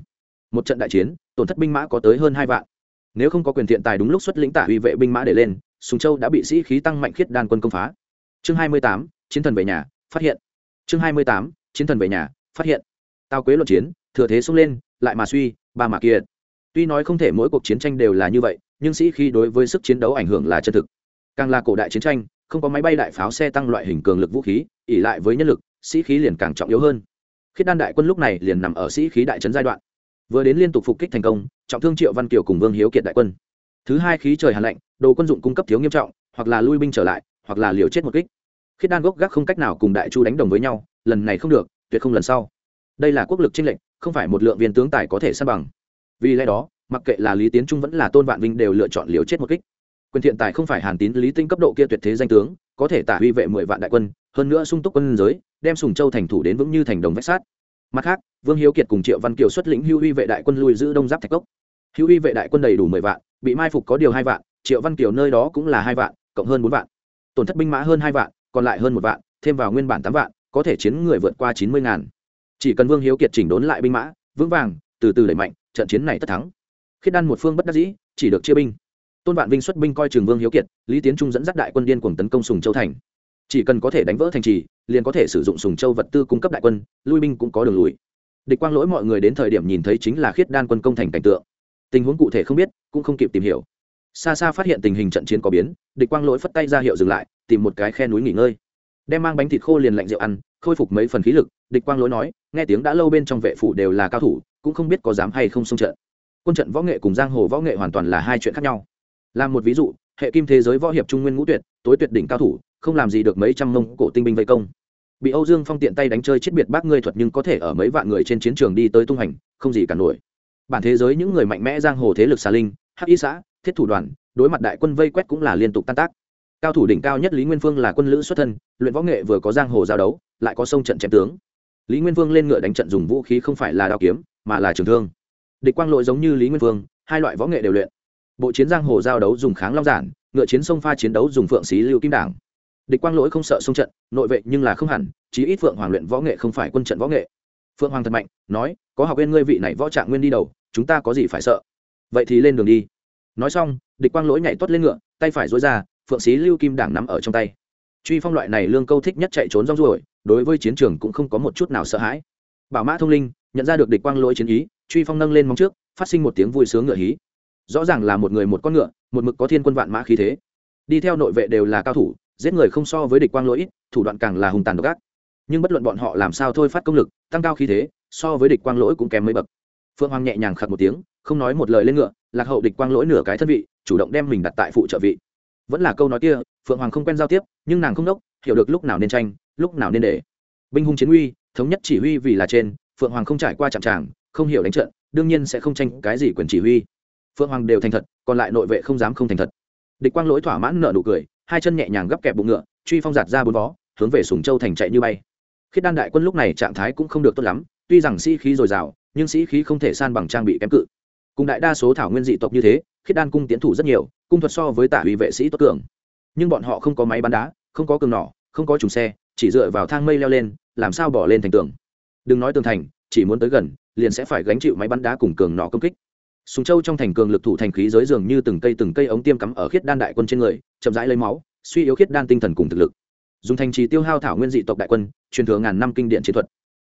Một trận đại chiến, tổn thất binh mã có tới hơn hai vạn. Nếu không có quyền thiện tài đúng lúc xuất lĩnh tả uy vệ binh mã để lên, sùng châu đã bị sĩ khí tăng mạnh khiết đan quân công phá. Chương hai mươi tám, chiến thần về nhà, phát hiện. Chương hai mươi tám, chiến thần về nhà, phát hiện. Tao quế luận chiến, thừa thế xông lên, lại mà suy, ba mà kiệt. Tuy nói không thể mỗi cuộc chiến tranh đều là như vậy, nhưng sĩ khí đối với sức chiến đấu ảnh hưởng là chân thực. Càng là cổ đại chiến tranh, không có máy bay đại pháo xe tăng loại hình cường lực vũ khí ỉ lại với nhân lực sĩ khí liền càng trọng yếu hơn. Khiết đan đại quân lúc này liền nằm ở sĩ khí đại trấn giai đoạn. Vừa đến liên tục phục kích thành công, trọng thương triệu văn kiều cùng vương hiếu kiệt đại quân. Thứ hai khí trời hàn lạnh, đồ quân dụng cung cấp thiếu nghiêm trọng, hoặc là lui binh trở lại, hoặc là liều chết một kích. Khiết đan gốc gác không cách nào cùng đại chu đánh đồng với nhau, lần này không được, tuyệt không lần sau. Đây là quốc lực tranh lệnh không phải một lượng viên tướng tài có thể san bằng. Vì lẽ đó, mặc kệ là lý tiến trung vẫn là tôn vạn vinh đều lựa chọn liều chết một kích. Quyền thiện tài không phải hàn tín, lý tinh cấp độ kia tuyệt thế danh tướng, có thể tả huy vệ mười vạn đại quân hơn nữa sung túc quân giới, đem sùng châu thành thủ đến vững như thành đồng vách sát mặt khác, vương hiếu kiệt cùng triệu văn kiều xuất lĩnh hưu huy vệ đại quân lui giữ đông giáp thạch cốc. Hưu huy vệ đại quân đầy đủ mười vạn, bị mai phục có điều hai vạn, triệu văn kiều nơi đó cũng là hai vạn, cộng hơn bốn vạn. Tổn thất binh mã hơn hai vạn, còn lại hơn một vạn, thêm vào nguyên bản tám vạn, có thể chiến người vượt qua chín mươi ngàn. Chỉ cần vương hiếu kiệt chỉnh đốn lại binh mã, vững vàng, từ từ đẩy mạnh, trận chiến này tất thắng. Khiết đan một phương bất đắc dĩ, chỉ được chia binh. Tôn vạn vinh xuất binh coi trường vương hiếu kiệt, lý tiến trung dẫn dắt đại quân điên cuồng tấn công sùng châu thành chỉ cần có thể đánh vỡ thành trì, liền có thể sử dụng sùng châu vật tư cung cấp đại quân, lui binh cũng có đường lùi. Địch quang lỗi mọi người đến thời điểm nhìn thấy chính là khiết đan quân công thành cảnh tượng. Tình huống cụ thể không biết, cũng không kịp tìm hiểu. Xa xa phát hiện tình hình trận chiến có biến, địch quang lỗi phất tay ra hiệu dừng lại, tìm một cái khe núi nghỉ ngơi. Đem mang bánh thịt khô liền lạnh rượu ăn, khôi phục mấy phần khí lực, địch quang lỗi nói, nghe tiếng đã lâu bên trong vệ phủ đều là cao thủ, cũng không biết có dám hay không xông trận. Quân trận võ nghệ cùng giang hồ võ nghệ hoàn toàn là hai chuyện khác nhau. Làm một ví dụ, hệ kim thế giới võ hiệp trung nguyên ngũ tuyệt, tối tuyệt đỉnh cao thủ không làm gì được mấy trăm mông cổ tinh binh vây công. Bị âu dương phong tiện tay đánh chơi chết biệt bác ngươi thuật nhưng có thể ở mấy vạn người trên chiến trường đi tới tung hành, không gì cả nổi. Bản thế giới những người mạnh mẽ giang hồ thế lực xà linh, hắc y xã, thiết thủ đoàn, đối mặt đại quân vây quét cũng là liên tục tan tác. Cao thủ đỉnh cao nhất lý nguyên phương là quân lữ xuất thân, luyện võ nghệ vừa có giang hồ giao đấu, lại có sông trận chém tướng. Lý nguyên phương lên ngựa đánh trận dùng vũ khí không phải là đao kiếm, mà là trường thương. Địch quang lội giống như lý nguyên phương, hai loại võ nghệ đều luyện. Bộ chiến giang hồ giao đấu dùng kháng long giản, ngựa chiến sông pha chiến đấu dùng phượng xí lưu kim đảng địch quang lỗi không sợ xung trận, nội vệ nhưng là không hẳn, chí ít phượng hoàng luyện võ nghệ không phải quân trận võ nghệ. Phượng hoàng thật mạnh, nói, có học viên ngươi vị này võ trạng nguyên đi đầu, chúng ta có gì phải sợ? Vậy thì lên đường đi. Nói xong, địch quang lỗi nhảy tuất lên ngựa, tay phải dối ra, phượng xí lưu kim đảng nắm ở trong tay. Truy phong loại này lương câu thích nhất chạy trốn rong ruổi, đối với chiến trường cũng không có một chút nào sợ hãi. Bảo mã thông linh nhận ra được địch quang lỗi chiến ý, truy phong nâng lên móng trước, phát sinh một tiếng vui sướng ngựa hí. Rõ ràng là một người một con ngựa, một mực có thiên quân vạn mã khí thế. Đi theo nội vệ đều là cao thủ giết người không so với địch quang lỗi, thủ đoạn càng là hùng tàn độc ác. Nhưng bất luận bọn họ làm sao thôi phát công lực, tăng cao khí thế, so với địch quang lỗi cũng kém mấy bậc. Phượng hoàng nhẹ nhàng khặt một tiếng, không nói một lời lên ngựa, lạc hậu địch quang lỗi nửa cái thân vị, chủ động đem mình đặt tại phụ trợ vị. Vẫn là câu nói kia, phượng hoàng không quen giao tiếp, nhưng nàng không đốc, hiểu được lúc nào nên tranh, lúc nào nên để. Binh hùng chiến uy, thống nhất chỉ huy vì là trên, phượng hoàng không trải qua chạm tràng, không hiểu đánh trận, đương nhiên sẽ không tranh cái gì quyền chỉ huy. Phượng hoàng đều thành thật, còn lại nội vệ không dám không thành thật. Địch quang lỗi thỏa mãn nợ nụ cười hai chân nhẹ nhàng gấp kẹp bụng ngựa, truy phong giạt ra bốn vó, hướng về sùng châu thành chạy như bay. Khiết đan đại quân lúc này trạng thái cũng không được tốt lắm, tuy rằng sĩ khí dồi dào, nhưng sĩ khí không thể san bằng trang bị kém cự. Cùng đại đa số thảo nguyên dị tộc như thế, khiết đan cung tiến thủ rất nhiều, cung thuật so với tả uy vệ sĩ tốt cường. Nhưng bọn họ không có máy bắn đá, không có cường nỏ, không có trùng xe, chỉ dựa vào thang mây leo lên, làm sao bỏ lên thành tường. Đừng nói tường thành, chỉ muốn tới gần, liền sẽ phải gánh chịu máy bắn đá cùng cường nỏ công kích sùng châu trong thành cường lực thủ thành khí giới dường như từng cây từng cây ống tiêm cắm ở khiết đan đại quân trên người, chậm rãi lấy máu, suy yếu khiết đan tinh thần cùng thực lực. Dùng thành trì tiêu hao thảo nguyên dị tộc đại quân, truyền thừa ngàn năm kinh điển chiến thuật.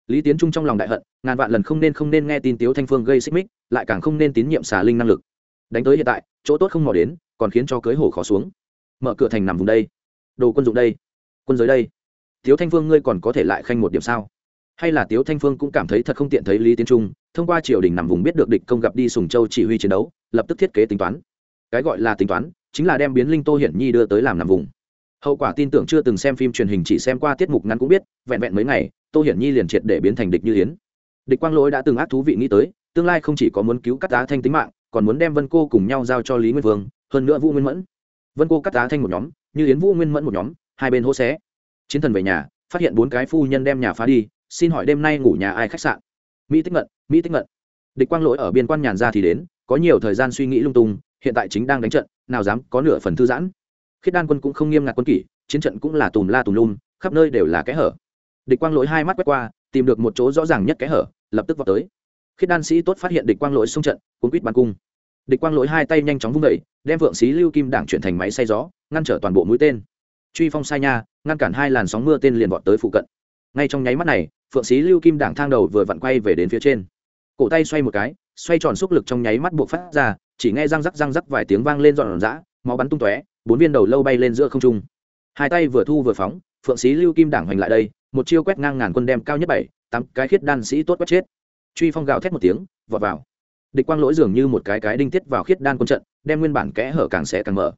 Lý tiến trung trong lòng đại hận, ngàn vạn lần không nên không nên nghe tin tiếu thanh phương gây xích mích, lại càng không nên tín nhiệm xà linh năng lực. Đánh tới hiện tại, chỗ tốt không mò đến, còn khiến cho cưới hổ khó xuống. Mở cửa thành nằm vùng đây. Đồ quân dụng đây. Quân giới đây. Tiếu thanh phương ngươi còn có thể lại khanh một điểm sao? Hay là tiếu thanh phương cũng cảm thấy thật không tiện thấy lý tiến trung thông qua triều đình nằm vùng biết được địch công gặp đi sùng châu chỉ huy chiến đấu, lập tức thiết kế tính toán. Cái gọi là tính toán, chính là đem biến linh tô hiển nhi đưa tới làm nằm vùng. Hậu quả tin tưởng chưa từng xem phim truyền hình chỉ xem qua tiết mục ngắn cũng biết, vẹn vẹn mấy ngày, tô hiển nhi liền triệt để biến thành địch như yến. Địch quang lỗi đã từng ác thú vị nghĩ tới, tương lai không chỉ có muốn cứu cắt tá thanh tính mạng, còn muốn đem vân cô cùng nhau giao cho lý nguyên vương, hơn nữa vũ nguyên mẫn. Vân cô cắt tá thanh một nhóm, như yến vũ nguyên mẫn một nhóm, hai bên hô xé. Chiến thần về nhà, phát hiện bốn cái phu nhân đem nhà phá đi, xin hỏi đêm nay ngủ nhà ai khách sạn? Mỹ tích ngận, mỹ tích ngận. Địch quang lỗi ở biên quan nhàn ra thì đến, có nhiều thời gian suy nghĩ lung tung, hiện tại chính đang đánh trận, nào dám có nửa phần thư giãn. Khiết đan quân cũng không nghiêm ngặt quân kỷ, chiến trận cũng là tùm la tùm lum, khắp nơi đều là kẽ hở. Địch quang lỗi hai mắt quét qua, tìm được một chỗ rõ ràng nhất kẽ hở, lập tức vào tới. Khiết đan sĩ tốt phát hiện địch quang lỗi xung trận, cuốn quýt bắn cung. Địch quang lỗi hai tay nhanh chóng vung đẩy đem vượng xí lưu kim đảng chuyển thành máy xay gió, ngăn trở toàn bộ mũi tên. Truy phong sai nha, ngăn cản hai làn sóng mưa tên liền vọt tới phụ cận ngay trong nháy mắt này, phượng xí lưu kim đảng thang đầu vừa vặn quay về đến phía trên. Cổ tay xoay một cái, xoay tròn xúc lực trong nháy mắt buộc phát ra, chỉ nghe răng rắc răng rắc vài tiếng vang lên dọn dã máu bắn tung tóe, bốn viên đầu lâu bay lên giữa không trung. Hai tay vừa thu vừa phóng, phượng sĩ lưu kim đảng hoành lại đây, một chiêu quét ngang ngàn quân đem cao nhất bảy, tám cái khiết đan sĩ tốt quét chết. Truy phong gào thét một tiếng, vọt vào. Địch quang lỗi dường như một cái cái đinh tiết vào khiết đan quân trận, đem nguyên bản kẽ hở càng sẽ càng mở.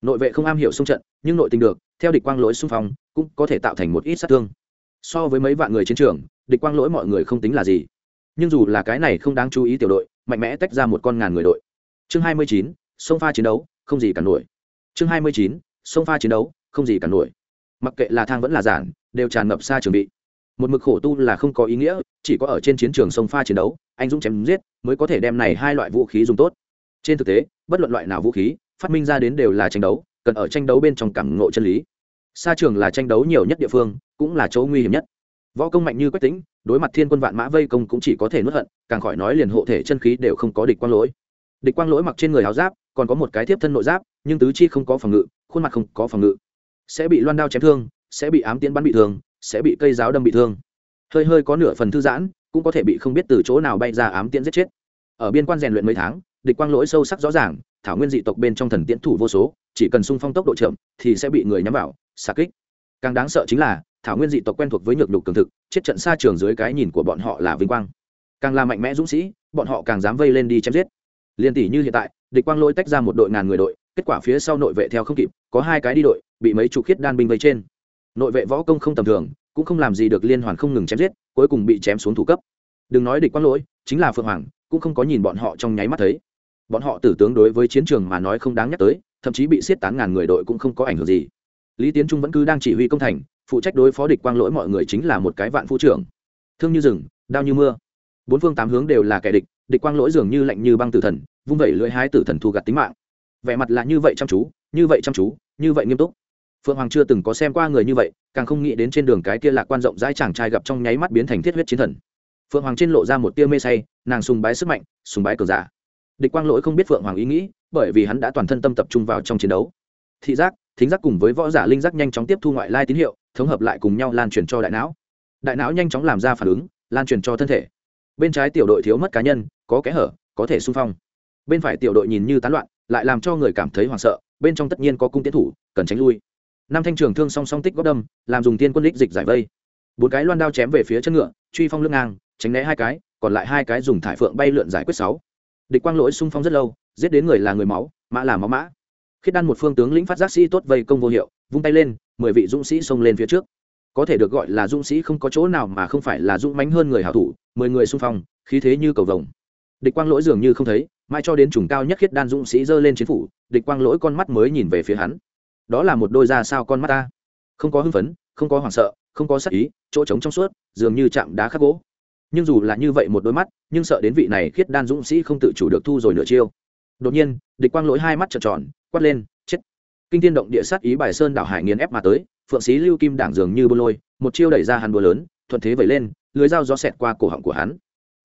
Nội vệ không am hiểu xung trận, nhưng nội tình được, theo địch quang lỗi xung phong, cũng có thể tạo thành một ít sát thương so với mấy vạn người chiến trường, địch quang lỗi mọi người không tính là gì. Nhưng dù là cái này không đáng chú ý tiểu đội, mạnh mẽ tách ra một con ngàn người đội. Chương hai mươi chín, sông pha chiến đấu, không gì cả nổi. Chương hai mươi chín, sông pha chiến đấu, không gì cả nổi. Mặc kệ là thang vẫn là giản, đều tràn ngập xa trường bị. Một mực khổ tu là không có ý nghĩa, chỉ có ở trên chiến trường sông pha chiến đấu, anh dũng chém giết mới có thể đem này hai loại vũ khí dùng tốt. Trên thực tế, bất luận loại nào vũ khí, phát minh ra đến đều là tranh đấu, cần ở tranh đấu bên trong cảm ngộ chân lý xa trường là tranh đấu nhiều nhất địa phương, cũng là chỗ nguy hiểm nhất. Võ công mạnh như quách tính đối mặt thiên quân vạn mã vây công cũng chỉ có thể nuốt hận, càng khỏi nói liền hộ thể chân khí đều không có địch quang lỗi. Địch quang lỗi mặc trên người áo giáp, còn có một cái tiếp thân nội giáp, nhưng tứ chi không có phòng ngự, khuôn mặt không có phòng ngự. Sẽ bị loan đao chém thương, sẽ bị ám tiễn bắn bị thương, sẽ bị cây giáo đâm bị thương. Hơi hơi có nửa phần thư giãn, cũng có thể bị không biết từ chỗ nào bay ra ám tiễn giết chết. Ở biên quan rèn luyện mấy tháng, địch quang lỗi sâu sắc rõ ràng, thảo nguyên dị tộc bên trong thần tiễn thủ vô số, chỉ cần sung phong tốc độ chậm, thì sẽ bị người nhắm vào xạ kích. Càng đáng sợ chính là, thảo nguyên dị tộc quen thuộc với nhược đục cường thực, chết trận xa trường dưới cái nhìn của bọn họ là vinh quang. Càng là mạnh mẽ dũng sĩ, bọn họ càng dám vây lên đi chém giết. Liên tỷ như hiện tại, địch quang lôi tách ra một đội ngàn người đội, kết quả phía sau nội vệ theo không kịp, có hai cái đi đội, bị mấy chục khiết đan binh vây trên. Nội vệ võ công không tầm thường, cũng không làm gì được liên hoàn không ngừng chém giết, cuối cùng bị chém xuống thủ cấp. Đừng nói địch quang lỗi chính là phượng hoàng, cũng không có nhìn bọn họ trong nháy mắt thấy. Bọn họ tử tướng đối với chiến trường mà nói không đáng nhắc tới, thậm chí bị xiết tán ngàn người đội cũng không có ảnh hưởng gì lý tiến trung vẫn cứ đang chỉ huy công thành, phụ trách đối phó địch quang lỗi mọi người chính là một cái vạn phu trưởng. Thương như rừng, đao như mưa. Bốn phương tám hướng đều là kẻ địch địch quang lỗi dường như lạnh như băng tử thần, vung vẩy lưỡi hai tử thần thu gặt tính mạng. Vẻ mặt là như vậy chăm chú, như vậy chăm chú, như vậy nghiêm túc. Phượng hoàng chưa từng có xem qua người như vậy, càng không nghĩ đến trên đường cái kia lạc quan rộng rãi chàng trai gặp trong nháy mắt biến thành thiết huyết chiến thần. Phượng hoàng trên lộ ra một tia mê say, nàng sùng bái sức mạnh, sùng bái cờ giả. Địch quang lỗi không biết phượng hoàng ý nghĩ, bởi vì hắn đã toàn thân tâm tập trung vào trong chiến đấu. Thị giác thính giác cùng với võ giả linh giác nhanh chóng tiếp thu ngoại lai tín hiệu, thống hợp lại cùng nhau lan truyền cho đại não. Đại não nhanh chóng làm ra phản ứng, lan truyền cho thân thể. Bên trái tiểu đội thiếu mất cá nhân, có kẽ hở, có thể xung phong. Bên phải tiểu đội nhìn như tán loạn, lại làm cho người cảm thấy hoảng sợ, bên trong tất nhiên có cung tiến thủ, cần tránh lui. Năm thanh trường thương song song tích góp đâm, làm dùng tiên quân đích dịch giải vây. Bốn cái loan đao chém về phía chân ngựa, truy phong lưng ngang, tránh né hai cái, còn lại hai cái dùng thải phượng bay lượn giải quyết sáu. Địch quang lỗi xung phong rất lâu, giết đến người là người máu, mã là máu mã khiết đan một phương tướng lĩnh phát giác sĩ tốt vây công vô hiệu, vung tay lên, mười vị dũng sĩ xông lên phía trước. Có thể được gọi là dũng sĩ không có chỗ nào mà không phải là dũng mãnh hơn người hảo thủ, mười người xung phong, khí thế như cầu vồng. Địch quang lỗi dường như không thấy mai cho đến trùng cao nhất khiết đan dũng sĩ giơ lên chiến phủ, địch quang lỗi con mắt mới nhìn về phía hắn. Đó là một đôi da sao con mắt ta. Không có hưng phấn, không có hoảng sợ, không có sắc ý, chỗ trống trong suốt, dường như chạm đá khắc gỗ. Nhưng dù là như vậy một đôi mắt, nhưng sợ đến vị này khiết đan dũng sĩ không tự chủ được thu rồi nửa chiêu. Đột nhiên, địch quang lỗi hai mắt trợn tròn quát lên, chết! Kinh thiên động địa sát ý bài sơn đảo hải nghiền ép mà tới, phượng sĩ lưu kim đảng dường như bô lôi, một chiêu đẩy ra hắn búa lớn, thuận thế vẩy lên, lưới dao gió xẹt qua cổ họng của hắn.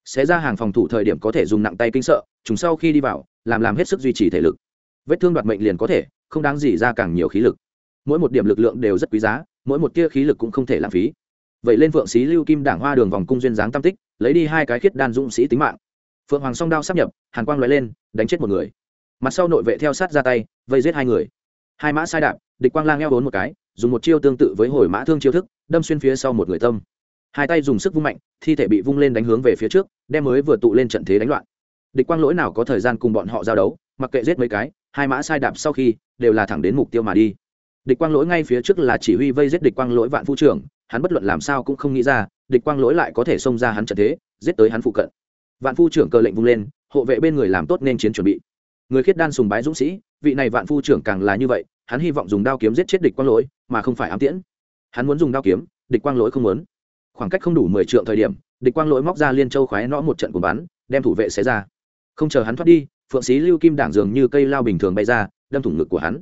Xé ra hàng phòng thủ thời điểm có thể dùng nặng tay kinh sợ chúng sau khi đi vào, làm làm hết sức duy trì thể lực. Vết thương đoạt mệnh liền có thể, không đáng gì ra càng nhiều khí lực. Mỗi một điểm lực lượng đều rất quý giá, mỗi một tia khí lực cũng không thể lãng phí. Vậy lên phượng sĩ lưu kim đảng hoa đường vòng cung duyên dáng tam tích, lấy đi hai cái khiết đan dũng sĩ tính mạng. Phượng hoàng song đao sắp nhập, hàn quang loại lên, đánh chết một người mặt sau nội vệ theo sát ra tay, vây giết hai người. Hai mã sai đạp, địch quang lang eo vốn một cái, dùng một chiêu tương tự với hồi mã thương chiêu thức, đâm xuyên phía sau một người tâm. Hai tay dùng sức vung mạnh, thi thể bị vung lên đánh hướng về phía trước, đem mới vừa tụ lên trận thế đánh loạn. Địch quang lỗi nào có thời gian cùng bọn họ giao đấu, mặc kệ giết mấy cái, hai mã sai đạp sau khi, đều là thẳng đến mục tiêu mà đi. Địch quang lỗi ngay phía trước là chỉ huy vây giết địch quang lỗi vạn phu trưởng, hắn bất luận làm sao cũng không nghĩ ra, địch quang lỗi lại có thể xông ra hắn trận thế, giết tới hắn phụ cận. Vạn phu trưởng cờ lệnh vung lên, hộ vệ bên người làm tốt nên chiến chuẩn bị người khiết đan sùng bái dũng sĩ, vị này vạn phu trưởng càng là như vậy, hắn hy vọng dùng đao kiếm giết chết địch quang lỗi, mà không phải ám tiễn. Hắn muốn dùng đao kiếm, địch quang lỗi không muốn. Khoảng cách không đủ mười trượng thời điểm, địch quang lỗi móc ra liên châu khoái nõ một trận cùng bắn, đem thủ vệ xé ra. Không chờ hắn thoát đi, phượng sĩ lưu kim đảng dường như cây lao bình thường bay ra, đâm thủng ngực của hắn.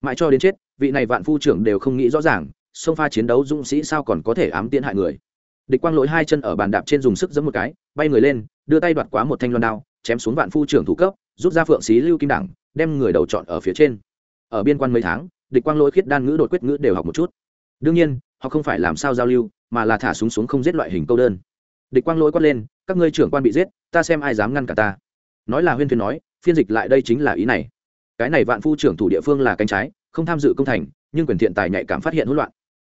Mãi cho đến chết, vị này vạn phu trưởng đều không nghĩ rõ ràng sông pha chiến đấu dũng sĩ sao còn có thể ám tiễn hại người. Địch quang lỗi hai chân ở bàn đạp trên dùng sức giấm một cái, bay người lên, đưa tay đoạt quá một thanh loan đao, chém xuống vạn phu trưởng thủ cấp rút ra phượng xí lưu kim đẳng đem người đầu chọn ở phía trên. Ở biên quan mấy tháng, địch quang lỗi khiết đan ngữ đột quyết ngữ đều học một chút. Đương nhiên, họ không phải làm sao giao lưu, mà là thả súng xuống không giết loại hình câu đơn. Địch quang lỗi quát lên, các ngươi trưởng quan bị giết, ta xem ai dám ngăn cả ta. Nói là huyên thuyền nói, phiên dịch lại đây chính là ý này. Cái này vạn phu trưởng thủ địa phương là cánh trái, không tham dự công thành, nhưng quyền thiện tài nhạy cảm phát hiện hỗn loạn.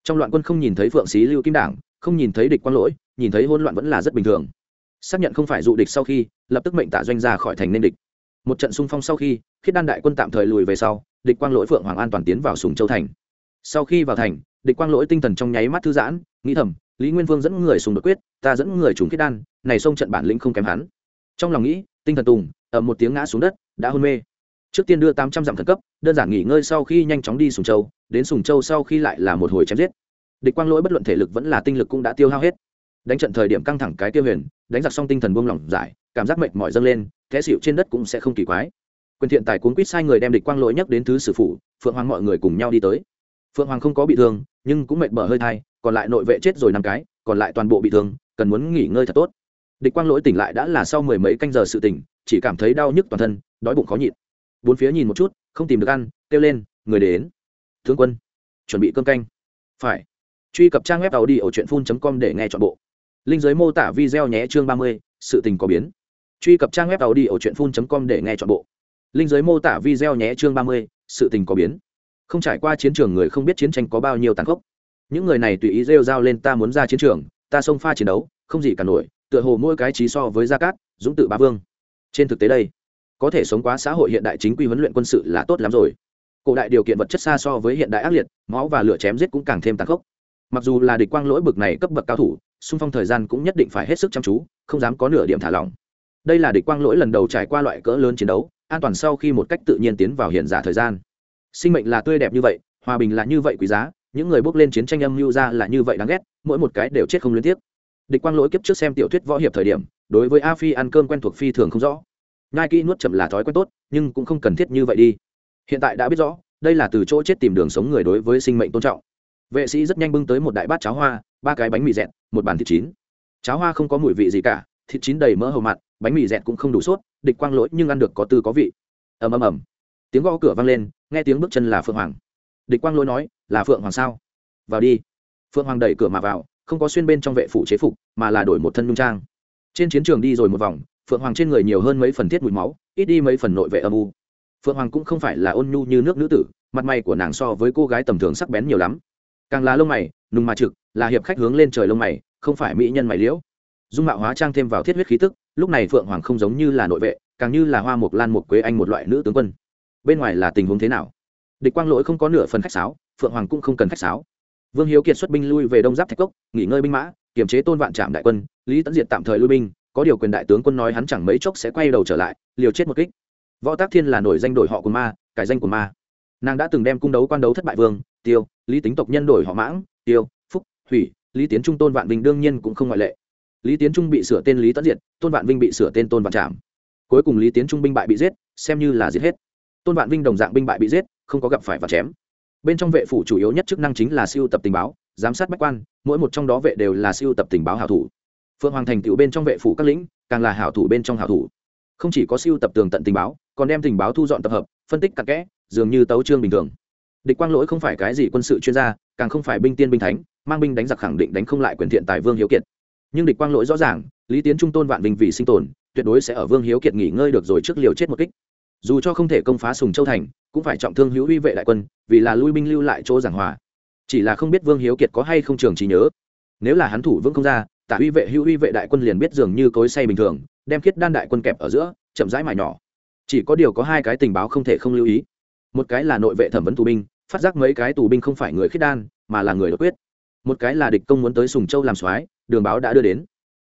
Trong loạn quân không nhìn thấy phượng xí lưu kim đảng, không nhìn thấy địch quang lỗi, nhìn thấy hỗn loạn vẫn là rất bình thường. Xác nhận không phải dụ địch sau khi, lập tức mệnh tạ doanh ra khỏi thành nên địch một trận xung phong sau khi, khiết đan đại quân tạm thời lùi về sau, địch quang lỗi phượng hoàng an toàn tiến vào sùng châu thành. Sau khi vào thành, địch quang lỗi tinh thần trong nháy mắt thư giãn, nghĩ thầm, lý nguyên vương dẫn người sùng đột quyết, ta dẫn người trùng khiết đan, này xông trận bản lĩnh không kém hắn. Trong lòng nghĩ, tinh thần tùng ở một tiếng ngã xuống đất, đã hôn mê. Trước tiên đưa tám trăm dặm khẩn cấp, đơn giản nghỉ ngơi sau khi nhanh chóng đi sùng châu, đến sùng châu sau khi lại là một hồi chém giết. Địch quang lỗi bất luận thể lực vẫn là tinh lực cũng đã tiêu hao hết. Đánh trận thời điểm căng thẳng cái tiêu huyền, đánh giặc xong tinh thần buông lỏng giải cảm giác mệt mỏi dâng lên, té xịu trên đất cũng sẽ không kỳ quái. Quyền thiện tài cuốn quýt sai người đem địch quang lỗi nhắc đến thứ sử phủ, phượng hoàng mọi người cùng nhau đi tới. Phượng hoàng không có bị thương, nhưng cũng mệt mở hơi thai, còn lại nội vệ chết rồi năm cái, còn lại toàn bộ bị thương, cần muốn nghỉ ngơi thật tốt. Địch quang lỗi tỉnh lại đã là sau mười mấy canh giờ sự tỉnh, chỉ cảm thấy đau nhức toàn thân, đói bụng khó nhịn. Bốn phía nhìn một chút, không tìm được ăn, kêu lên, người đến. Thương quân, chuẩn bị cơm canh. Phải. Truy cập trang web tàu đi ở truyện phun com để nghe chọn bộ. Linh giới mô tả video nhé chương ba mươi, sự tình có biến truy cập trang web tàu đi ở truyện phun com để nghe chọn bộ. Linh giới mô tả video nhé chương ba mươi, sự tình có biến. Không trải qua chiến trường người không biết chiến tranh có bao nhiêu tàn khốc. Những người này tùy ý rêu rao lên ta muốn ra chiến trường, ta xông pha chiến đấu, không gì cả nổi, tựa hồ mỗi cái trí so với gia cát, dũng tự bá vương. Trên thực tế đây, có thể sống quá xã hội hiện đại chính quy huấn luyện quân sự là tốt lắm rồi. Cổ đại điều kiện vật chất xa so với hiện đại ác liệt, máu và lửa chém giết cũng càng thêm tàn khốc. Mặc dù là địch quang lỗi bực này cấp bậc cao thủ, xung phong thời gian cũng nhất định phải hết sức chăm chú, không dám có nửa điểm thả lỏng đây là địch quang lỗi lần đầu trải qua loại cỡ lớn chiến đấu, an toàn sau khi một cách tự nhiên tiến vào hiện giả thời gian. Sinh mệnh là tươi đẹp như vậy, hòa bình là như vậy quý giá, những người bước lên chiến tranh âm mưu ra là như vậy đáng ghét, mỗi một cái đều chết không liên tiếp. Địch quang lỗi kiếp trước xem tiểu thuyết võ hiệp thời điểm, đối với a phi ăn cơm quen thuộc phi thường không rõ. Ngai kỹ nuốt chậm là thói quen tốt, nhưng cũng không cần thiết như vậy đi. Hiện tại đã biết rõ, đây là từ chỗ chết tìm đường sống người đối với sinh mệnh tôn trọng. Vệ sĩ rất nhanh bưng tới một đại bát cháo hoa, ba cái bánh mì dẹt, một bàn thịt chín. Cháo hoa không có mùi vị gì cả, thịt chín đầy mỡ hầu mặn bánh mì dẹt cũng không đủ sốt, địch quang lỗi nhưng ăn được có tư có vị. Ầm ầm ầm. Tiếng gõ cửa vang lên, nghe tiếng bước chân là phượng hoàng. Địch quang lỗi nói, là phượng hoàng sao? Vào đi. Phượng hoàng đẩy cửa mà vào, không có xuyên bên trong vệ phủ chế phục, mà là đổi một thân nhung trang. Trên chiến trường đi rồi một vòng, phượng hoàng trên người nhiều hơn mấy phần thiết mùi máu, ít đi mấy phần nội vệ âm u. Phượng hoàng cũng không phải là ôn nhu như nước nữ tử, mặt mày của nàng so với cô gái tầm thường sắc bén nhiều lắm. Càng là lông mày, nùng mà trực, là hiệp khách hướng lên trời lông mày, không phải mỹ nhân mày liễu. Dung mạo hóa trang thêm vào thiết huyết khí tức lúc này phượng hoàng không giống như là nội vệ càng như là hoa mục lan mục quế anh một loại nữ tướng quân. Bên ngoài là tình huống thế nào? Địch quang lỗi không có nửa phần khách sáo phượng hoàng cũng không cần khách sáo. Vương hiếu kiệt xuất binh lui về đông giáp thạch cốc nghỉ ngơi binh mã kiềm chế tôn vạn trạm đại quân lý tấn diệt tạm thời lui binh có điều quyền đại tướng quân nói hắn chẳng mấy chốc sẽ quay đầu trở lại liều chết một kích. Võ tác thiên là nổi danh đổi họ của ma cải danh của ma. Nàng đã từng đem cung đấu quan đấu thất bại vương tiêu lý tính tộc nhân đổi họ mãng tiêu phúc thủy, lý tiến trung tôn vạn bình đương nhiên cũng không ngoại lệ lý tiến trung bị sửa tên lý tấn diệt, tôn vạn vinh bị sửa tên tôn vạn trảm. Cuối cùng lý tiến trung binh bại bị giết, xem như là giết hết. Tôn vạn vinh đồng dạng binh bại bị giết, không có gặp phải và chém. Bên trong vệ phủ chủ yếu nhất chức năng chính là siêu tập tình báo, giám sát bách quan, mỗi một trong đó vệ đều là siêu tập tình báo hảo thủ. Phượng hoàng thành tựu bên trong vệ phủ các lĩnh, càng là hảo thủ bên trong hảo thủ. Không chỉ có siêu tập tường tận tình báo, còn đem tình báo thu dọn tập hợp, phân tích cặn kẽ, dường như tấu trương bình thường. Địch quang lỗi không phải cái gì quân sự chuyên gia, càng không phải binh tiên binh thánh, mang binh đánh giặc khẳng định đánh không lại quyền thiện tài vương hiếu kiệt nhưng địch quang lỗi rõ ràng, lý tiến trung tôn vạn vinh vì sinh tồn, tuyệt đối sẽ ở vương hiếu kiệt nghỉ ngơi được rồi trước liều chết một kích. Dù cho không thể công phá sùng châu thành, cũng phải trọng thương hữu uy vệ đại quân, vì là lui binh lưu lại chỗ giảng hòa. Chỉ là không biết vương hiếu kiệt có hay không trường trí nhớ. Nếu là hắn thủ vương không ra, tả uy vệ hữu uy vệ đại quân liền biết dường như cối say bình thường, đem khiết đan đại quân kẹp ở giữa, chậm rãi mài nhỏ. Chỉ có điều có hai cái tình báo không thể không lưu ý. Một cái là nội vệ thẩm vấn tù binh, phát giác mấy cái tù binh không phải người khiết đan, mà là người đột quyết. Một cái là địch công muốn tới sùng châu làm soái đường báo đã đưa đến.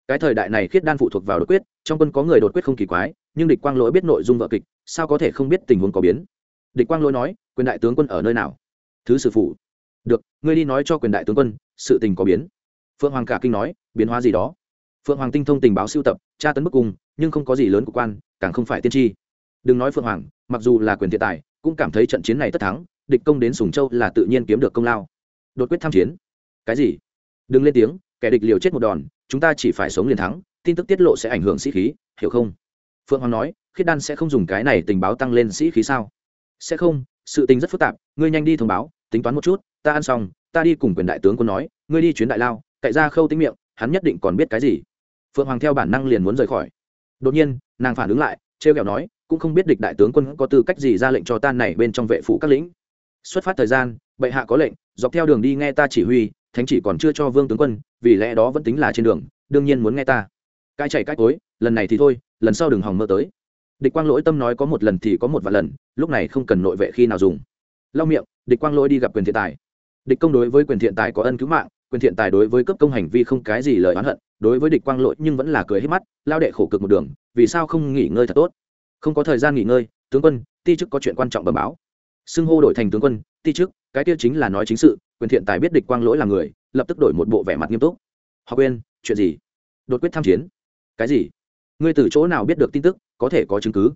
Cái thời đại này khiết đan phụ thuộc vào đột quyết, trong quân có người đột quyết không kỳ quái, nhưng địch quang lỗi biết nội dung vợ kịch, sao có thể không biết tình huống có biến? Địch quang lỗi nói, quyền đại tướng quân ở nơi nào? Thứ sử phụ được, ngươi đi nói cho quyền đại tướng quân, sự tình có biến. Phượng hoàng cả kinh nói, biến hóa gì đó? Phượng hoàng tinh thông tình báo siêu tập, tra tấn bức cung, nhưng không có gì lớn của quan, càng không phải tiên tri. Đừng nói phượng hoàng, mặc dù là quyền thiện tài, cũng cảm thấy trận chiến này tất thắng, địch công đến sùng châu là tự nhiên kiếm được công lao. Đột quyết tham chiến. Cái gì? Đừng lên tiếng kẻ địch liều chết một đòn, chúng ta chỉ phải sống liền thắng, tin tức tiết lộ sẽ ảnh hưởng sĩ khí, hiểu không? Phượng hoàng nói, khiết đan sẽ không dùng cái này tình báo tăng lên sĩ khí sao? Sẽ không, sự tình rất phức tạp, ngươi nhanh đi thông báo, tính toán một chút, ta ăn xong, ta đi cùng quyền đại tướng quân nói, ngươi đi chuyến đại lao, cậy ra khâu tính miệng, hắn nhất định còn biết cái gì. Phượng hoàng theo bản năng liền muốn rời khỏi. Đột nhiên, nàng phản ứng lại, trêu kẹo nói, cũng không biết địch đại tướng quân có tư cách gì ra lệnh cho tan này bên trong vệ phủ các lĩnh. Xuất phát thời gian, bệ hạ có lệnh, dọc theo đường đi nghe ta chỉ huy, thánh chỉ còn chưa cho vương tướng quân vì lẽ đó vẫn tính là trên đường, đương nhiên muốn nghe ta. Cai chạy cai cối, lần này thì thôi, lần sau đừng hòng mơ tới. Địch quang lỗi tâm nói có một lần thì có một vài lần, lúc này không cần nội vệ khi nào dùng. Lau miệng, địch quang lỗi đi gặp quyền thiện tài. Địch công đối với quyền thiện tài có ân cứu mạng, quyền thiện tài đối với cấp công hành vi không cái gì lời oán hận, đối với địch quang lỗi nhưng vẫn là cười hết mắt, lao đệ khổ cực một đường, vì sao không nghỉ ngơi thật tốt? Không có thời gian nghỉ ngơi, tướng quân, ti chức có chuyện quan trọng bẩm báo. Xưng hô đổi thành tướng quân, ti chức, cái tiêu chính là nói chính sự, quyền thiện tài biết địch quang lỗi là người lập tức đổi một bộ vẻ mặt nghiêm túc. Họ quên chuyện gì? Đột quyết tham chiến. Cái gì? Ngươi từ chỗ nào biết được tin tức, có thể có chứng cứ?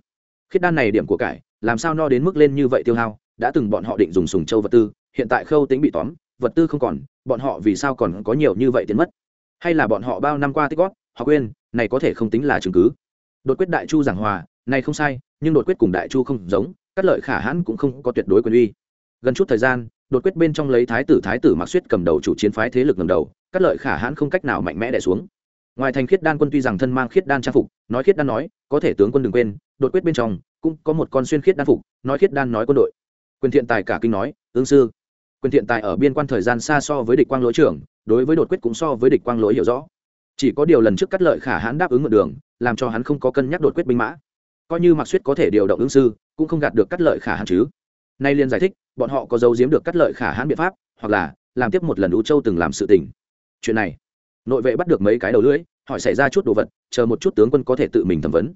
Khiết đan này điểm của cải, làm sao no đến mức lên như vậy tiêu hao? Đã từng bọn họ định dùng sùng châu vật tư, hiện tại khâu tính bị tóm, vật tư không còn, bọn họ vì sao còn có nhiều như vậy tiền mất? Hay là bọn họ bao năm qua tích góp? Họ quên này có thể không tính là chứng cứ. Đột quyết đại chu giảng hòa, này không sai, nhưng đột quyết cùng đại chu không giống các lợi khả hãn cũng không có tuyệt đối quyền uy. Gần chút thời gian đột quyết bên trong lấy thái tử thái tử mặc suýt cầm đầu chủ chiến phái thế lực ngầm đầu, các lợi khả hãn không cách nào mạnh mẽ đẻ xuống. Ngoài thành khiết đan quân tuy rằng thân mang khiết đan trang phục, nói khiết đan nói, có thể tướng quân đừng quên, đột quyết bên trong, cũng có một con xuyên khiết đan phục, nói khiết đan nói quân đội. Quyền thiện tài cả kinh nói ứng sư. Quyền thiện tài ở biên quan thời gian xa so với địch quang lỗi trưởng, đối với đột quyết cũng so với địch quang lỗi hiểu rõ. Chỉ có điều lần trước cắt lợi khả hãn đáp ứng một đường, làm cho hắn không có cân nhắc đột quyết binh mã. Coi như mặc suýt có thể điều động ứng sư, cũng không gạt được cắt lợi khả hãn chứ nay liên giải thích, bọn họ có giấu giếm được cắt lợi khả hãn biện pháp, hoặc là làm tiếp một lần U châu từng làm sự tình. Chuyện này, nội vệ bắt được mấy cái đầu lưỡi, hỏi xảy ra chút đồ vật, chờ một chút tướng quân có thể tự mình thẩm vấn.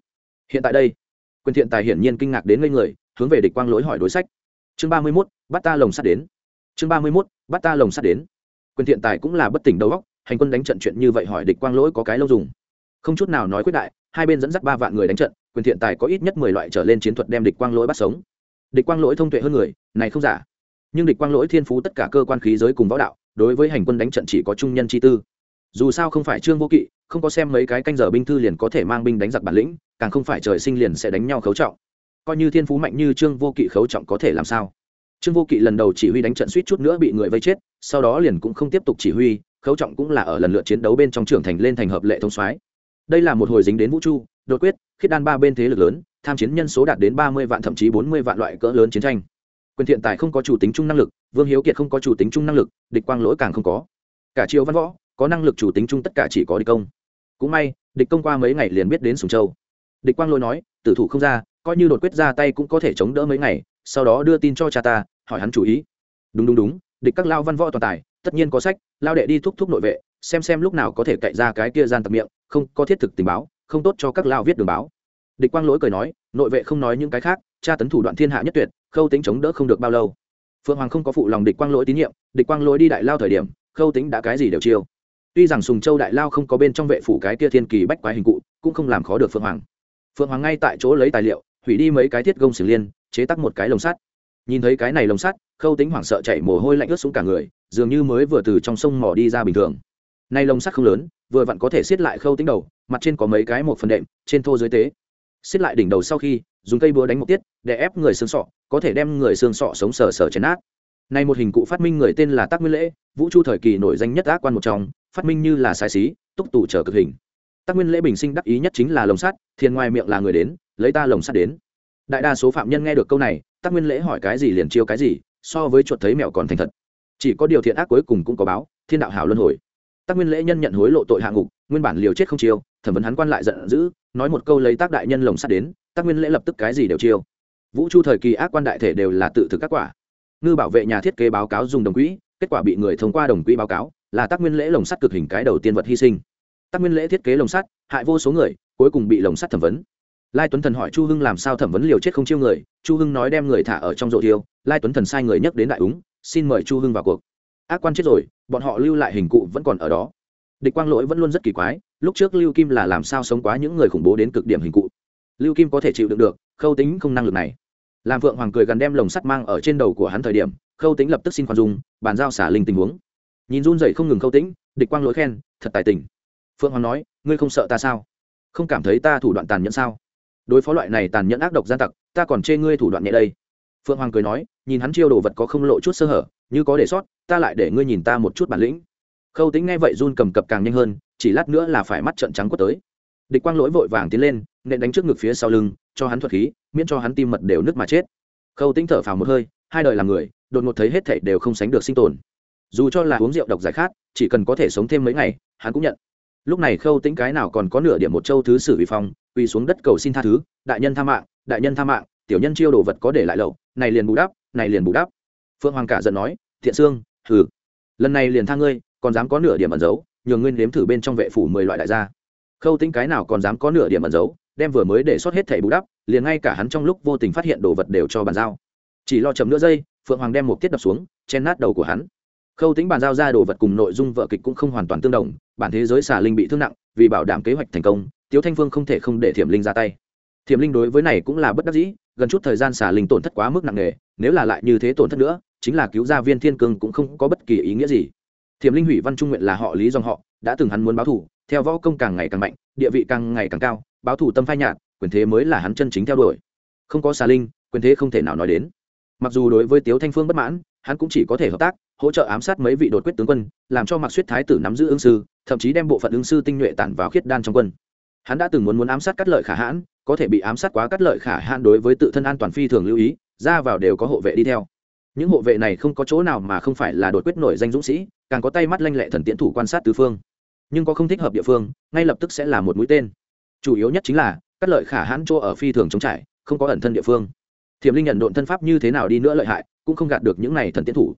Hiện tại đây, quyền thiện tài hiển nhiên kinh ngạc đến ngây người, hướng về địch quang lỗi hỏi đối sách. Chương ba mươi mốt, bắt ta lồng sắt đến. Chương ba mươi mốt, bắt ta lồng sắt đến. Quyền thiện tài cũng là bất tỉnh đầu óc, hành quân đánh trận chuyện như vậy hỏi địch quang lỗi có cái lâu dùng. Không chút nào nói quyết đại, hai bên dẫn dắt ba vạn người đánh trận, quyền thiện tài có ít nhất mười loại trở lên chiến thuật đem địch quang lỗi bắt sống địch quang lỗi thông tuệ hơn người, này không giả. Nhưng địch quang lỗi thiên phú tất cả cơ quan khí giới cùng võ đạo, đối với hành quân đánh trận chỉ có trung nhân chi tư. Dù sao không phải trương vô kỵ, không có xem mấy cái canh giờ binh thư liền có thể mang binh đánh giặc bản lĩnh, càng không phải trời sinh liền sẽ đánh nhau khấu trọng. Coi như thiên phú mạnh như trương vô kỵ khấu trọng có thể làm sao? Trương vô kỵ lần đầu chỉ huy đánh trận suýt chút nữa bị người vây chết, sau đó liền cũng không tiếp tục chỉ huy, khấu trọng cũng là ở lần lượt chiến đấu bên trong trưởng thành lên thành hợp lệ thông soái. Đây là một hồi dính đến vũ chu đột quyết khiết đan ba bên thế lực lớn, tham chiến nhân số đạt đến ba mươi vạn thậm chí bốn mươi vạn loại cỡ lớn chiến tranh. Quyền thiện tài không có chủ tính chung năng lực, vương hiếu kiệt không có chủ tính chung năng lực, địch quang lỗi càng không có. Cả triều văn võ, có năng lực chủ tính chung tất cả chỉ có địch công. Cũng may, địch công qua mấy ngày liền biết đến sùng châu. Địch quang lỗi nói, tử thủ không ra, coi như đột quyết ra tay cũng có thể chống đỡ mấy ngày, sau đó đưa tin cho cha ta, hỏi hắn chủ ý. Đúng đúng đúng, địch các lao văn võ toàn tài, tất nhiên có sách, lao đệ đi thúc thúc nội vệ, xem xem lúc nào có thể cậy ra cái kia gian tập miệng, không có thiết thực tình báo không tốt cho các lao viết đường báo. Địch quang lỗi cười nói, nội vệ không nói những cái khác, tra tấn thủ đoạn thiên hạ nhất tuyệt, khâu tính chống đỡ không được bao lâu. Phượng hoàng không có phụ lòng địch quang lỗi tín nhiệm, địch quang lỗi đi đại lao thời điểm, khâu tính đã cái gì đều chiêu. Tuy rằng sùng châu đại lao không có bên trong vệ phủ cái kia thiên kỳ bách quái hình cụ, cũng không làm khó được phượng hoàng. Phượng hoàng ngay tại chỗ lấy tài liệu, hủy đi mấy cái thiết gông xử liên, chế tắc một cái lồng sắt. Nhìn thấy cái này lồng sắt, khâu tính hoảng sợ chảy mồ hôi lạnh ướt xuống cả người, dường như mới vừa từ trong sông mò đi ra bình thường. Nay lồng sắt không lớn, vừa vặn có thể xiết lại khâu tính đầu mặt trên có mấy cái một phần đệm trên thô dưới tế xiết lại đỉnh đầu sau khi dùng cây búa đánh một tiết để ép người xương sọ có thể đem người xương sọ sống sờ sờ chấn át này một hình cụ phát minh người tên là Tác Nguyên Lễ, vũ chu thời kỳ nổi danh nhất ác quan một trong, phát minh như là sai xí, túc tủ trở cực hình. Tác Nguyên Lễ bình sinh đắc ý nhất chính là lồng sắt, thiên ngoài miệng là người đến, lấy ta lồng sắt đến. Đại đa số phạm nhân nghe được câu này, Tác Nguyên Lễ hỏi cái gì liền chiêu cái gì, so với chuột thấy mèo còn thành thật. chỉ có điều thiện ác cuối cùng cũng có báo thiên đạo hảo luân hồi tác nguyên lễ nhân nhận hối lộ tội hạ ngục nguyên bản liều chết không chiêu thẩm vấn hắn quan lại giận dữ, nói một câu lấy tác đại nhân lồng sắt đến, tác nguyên lễ lập tức cái gì đều chiêu. Vũ chu thời kỳ ác quan đại thể đều là tự thực các quả. Ngư bảo vệ nhà thiết kế báo cáo dùng đồng quỹ, kết quả bị người thông qua đồng quỹ báo cáo, là tác nguyên lễ lồng sắt cực hình cái đầu tiên vật hy sinh. Tác nguyên lễ thiết kế lồng sắt, hại vô số người, cuối cùng bị lồng sắt thẩm vấn. Lai tuấn thần hỏi chu hưng làm sao thẩm vấn liều chết không chiêu người, chu hưng nói đem người thả ở trong rộ thiêu, lai tuấn thần sai người nhắc đến đại úng, xin mời chu hưng vào cuộc. Ác quan chết rồi, bọn họ lưu lại hình cụ vẫn còn ở đó địch quang lỗi vẫn luôn rất kỳ quái, lúc trước lưu kim là làm sao sống quá những người khủng bố đến cực điểm hình cụ. Lưu kim có thể chịu đựng được, khâu tính không năng lực này. Làm vượng hoàng cười gần đem lồng sắt mang ở trên đầu của hắn thời điểm, khâu tính lập tức xin khoan dung, bàn giao xả linh tình huống. Nhìn run dậy không ngừng khâu tính địch quang lỗi khen, thật tài tình. Phượng hoàng nói, ngươi không sợ ta sao? Không cảm thấy ta thủ đoạn tàn nhẫn sao? Đối phó loại này tàn nhẫn ác độc gian tặc, ta còn chê ngươi thủ đoạn nhẹ đây. Phượng hoàng cười nói, nhìn hắn chiêu đồ vật có không lộ chút sơ hở, như có để sót, ta lại để ngươi nhìn ta một chút bản lĩnh khâu tính nghe vậy run cầm cập càng nhanh hơn chỉ lát nữa là phải mắt trận trắng quất tới địch quang lỗi vội vàng tiến lên nện đánh trước ngực phía sau lưng cho hắn thuật khí miễn cho hắn tim mật đều nứt mà chết khâu tính thở phào một hơi hai đời làm người đột ngột thấy hết thảy đều không sánh được sinh tồn dù cho là uống rượu độc giải khát chỉ cần có thể sống thêm mấy ngày hắn cũng nhận lúc này khâu tính cái nào còn có nửa điểm một châu thứ sử vi phong quỳ xuống đất cầu xin tha thứ đại nhân tha mạng đại nhân tha mạng tiểu nhân chiêu đồ vật có để lại lậu này liền bù đắp này liền bù đắp phượng hoàng cả giận nói thiện sương hừ lần này liền tha ngươi còn dám có nửa điểm ẩn giấu, nhường nguyên nếm thử bên trong vệ phủ mười loại đại gia. Khâu tính cái nào còn dám có nửa điểm ẩn giấu, đem vừa mới để xuất hết thẻ bù đắp, liền ngay cả hắn trong lúc vô tình phát hiện đồ vật đều cho bàn giao. Chỉ lo chậm nửa giây, phượng hoàng đem một tiết đập xuống, chen nát đầu của hắn. Khâu tính bàn giao ra đồ vật cùng nội dung vợ kịch cũng không hoàn toàn tương đồng, bản thế giới xà linh bị thương nặng, vì bảo đảm kế hoạch thành công, tiếu thanh phương không thể không để thiểm linh ra tay. Thiểm linh đối với này cũng là bất đắc dĩ, gần chút thời gian xà linh tổn thất quá mức nặng nề, nếu là lại như thế tổn thất nữa, chính là cứu gia viên thiên cương cũng không có bất kỳ ý nghĩa gì thiểm linh hủy văn trung nguyện là họ lý dòng họ, đã từng hắn muốn báo thủ, theo võ công càng ngày càng mạnh, địa vị càng ngày càng cao, báo thủ tâm phai nhạt, quyền thế mới là hắn chân chính theo đuổi. Không có xà linh, quyền thế không thể nào nói đến. Mặc dù đối với tiếu thanh phương bất mãn, hắn cũng chỉ có thể hợp tác, hỗ trợ ám sát mấy vị đột quyết tướng quân, làm cho mặc suyết thái tử nắm giữ ứng sư, thậm chí đem bộ phận ứng sư tinh nhuệ tản vào khiết đan trong quân. Hắn đã từng muốn muốn ám sát cắt lợi khả hãn, có thể bị ám sát quá cắt lợi khả hãn đối với tự thân an toàn phi thường lưu ý, ra vào đều có hộ vệ đi theo những hộ vệ này không có chỗ nào mà không phải là đột quyết nổi danh dũng sĩ, càng có tay mắt lanh lẹ thần tiễn thủ quan sát tứ phương. Nhưng có không thích hợp địa phương, ngay lập tức sẽ là một mũi tên. Chủ yếu nhất chính là các lợi khả hãn chỗ ở phi thường chống trải, không có ẩn thân địa phương. Thiểm linh nhận độn thân pháp như thế nào đi nữa lợi hại, cũng không gạt được những này thần tiến thủ.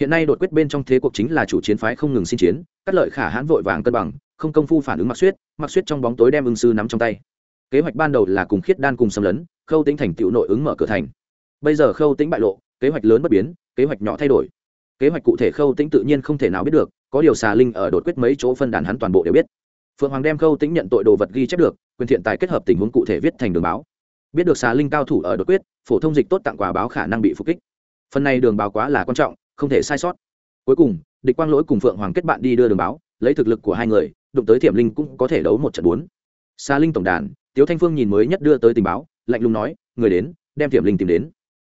Hiện nay đột quyết bên trong thế cuộc chính là chủ chiến phái không ngừng xin chiến các lợi khả hãn vội vàng cân bằng, không công phu phản ứng mặc suyết mặc suyết trong bóng tối đem ưng sư nắm trong tay. Kế hoạch ban đầu là cùng khiết đan cùng xâm lấn, khâu tính thành tựu nội ứng mở cửa thành. Bây giờ khâu tính bại lộ kế hoạch lớn bất biến, kế hoạch nhỏ thay đổi. Kế hoạch cụ thể khâu tính tự nhiên không thể nào biết được, có điều xà linh ở đột quyết mấy chỗ phân đàn hắn toàn bộ đều biết. Phượng hoàng đem khâu tính nhận tội đồ vật ghi chép được, quyền thiện tài kết hợp tình huống cụ thể viết thành đường báo. Biết được xà linh cao thủ ở đột quyết, phổ thông dịch tốt tặng quà báo khả năng bị phục kích. Phần này đường báo quá là quan trọng, không thể sai sót. Cuối cùng, địch quang lỗi cùng phượng hoàng kết bạn đi đưa đường báo, lấy thực lực của hai người, đụng tới thiểm linh cũng có thể đấu một trận bốn. Xà linh tổng đàn, tiếu thanh phương nhìn mới nhất đưa tới tình báo, lạnh lùng nói, người đến, đem thiểm linh tìm đến.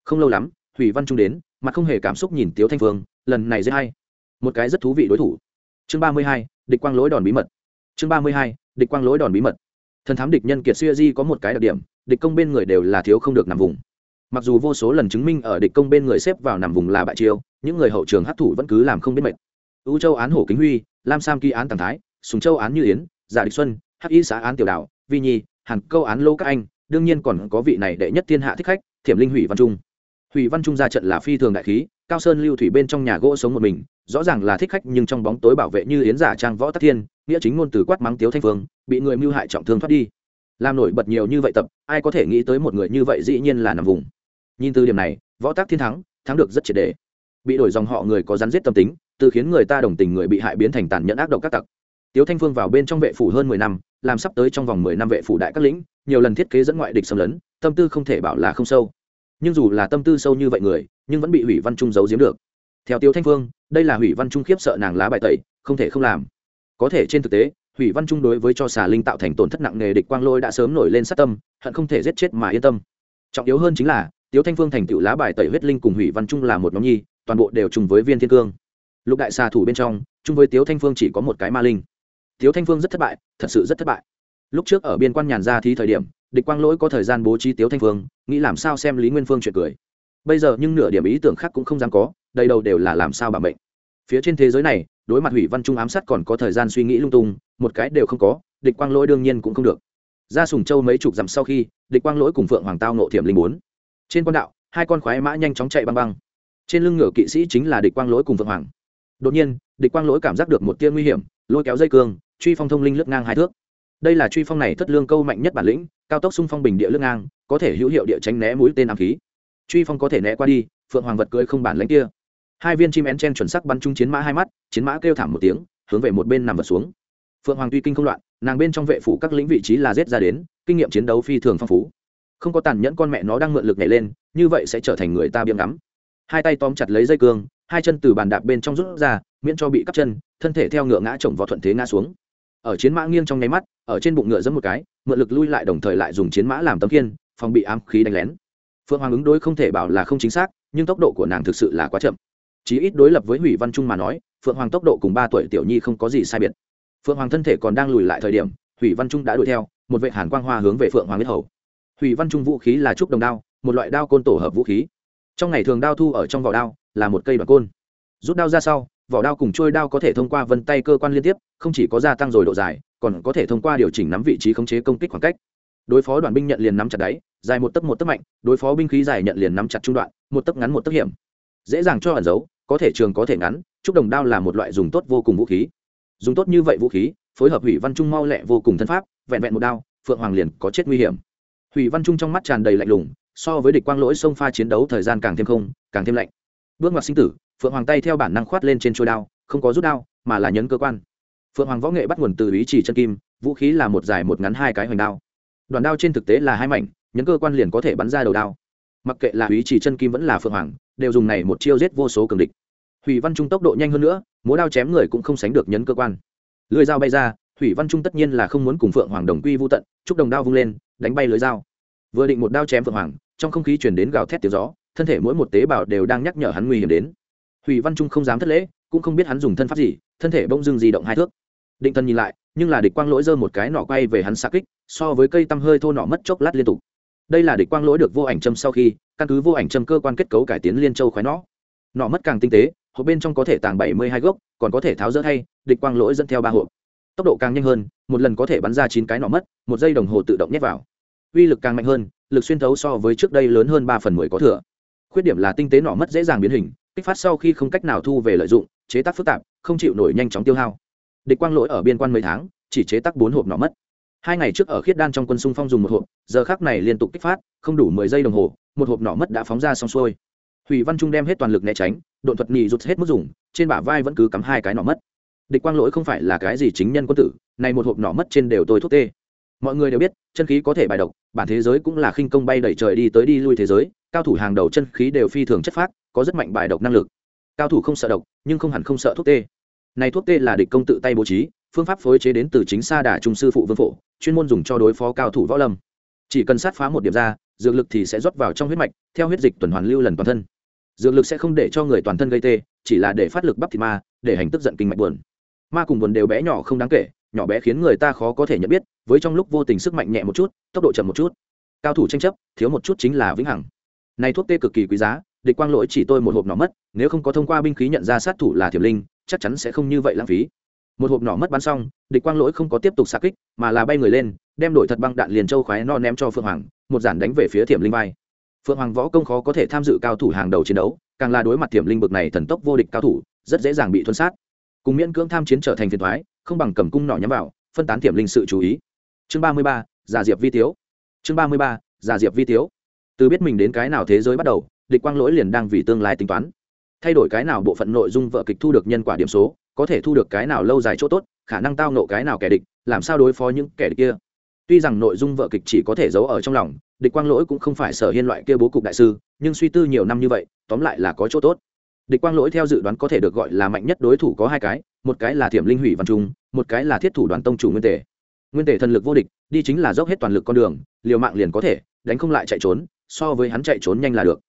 Không lâu lắm thủy văn trung đến mặt không hề cảm xúc nhìn tiếu thanh phương lần này dễ hay. Một cái rất thú vị đối thủ. Chương ba mươi hai địch quang lỗi đòn bí mật. Chương ba mươi hai địch quang lỗi đòn bí mật. Thần thám địch nhân kiệt Xuyên di có một cái đặc điểm địch công bên người đều là thiếu không được nằm vùng. Mặc dù vô số lần chứng minh ở địch công bên người xếp vào nằm vùng là bại chiêu những người hậu trường hấp thủ vẫn cứ làm không biết mệt. U châu án hổ kính huy lam sam Kỳ án tàng thái sùng châu án như yến giả địch xuân hắc y xã án tiểu Đảo, vi nhi hàn câu án lô các anh đương nhiên còn có vị này đệ nhất thiên hạ thích khách thiểm linh hủy văn trung. Thủy văn trung ra trận là phi thường đại khí, cao sơn lưu thủy bên trong nhà gỗ sống một mình, rõ ràng là thích khách nhưng trong bóng tối bảo vệ như yến giả trang võ tắc thiên, nghĩa chính ngôn từ quát mắng tiếu thanh phương bị người mưu hại trọng thương thoát đi. Làm nổi bật nhiều như vậy tập, ai có thể nghĩ tới một người như vậy dĩ nhiên là nằm vùng. Nhìn từ điểm này, võ tắc thiên thắng thắng được rất triệt đề bị đổi dòng họ người có rắn giết tâm tính, từ khiến người ta đồng tình người bị hại biến thành tàn nhẫn ác độc các tặc. Tiếu thanh phương vào bên trong vệ phủ hơn mười năm, làm sắp tới trong vòng mười năm vệ phủ đại các lĩnh, nhiều lần thiết kế dẫn ngoại địch xâm lấn, tâm tư không thể bảo là không sâu nhưng dù là tâm tư sâu như vậy người, nhưng vẫn bị hủy văn trung giấu giếm được. Theo Tiêu thanh phương, đây là hủy văn trung khiếp sợ nàng lá bài tẩy, không thể không làm. Có thể trên thực tế, hủy văn trung đối với cho xà linh tạo thành tổn thất nặng nề địch quang lôi đã sớm nổi lên sát tâm, hận không thể giết chết mà yên tâm. Trọng yếu hơn chính là tiếu thanh phương thành tựu lá bài tẩy huyết linh cùng hủy văn trung là một nhóm nhi, toàn bộ đều chung với viên thiên cương. Lục đại xà thủ bên trong, chung với tiếu thanh phương chỉ có một cái ma linh. Tiếu thanh phương rất thất bại, thật sự rất thất bại. Lúc trước ở biên quan nhàn ra thì thời điểm địch quang lỗi có thời gian bố trí tiếu thanh phương, nghĩ làm sao xem lý nguyên phương chuyện cười. Bây giờ nhưng nửa điểm ý tưởng khác cũng không dám có, đầy đầu đều là làm sao bảo mệnh. Phía trên thế giới này, đối mặt hủy văn trung ám sát còn có thời gian suy nghĩ lung tung, một cái đều không có, địch quang lỗi đương nhiên cũng không được. Ra sùng châu mấy chục dặm sau khi, địch quang lỗi cùng phượng hoàng tao nộ thiểm linh bốn. Trên quan đạo, hai con khoái mã nhanh chóng chạy băng băng. Trên lưng ngựa kỵ sĩ chính là địch quang lỗi cùng phượng hoàng. Đột nhiên, địch quang lỗi cảm giác được một tia nguy hiểm, lôi kéo dây cương, truy phong thông linh lướt ngang hai thước. Đây là truy phong này thất lương câu mạnh nhất bản lĩnh cao tốc xung phong bình địa lướt ngang, có thể hữu hiệu địa tránh né mũi tên ám khí. Truy phong có thể né qua đi, phượng hoàng vật cưới không bản lãnh kia. Hai viên chim én chen chuẩn sắc bắn trúng chiến mã hai mắt, chiến mã kêu thảm một tiếng, hướng về một bên nằm vật xuống. Phượng hoàng tuy kinh không loạn, nàng bên trong vệ phủ các lĩnh vị trí là giết ra đến, kinh nghiệm chiến đấu phi thường phong phú. Không có tàn nhẫn con mẹ nó đang mượn lực nhảy lên, như vậy sẽ trở thành người ta biếng ngắm. Hai tay tóm chặt lấy dây cương, hai chân từ bàn đạp bên trong rút ra, miễn cho bị cắp chân, thân thể theo ngựa ngã chồng vào thuận thế ngã xuống. Ở chiến mã nghiêng trong nháy mắt ở trên bụng ngựa giẫm một cái mượn lực lui lại đồng thời lại dùng chiến mã làm tấm khiên, phòng bị ám khí đánh lén. Phượng hoàng ứng đối không thể bảo là không chính xác nhưng tốc độ của nàng thực sự là quá chậm. Chí ít đối lập với hủy văn trung mà nói phượng hoàng tốc độ cùng ba tuổi tiểu nhi không có gì sai biệt. Phượng hoàng thân thể còn đang lùi lại thời điểm hủy văn trung đã đuổi theo một vệ hàn quang hoa hướng về phượng hoàng huyết hầu. Hủy văn trung vũ khí là trúc đồng đao một loại đao côn tổ hợp vũ khí. Trong ngày thường đao thu ở trong vỏ đao là một cây đoạn côn. Rút đao ra sau vỏ đao cùng trôi đao có thể thông qua vân tay cơ quan liên tiếp không chỉ có gia tăng rồi độ dài còn có thể thông qua điều chỉnh nắm vị trí khống chế công kích khoảng cách. Đối phó đoàn binh nhận liền nắm chặt đáy, dài một tấc một tấc mạnh, đối phó binh khí dài nhận liền nắm chặt trung đoạn, một tấc ngắn một tấc hiểm. Dễ dàng cho ẩn giấu, có thể trường có thể ngắn, trúc đồng đao là một loại dùng tốt vô cùng vũ khí. Dùng tốt như vậy vũ khí, phối hợp hủy văn trung mau lẹ vô cùng thân pháp, vẹn vẹn một đao, phượng hoàng liền có chết nguy hiểm. Hủy văn trung trong mắt tràn đầy lạnh lùng, so với địch quang lỗi sông pha chiến đấu thời gian càng thêm không, càng thêm lạnh. Bước ngoặt sinh tử, phượng hoàng tay theo bản năng khoát lên trên trôi đao, không có rút đao, mà là nhấn cơ quan phượng hoàng võ nghệ bắt nguồn từ ý chỉ chân kim, vũ khí là một dài một ngắn hai cái hoành đao. Đoàn đao trên thực tế là hai mảnh nhấn cơ quan liền có thể bắn ra đầu đao. Mặc kệ là ý chỉ chân kim vẫn là phượng hoàng, đều dùng này một chiêu giết vô số cường địch. Hủy văn trung tốc độ nhanh hơn nữa, múa đao chém người cũng không sánh được nhấn cơ quan. Lưới dao bay ra, hủy văn trung tất nhiên là không muốn cùng phượng hoàng đồng quy vô tận, chúc đồng đao vung lên, đánh bay lưới dao. Vừa định một đao chém phượng hoàng, trong không khí chuyển đến gào thét tiếng gió, thân thể mỗi một tế bào đều đang nhắc nhở hắn nguy hiểm đến. Hủy văn trung không dám thất lễ, cũng không biết hắn dùng thân pháp gì, thân thể bỗng dưng di động hai thước định thân nhìn lại nhưng là địch quang lỗi giơ một cái nọ quay về hắn xa kích so với cây tăm hơi thô nọ mất chốc lát liên tục. Đây là địch quang lỗi được vô ảnh châm sau khi căn cứ vô ảnh châm cơ quan kết cấu cải tiến liên châu khoái nỏ, nọ mất càng tinh tế hộp bên trong có thể tàng bảy mươi hai gốc còn có thể tháo rỡ thay địch quang lỗi dẫn theo ba hộp. Tốc độ càng nhanh hơn một lần có thể bắn ra chín cái nọ mất một giây đồng hồ tự động nhét vào. Uy lực càng mạnh hơn lực xuyên thấu so với trước đây lớn hơn ba phần mười có thừa. Khuyết điểm là tinh tế nọ mất dễ dàng biến hình kích phát sau khi không cách nào thu về lợi dụng chế tác phức tạp không chịu nổi nhanh chóng tiêu hao địch quang lỗi ở biên quan mấy tháng, chỉ chế tắc bốn hộp nọ mất. Hai ngày trước ở khiết đan trong quân xung phong dùng một hộp, giờ khác này liên tục kích phát, không đủ mười giây đồng hồ, một hộp nọ mất đã phóng ra xong xuôi. Hủy văn trung đem hết toàn lực né tránh, độn thuật nhì rút hết mức dùng, trên bả vai vẫn cứ cắm hai cái nọ mất. Địch quang lỗi không phải là cái gì chính nhân quân tử, này một hộp nọ mất trên đều tôi thuốc tê. Mọi người đều biết, chân khí có thể bài độc, bản thế giới cũng là khinh công bay đẩy trời đi tới đi lui thế giới, cao thủ hàng đầu chân khí đều phi thường chất phác, có rất mạnh bài độc năng lực. Cao thủ không sợ độc, nhưng không hẳn không sợ thuốc tê này thuốc tê là địch công tự tay bố trí, phương pháp phối chế đến từ chính xa đà trung sư phụ vương phổ, chuyên môn dùng cho đối phó cao thủ võ lâm. Chỉ cần sát phá một điểm ra, dược lực thì sẽ rót vào trong huyết mạch, theo huyết dịch tuần hoàn lưu lần toàn thân. Dược lực sẽ không để cho người toàn thân gây tê, chỉ là để phát lực bắp thịt ma, để hành tức giận kinh mạch buồn. Ma cùng buồn đều bé nhỏ không đáng kể, nhỏ bé khiến người ta khó có thể nhận biết, với trong lúc vô tình sức mạnh nhẹ một chút, tốc độ chậm một chút. Cao thủ tranh chấp, thiếu một chút chính là vĩnh hằng. Này thuốc tê cực kỳ quý giá, địch quang lỗi chỉ tôi một hộp nó mất, nếu không có thông qua binh khí nhận ra sát thủ là thiểm linh chắc chắn sẽ không như vậy lãng phí. Một hộp nỏ mất bắn xong, địch quang lỗi không có tiếp tục xa kích, mà là bay người lên, đem đổi thật băng đạn liền châu khoái no ném cho phượng hoàng, một giản đánh về phía thiểm linh vai. Phượng hoàng võ công khó có thể tham dự cao thủ hàng đầu chiến đấu, càng là đối mặt thiểm linh bực này thần tốc vô địch cao thủ, rất dễ dàng bị thuân sát. Cùng miễn cưỡng tham chiến trở thành phiền thoái không bằng cầm cung nỏ nhắm vào, phân tán thiểm linh sự chú ý. Chương ba mươi ba, giả diệp vi tiếu chương ba mươi ba, giả diệp vi tiếu từ biết mình đến cái nào thế giới bắt đầu, địch quang lỗi liền đang vì tương lai tính toán thay đổi cái nào bộ phận nội dung vợ kịch thu được nhân quả điểm số, có thể thu được cái nào lâu dài chỗ tốt, khả năng tao nộ cái nào kẻ địch, làm sao đối phó những kẻ địch kia. Tuy rằng nội dung vợ kịch chỉ có thể giấu ở trong lòng, địch quang lỗi cũng không phải sở hiên loại kia bố cục đại sư, nhưng suy tư nhiều năm như vậy, tóm lại là có chỗ tốt. Địch quang lỗi theo dự đoán có thể được gọi là mạnh nhất đối thủ có hai cái, một cái là thiểm linh hủy văn trung, một cái là thiết thủ đoàn tông chủ nguyên Tề. Nguyên Tề thần lực vô địch, đi chính là dốc hết toàn lực con đường, liều mạng liền có thể, đánh không lại chạy trốn, so với hắn chạy trốn nhanh là được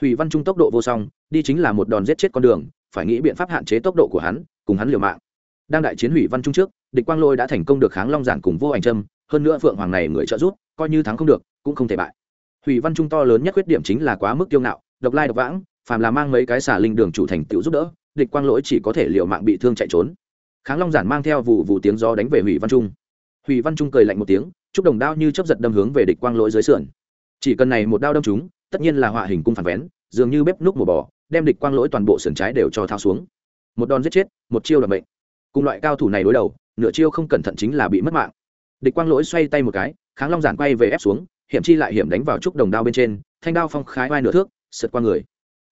hủy văn trung tốc độ vô song, đi chính là một đòn giết chết con đường, phải nghĩ biện pháp hạn chế tốc độ của hắn, cùng hắn liều mạng. Đang đại chiến hủy văn trung trước, địch quang lôi đã thành công được kháng long giản cùng vô ảnh trâm hơn nữa phượng hoàng này người trợ giúp, coi như thắng không được, cũng không thể bại. Hủy văn trung to lớn nhất khuyết điểm chính là quá mức kiêu ngạo, độc lai độc vãng, phàm là mang mấy cái xả linh đường chủ thành tựu giúp đỡ, địch quang lỗi chỉ có thể liều mạng bị thương chạy trốn. Kháng long giản mang theo vụ vụ tiếng gió đánh về hủy văn trung. Hủy văn trung cười lạnh một tiếng, chúc đồng đao như chấp giật đâm hướng về địch quang lỗi dưới sườn chỉ cần này một đao đâm chúng tất nhiên là họa hình cung phản vén, dường như bếp núc mổ bò, đem địch quang lỗi toàn bộ sườn trái đều cho thao xuống. Một đòn giết chết, một chiêu là bệnh cùng loại cao thủ này đối đầu, nửa chiêu không cẩn thận chính là bị mất mạng. Địch quang lỗi xoay tay một cái, kháng long giản quay về ép xuống, hiểm chi lại hiểm đánh vào trúc đồng đao bên trên, thanh đao phong khái vai nửa thước, sượt qua người.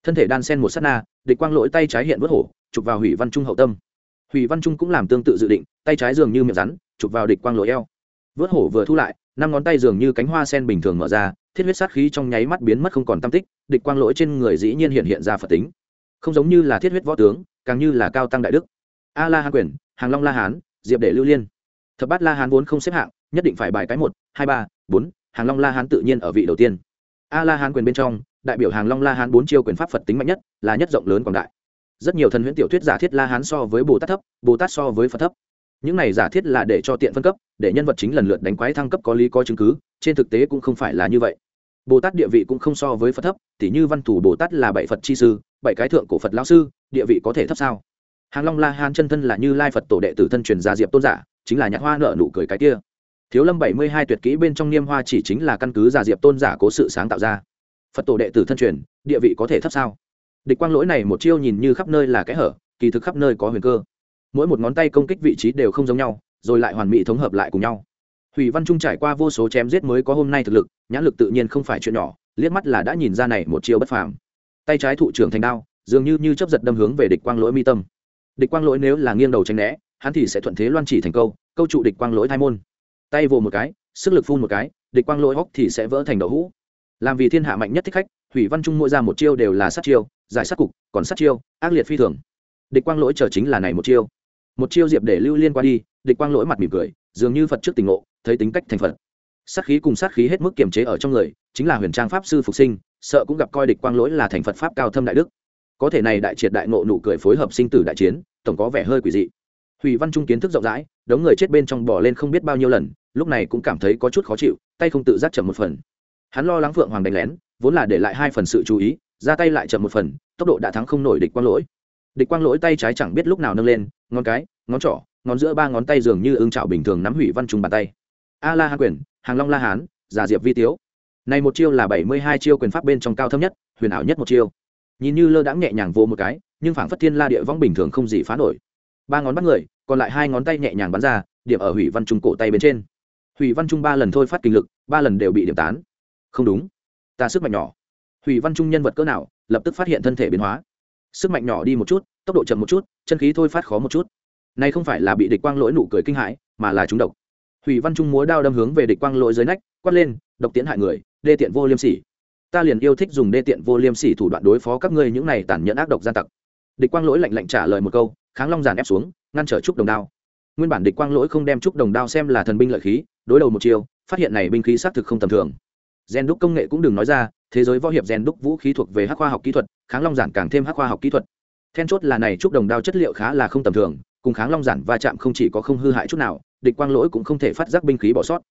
Thân thể đan sen một s á t na, địch quang lỗi tay trái hiện vớt hổ, chụp vào hủy văn trung hậu tâm. Hủy văn trung cũng làm tương tự dự định, tay trái dường như miệng rắn, chụp vào địch quang lỗi eo. Vớt hổ vừa thu lại năm ngón tay dường như cánh hoa sen bình thường mở ra, thiết huyết sát khí trong nháy mắt biến mất không còn tam tích, địch quang lỗi trên người dĩ nhiên hiện hiện ra phật tính. Không giống như là thiết huyết võ tướng, càng như là cao tăng đại đức. A la hán quyền, hàng long la hán, diệp để lưu liên. Thập bát la hán vốn không xếp hạng, nhất định phải bài cái một, hai ba, bốn, hàng long la hán tự nhiên ở vị đầu tiên. A la hán quyền bên trong, đại biểu hàng long la hán bốn chiêu quyền pháp phật tính mạnh nhất, là nhất rộng lớn quảng đại. Rất nhiều thần huyễn tiểu thuyết giả thiết la hán so với bồ tát thấp, bồ tát so với phật thấp những này giả thiết là để cho tiện phân cấp, để nhân vật chính lần lượt đánh quái thăng cấp có lý có chứng cứ, trên thực tế cũng không phải là như vậy. Bồ tát địa vị cũng không so với phật thấp, tỉ như văn thủ bồ tát là bảy phật chi sư, bảy cái thượng cổ phật lão sư, địa vị có thể thấp sao? Hàng long la hán chân thân là như lai phật tổ đệ tử thân truyền gia diệp tôn giả, chính là nhạc hoa nợ nụ cười cái kia. Thiếu lâm bảy mươi hai tuyệt kỹ bên trong niêm hoa chỉ chính là căn cứ gia diệp tôn giả cố sự sáng tạo ra. Phật tổ đệ tử thân truyền, địa vị có thể thấp sao? Địch quang lỗi này một chiêu nhìn như khắp nơi là kẽ hở, kỳ thực khắp nơi có huyền cơ mỗi một ngón tay công kích vị trí đều không giống nhau, rồi lại hoàn mỹ thống hợp lại cùng nhau. Hủy văn trung trải qua vô số chém giết mới có hôm nay thực lực, nhãn lực tự nhiên không phải chuyện nhỏ, liếc mắt là đã nhìn ra này một chiêu bất phàm. Tay trái thụ trưởng thành đao, dường như như chấp giật đâm hướng về địch quang lỗi mi tâm. Địch quang lỗi nếu là nghiêng đầu tránh né, hắn thì sẽ thuận thế loan chỉ thành câu câu trụ địch quang lỗi thai môn. Tay vồ một cái, sức lực phun một cái, địch quang lỗi hóc thì sẽ vỡ thành đậu hũ. Làm vì thiên hạ mạnh nhất thích khách, hủy văn trung mỗi ra một chiêu đều là sát chiêu, giải sát cục, còn sát chiêu, ác liệt phi thường. Địch quang lỗi chờ chính là này một chiêu một chiêu diệp để lưu liên qua đi, địch quang lỗi mặt mỉm cười, dường như phật trước tình ngộ, thấy tính cách thành phật. Sát khí cùng sát khí hết mức kiềm chế ở trong người, chính là huyền trang pháp sư phục sinh, sợ cũng gặp coi địch quang lỗi là thành phật pháp cao thâm đại đức. Có thể này đại triệt đại ngộ nụ cười phối hợp sinh tử đại chiến, tổng có vẻ hơi quỷ dị. Hủy văn trung kiến thức rộng rãi, đống người chết bên trong bỏ lên không biết bao nhiêu lần, lúc này cũng cảm thấy có chút khó chịu, tay không tự giác chậm một phần. Hắn lo lắng phượng hoàng đánh lén, vốn là để lại hai phần sự chú ý, ra tay lại chậm một phần, tốc độ đã thắng không nổi địch quang lỗi. Địch quang lỗi tay trái chẳng biết lúc nào nâng lên ngón cái, ngón trỏ, ngón giữa ba ngón tay dường như ưng trạo bình thường nắm hủy văn trung bàn tay. A la hán quyền, hàng long la hán giả diệp vi tiếu. Này một chiêu là bảy mươi hai chiêu quyền pháp bên trong cao thâm nhất, huyền ảo nhất một chiêu. Nhìn như lơ đãng nhẹ nhàng vô một cái, nhưng phảng phất thiên la địa vong bình thường không gì phá nổi. Ba ngón bắt người, còn lại hai ngón tay nhẹ nhàng bắn ra, điểm ở hủy văn trung cổ tay bên trên. Hủy văn trung ba lần thôi phát kinh lực, ba lần đều bị điểm tán. Không đúng. Ta sức mạnh nhỏ. Hủy văn trung nhân vật cỡ nào, lập tức phát hiện thân thể biến hóa. Sức mạnh nhỏ đi một chút tốc độ chậm một chút, chân khí thôi phát khó một chút. Nay không phải là bị địch quang lỗi nụ cười kinh hãi, mà là trúng độc. Hủy văn trung múa đao đâm hướng về địch quang lỗi dưới nách, quát lên, độc tiến hại người, đê tiện vô liêm sỉ. Ta liền yêu thích dùng đê tiện vô liêm sỉ thủ đoạn đối phó các ngươi những này tàn nhẫn ác độc gian tặc. Địch quang lỗi lạnh lạnh trả lời một câu, kháng long giàn ép xuống, ngăn trở trúc đồng đao. Nguyên bản địch quang lỗi không đem trúc đồng đao xem là thần binh lợi khí, đối đầu một chiều phát hiện này binh khí xác thực không tầm thường. Gen đúc công nghệ cũng đừng nói ra, thế giới võ hiệp gen đúc vũ khí thuộc về hắc khoa học kỹ thuật, kháng long giản càng thêm hắc khoa học kỹ thuật then chốt là này trúc đồng đao chất liệu khá là không tầm thường, cùng kháng long giản va chạm không chỉ có không hư hại chút nào, địch quang lỗi cũng không thể phát giác binh khí bỏ sót.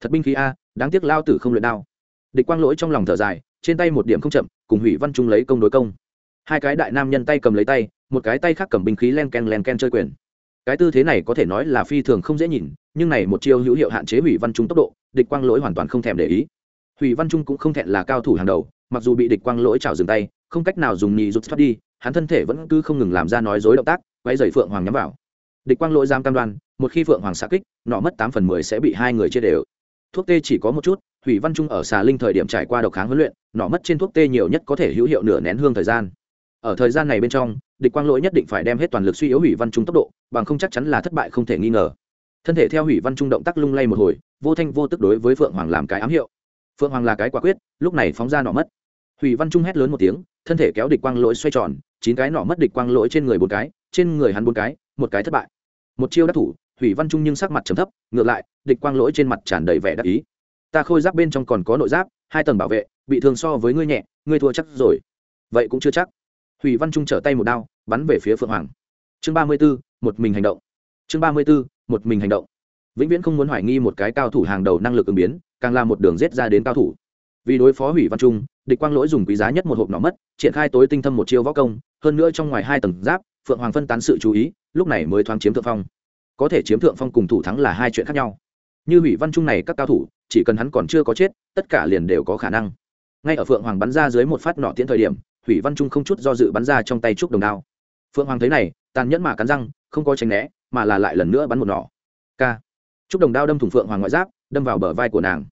Thật binh khí a, đáng tiếc lao tử không luyện đao. Địch quang lỗi trong lòng thở dài, trên tay một điểm không chậm, cùng hủy văn trung lấy công đối công. Hai cái đại nam nhân tay cầm lấy tay, một cái tay khác cầm binh khí len ken len ken chơi quyền. Cái tư thế này có thể nói là phi thường không dễ nhìn, nhưng này một chiêu hữu hiệu hạn chế hủy văn trung tốc độ, địch quang lỗi hoàn toàn không thèm để ý. Hủy văn trung cũng không thẹn là cao thủ hàng đầu, mặc dù bị địch quang lỗi trào dừng tay, không cách nào dùng nhì rút thoát đi hắn thân thể vẫn cứ không ngừng làm ra nói dối động tác, quay dày phượng hoàng nhắm vào. Địch quang lỗi giam cam đoan, một khi phượng hoàng xạ kích, nọ mất tám phần mười sẽ bị hai người chia đều. Thuốc tê chỉ có một chút, hủy văn trung ở xà linh thời điểm trải qua độc kháng huấn luyện, nọ mất trên thuốc tê nhiều nhất có thể hữu hiệu nửa nén hương thời gian. Ở thời gian này bên trong, địch quang lỗi nhất định phải đem hết toàn lực suy yếu hủy văn trung tốc độ, bằng không chắc chắn là thất bại không thể nghi ngờ. Thân thể theo hủy văn trung động tác lung lay một hồi, vô thanh vô tức đối với phượng hoàng làm cái ám hiệu. Phượng hoàng là cái quả quyết, lúc này phóng ra nọ mất. Hủy văn trung hét lớn một tiếng, thân thể kéo địch quang lỗi xoay tròn chín cái nọ mất địch quang lỗi trên người bốn cái, trên người hắn bốn cái, một cái thất bại. Một chiêu đắc thủ, hủy văn trung nhưng sắc mặt trầm thấp, ngược lại, địch quang lỗi trên mặt tràn đầy vẻ đắc ý. Ta khôi giáp bên trong còn có nội giáp, hai tầng bảo vệ, bị thương so với ngươi nhẹ, ngươi thua chắc rồi. Vậy cũng chưa chắc. Hủy văn trung trở tay một đao, bắn về phía phượng hoàng. Chương ba mươi b ố một mình hành động. Chương ba mươi b ố một mình hành động. Vĩnh viễn không muốn hoài nghi một cái cao thủ hàng đầu năng lực ứng biến, càng là một đường rết ra đến cao thủ vì đối phó hủy văn trung, địch quang lỗi dùng quý giá nhất một hộp nỏ mất, triển khai tối tinh thâm một chiêu võ công, hơn nữa trong ngoài hai tầng giáp, phượng hoàng phân tán sự chú ý, lúc này mới thoáng chiếm thượng phong. Có thể chiếm thượng phong cùng thủ thắng là hai chuyện khác nhau. Như hủy văn trung này các cao thủ, chỉ cần hắn còn chưa có chết, tất cả liền đều có khả năng. Ngay ở phượng hoàng bắn ra dưới một phát nọ tiễn thời điểm, hủy văn trung không chút do dự bắn ra trong tay trúc đồng đao. Phượng hoàng thấy này, tàn nhẫn mà cắn răng, không có tránh né, mà là lại lần nữa bắn một nỏ k trúc đồng đao đâm thủng phượng hoàng ngoại giáp, đâm vào bờ vai của nàng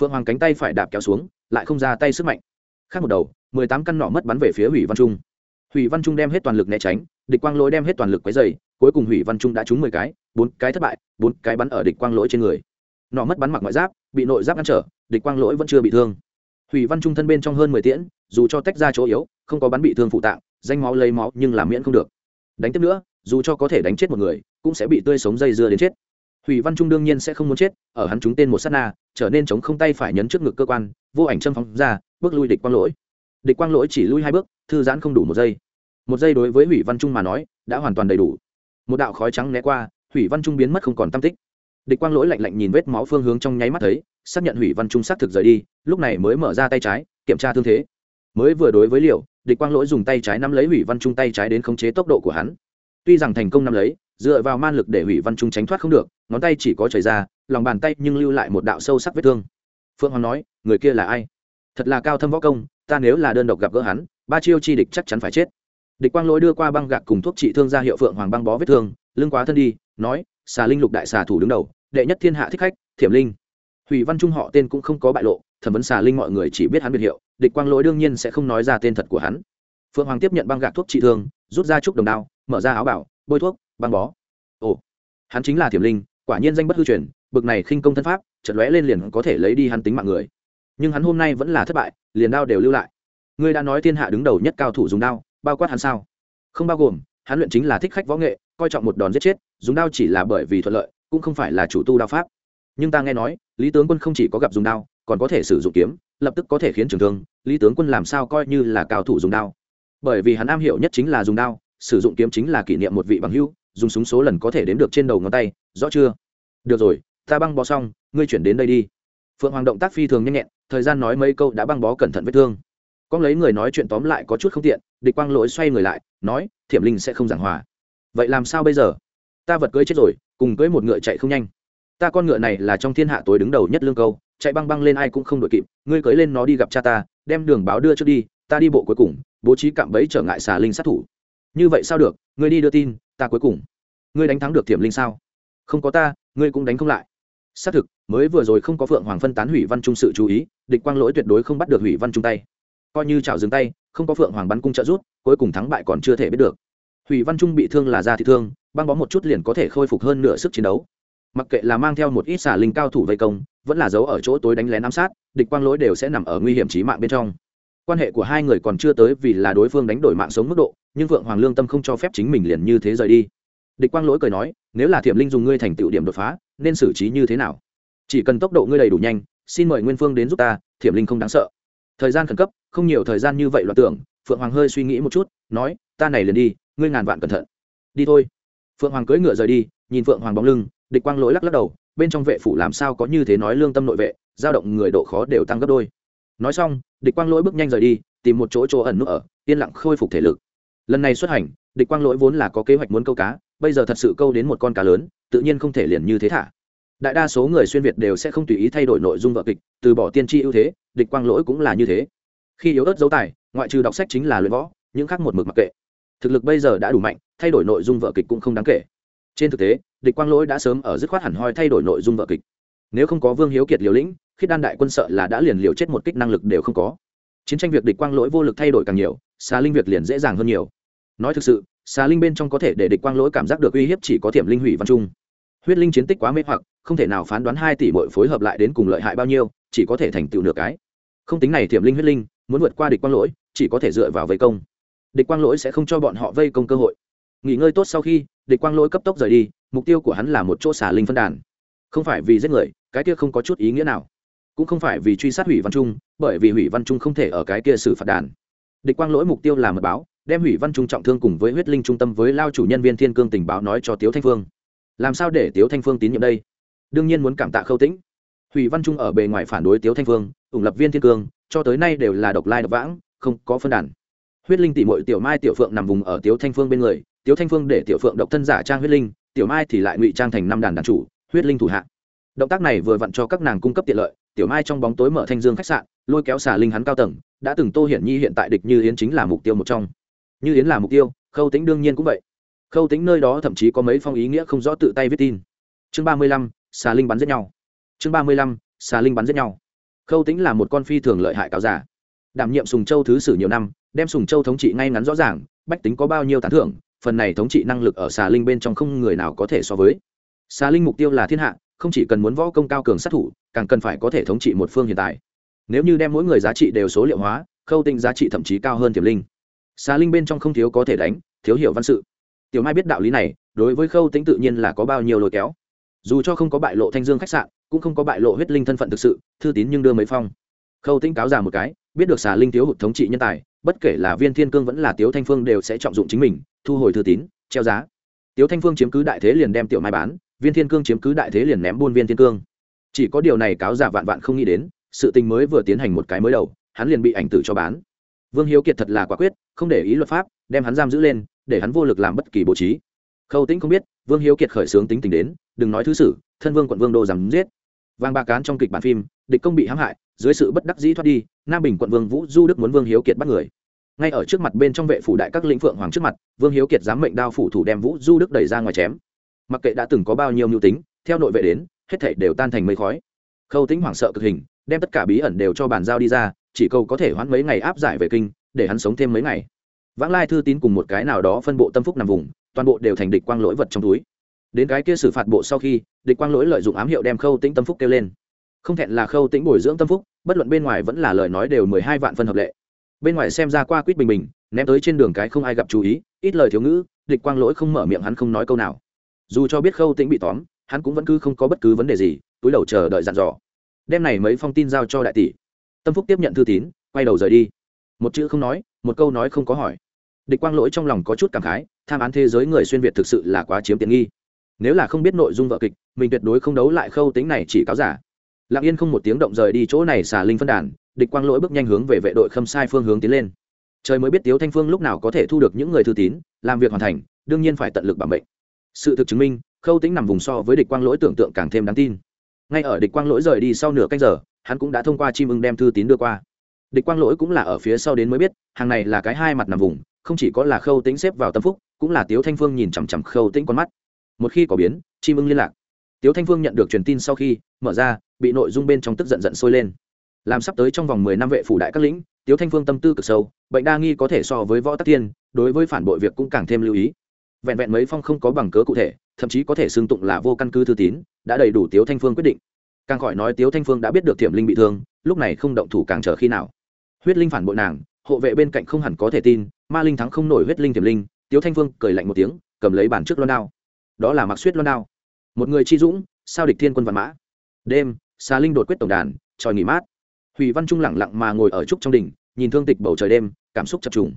phượng hoàng cánh tay phải đạp kéo xuống, lại không ra tay sức mạnh. Khác một đầu, mười tám căn nỏ mất bắn về phía hủy văn trung. Hủy văn trung đem hết toàn lực né tránh, địch quang lỗi đem hết toàn lực quấy dày cuối cùng hủy văn trung đã trúng mười cái, bốn cái thất bại, bốn cái bắn ở địch quang lỗi trên người. Nọ mất bắn mặc ngoại giáp, bị nội giáp ngăn trở, địch quang lỗi vẫn chưa bị thương. Hủy văn trung thân bên trong hơn mười tiễn, dù cho tách ra chỗ yếu, không có bắn bị thương phụ tạng, danh máu lấy máu nhưng làm miễn không được. Đánh tiếp nữa, dù cho có thể đánh chết một người, cũng sẽ bị tươi sống dây dưa đến chết hủy văn trung đương nhiên sẽ không muốn chết, ở hắn chúng tên một sát na, trở nên chống không tay phải nhấn trước ngực cơ quan, vô ảnh châm phóng ra, bước lui địch quang lỗi. Địch quang lỗi chỉ lui hai bước, thư giãn không đủ một giây. Một giây đối với hủy văn trung mà nói, đã hoàn toàn đầy đủ. Một đạo khói trắng né qua, hủy văn trung biến mất không còn tâm tích. Địch quang lỗi lạnh lạnh nhìn vết máu phương hướng trong nháy mắt thấy, xác nhận hủy văn trung xác thực rời đi, lúc này mới mở ra tay trái, kiểm tra thương thế. Mới vừa đối với liều địch quang lỗi dùng tay trái nắm lấy hủy văn trung tay trái đến khống chế tốc độ của hắn. Tuy rằng thành công nắm lấy dựa vào man lực để hủy văn trung tránh thoát không được, ngón tay chỉ có chảy ra, lòng bàn tay nhưng lưu lại một đạo sâu sắc vết thương. Phượng hoàng nói, người kia là ai? Thật là cao thâm võ công, ta nếu là đơn độc gặp gỡ hắn, ba chiêu chi địch chắc chắn phải chết. Địch quang lỗi đưa qua băng gạc cùng thuốc trị thương ra hiệu phượng hoàng băng bó vết thương, lưng quá thân đi, nói, xà linh lục đại xà thủ đứng đầu, đệ nhất thiên hạ thích khách, thiểm linh. Hủy văn trung họ tên cũng không có bại lộ, thẩm vấn xà linh mọi người chỉ biết hắn biệt hiệu, địch quang lỗi đương nhiên sẽ không nói ra tên thật của hắn. Phượng hoàng tiếp nhận băng gạc thuốc trị thương, rút ra trúc đồng đao, mở ra áo bảo, bôi thuốc băng bó. Ồ, hắn chính là thiểm linh, quả nhiên danh bất hư truyền, bực này khinh công thân pháp chật lóe lên liền có thể lấy đi hắn tính mạng người. Nhưng hắn hôm nay vẫn là thất bại, liền đao đều lưu lại. Ngươi đã nói thiên hạ đứng đầu nhất cao thủ dùng đao, bao quát hắn sao? Không bao gồm, hắn luyện chính là thích khách võ nghệ, coi trọng một đòn giết chết, dùng đao chỉ là bởi vì thuận lợi, cũng không phải là chủ tu đao pháp. Nhưng ta nghe nói, lý tướng quân không chỉ có gặp dùng đao, còn có thể sử dụng kiếm, lập tức có thể khiến trường thương, lý tướng quân làm sao coi như là cao thủ dùng đao. Bởi vì hắn am hiểu nhất chính là dùng đao, sử dụng kiếm chính là kỷ niệm một vị bằng hữu dùng súng số lần có thể đếm được trên đầu ngón tay, rõ chưa? Được rồi, ta băng bó xong, ngươi chuyển đến đây đi. Phượng hoàng động tác phi thường nhanh nhẹn, thời gian nói mấy câu đã băng bó cẩn thận vết thương. Con lấy người nói chuyện tóm lại có chút không tiện, địch quang lỗi xoay người lại, nói, thiểm linh sẽ không giảng hòa. Vậy làm sao bây giờ? Ta vật cưỡi chết rồi, cùng cưỡi một ngựa chạy không nhanh. Ta con ngựa này là trong thiên hạ tối đứng đầu nhất lương câu, chạy băng băng lên ai cũng không đội kịp, ngươi cưỡi lên nó đi gặp cha ta, đem đường báo đưa trước đi, ta đi bộ cuối cùng, bố trí cạm bẫy trở ngại xà linh sát thủ. Như vậy sao được, ngươi đi đưa tin ta cuối cùng. Ngươi đánh thắng được thiểm linh sao? Không có ta, ngươi cũng đánh không lại. Xác thực, mới vừa rồi không có phượng hoàng phân tán hủy văn trung sự chú ý, địch quang lỗi tuyệt đối không bắt được hủy văn trung tay. Coi như chảo dừng tay, không có phượng hoàng bắn cung trợ rút cuối cùng thắng bại còn chưa thể biết được. Hủy văn trung bị thương là da thị thương, băng bó một chút liền có thể khôi phục hơn nửa sức chiến đấu. Mặc kệ là mang theo một ít xả linh cao thủ vây công, vẫn là giấu ở chỗ tối đánh lén ám sát, địch quang lỗi đều sẽ nằm ở nguy hiểm trí mạng bên trong quan hệ của hai người còn chưa tới vì là đối phương đánh đổi mạng sống mức độ, nhưng vượng hoàng lương tâm không cho phép chính mình liền như thế rời đi. Địch quang lỗi cười nói, nếu là thiểm linh dùng ngươi thành tựu điểm đột phá, nên xử trí như thế nào? Chỉ cần tốc độ ngươi đầy đủ nhanh, xin mời nguyên phương đến giúp ta, thiểm linh không đáng sợ. Thời gian khẩn cấp, không nhiều thời gian như vậy loạt tưởng, phượng hoàng hơi suy nghĩ một chút, nói, ta này liền đi, ngươi ngàn vạn cẩn thận. Đi thôi. Phượng hoàng cưỡi ngựa rời đi, nhìn phượng hoàng bóng lưng, địch quang lỗi lắc lắc đầu, bên trong vệ phủ làm sao có như thế nói lương tâm nội vệ, dao động người độ khó đều tăng gấp đôi. Nói xong địch quang lỗi bước nhanh rời đi, tìm một chỗ chỗ ẩn nút ở, yên lặng khôi phục thể lực. Lần này xuất hành, địch quang lỗi vốn là có kế hoạch muốn câu cá, bây giờ thật sự câu đến một con cá lớn, tự nhiên không thể liền như thế thả. Đại đa số người xuyên việt đều sẽ không tùy ý thay đổi nội dung vợ kịch, từ bỏ tiên tri ưu thế, địch quang lỗi cũng là như thế. Khi yếu ớt dấu tài, ngoại trừ đọc sách chính là luyện võ, những khác một mực mặc kệ. Thực lực bây giờ đã đủ mạnh, thay đổi nội dung vợ kịch cũng không đáng kể. Trên thực tế, địch quang lỗi đã sớm ở dứt khoát hẳn hoi thay đổi nội dung vợ kịch. Nếu không có vương hiếu kiệt liều lĩnh khi đan đại quân sợ là đã liền liều chết một kích năng lực đều không có. Chiến tranh việc địch quang lỗi vô lực thay đổi càng nhiều, xà linh việc liền dễ dàng hơn nhiều. Nói thực sự, xà linh bên trong có thể để địch quang lỗi cảm giác được uy hiếp chỉ có thiểm linh hủy văn trung. Huyết linh chiến tích quá mê hoặc, không thể nào phán đoán hai tỷ bội phối hợp lại đến cùng lợi hại bao nhiêu, chỉ có thể thành tựu nửa cái. Không tính này thiểm linh huyết linh, muốn vượt qua địch quang lỗi, chỉ có thể dựa vào vây công. Địch quang lỗi sẽ không cho bọn họ vây công cơ hội. Nghỉ ngơi tốt sau khi, địch quang lỗi cấp tốc rời đi, mục tiêu của hắn là một chỗ xà linh phân đàn. Không phải vì giết người, cái kia không có chút ý nghĩa nào cũng không phải vì truy sát hủy văn trung, bởi vì hủy văn trung không thể ở cái kia xử phạt đàn. Địch quang lỗi mục tiêu là mật báo, đem hủy văn trung trọng thương cùng với huyết linh trung tâm với lao chủ nhân viên thiên cương tình báo nói cho tiếu thanh phương. Làm sao để tiếu thanh phương tín nhiệm đây? Đương nhiên muốn cảm tạ khâu tĩnh. Hủy văn trung ở bề ngoài phản đối tiếu thanh phương, ủng lập viên thiên cương, cho tới nay đều là độc lai độc vãng, không có phân đàn. Huyết linh tỷ mội tiểu mai, tiểu phượng nằm vùng ở tiếu thanh phương bên người, tiếu thanh phương để tiểu phượng độc thân giả trang huyết linh, tiểu mai thì lại ngụy trang thành năm đàn đàn chủ, huyết linh thủ hạ. Động tác này vừa vặn cho các nàng cung cấp tiện lợi tiểu mai trong bóng tối mở thanh dương khách sạn, lôi kéo xà linh hắn cao tầng, đã từng tô hiển nhi hiện tại địch như yến chính là mục tiêu một trong. Như yến là mục tiêu, khâu tính đương nhiên cũng vậy. Khâu tính nơi đó thậm chí có mấy phong ý nghĩa không rõ tự tay viết tin. Chương ba mươi lăm, xà linh bắn giết nhau. Chương ba mươi lăm, xà linh bắn giết nhau. Khâu tính là một con phi thường lợi hại cáo giả. Đảm nhiệm sùng châu thứ sử nhiều năm, đem sùng châu thống trị ngay ngắn rõ ràng, bách tính có bao nhiêu tán thưởng, phần này thống trị năng lực ở xà linh bên trong không người nào có thể so với. Xà linh mục tiêu là thiên hạ không chỉ cần muốn võ công cao cường sát thủ, càng cần phải có thể thống trị một phương hiện tại. Nếu như đem mỗi người giá trị đều số liệu hóa, khâu tinh giá trị thậm chí cao hơn tiềm linh. Xà linh bên trong không thiếu có thể đánh, thiếu hiểu văn sự. Tiểu mai biết đạo lý này, đối với khâu tính tự nhiên là có bao nhiêu lôi kéo. Dù cho không có bại lộ thanh dương khách sạn, cũng không có bại lộ huyết linh thân phận thực sự, thư tín nhưng đưa mấy phong. Khâu tính cáo già một cái, biết được xà linh thiếu hụt thống trị nhân tài, bất kể là viên thiên cương vẫn là tiếu thanh phương đều sẽ trọng dụng chính mình, thu hồi thư tín, treo giá. Tiếu thanh phương chiếm cứ đại thế liền đem tiểu mai bán viên thiên cương chiếm cứ đại thế liền ném buôn viên thiên cương. Chỉ có điều này cáo giả vạn vạn không nghĩ đến, sự tình mới vừa tiến hành một cái mới đầu, hắn liền bị ảnh tử cho bán. Vương hiếu kiệt thật là quả quyết, không để ý luật pháp, đem hắn giam giữ lên, để hắn vô lực làm bất kỳ bố trí. Khâu tĩnh không biết, vương hiếu kiệt khởi xướng tính tình đến, đừng nói thứ sử, thân vương quận vương đô rằng giết. Vàng ba cán trong kịch bản phim, địch công bị hãm hại, dưới sự bất đắc dĩ thoát đi, nam bình quận vương vũ du đức muốn vương hiếu kiệt bắt người. Ngay ở trước mặt bên trong vệ phủ đại các lĩnh phượng hoàng trước mặt, vương hiếu kiệt dám mệnh đao phủ thủ đem vũ du đức đẩy ra ngoài chém mặc kệ đã từng có bao nhiêu mưu tính, theo nội vệ đến, hết thảy đều tan thành mây khói. Khâu tính hoảng sợ cực hình, đem tất cả bí ẩn đều cho bàn giao đi ra, chỉ cầu có thể hoãn mấy ngày áp giải về kinh, để hắn sống thêm mấy ngày. Vãng lai thư tín cùng một cái nào đó phân bộ tâm phúc nằm vùng, toàn bộ đều thành địch quang lỗi vật trong túi. Đến cái kia xử phạt bộ sau khi, địch quang lỗi lợi dụng ám hiệu đem khâu tĩnh tâm phúc kêu lên. Không thẹn là khâu tĩnh bồi dưỡng tâm phúc, bất luận bên ngoài vẫn là lời nói đều mười hai vạn phân hợp lệ. Bên ngoài xem ra qua quýt bình bình, ném tới trên đường cái không ai gặp chú ý, ít lời thiếu ngữ, địch quang lỗi không mở miệng hắn không nói câu nào dù cho biết khâu tĩnh bị tóm, hắn cũng vẫn cứ không có bất cứ vấn đề gì, túi đầu chờ đợi dặn dò. Đem này mấy phong tin giao cho đại tỷ. Tâm phúc tiếp nhận thư tín, quay đầu rời đi. Một chữ không nói, một câu nói không có hỏi. Địch quang lỗi trong lòng có chút cảm khái, tham án thế giới người xuyên việt thực sự là quá chiếm tiện nghi. Nếu là không biết nội dung vợ kịch, mình tuyệt đối không đấu lại khâu tính này chỉ cáo giả. Lặng yên không một tiếng động rời đi chỗ này xả linh phân đàn, địch quang lỗi bước nhanh hướng về vệ đội khâm sai phương hướng tiến lên. Trời mới biết tiếu thanh phương lúc nào có thể thu được những người thư tín, làm việc hoàn thành, đương nhiên phải tận lực bảo mệnh sự thực chứng minh, khâu tính nằm vùng so với địch quang lỗi tưởng tượng càng thêm đáng tin. Ngay ở địch quang lỗi rời đi sau nửa canh giờ, hắn cũng đã thông qua chim ưng đem thư tín đưa qua. Địch quang lỗi cũng là ở phía sau đến mới biết, hàng này là cái hai mặt nằm vùng, không chỉ có là khâu tính xếp vào tâm phúc, cũng là tiếu thanh phương nhìn chằm chằm khâu tính con mắt. Một khi có biến, chim ưng liên lạc. Tiếu thanh phương nhận được truyền tin sau khi, mở ra, bị nội dung bên trong tức giận giận sôi lên. Làm sắp tới trong vòng mười năm vệ phủ đại các lĩnh, tiếu thanh phương tâm tư cực sâu, bệnh đa nghi có thể so với võ tắc tiên, đối với phản bội việc cũng càng thêm lưu ý vẹn vẹn mấy phong không có bằng cớ cụ thể, thậm chí có thể xưng tụng là vô căn cứ thư tín, đã đầy đủ tiếu thanh phương quyết định. Càng khỏi nói tiếu thanh phương đã biết được thiểm linh bị thương, lúc này không động thủ càng chờ khi nào. Huyết linh phản bội nàng, hộ vệ bên cạnh không hẳn có thể tin, ma linh thắng không nổi huyết linh thiểm linh, tiếu thanh phương cười lạnh một tiếng, cầm lấy bản trước loan đao. Đó là mặc suýt loan đao. Một người chi dũng, sao địch thiên quân văn mã. Đêm, xà linh đột quyết tổng đàn, tròi nghỉ mát. Hủy văn trung lẳng lặng mà ngồi ở trúc trong đỉnh, nhìn thương tịch bầu trời đêm, cảm xúc chập trùng.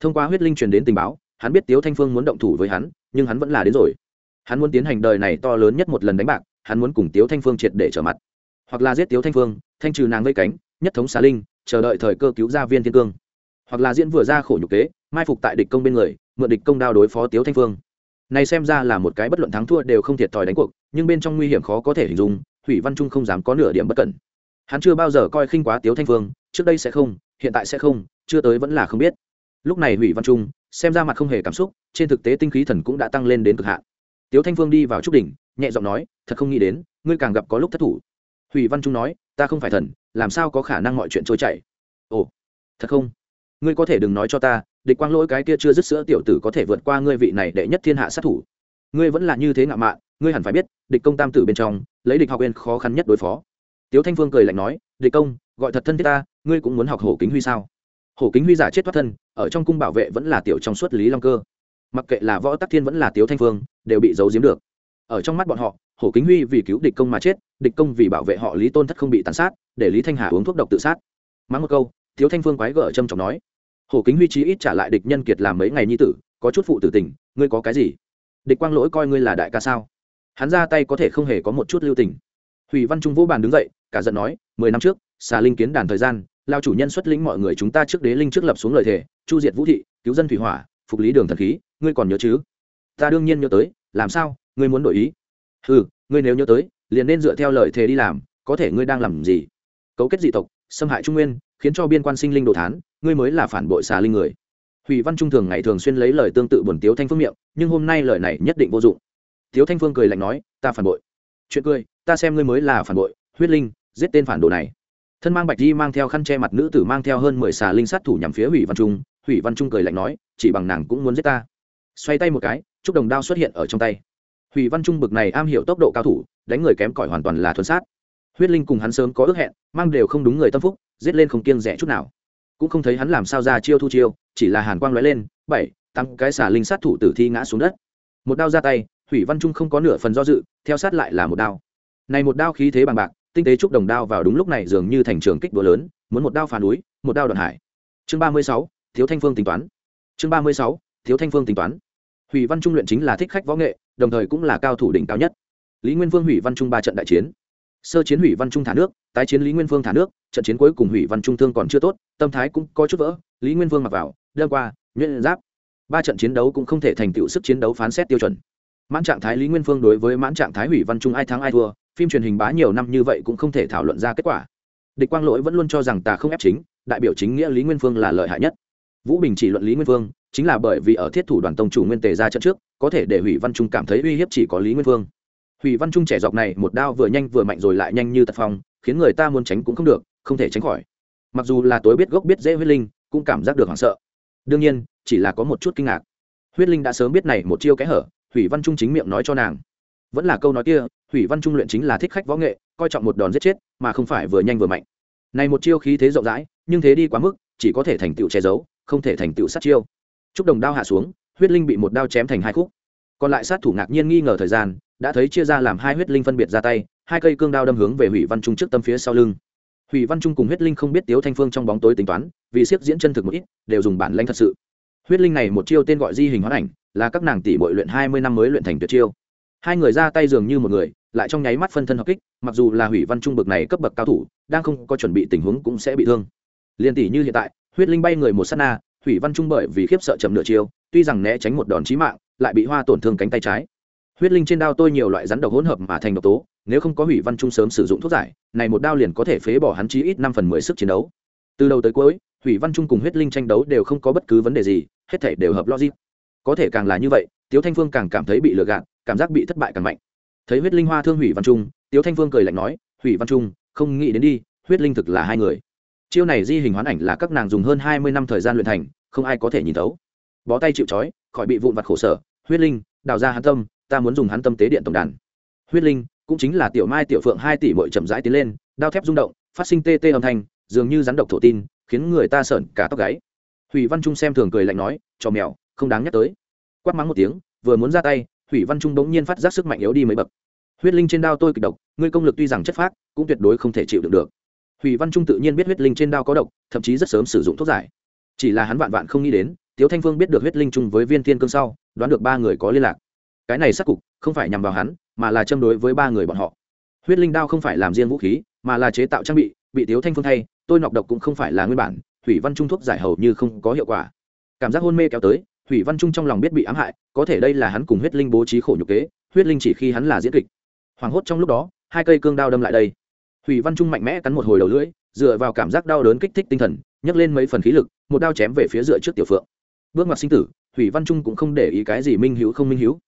Thông qua huyết linh truyền đến tình báo hắn biết tiếu thanh phương muốn động thủ với hắn, nhưng hắn vẫn là đến rồi. Hắn muốn tiến hành đời này to lớn nhất một lần đánh bạc, hắn muốn cùng tiếu thanh phương triệt để trở mặt. Hoặc là giết tiếu thanh phương, thanh trừ nàng vây cánh, nhất thống xà linh, chờ đợi thời cơ cứu ra viên thiên cương. Hoặc là diễn vừa ra khổ nhục kế, mai phục tại địch công bên người, mượn địch công đao đối phó tiếu thanh phương. Này xem ra là một cái bất luận thắng thua đều không thiệt thòi đánh cuộc, nhưng bên trong nguy hiểm khó có thể hình dung hủy văn trung không dám có nửa điểm bất cẩn. Hắn chưa bao giờ coi khinh quá tiếu thanh phương, trước đây sẽ không, hiện tại sẽ không, chưa tới vẫn là không biết. Lúc này hủy văn trung xem ra mặt không hề cảm xúc, trên thực tế tinh khí thần cũng đã tăng lên đến cực hạn. Tiếu thanh phương đi vào trúc đỉnh, nhẹ giọng nói, thật không nghĩ đến, ngươi càng gặp có lúc thất thủ. Hủy văn trung nói, ta không phải thần, làm sao có khả năng mọi chuyện trôi chảy? Ồ, thật không? Ngươi có thể đừng nói cho ta, địch quang lỗi cái kia chưa dứt sữa tiểu tử có thể vượt qua ngươi vị này đệ nhất thiên hạ sát thủ. Ngươi vẫn là như thế ngạo mạn, ngươi hẳn phải biết, địch công tam tử bên trong, lấy địch học viên khó khăn nhất đối phó. Tiếu thanh phương cười lạnh nói, địch công, gọi thật thân thiết ta, ngươi cũng muốn học hổ kính huy sao? Hổ kính huy giả chết thoát thân, ở trong cung bảo vệ vẫn là tiểu trong suốt lý long cơ. Mặc kệ là võ tắc thiên vẫn là tiếu thanh phương, đều bị giấu giếm được. Ở trong mắt bọn họ, hổ kính huy vì cứu địch công mà chết, địch công vì bảo vệ họ lý tôn thất không bị tàn sát, để lý thanh hà uống thuốc độc tự sát. Mắng một câu, tiếu thanh phương quái gở trâm trọng nói, hổ kính huy chí ít trả lại địch nhân kiệt làm mấy ngày nhi tử, có chút phụ tử tình, ngươi có cái gì? Địch quang lỗi coi ngươi là đại ca sao? Hắn ra tay có thể không hề có một chút lưu tình. Hủy văn trung vũ bàn đứng dậy, cả giận nói, mười năm trước, xà linh kiến đàn thời gian lao chủ nhân xuất lĩnh mọi người chúng ta trước đế linh trước lập xuống lời thề, chu diệt vũ thị, cứu dân thủy hỏa, phục lý đường thần khí, ngươi còn nhớ chứ? Ta đương nhiên nhớ tới, làm sao? Ngươi muốn đổi ý? Ừ ngươi nếu nhớ tới, liền nên dựa theo lời thề đi làm, có thể ngươi đang làm gì? Cấu kết dị tộc, xâm hại trung nguyên, khiến cho biên quan sinh linh đồ thán, ngươi mới là phản bội xà linh người. Hủy văn trung thường ngày thường xuyên lấy lời tương tự buồn tiếu thanh phương miệng, nhưng hôm nay lời này nhất định vô dụng. Tiếu thanh phương cười lạnh nói, ta phản bội. Chuyện cười, ta xem ngươi mới là phản bội, huyết linh, giết tên phản đồ này thân mang bạch di mang theo khăn che mặt nữ tử mang theo hơn mười xà linh sát thủ nhằm phía hủy văn trung, hủy văn trung cười lạnh nói, chỉ bằng nàng cũng muốn giết ta. Xoay tay một cái, chúc đồng đao xuất hiện ở trong tay. Hủy văn trung bực này am hiểu tốc độ cao thủ, đánh người kém cỏi hoàn toàn là thuần sát. Huyết linh cùng hắn sớm có ước hẹn, mang đều không đúng người tâm phúc, giết lên không kiêng rẻ chút nào. Cũng không thấy hắn làm sao ra chiêu thu chiêu, chỉ là hàn quang lóe lên, bảy tăng cái xà linh sát thủ tử thi ngã xuống đất. Một đao ra tay, hủy văn trung không có nửa phần do dự, theo sát lại là một đao. Này một đao khí thế bằng bạc tinh tế trúc đồng đao vào đúng lúc này dường như thành trường kích đũa lớn, muốn một đao phá núi, một đao đoạn hải. Chương ba mươi sáu, thiếu thanh phương tính toán. Chương ba mươi sáu, thiếu thanh phương tính toán. Hủy văn trung luyện chính là thích khách võ nghệ, đồng thời cũng là cao thủ đỉnh cao nhất. Lý nguyên vương hủy văn trung ba trận đại chiến. Sơ chiến hủy văn trung thả nước, tái chiến lý nguyên vương thả nước, trận chiến cuối cùng hủy văn trung thương còn chưa tốt, tâm thái cũng có chút vỡ, lý nguyên vương mặc vào đơn qua, nhuyễn giáp. Ba trận chiến đấu cũng không thể thành tựu sức chiến đấu phán xét tiêu chuẩn. Mãn trạng thái lý nguyên phương đối với mãn trạng thái hủy văn trung ai thắng ai thua phim truyền hình bá nhiều năm như vậy cũng không thể thảo luận ra kết quả. Địch quang lỗi vẫn luôn cho rằng ta không ép chính, đại biểu chính nghĩa lý nguyên phương là lợi hại nhất. Vũ bình chỉ luận lý nguyên phương, chính là bởi vì ở thiết thủ đoàn tông chủ nguyên tề ra trận trước, có thể để hủy văn trung cảm thấy uy hiếp chỉ có lý nguyên phương. Hủy văn trung trẻ dọc này một đao vừa nhanh vừa mạnh rồi lại nhanh như tật phong, khiến người ta muốn tránh cũng không được, không thể tránh khỏi. Mặc dù là tối biết gốc biết dễ huyết linh, cũng cảm giác được hoảng sợ. Đương nhiên, chỉ là có một chút kinh ngạc. Huyết linh đã sớm biết này một chiêu kẽ hở, hủy văn trung chính miệng nói cho nàng vẫn là câu nói kia, hủy văn trung luyện chính là thích khách võ nghệ, coi trọng một đòn giết chết, mà không phải vừa nhanh vừa mạnh. Này một chiêu khí thế rộng rãi, nhưng thế đi quá mức, chỉ có thể thành tựu che giấu, không thể thành tựu sát chiêu. Chúc đồng đao hạ xuống, huyết linh bị một đao chém thành hai khúc. Còn lại sát thủ ngạc nhiên nghi ngờ thời gian, đã thấy chia ra làm hai huyết linh phân biệt ra tay, hai cây cương đao đâm hướng về hủy văn trung trước tâm phía sau lưng. Hủy văn trung cùng huyết linh không biết tiếu thanh phương trong bóng tối tính toán, vì siết diễn chân thực một ít, đều dùng bản lanh thật sự. Huyết linh này một chiêu tên gọi di hình hoán ảnh, là các nàng tỷ bội luyện hai mươi năm mới luyện thành tuyệt chiêu hai người ra tay dường như một người, lại trong nháy mắt phân thân hợp kích, mặc dù là hủy văn trung bực này cấp bậc cao thủ, đang không có chuẩn bị tình huống cũng sẽ bị thương. Liên tỷ như hiện tại, huyết linh bay người một sát na, hủy văn trung bởi vì khiếp sợ chậm nửa chiêu, tuy rằng né tránh một đòn chí mạng, lại bị hoa tổn thương cánh tay trái. Huyết linh trên đao tôi nhiều loại rắn độc hỗn hợp mà thành độc tố, nếu không có hủy văn trung sớm sử dụng thuốc giải, này một đao liền có thể phế bỏ hắn chí ít năm phần mười sức chiến đấu. Từ đầu tới cuối, hủy văn trung cùng huyết linh tranh đấu đều không có bất cứ vấn đề gì, hết thể đều hợp logic. Có thể càng là như vậy, tiếu thanh phương càng cảm thấy bị lừa gạt cảm giác bị thất bại càng mạnh. Thấy huyết linh hoa thương hủy văn trung, tiếu thanh vương cười lạnh nói, hủy văn trung, không nghĩ đến đi, huyết linh thực là hai người. Chiêu này di hình hoán ảnh là các nàng dùng hơn hai mươi năm thời gian luyện thành, không ai có thể nhìn thấu. Bó tay chịu trói, khỏi bị vụn vặt khổ sở, huyết linh, đào ra hắn tâm, ta muốn dùng hắn tâm tế điện tổng đàn. Huyết linh, cũng chính là tiểu mai tiểu phượng hai tỷ bội chậm rãi tiến lên, đao thép rung động, phát sinh tê tê âm thanh, dường như rắn độc thổ tin, khiến người ta sợn cả tóc gáy. Hủy văn trung xem thường cười lạnh nói cho mèo, không đáng nhắc tới. Quát mắng một tiếng, vừa muốn ra tay hủy văn trung bỗng nhiên phát giác sức mạnh yếu đi mấy bậc. Huyết linh trên đao tôi kịch độc, ngươi công lực tuy rằng chất phác, cũng tuyệt đối không thể chịu đựng được. Hủy văn trung tự nhiên biết huyết linh trên đao có độc, thậm chí rất sớm sử dụng thuốc giải. Chỉ là hắn vạn vạn không nghĩ đến, tiếu thanh phương biết được huyết linh chung với viên thiên cương sau, đoán được ba người có liên lạc. Cái này sắc cục, không phải nhằm vào hắn, mà là châm đối với ba người bọn họ. Huyết linh đao không phải làm riêng vũ khí, mà là chế tạo trang bị bị tiếu thanh phương thay, tôi nọc độc cũng không phải là nguyên bản, hủy văn trung thuốc giải hầu như không có hiệu quả. Cảm giác hôn mê kéo tới hủy văn trung trong lòng biết bị ám hại, có thể đây là hắn cùng huyết linh bố trí khổ nhục kế, huyết linh chỉ khi hắn là diễn kịch. Hoàng hốt trong lúc đó, hai cây cương đao đâm lại đây. Hủy văn trung mạnh mẽ cắn một hồi đầu lưỡi, dựa vào cảm giác đau đớn kích thích tinh thần, nhấc lên mấy phần khí lực, một đao chém về phía dựa trước tiểu phượng. Bước ngoặt sinh tử, hủy văn trung cũng không để ý cái gì minh hữu không minh hữu.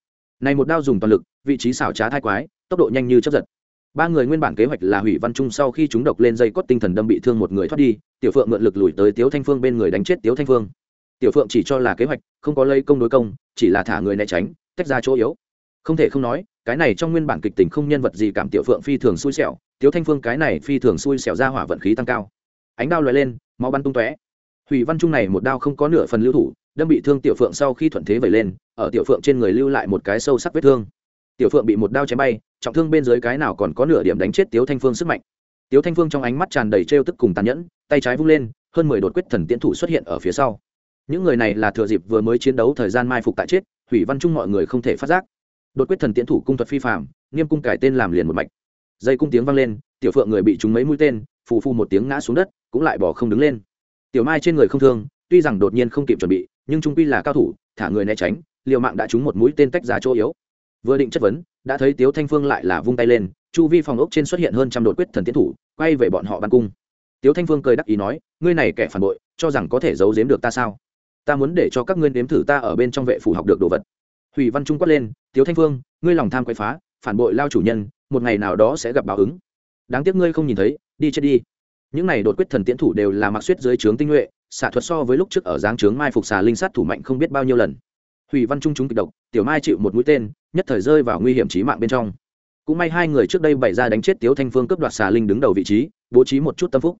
Này một đao dùng toàn lực, vị trí xảo trá thai quái, tốc độ nhanh như chớp giật. Ba người nguyên bản kế hoạch là hủy văn trung sau khi chúng độc lên dây cốt tinh thần đâm bị thương một người thoát đi, tiểu phượng mượn lực lùi tới tiếu thanh phương bên người đánh chết tiếu thanh phương tiểu phượng chỉ cho là kế hoạch, không có lấy công đối công, chỉ là thả người né tránh, tách ra chỗ yếu. Không thể không nói, cái này trong nguyên bản kịch tình không nhân vật gì cảm tiểu phượng phi thường xui xẻo, tiếu thanh phương cái này phi thường xui xẻo ra hỏa vận khí tăng cao. Ánh đao lóe lên, máu bắn tung tóe. Hủy văn trung này một đao không có nửa phần lưu thủ, đâm bị thương tiểu phượng sau khi thuận thế vẩy lên, ở tiểu phượng trên người lưu lại một cái sâu sắc vết thương. Tiểu phượng bị một đao chém bay, trọng thương bên dưới cái nào còn có nửa điểm đánh chết tiếu thanh phương sức mạnh. Tiếu thanh phương trong ánh mắt tràn đầy trêu tức cùng tàn nhẫn, tay trái vung lên, hơn mười đột quyết thần tiễn thủ xuất hiện ở phía sau những người này là thừa dịp vừa mới chiến đấu thời gian mai phục tại chết, hủy văn trung mọi người không thể phát giác. Đột quyết thần tiễn thủ cung thuật phi phạm nghiêm cung cải tên làm liền một mạch. Dây cung tiếng vang lên, tiểu phượng người bị trúng mấy mũi tên, phù phu một tiếng ngã xuống đất, cũng lại bỏ không đứng lên. Tiểu mai trên người không thương, tuy rằng đột nhiên không kịp chuẩn bị, nhưng trung quy là cao thủ, thả người né tránh, liều mạng đã trúng một mũi tên tách ra chỗ yếu. Vừa định chất vấn, đã thấy tiếu thanh phương lại là vung tay lên, chu vi phòng ốc trên xuất hiện hơn trăm đột quyết thần tiến thủ, quay về bọn họ ban cung. Tiếu thanh phương cười đắc ý nói, ngươi này kẻ phản bội, cho rằng có thể giấu giếm được ta sao? Ta muốn để cho các ngươi nếm thử ta ở bên trong vệ phủ học được đồ vật. Hủy văn trung quát lên, tiếu thanh phương, ngươi lòng tham quậy phá, phản bội lao chủ nhân, một ngày nào đó sẽ gặp báo ứng. Đáng tiếc ngươi không nhìn thấy, đi chết đi. Những này đột quyết thần tiễn thủ đều là mặc suýt dưới trướng tinh nhuệ xạ thuật so với lúc trước ở giáng trướng mai phục xà linh sát thủ mạnh không biết bao nhiêu lần. Hủy văn trung chúng kịch độc, tiểu mai chịu một mũi tên, nhất thời rơi vào nguy hiểm trí mạng bên trong. Cũng may hai người trước đây bày ra đánh chết tiếu thanh phương cướp đoạt xà linh đứng đầu vị trí, bố trí một chút tâm phúc.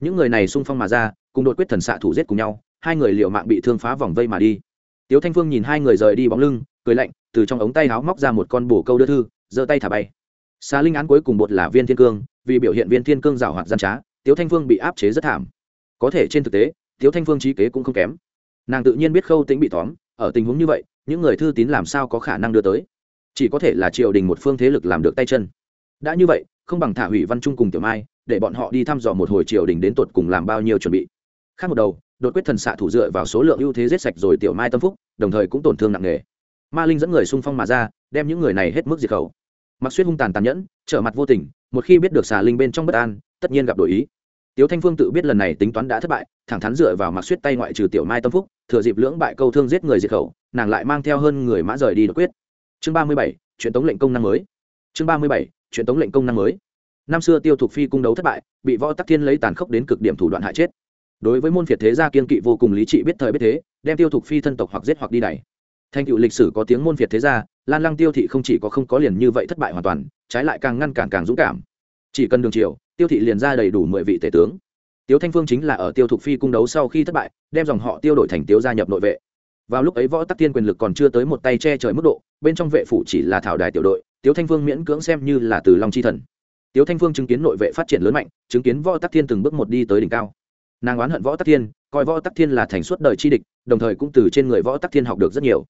Những người này xung phong mà ra, cùng đột quyết thần xạ thủ giết cùng nhau hai người liều mạng bị thương phá vòng vây mà đi. Tiếu thanh phương nhìn hai người rời đi bóng lưng, cười lạnh, từ trong ống tay áo móc ra một con bổ câu đưa thư, giơ tay thả bay. Xa linh án cuối cùng bột là viên thiên cương, vì biểu hiện viên thiên cương rào hoạt gian trá, tiếu thanh phương bị áp chế rất thảm. Có thể trên thực tế, tiếu thanh phương trí kế cũng không kém. Nàng tự nhiên biết khâu tính bị tóm, ở tình huống như vậy, những người thư tín làm sao có khả năng đưa tới. Chỉ có thể là triều đình một phương thế lực làm được tay chân. Đã như vậy, không bằng thả hủy văn trung cùng tiểu mai, để bọn họ đi thăm dò một hồi triều đình đến tột cùng làm bao nhiêu chuẩn bị. Khác một đầu đột quyết thần xạ thủ dựa vào số lượng ưu thế giết sạch rồi tiểu mai tâm phúc, đồng thời cũng tổn thương nặng nề. Ma linh dẫn người xung phong mà ra, đem những người này hết mức diệt khẩu. Mặc xuyên hung tàn tàn nhẫn, trở mặt vô tình, một khi biết được xà linh bên trong bất an, tất nhiên gặp đổi ý. Tiếu thanh phương tự biết lần này tính toán đã thất bại, thẳng thắn dựa vào mặc suýt tay ngoại trừ tiểu mai tâm phúc, thừa dịp lưỡng bại câu thương giết người diệt khẩu, nàng lại mang theo hơn người mã rời đi đột quyết. Chương ba mươi bảy, chuyện tống lệnh công năng mới. Chương ba mươi bảy, chuyện tống lệnh công năng mới. Năm xưa tiêu thục phi cung đấu thất bại, bị võ tắc thiên lấy tàn khốc đến cực điểm thủ đoạn hại chết đối với môn phiệt thế gia kiên kỵ vô cùng lý trị biết thời biết thế, đem tiêu thục phi thân tộc hoặc giết hoặc đi đẩy thành tựu lịch sử có tiếng môn phiệt thế gia, lan lăng tiêu thị không chỉ có không có liền như vậy thất bại hoàn toàn, trái lại càng ngăn cản càng dũng cảm. Chỉ cần đường triều, tiêu thị liền ra đầy đủ mười vị tể tướng. Tiếu thanh phương chính là ở tiêu thục phi cung đấu sau khi thất bại, đem dòng họ tiêu đổi thành tiếu gia nhập nội vệ. Vào lúc ấy võ tắc tiên quyền lực còn chưa tới một tay che trời mức độ, bên trong vệ phủ chỉ là thảo đài tiểu đội, tiếu thanh phương miễn cưỡng xem như là từ long chi thần. Tiếu thanh phương chứng kiến nội vệ phát triển lớn mạnh, chứng kiến võ tắc thiên từng bước một đi tới đỉnh cao nàng oán hận võ tắc thiên, coi võ tắc thiên là thành suốt đời chi địch, đồng thời cũng từ trên người võ tắc thiên học được rất nhiều.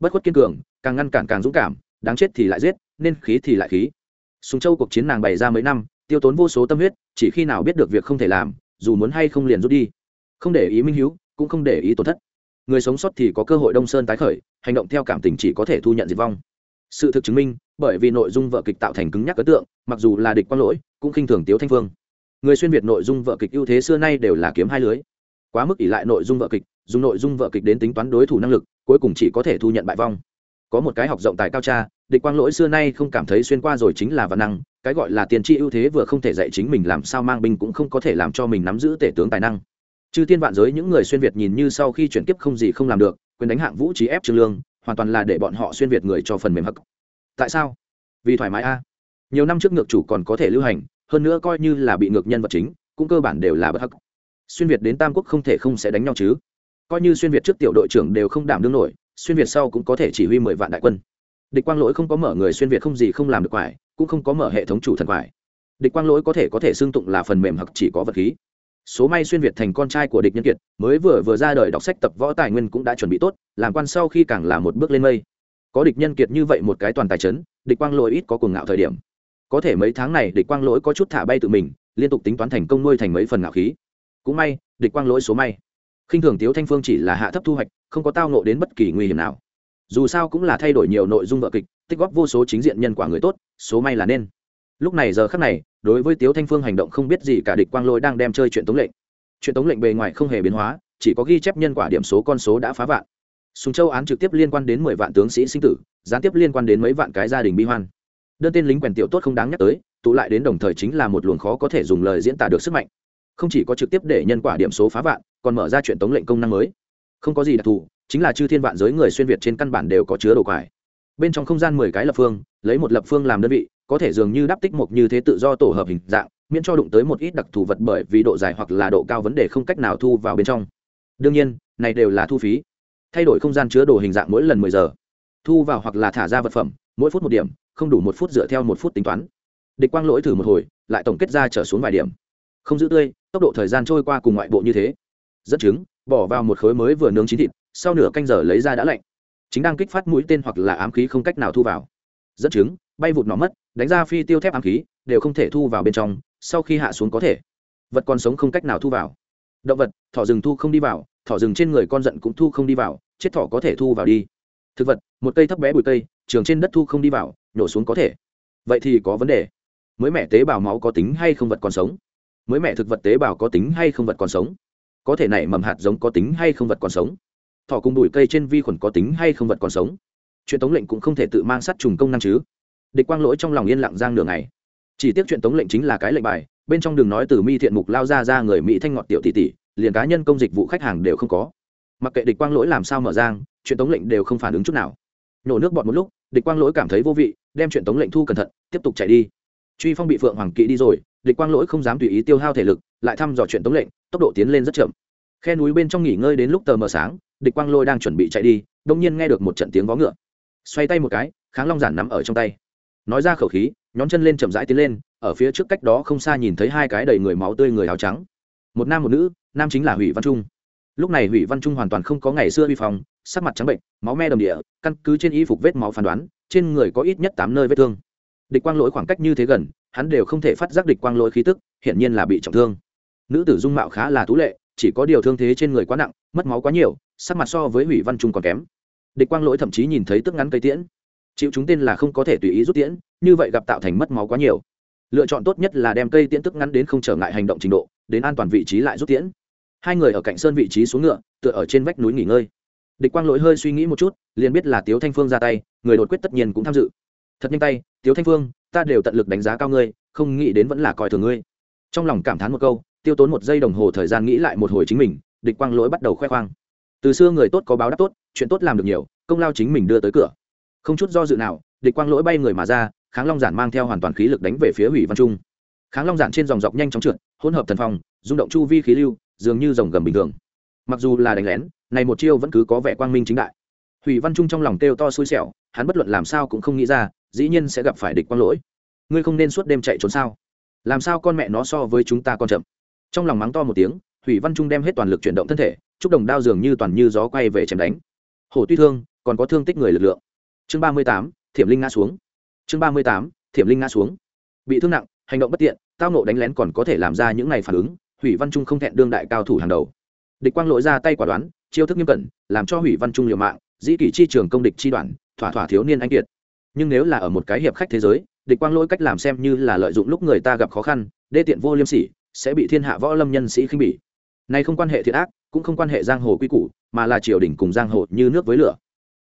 Bất khuất kiên cường, càng ngăn cản càng dũng cảm, đáng chết thì lại giết, nên khí thì lại khí. Sùng châu cuộc chiến nàng bày ra mấy năm, tiêu tốn vô số tâm huyết, chỉ khi nào biết được việc không thể làm, dù muốn hay không liền rút đi. Không để ý minh hữu cũng không để ý tổn thất. Người sống sót thì có cơ hội đông sơn tái khởi, hành động theo cảm tình chỉ có thể thu nhận diệt vong. Sự thực chứng minh, bởi vì nội dung vợ kịch tạo thành cứng nhắc ấn tượng, mặc dù là địch quang lỗi, cũng khinh thường tiếu thanh phương người xuyên việt nội dung vợ kịch ưu thế xưa nay đều là kiếm hai lưới. Quá mức ỷ lại nội dung vợ kịch, dùng nội dung vợ kịch đến tính toán đối thủ năng lực, cuối cùng chỉ có thể thu nhận bại vong. Có một cái học rộng tài cao cha địch quang lỗi xưa nay không cảm thấy xuyên qua rồi chính là văn năng, cái gọi là tiền tri ưu thế vừa không thể dạy chính mình làm sao mang binh cũng không có thể làm cho mình nắm giữ tể tướng tài năng. Chư tiên vạn giới những người xuyên việt nhìn như sau khi chuyển kiếp không gì không làm được, quyền đánh hạng vũ trí ép trương lương, hoàn toàn là để bọn họ xuyên việt người cho phần mềm hắc. Tại sao? Vì thoải mái a. Nhiều năm trước ngược chủ còn có thể lưu hành hơn nữa coi như là bị ngược nhân vật chính, cũng cơ bản đều là bất hắc. Xuyên việt đến tam quốc không thể không sẽ đánh nhau chứ. Coi như xuyên việt trước tiểu đội trưởng đều không đảm đương nổi, xuyên việt sau cũng có thể chỉ huy mười vạn đại quân. Địch quang lỗi không có mở người xuyên việt không gì không làm được quải, cũng không có mở hệ thống chủ thần quải. Địch quang lỗi có thể có thể xưng tụng là phần mềm hoặc chỉ có vật khí. Số may xuyên việt thành con trai của địch nhân kiệt, mới vừa vừa ra đời đọc sách tập võ tài nguyên cũng đã chuẩn bị tốt, làm quan sau khi càng là một bước lên mây. Có địch nhân kiệt như vậy một cái toàn tài chấn, địch quang lỗi ít có cuồng ngạo thời điểm có thể mấy tháng này địch quang lỗi có chút thả bay tự mình, liên tục tính toán thành công nuôi thành mấy phần ngạo khí. Cũng may, địch quang lỗi số may. Khinh thường tiếu thanh phương chỉ là hạ thấp thu hoạch, không có tao nộ đến bất kỳ nguy hiểm nào. Dù sao cũng là thay đổi nhiều nội dung vợ kịch, tích góp vô số chính diện nhân quả người tốt, số may là nên. Lúc này giờ khắc này, đối với tiếu thanh phương hành động không biết gì cả địch quang lỗi đang đem chơi chuyện tống lệnh. Chuyện tống lệnh bề ngoài không hề biến hóa, chỉ có ghi chép nhân quả điểm số con số đã phá vạn. Sùng châu án trực tiếp liên quan đến mười vạn tướng sĩ sinh tử, gián tiếp liên quan đến mấy vạn cái gia đình bi hoan đơn tên lính quèn tiểu tốt không đáng nhắc tới, tụ lại đến đồng thời chính là một luồng khó có thể dùng lời diễn tả được sức mạnh. Không chỉ có trực tiếp để nhân quả điểm số phá vạn, còn mở ra chuyện tống lệnh công năng mới. Không có gì đặc thù, chính là chư thiên vạn giới người xuyên việt trên căn bản đều có chứa đồ quải. Bên trong không gian mười cái lập phương, lấy một lập phương làm đơn vị, có thể dường như đắp tích mục như thế tự do tổ hợp hình dạng, miễn cho đụng tới một ít đặc thù vật bởi vì độ dài hoặc là độ cao vấn đề không cách nào thu vào bên trong. Đương nhiên, này đều là thu phí. Thay đổi không gian chứa đồ hình dạng mỗi lần mười giờ. Thu vào hoặc là thả ra vật phẩm, mỗi phút một điểm không đủ một phút dựa theo một phút tính toán. Địch quang lỗi thử một hồi, lại tổng kết ra trở xuống vài điểm. Không giữ tươi, tốc độ thời gian trôi qua cùng ngoại bộ như thế. Dẫn chứng, bỏ vào một khối mới vừa nướng chín thịt, sau nửa canh giờ lấy ra đã lạnh. Chính đang kích phát mũi tên hoặc là ám khí không cách nào thu vào. Dẫn chứng, bay vụt nó mất, đánh ra phi tiêu thép ám khí, đều không thể thu vào bên trong, sau khi hạ xuống có thể. Vật còn sống không cách nào thu vào. Động vật, thỏ rừng thu không đi vào, thỏ rừng trên người con giận cũng thu không đi vào, chết thỏ có thể thu vào đi. Thực vật, một cây thấp bé bụi cây, trường trên đất thu không đi vào nhổ xuống có thể. Vậy thì có vấn đề. Mới mẹ tế bào máu có tính hay không vật còn sống? Mới mẹ thực vật tế bào có tính hay không vật còn sống? Có thể nảy mầm hạt giống có tính hay không vật còn sống? Thỏ cùng bụi cây trên vi khuẩn có tính hay không vật còn sống? Chuyện tống lệnh cũng không thể tự mang sát trùng công năng chứ. Địch quang lỗi trong lòng yên lặng giang nửa ngày. Chỉ tiếc chuyện tống lệnh chính là cái lệnh bài, bên trong đường nói từ mi thiện mục lao ra ra người mỹ thanh ngọt tiểu tỷ tỷ, liền cá nhân công dịch vụ khách hàng đều không có. Mặc kệ địch quang lỗi làm sao mở giang chuyện tống lệnh đều không phản ứng chút nào nổ nước bọt một lúc, địch quang lỗi cảm thấy vô vị, đem chuyện tống lệnh thu cẩn thận, tiếp tục chạy đi. Truy phong bị phượng hoàng kỵ đi rồi, địch quang lỗi không dám tùy ý tiêu hao thể lực, lại thăm dò chuyện tống lệnh, tốc độ tiến lên rất chậm. Khe núi bên trong nghỉ ngơi đến lúc tờ mờ sáng, địch quang lôi đang chuẩn bị chạy đi đông nhiên nghe được một trận tiếng vó ngựa. Xoay tay một cái, kháng long giản nắm ở trong tay. Nói ra khẩu khí, nhón chân lên chậm rãi tiến lên, ở phía trước cách đó không xa nhìn thấy hai cái đầy người máu tươi người áo trắng. Một nam một nữ, nam chính là hủy văn trung. Lúc này hủy văn trung hoàn toàn không có ngày xưa vi phong sắc mặt trắng bệnh, máu me đầm địa, căn cứ trên y phục vết máu phán đoán, trên người có ít nhất tám nơi vết thương. Địch quang lỗi khoảng cách như thế gần, hắn đều không thể phát giác địch quang lỗi khí tức, hiển nhiên là bị trọng thương. Nữ tử dung mạo khá là tú lệ, chỉ có điều thương thế trên người quá nặng, mất máu quá nhiều, sắc mặt so với hủy văn trung còn kém. Địch quang lỗi thậm chí nhìn thấy tức ngắn cây tiễn. Chịu chúng tên là không có thể tùy ý rút tiễn, như vậy gặp tạo thành mất máu quá nhiều. Lựa chọn tốt nhất là đem cây tiễn tức ngắn đến không trở ngại hành động trình độ, đến an toàn vị trí lại rút tiễn. Hai người ở cạnh sơn vị trí xuống ngựa, tựa ở trên vách núi nghỉ ngơi địch quang lỗi hơi suy nghĩ một chút, liền biết là tiếu thanh phương ra tay, người đột quyết tất nhiên cũng tham dự. Thật nhanh tay, tiếu thanh phương, ta đều tận lực đánh giá cao ngươi, không nghĩ đến vẫn là coi thường ngươi. Trong lòng cảm thán một câu, tiêu tốn một giây đồng hồ thời gian nghĩ lại một hồi chính mình, địch quang lỗi bắt đầu khoe khoang. Từ xưa người tốt có báo đáp tốt, chuyện tốt làm được nhiều, công lao chính mình đưa tới cửa. Không chút do dự nào, địch quang lỗi bay người mà ra, kháng long giản mang theo hoàn toàn khí lực đánh về phía hủy văn trung. Kháng long giản trên dòng dọc nhanh chóng trượt, hỗn hợp thần phong, rung động chu vi khí lưu, dường như dòng gầm bình thường. Mặc dù là đánh lén này một chiêu vẫn cứ có vẻ quang minh chính đại. Hủy văn trung trong lòng kêu to xui xẻo, hắn bất luận làm sao cũng không nghĩ ra, dĩ nhiên sẽ gặp phải địch quang lỗi. Ngươi không nên suốt đêm chạy trốn sao? Làm sao con mẹ nó so với chúng ta còn chậm? Trong lòng mắng to một tiếng, hủy văn trung đem hết toàn lực chuyển động thân thể, chúc đồng đao dường như toàn như gió quay về chém đánh. Hổ tuy thương, còn có thương tích người lực lượng. Chương ba mươi tám, thiểm linh ngã xuống. Chương ba mươi tám, thiểm linh ngã xuống. Bị thương nặng, hành động bất tiện, tao nộ đánh lén còn có thể làm ra những ngày phản ứng, hủy văn trung không thẹn đương đại cao thủ hàng đầu. Địch quang Lỗi ra tay quả đoán chiêu thức nghiêm cẩn, làm cho hủy văn trung liều mạng, dĩ kỷ chi trường công địch chi đoàn, thỏa thỏa thiếu niên anh kiệt. Nhưng nếu là ở một cái hiệp khách thế giới, địch quang lỗi cách làm xem như là lợi dụng lúc người ta gặp khó khăn, đê tiện vô liêm sỉ, sẽ bị thiên hạ võ lâm nhân sĩ khinh bỉ. Này không quan hệ thiện ác, cũng không quan hệ giang hồ quy củ, mà là triều đình cùng giang hồ như nước với lửa.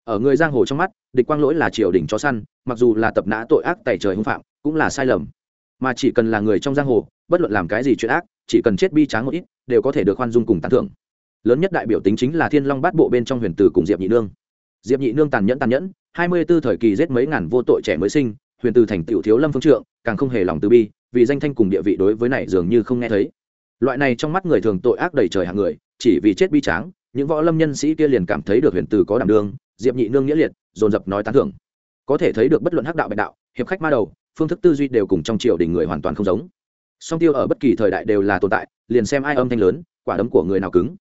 Ở người giang hồ trong mắt, địch quang lỗi là triều đình chó săn, mặc dù là tập nã tội ác tại trời hung phạm, cũng là sai lầm. Mà chỉ cần là người trong giang hồ, bất luận làm cái gì chuyện ác, chỉ cần chết bi tráng một ít, đều có thể được khoan dung cùng tán thưởng lớn nhất đại biểu tính chính là thiên long bát bộ bên trong huyền tử cùng diệp nhị nương. Diệp nhị nương tàn nhẫn tàn nhẫn, hai mươi b ố thời kỳ giết mấy ngàn vô tội trẻ mới sinh, huyền tử thành tựu thiếu lâm phương trượng, càng không hề lòng từ bi, vì danh thanh cùng địa vị đối với này dường như không nghe thấy. Loại này trong mắt người thường tội ác đầy trời hạng người, chỉ vì chết bi tráng, những võ lâm nhân sĩ kia liền cảm thấy được huyền tử có đảm đương, diệp nhị nương nghĩa liệt, dồn dập nói tán thưởng. Có thể thấy được bất luận hắc đạo bạch đạo, hiệp khách ma đầu, phương thức tư duy đều cùng trong triều đình người hoàn toàn không giống. Song tiêu ở bất kỳ thời đại đều là tồn tại, liền xem ai âm thanh lớn, quả đấm của người nào cứng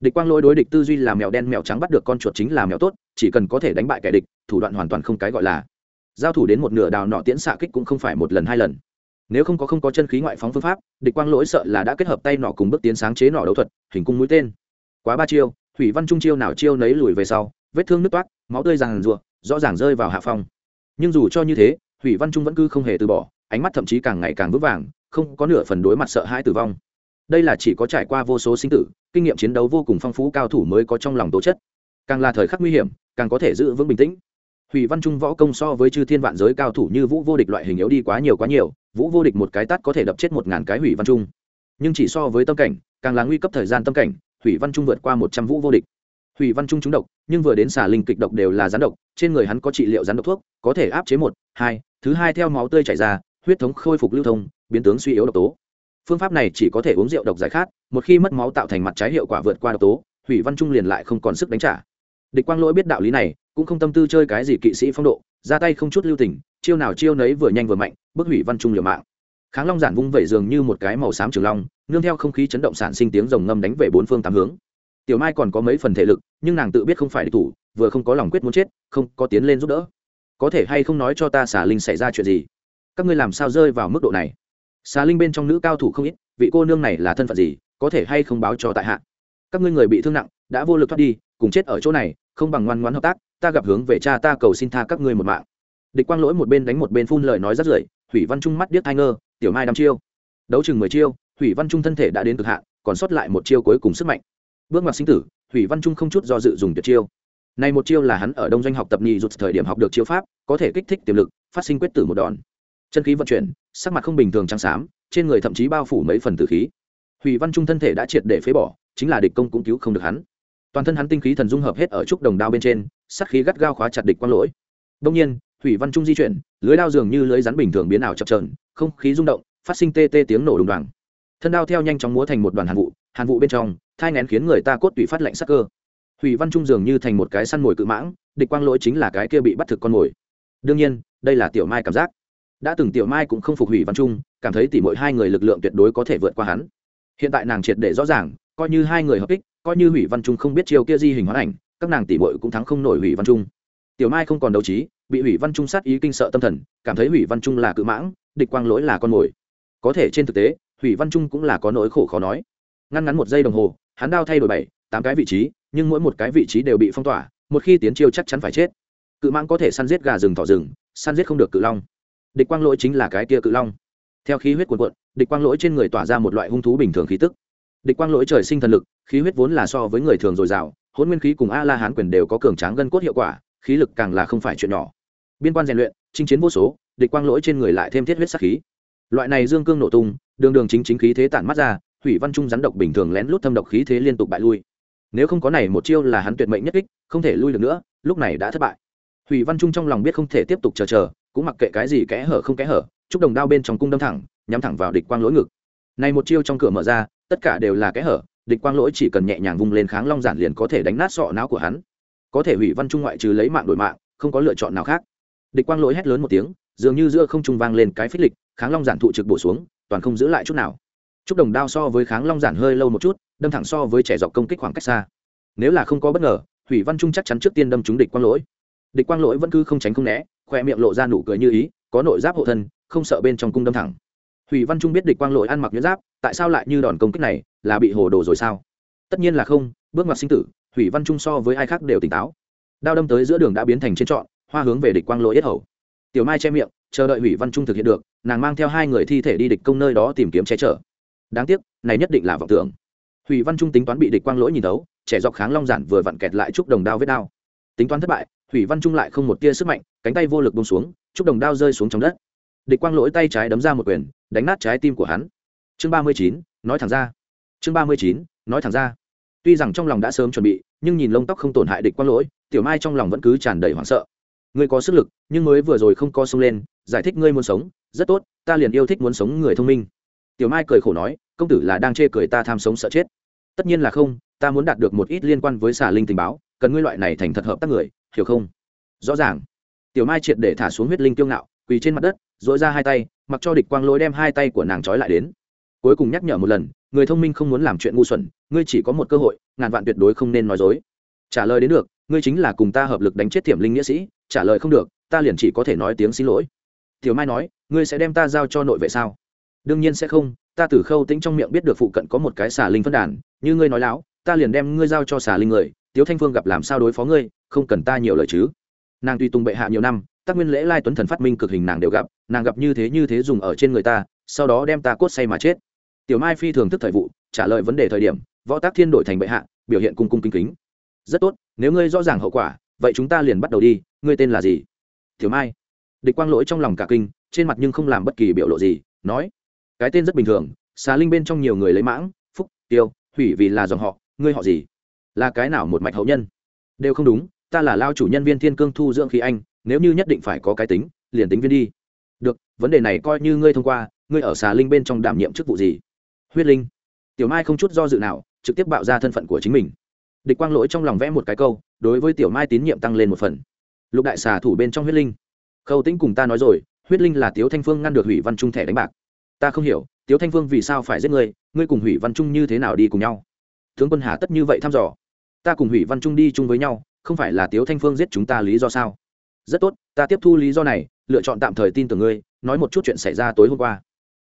địch quang lỗi đối địch tư duy là mèo đen mèo trắng bắt được con chuột chính là mèo tốt, chỉ cần có thể đánh bại kẻ địch, thủ đoạn hoàn toàn không cái gọi là. Giao thủ đến một nửa đào nọ tiễn xạ kích cũng không phải một lần hai lần. Nếu không có không có chân khí ngoại phóng phương pháp, địch quang lỗi sợ là đã kết hợp tay nọ cùng bước tiến sáng chế nọ đấu thuật, hình cung mũi tên. Quá ba chiêu, thủy văn trung chiêu nào chiêu nấy lùi về sau, vết thương nứt toát, máu tươi ràng rụa, rõ ràng rơi vào hạ phong. Nhưng dù cho như thế, thủy văn trung vẫn cứ không hề từ bỏ, ánh mắt thậm chí càng ngày càng vững vàng, không có nửa phần đối mặt sợ hãi tử vong đây là chỉ có trải qua vô số sinh tử, kinh nghiệm chiến đấu vô cùng phong phú cao thủ mới có trong lòng tố chất. Càng là thời khắc nguy hiểm, càng có thể giữ vững bình tĩnh. Hủy văn trung võ công so với chư thiên vạn giới cao thủ như vũ vô địch loại hình yếu đi quá nhiều quá nhiều, vũ vô địch một cái tát có thể đập chết một ngàn cái hủy văn trung. Nhưng chỉ so với tâm cảnh, càng là nguy cấp thời gian tâm cảnh, hủy văn trung vượt qua một trăm vũ vô địch. Hủy văn trung trúng độc, nhưng vừa đến xả linh kịch độc đều là rắn độc, trên người hắn có trị liệu rắn độc thuốc, có thể áp chế một, hai, thứ hai theo máu tươi chảy ra, huyết thống khôi phục lưu thông, biến tướng suy yếu độc tố phương pháp này chỉ có thể uống rượu độc giải khát, một khi mất máu tạo thành mặt trái hiệu quả vượt qua độc tố, hủy văn trung liền lại không còn sức đánh trả. Địch quang lỗi biết đạo lý này, cũng không tâm tư chơi cái gì kỵ sĩ phong độ, ra tay không chút lưu tình, chiêu nào chiêu nấy vừa nhanh vừa mạnh, bức hủy văn trung liều mạng. Kháng long giản vung vẩy dường như một cái màu xám trường long, nương theo không khí chấn động sản sinh tiếng rồng ngâm đánh về bốn phương tám hướng. Tiểu mai còn có mấy phần thể lực, nhưng nàng tự biết không phải địch thủ, vừa không có lòng quyết muốn chết, không có tiến lên giúp đỡ. Có thể hay không nói cho ta xả linh xảy ra chuyện gì? Các ngươi làm sao rơi vào mức độ này? Xà linh bên trong nữ cao thủ không ít, vị cô nương này là thân phận gì, có thể hay không báo cho tại hạ? Các ngươi người bị thương nặng, đã vô lực thoát đi, cùng chết ở chỗ này, không bằng ngoan ngoãn hợp tác, ta gặp hướng về cha ta cầu xin tha các ngươi một mạng. Địch quang lỗi một bên đánh một bên phun lời nói rất rưởi, hủy văn trung mắt điếc thai ngơ, tiểu mai đăm chiêu. Đấu chừng mười chiêu, hủy văn trung thân thể đã đến cực hạn, còn sót lại một chiêu cuối cùng sức mạnh. Bước ngoặt sinh tử, hủy văn trung không chút do dự dùng tuyệt chiêu. Này một chiêu là hắn ở đông doanh học tập nhị rụt thời điểm học được chiêu pháp, có thể kích thích tiềm lực, phát sinh quyết tử một đòn chân khí vận chuyển, sắc mặt không bình thường trắng xám, trên người thậm chí bao phủ mấy phần tử khí. Hủy văn trung thân thể đã triệt để phế bỏ, chính là địch công cũng cứu không được hắn. Toàn thân hắn tinh khí thần dung hợp hết ở trúc đồng đao bên trên sắc khí gắt gao khóa chặt địch quang lỗi. Đông nhiên, hủy văn trung di chuyển, lưới đao dường như lưới rắn bình thường biến ảo chập trờn không khí rung động, phát sinh tê tê tiếng nổ đùng đoàng. Thân đao theo nhanh chóng múa thành một đoàn hàn vụ hàn vụ bên trong, thai ngén khiến người ta cốt tủy phát lạnh sắc cơ. Hủy văn trung dường như thành một cái săn mồi cự mãng, địch quang lỗi chính là cái kia bị bắt thực con mồi. Đương nhiên, đây là tiểu mai cảm giác đã từng tiểu mai cũng không phục hủy văn trung, cảm thấy tỉ mỗi hai người lực lượng tuyệt đối có thể vượt qua hắn. Hiện tại nàng triệt để rõ ràng, coi như hai người hợp ích coi như hủy văn trung không biết chiêu kia di hình hóa ảnh, các nàng tỉ mội cũng thắng không nổi hủy văn trung. Tiểu mai không còn đấu trí, bị hủy văn trung sát ý kinh sợ tâm thần, cảm thấy hủy văn trung là cự mãng, địch quang lỗi là con mồi. Có thể trên thực tế, hủy văn trung cũng là có nỗi khổ khó nói. Ngăn ngắn một giây đồng hồ, hắn đao thay đổi bảy, tám cái vị trí, nhưng mỗi một cái vị trí đều bị phong tỏa, một khi tiến chiêu chắc chắn phải chết. Cự mãng có thể săn giết gà rừng, thỏ rừng, săn giết không được cự long địch quang lỗi chính là cái kia cự long. Theo khí huyết cuồn cuộn, địch quang lỗi trên người tỏa ra một loại hung thú bình thường khí tức. Địch quang lỗi trời sinh thần lực, khí huyết vốn là so với người thường dồi dào hôn nguyên khí cùng a la hán quyền đều có cường tráng gân cốt hiệu quả, khí lực càng là không phải chuyện nhỏ. Biên quan rèn luyện, chinh chiến vô số, địch quang lỗi trên người lại thêm thiết huyết sắc khí. Loại này dương cương nổ tung, đường đường chính chính khí thế tản mắt ra, hủy văn trung rắn độc bình thường lén lút thâm độc khí thế liên tục bại lui. Nếu không có này một chiêu là hắn tuyệt mệnh nhất kích, không thể lui được nữa, lúc này đã thất bại. Hủy văn trung trong lòng biết không thể tiếp tục chờ chờ cũng mặc kệ cái gì kẽ hở không kẽ hở, chúc đồng đao bên trong cung đâm thẳng, nhắm thẳng vào địch quang lỗi ngực. Này một chiêu trong cửa mở ra, tất cả đều là kẽ hở, địch quang lỗi chỉ cần nhẹ nhàng vung lên kháng long giản liền có thể đánh nát sọ não của hắn. Có thể hủy văn trung ngoại trừ lấy mạng đổi mạng, không có lựa chọn nào khác. Địch quang lỗi hét lớn một tiếng, dường như giữa không trung vang lên cái phích lịch, kháng long giản thụ trực bổ xuống, toàn không giữ lại chút nào. Chúc đồng đao so với kháng long giản hơi lâu một chút, đâm thẳng so với trẻ dọc công kích khoảng cách xa. Nếu là không có bất ngờ, hủy văn trung chắc chắn trước tiên đâm trúng địch quang lỗi. Địch quang lỗi vẫn cứ không tránh không né khoe miệng lộ ra nụ cười như ý, có nội giáp hộ thân, không sợ bên trong cung đâm thẳng. Hủy văn trung biết địch quang lỗi ăn mặc nhuyễn giáp, tại sao lại như đòn công kích này, là bị hồ đồ rồi sao? Tất nhiên là không, bước ngoặt sinh tử, hủy văn trung so với ai khác đều tỉnh táo. Đao đâm tới giữa đường đã biến thành trên trọn, hoa hướng về địch quang lỗi yết hầu. Tiểu mai che miệng, chờ đợi hủy văn trung thực hiện được, nàng mang theo hai người thi thể đi địch công nơi đó tìm kiếm che chở. Đáng tiếc, này nhất định là vọng tưởng. Hủy văn trung tính toán bị địch quang lỗi nhìn tấu trẻ dọc kháng long giản vừa vặn kẹt lại chúc đồng đao vết đao. Tính toán thất bại hủy văn trung lại không một tia sức mạnh, cánh tay vô lực bông xuống, chúc đồng đao rơi xuống trong đất. Địch quang lỗi tay trái đấm ra một quyền, đánh nát trái tim của hắn. Chương ba mươi chín, nói thẳng ra. Chương ba mươi chín, nói thẳng ra. Tuy rằng trong lòng đã sớm chuẩn bị, nhưng nhìn lông tóc không tổn hại địch quang lỗi, tiểu mai trong lòng vẫn cứ tràn đầy hoảng sợ. Ngươi có sức lực, nhưng mới vừa rồi không co sông lên, giải thích ngươi muốn sống, rất tốt, ta liền yêu thích muốn sống người thông minh. Tiểu mai cười khổ nói, công tử là đang chê cười ta tham sống sợ chết. Tất nhiên là không, ta muốn đạt được một ít liên quan với xà linh tình báo, cần ngươi loại này thành thật hợp tác người hiểu không? Rõ ràng. Tiểu mai triệt để thả xuống huyết linh tiêu ngạo, quỳ trên mặt đất dội ra hai tay, mặc cho địch quang lỗi đem hai tay của nàng trói lại đến. Cuối cùng nhắc nhở một lần, người thông minh không muốn làm chuyện ngu xuẩn, ngươi chỉ có một cơ hội, ngàn vạn tuyệt đối không nên nói dối. Trả lời đến được, ngươi chính là cùng ta hợp lực đánh chết thiểm linh nghĩa sĩ, trả lời không được, ta liền chỉ có thể nói tiếng xin lỗi. Tiểu mai nói, ngươi sẽ đem ta giao cho nội vệ sao? Đương nhiên sẽ không, ta từ khâu tĩnh trong miệng biết được phụ cận có một cái xà linh phân đàn, như ngươi nói láo, ta liền đem ngươi giao cho xà linh người, tiếu thanh phương gặp làm sao đối phó ngươi không cần ta nhiều lời chứ. Nàng tuy tùng bệ hạ nhiều năm tác nguyên lễ lai tuấn thần phát minh cực hình nàng đều gặp, nàng gặp như thế như thế dùng ở trên người ta, sau đó đem ta cốt say mà chết. Tiểu mai phi thường thức thời vụ, trả lời vấn đề thời điểm, võ tác thiên đổi thành bệ hạ, biểu hiện cung cung kính kính. Rất tốt, nếu ngươi rõ ràng hậu quả, vậy chúng ta liền bắt đầu đi, ngươi tên là gì? Tiểu mai. Địch quang lỗi trong lòng cả kinh, trên mặt nhưng không làm bất kỳ biểu lộ gì, nói. Cái tên rất bình thường, xà linh bên trong nhiều người lấy mãng, phúc, tiêu, hủy vì là dòng họ, ngươi họ gì? Là cái nào một mạch hậu nhân? Đều không đúng ta là lao chủ nhân viên thiên cương thu dưỡng khí anh, nếu như nhất định phải có cái tính, liền tính viên đi. Được, vấn đề này coi như ngươi thông qua, ngươi ở xà linh bên trong đảm nhiệm chức vụ gì? Huyết linh. Tiểu mai không chút do dự nào, trực tiếp bạo ra thân phận của chính mình. Địch quang lỗi trong lòng vẽ một cái câu, đối với tiểu mai tín nhiệm tăng lên một phần. Lục đại xà thủ bên trong huyết linh. Khâu tĩnh cùng ta nói rồi, huyết linh là tiếu thanh phương ngăn được hủy văn trung thẻ đánh bạc. Ta không hiểu, tiếu thanh phương vì sao phải giết ngươi ngươi cùng hủy văn trung như thế nào đi cùng nhau? Tướng quân hà tất như vậy thăm dò. Ta cùng hủy văn trung đi chung với nhau không phải là tiếu thanh phương giết chúng ta lý do sao? Rất tốt, ta tiếp thu lý do này, lựa chọn tạm thời tin tưởng ngươi, nói một chút chuyện xảy ra tối hôm qua.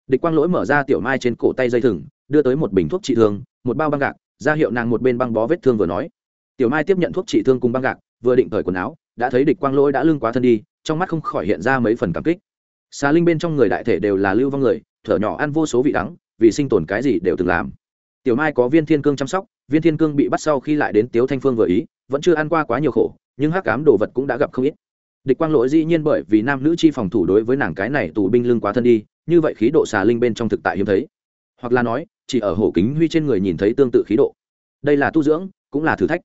Địch quang lỗi mở ra tiểu mai trên cổ tay dây thừng, đưa tới một bình thuốc trị thương, một bao băng gạc, ra hiệu nàng một bên băng bó vết thương vừa nói. Tiểu mai tiếp nhận thuốc trị thương cùng băng gạc, vừa định thời quần áo, đã thấy địch quang lỗi đã lưng quá thân đi, trong mắt không khỏi hiện ra mấy phần cảm kích. Xà linh bên trong người đại thể đều là lưu vong người, thở nhỏ ăn vô số vị đắng, vì sinh tồn cái gì đều từng làm tiểu mai có viên thiên cương chăm sóc, viên thiên cương bị bắt sau khi lại đến tiếu thanh phương vừa ý, vẫn chưa ăn qua quá nhiều khổ, nhưng hắc cám đồ vật cũng đã gặp không ít. Địch quang lỗi dĩ nhiên bởi vì nam nữ chi phòng thủ đối với nàng cái này tù binh lưng quá thân đi, như vậy khí độ xà linh bên trong thực tại hiếm thấy. Hoặc là nói, chỉ ở hổ kính huy trên người nhìn thấy tương tự khí độ. Đây là tu dưỡng, cũng là thử thách.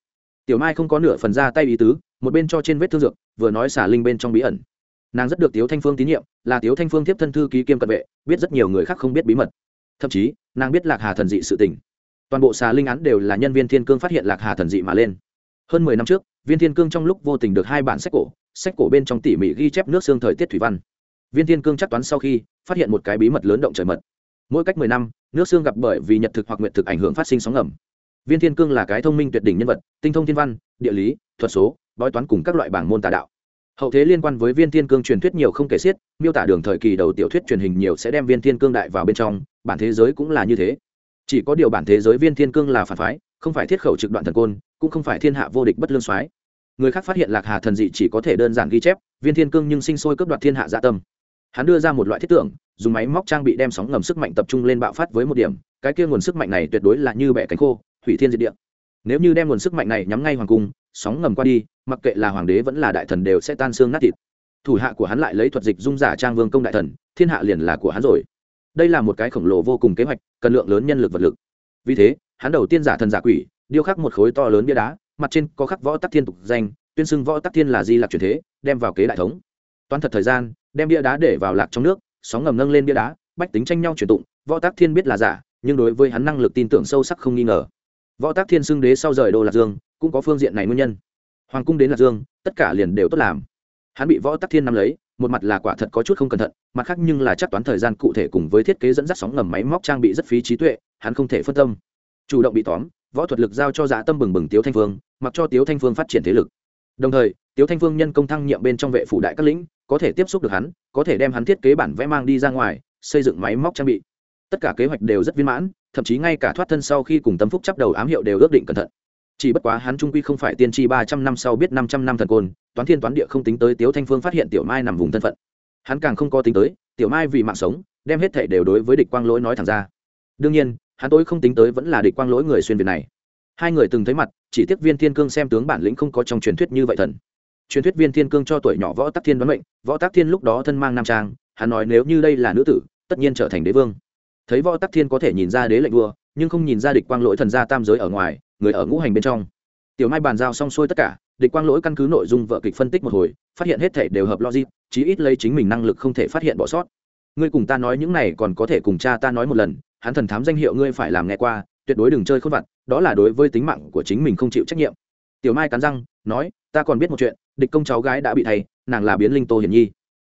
Tiểu mai không có nửa phần ra tay ý tứ, một bên cho trên vết thương dược, vừa nói xà linh bên trong bí ẩn. Nàng rất được tiếu thanh phương tín nhiệm, là tiếu thanh phương tiếp thân thư ký kiêm cận vệ, biết rất nhiều người khác không biết bí mật. Thậm chí, nàng biết lạc hà thần dị sự tình toàn bộ xà linh án đều là nhân viên thiên cương phát hiện lạc hà thần dị mà lên. Hơn mười năm trước, viên thiên cương trong lúc vô tình được hai bản sách cổ sách cổ bên trong tỉ mỉ ghi chép nước xương thời tiết thủy văn. Viên thiên cương chắc toán sau khi, phát hiện một cái bí mật lớn động trời mật. Mỗi cách mười năm, nước xương gặp bởi vì nhật thực hoặc nguyện thực ảnh hưởng phát sinh sóng ngầm. Viên thiên cương là cái thông minh tuyệt đỉnh nhân vật, tinh thông thiên văn, địa lý, thuật số, bói toán cùng các loại bảng môn tà đạo. Hậu thế liên quan với viên thiên cương truyền thuyết nhiều không kể xiết, miêu tả đường thời kỳ đầu tiểu thuyết truyền hình nhiều sẽ đem viên thiên cương đại vào bên trong, bản thế giới cũng là như thế chỉ có điều bản thế giới viên thiên cương là phản phái, không phải thiết khẩu trực đoạn thần côn, cũng không phải thiên hạ vô địch bất lương soái. Người khác phát hiện lạc hà thần dị chỉ có thể đơn giản ghi chép, viên thiên cương nhưng sinh sôi cướp đoạt thiên hạ dạ tâm. Hắn đưa ra một loại thiết tưởng, dùng máy móc trang bị đem sóng ngầm sức mạnh tập trung lên bạo phát với một điểm, cái kia nguồn sức mạnh này tuyệt đối là như bẻ cánh khô, hủy thiên diệt địa. Nếu như đem nguồn sức mạnh này nhắm ngay hoàng cung, sóng ngầm qua đi, mặc kệ là hoàng đế vẫn là đại thần đều sẽ tan xương nát thịt. Thủ hạ của hắn lại lấy thuật dịch dung giả trang vương công đại thần, thiên hạ liền là của hắn rồi đây là một cái khổng lồ vô cùng kế hoạch, cần lượng lớn nhân lực vật lực. Vì thế, hắn đầu tiên giả thần giả quỷ, điêu khắc một khối to lớn bia đá, mặt trên có khắc võ tắc thiên tục danh, tuyên xưng võ tắc thiên là di lạc truyền thế, đem vào kế đại thống. Toán thật thời gian, đem bia đá để vào lạc trong nước, sóng ngầm nâng lên bia đá, bách tính tranh nhau truyền tụng, võ tắc thiên biết là giả, nhưng đối với hắn năng lực tin tưởng sâu sắc không nghi ngờ. Võ tắc thiên xưng đế sau rời đô lạc dương, cũng có phương diện này nguyên nhân. Hoàng cung đến lạc dương, tất cả liền đều tốt làm. Hắn bị võ tắc thiên nắm lấy một mặt là quả thật có chút không cẩn thận, mặt khác nhưng là chắc toán thời gian cụ thể cùng với thiết kế dẫn dắt sóng ngầm máy móc trang bị rất phí trí tuệ, hắn không thể phân tâm. Chủ động bị tóm, võ thuật lực giao cho dạ tâm bừng bừng tiếu thanh phương, mặc cho tiếu thanh phương phát triển thế lực. Đồng thời, tiếu thanh phương nhân công thăng nhiệm bên trong vệ phủ đại các lĩnh, có thể tiếp xúc được hắn, có thể đem hắn thiết kế bản vẽ mang đi ra ngoài, xây dựng máy móc trang bị. Tất cả kế hoạch đều rất viên mãn, thậm chí ngay cả thoát thân sau khi cùng tâm phúc chấp đầu ám hiệu đều ước định cẩn thận chỉ bất quá hắn trung quy không phải tiên tri ba trăm năm sau biết năm trăm năm thần côn, toán thiên toán địa không tính tới tiếu thanh phương phát hiện tiểu mai nằm vùng thân phận. Hắn càng không có tính tới, tiểu mai vì mạng sống, đem hết thể đều đối với địch quang lỗi nói thẳng ra. Đương nhiên, hắn tối không tính tới vẫn là địch quang lỗi người xuyên việt này. Hai người từng thấy mặt, chỉ tiếc viên thiên cương xem tướng bản lĩnh không có trong truyền thuyết như vậy thần. Truyền thuyết viên thiên cương cho tuổi nhỏ võ tắc thiên đoán mệnh, võ tắc thiên lúc đó thân mang nam trang, hắn nói nếu như đây là nữ tử, tất nhiên trở thành đế vương. Thấy võ tắc thiên có thể nhìn ra đế lệnh vua, nhưng không nhìn ra địch quang lỗi thần gia tam giới ở ngoài người ở ngũ hành bên trong. Tiểu mai bàn giao xong xuôi tất cả, địch quang lỗi căn cứ nội dung vợ kịch phân tích một hồi, phát hiện hết thể đều hợp logic, chí ít lấy chính mình năng lực không thể phát hiện bỏ sót. Ngươi cùng ta nói những này còn có thể cùng cha ta nói một lần, hắn thần thám danh hiệu ngươi phải làm nghe qua, tuyệt đối đừng chơi khôn vặt, đó là đối với tính mạng của chính mình không chịu trách nhiệm. Tiểu mai cắn răng, nói, ta còn biết một chuyện, địch công cháu gái đã bị thay, nàng là biến linh tô hiển nhi.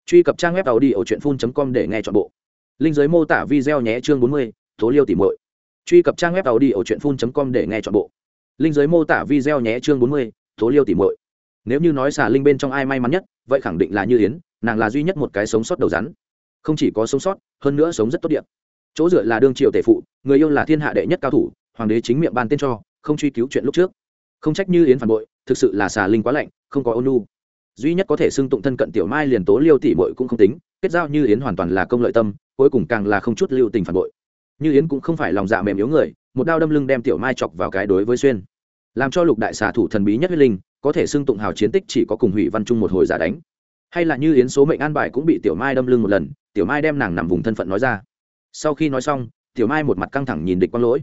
Truy cập trang web tàu đi ở truyện phun com để nghe chọn bộ. Linh giới mô tả video nhé chương bốn mươi, tố liêu tỉ muội truy cập trang web tàu đi ở truyện phun com để nghe chọn bộ. Linh giới mô tả video nhé chương bốn mươi, tố liêu tỉ muội. Nếu như nói xà linh bên trong ai may mắn nhất, vậy khẳng định là như yến, nàng là duy nhất một cái sống sót đầu rắn. Không chỉ có sống sót, hơn nữa sống rất tốt đẹp. Chỗ dựa là đương triều tể phụ, người yêu là thiên hạ đệ nhất cao thủ, hoàng đế chính miệng ban tên cho, không truy cứu chuyện lúc trước. Không trách như yến phản bội, thực sự là xà linh quá lạnh, không có ôn nhu. duy nhất có thể xưng tụng thân cận tiểu mai liền tố liêu tỉ bội cũng không tính, kết giao như yến hoàn toàn là công lợi tâm, cuối cùng càng là không chút lưu tình phản bội như yến cũng không phải lòng dạ mềm yếu người, một đao đâm lưng đem tiểu mai chọc vào cái đối với xuyên. Làm cho lục đại xà thủ thần bí nhất huyết linh, có thể xưng tụng hào chiến tích chỉ có cùng hủy văn trung một hồi giả đánh. Hay là như yến số mệnh an bài cũng bị tiểu mai đâm lưng một lần, tiểu mai đem nàng nằm vùng thân phận nói ra. Sau khi nói xong, tiểu mai một mặt căng thẳng nhìn địch quang lỗi.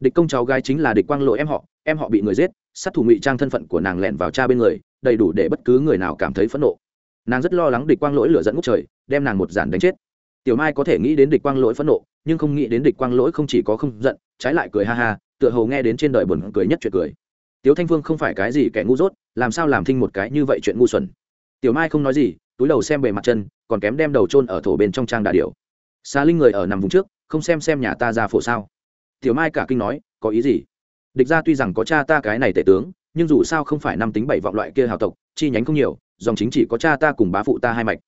Địch công cháu gái chính là địch quang lỗi em họ em họ bị người giết, sát thủ ngụy trang thân phận của nàng lẹn vào cha bên người, đầy đủ để bất cứ người nào cảm thấy phẫn nộ. Nàng rất lo lắng địch quang lỗi lửa dẫn ngút trời, đem nàng một giản đánh chết tiểu mai có thể nghĩ đến địch quang lỗi phẫn nộ, nhưng không nghĩ đến địch quang lỗi không chỉ có không giận, trái lại cười ha ha, tựa hồ nghe đến trên đời buồn cười nhất chuyện cười. Tiếu thanh phương không phải cái gì kẻ ngu dốt, làm sao làm thinh một cái như vậy chuyện ngu xuẩn. Tiểu mai không nói gì, túi đầu xem bề mặt chân, còn kém đem đầu trôn ở thổ bên trong trang đà điểu. Xa linh người ở nằm vùng trước, không xem xem nhà ta ra phổ sao. Tiểu mai cả kinh nói, có ý gì? Địch ra tuy rằng có cha ta cái này tể tướng, nhưng dù sao không phải năm tính bảy vọng loại kia hào tộc, chi nhánh không nhiều, dòng chính chỉ có cha ta cùng bá phụ ta hai mạch.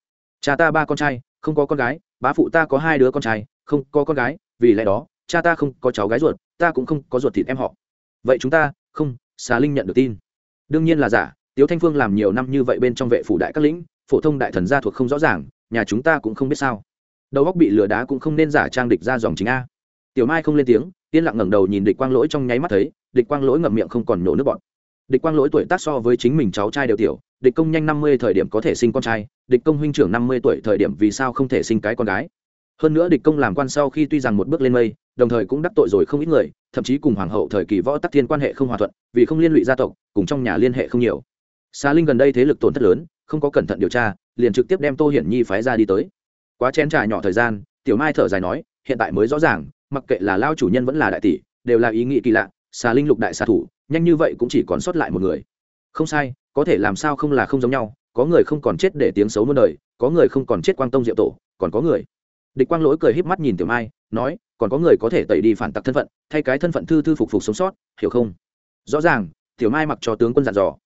Cha ta ba con trai, không có con gái bá phụ ta có hai đứa con trai, không có con gái, vì lẽ đó, cha ta không có cháu gái ruột, ta cũng không có ruột thịt em họ. Vậy chúng ta, không, xà linh nhận được tin. Đương nhiên là giả, tiếu thanh phương làm nhiều năm như vậy bên trong vệ phủ đại các lĩnh, phổ thông đại thần gia thuộc không rõ ràng, nhà chúng ta cũng không biết sao. Đầu góc bị lửa đá cũng không nên giả trang địch ra dòng chính a. Tiểu mai không lên tiếng, yên lặng ngẩng đầu nhìn địch quang lỗi trong nháy mắt thấy, địch quang lỗi ngậm miệng không còn nhổ nước bọn địch quang lỗi tuổi tác so với chính mình cháu trai đều tiểu, địch công nhanh năm mươi thời điểm có thể sinh con trai, địch công huynh trưởng năm mươi tuổi thời điểm vì sao không thể sinh cái con gái. Hơn nữa địch công làm quan sau khi tuy rằng một bước lên mây, đồng thời cũng đắc tội rồi không ít người, thậm chí cùng hoàng hậu thời kỳ võ tắc thiên quan hệ không hòa thuận, vì không liên lụy gia tộc, cùng trong nhà liên hệ không nhiều. Xà linh gần đây thế lực tổn thất lớn, không có cẩn thận điều tra, liền trực tiếp đem tô hiển nhi phái ra đi tới. Quá chén trà nhỏ thời gian, tiểu mai thở dài nói, hiện tại mới rõ ràng, mặc kệ là lao chủ nhân vẫn là đại tỷ, đều là ý nghĩ kỳ lạ xà linh lục đại xà thủ nhanh như vậy cũng chỉ còn sót lại một người. Không sai, có thể làm sao không là không giống nhau, có người không còn chết để tiếng xấu muôn đời, có người không còn chết quang tông diệu tổ, còn có người. Địch quang lỗi cười híp mắt nhìn tiểu mai, nói, còn có người có thể tẩy đi phản tặc thân phận, thay cái thân phận thư thư phục phục sống sót, hiểu không? Rõ ràng, tiểu mai mặc cho tướng quân dặn dò.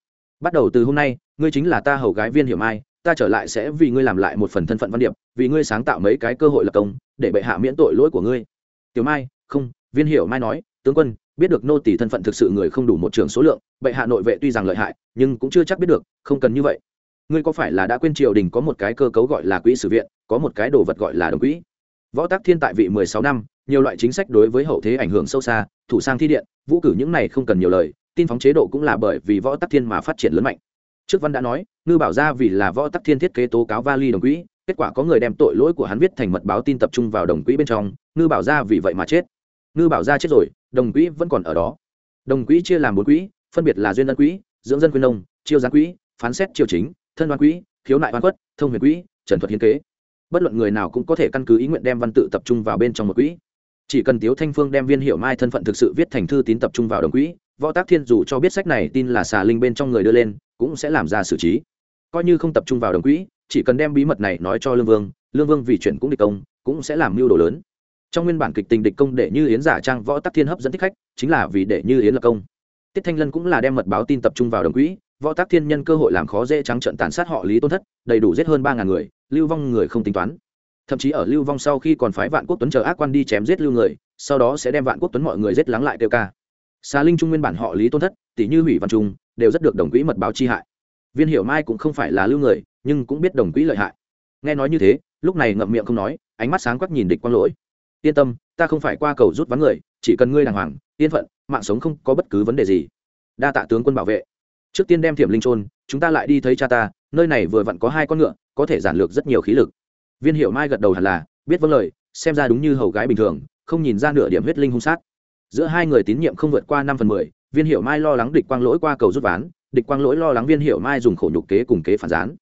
Bắt đầu từ hôm nay, ngươi chính là ta hầu gái viên hiểu mai, ta trở lại sẽ vì ngươi làm lại một phần thân phận văn điệp, vì ngươi sáng tạo mấy cái cơ hội lập công, để bệ hạ miễn tội lỗi của ngươi. Tiểu mai, không, viên hiểu mai nói tướng quân, biết được nô tỷ thân phận thực sự người không đủ một trường số lượng, bệ hạ nội vệ tuy rằng lợi hại, nhưng cũng chưa chắc biết được, không cần như vậy. Ngươi có phải là đã quên triều đình có một cái cơ cấu gọi là quỹ sử viện, có một cái đồ vật gọi là đồng quỹ? Võ tác thiên tại vị mười sáu năm, nhiều loại chính sách đối với hậu thế ảnh hưởng sâu xa, thủ sang thi điện, vũ cử những này không cần nhiều lời, tin phóng chế độ cũng là bởi vì võ tắc thiên mà phát triển lớn mạnh. Trước văn đã nói, ngư bảo ra vì là võ tắc thiên thiết kế tố cáo vali đồng quỹ, kết quả có người đem tội lỗi của hắn viết thành mật báo tin tập trung vào đồng quỹ bên trong, ngư bảo ra vì vậy mà chết. Ngư bảo ra chết rồi đồng quỹ vẫn còn ở đó. Đồng quỹ chia làm bốn quỹ, phân biệt là duyên ân quỹ, dưỡng dân quyên nông, chiêu gián quỹ, phán xét triều chính, thân đoan quỹ, khiếu nại oan quất thông huyền quỹ, trần thuật hiến kế. Bất luận người nào cũng có thể căn cứ ý nguyện đem văn tự tập trung vào bên trong một quỹ. Chỉ cần tiếu thanh phương đem viên hiệu mai thân phận thực sự viết thành thư tín tập trung vào đồng quỹ, võ tác thiên dù cho biết sách này tin là xà linh bên trong người đưa lên, cũng sẽ làm ra xử trí. Coi như không tập trung vào đồng quỹ, chỉ cần đem bí mật này nói cho lương vương lương vương vì chuyện cũng địch công, cũng sẽ làm mưu đồ lớn trong nguyên bản kịch tình địch công để như yến giả trang võ tắc thiên hấp dẫn thích khách, chính là vì để như yến lập công. Tiết thanh lân cũng là đem mật báo tin tập trung vào đồng quỹ, võ tác thiên nhân cơ hội làm khó dễ trắng trận tàn sát họ lý tôn thất, đầy đủ giết hơn ba ngàn người, lưu vong người không tính toán. Thậm chí ở lưu vong sau khi còn phái vạn quốc tuấn chờ ác quan đi chém giết lưu người, sau đó sẽ đem vạn quốc tuấn mọi người giết lắng lại kêu ca. Xà linh trung nguyên bản họ lý tôn thất, tỷ như hủy văn trung, đều rất được đồng quỹ mật báo chi hại. Viên hiểu mai cũng không phải là lưu người, nhưng cũng biết đồng quỹ lợi hại. Nghe nói như thế, lúc này ngậm miệng không nói, ánh mắt sáng quắc nhìn địch quang lỗi yên tâm, ta không phải qua cầu rút ván người, chỉ cần ngươi đàng hoàng, yên phận, mạng sống không có bất cứ vấn đề gì. Đa tạ tướng quân bảo vệ. Trước tiên đem thiểm linh trôn chúng ta lại đi thấy cha ta, nơi này vừa vặn có hai con ngựa, có thể giản lược rất nhiều khí lực. Viên hiệu mai gật đầu hẳn là, biết vâng lời, xem ra đúng như hầu gái bình thường, không nhìn ra nửa điểm huyết linh hung sát. Giữa hai người tín nhiệm không vượt qua năm phần mười, viên hiệu mai lo lắng địch quang lỗi qua cầu rút ván, địch quang lỗi lo lắng viên hiệu mai dùng khổ nhục kế cùng kế phản gián.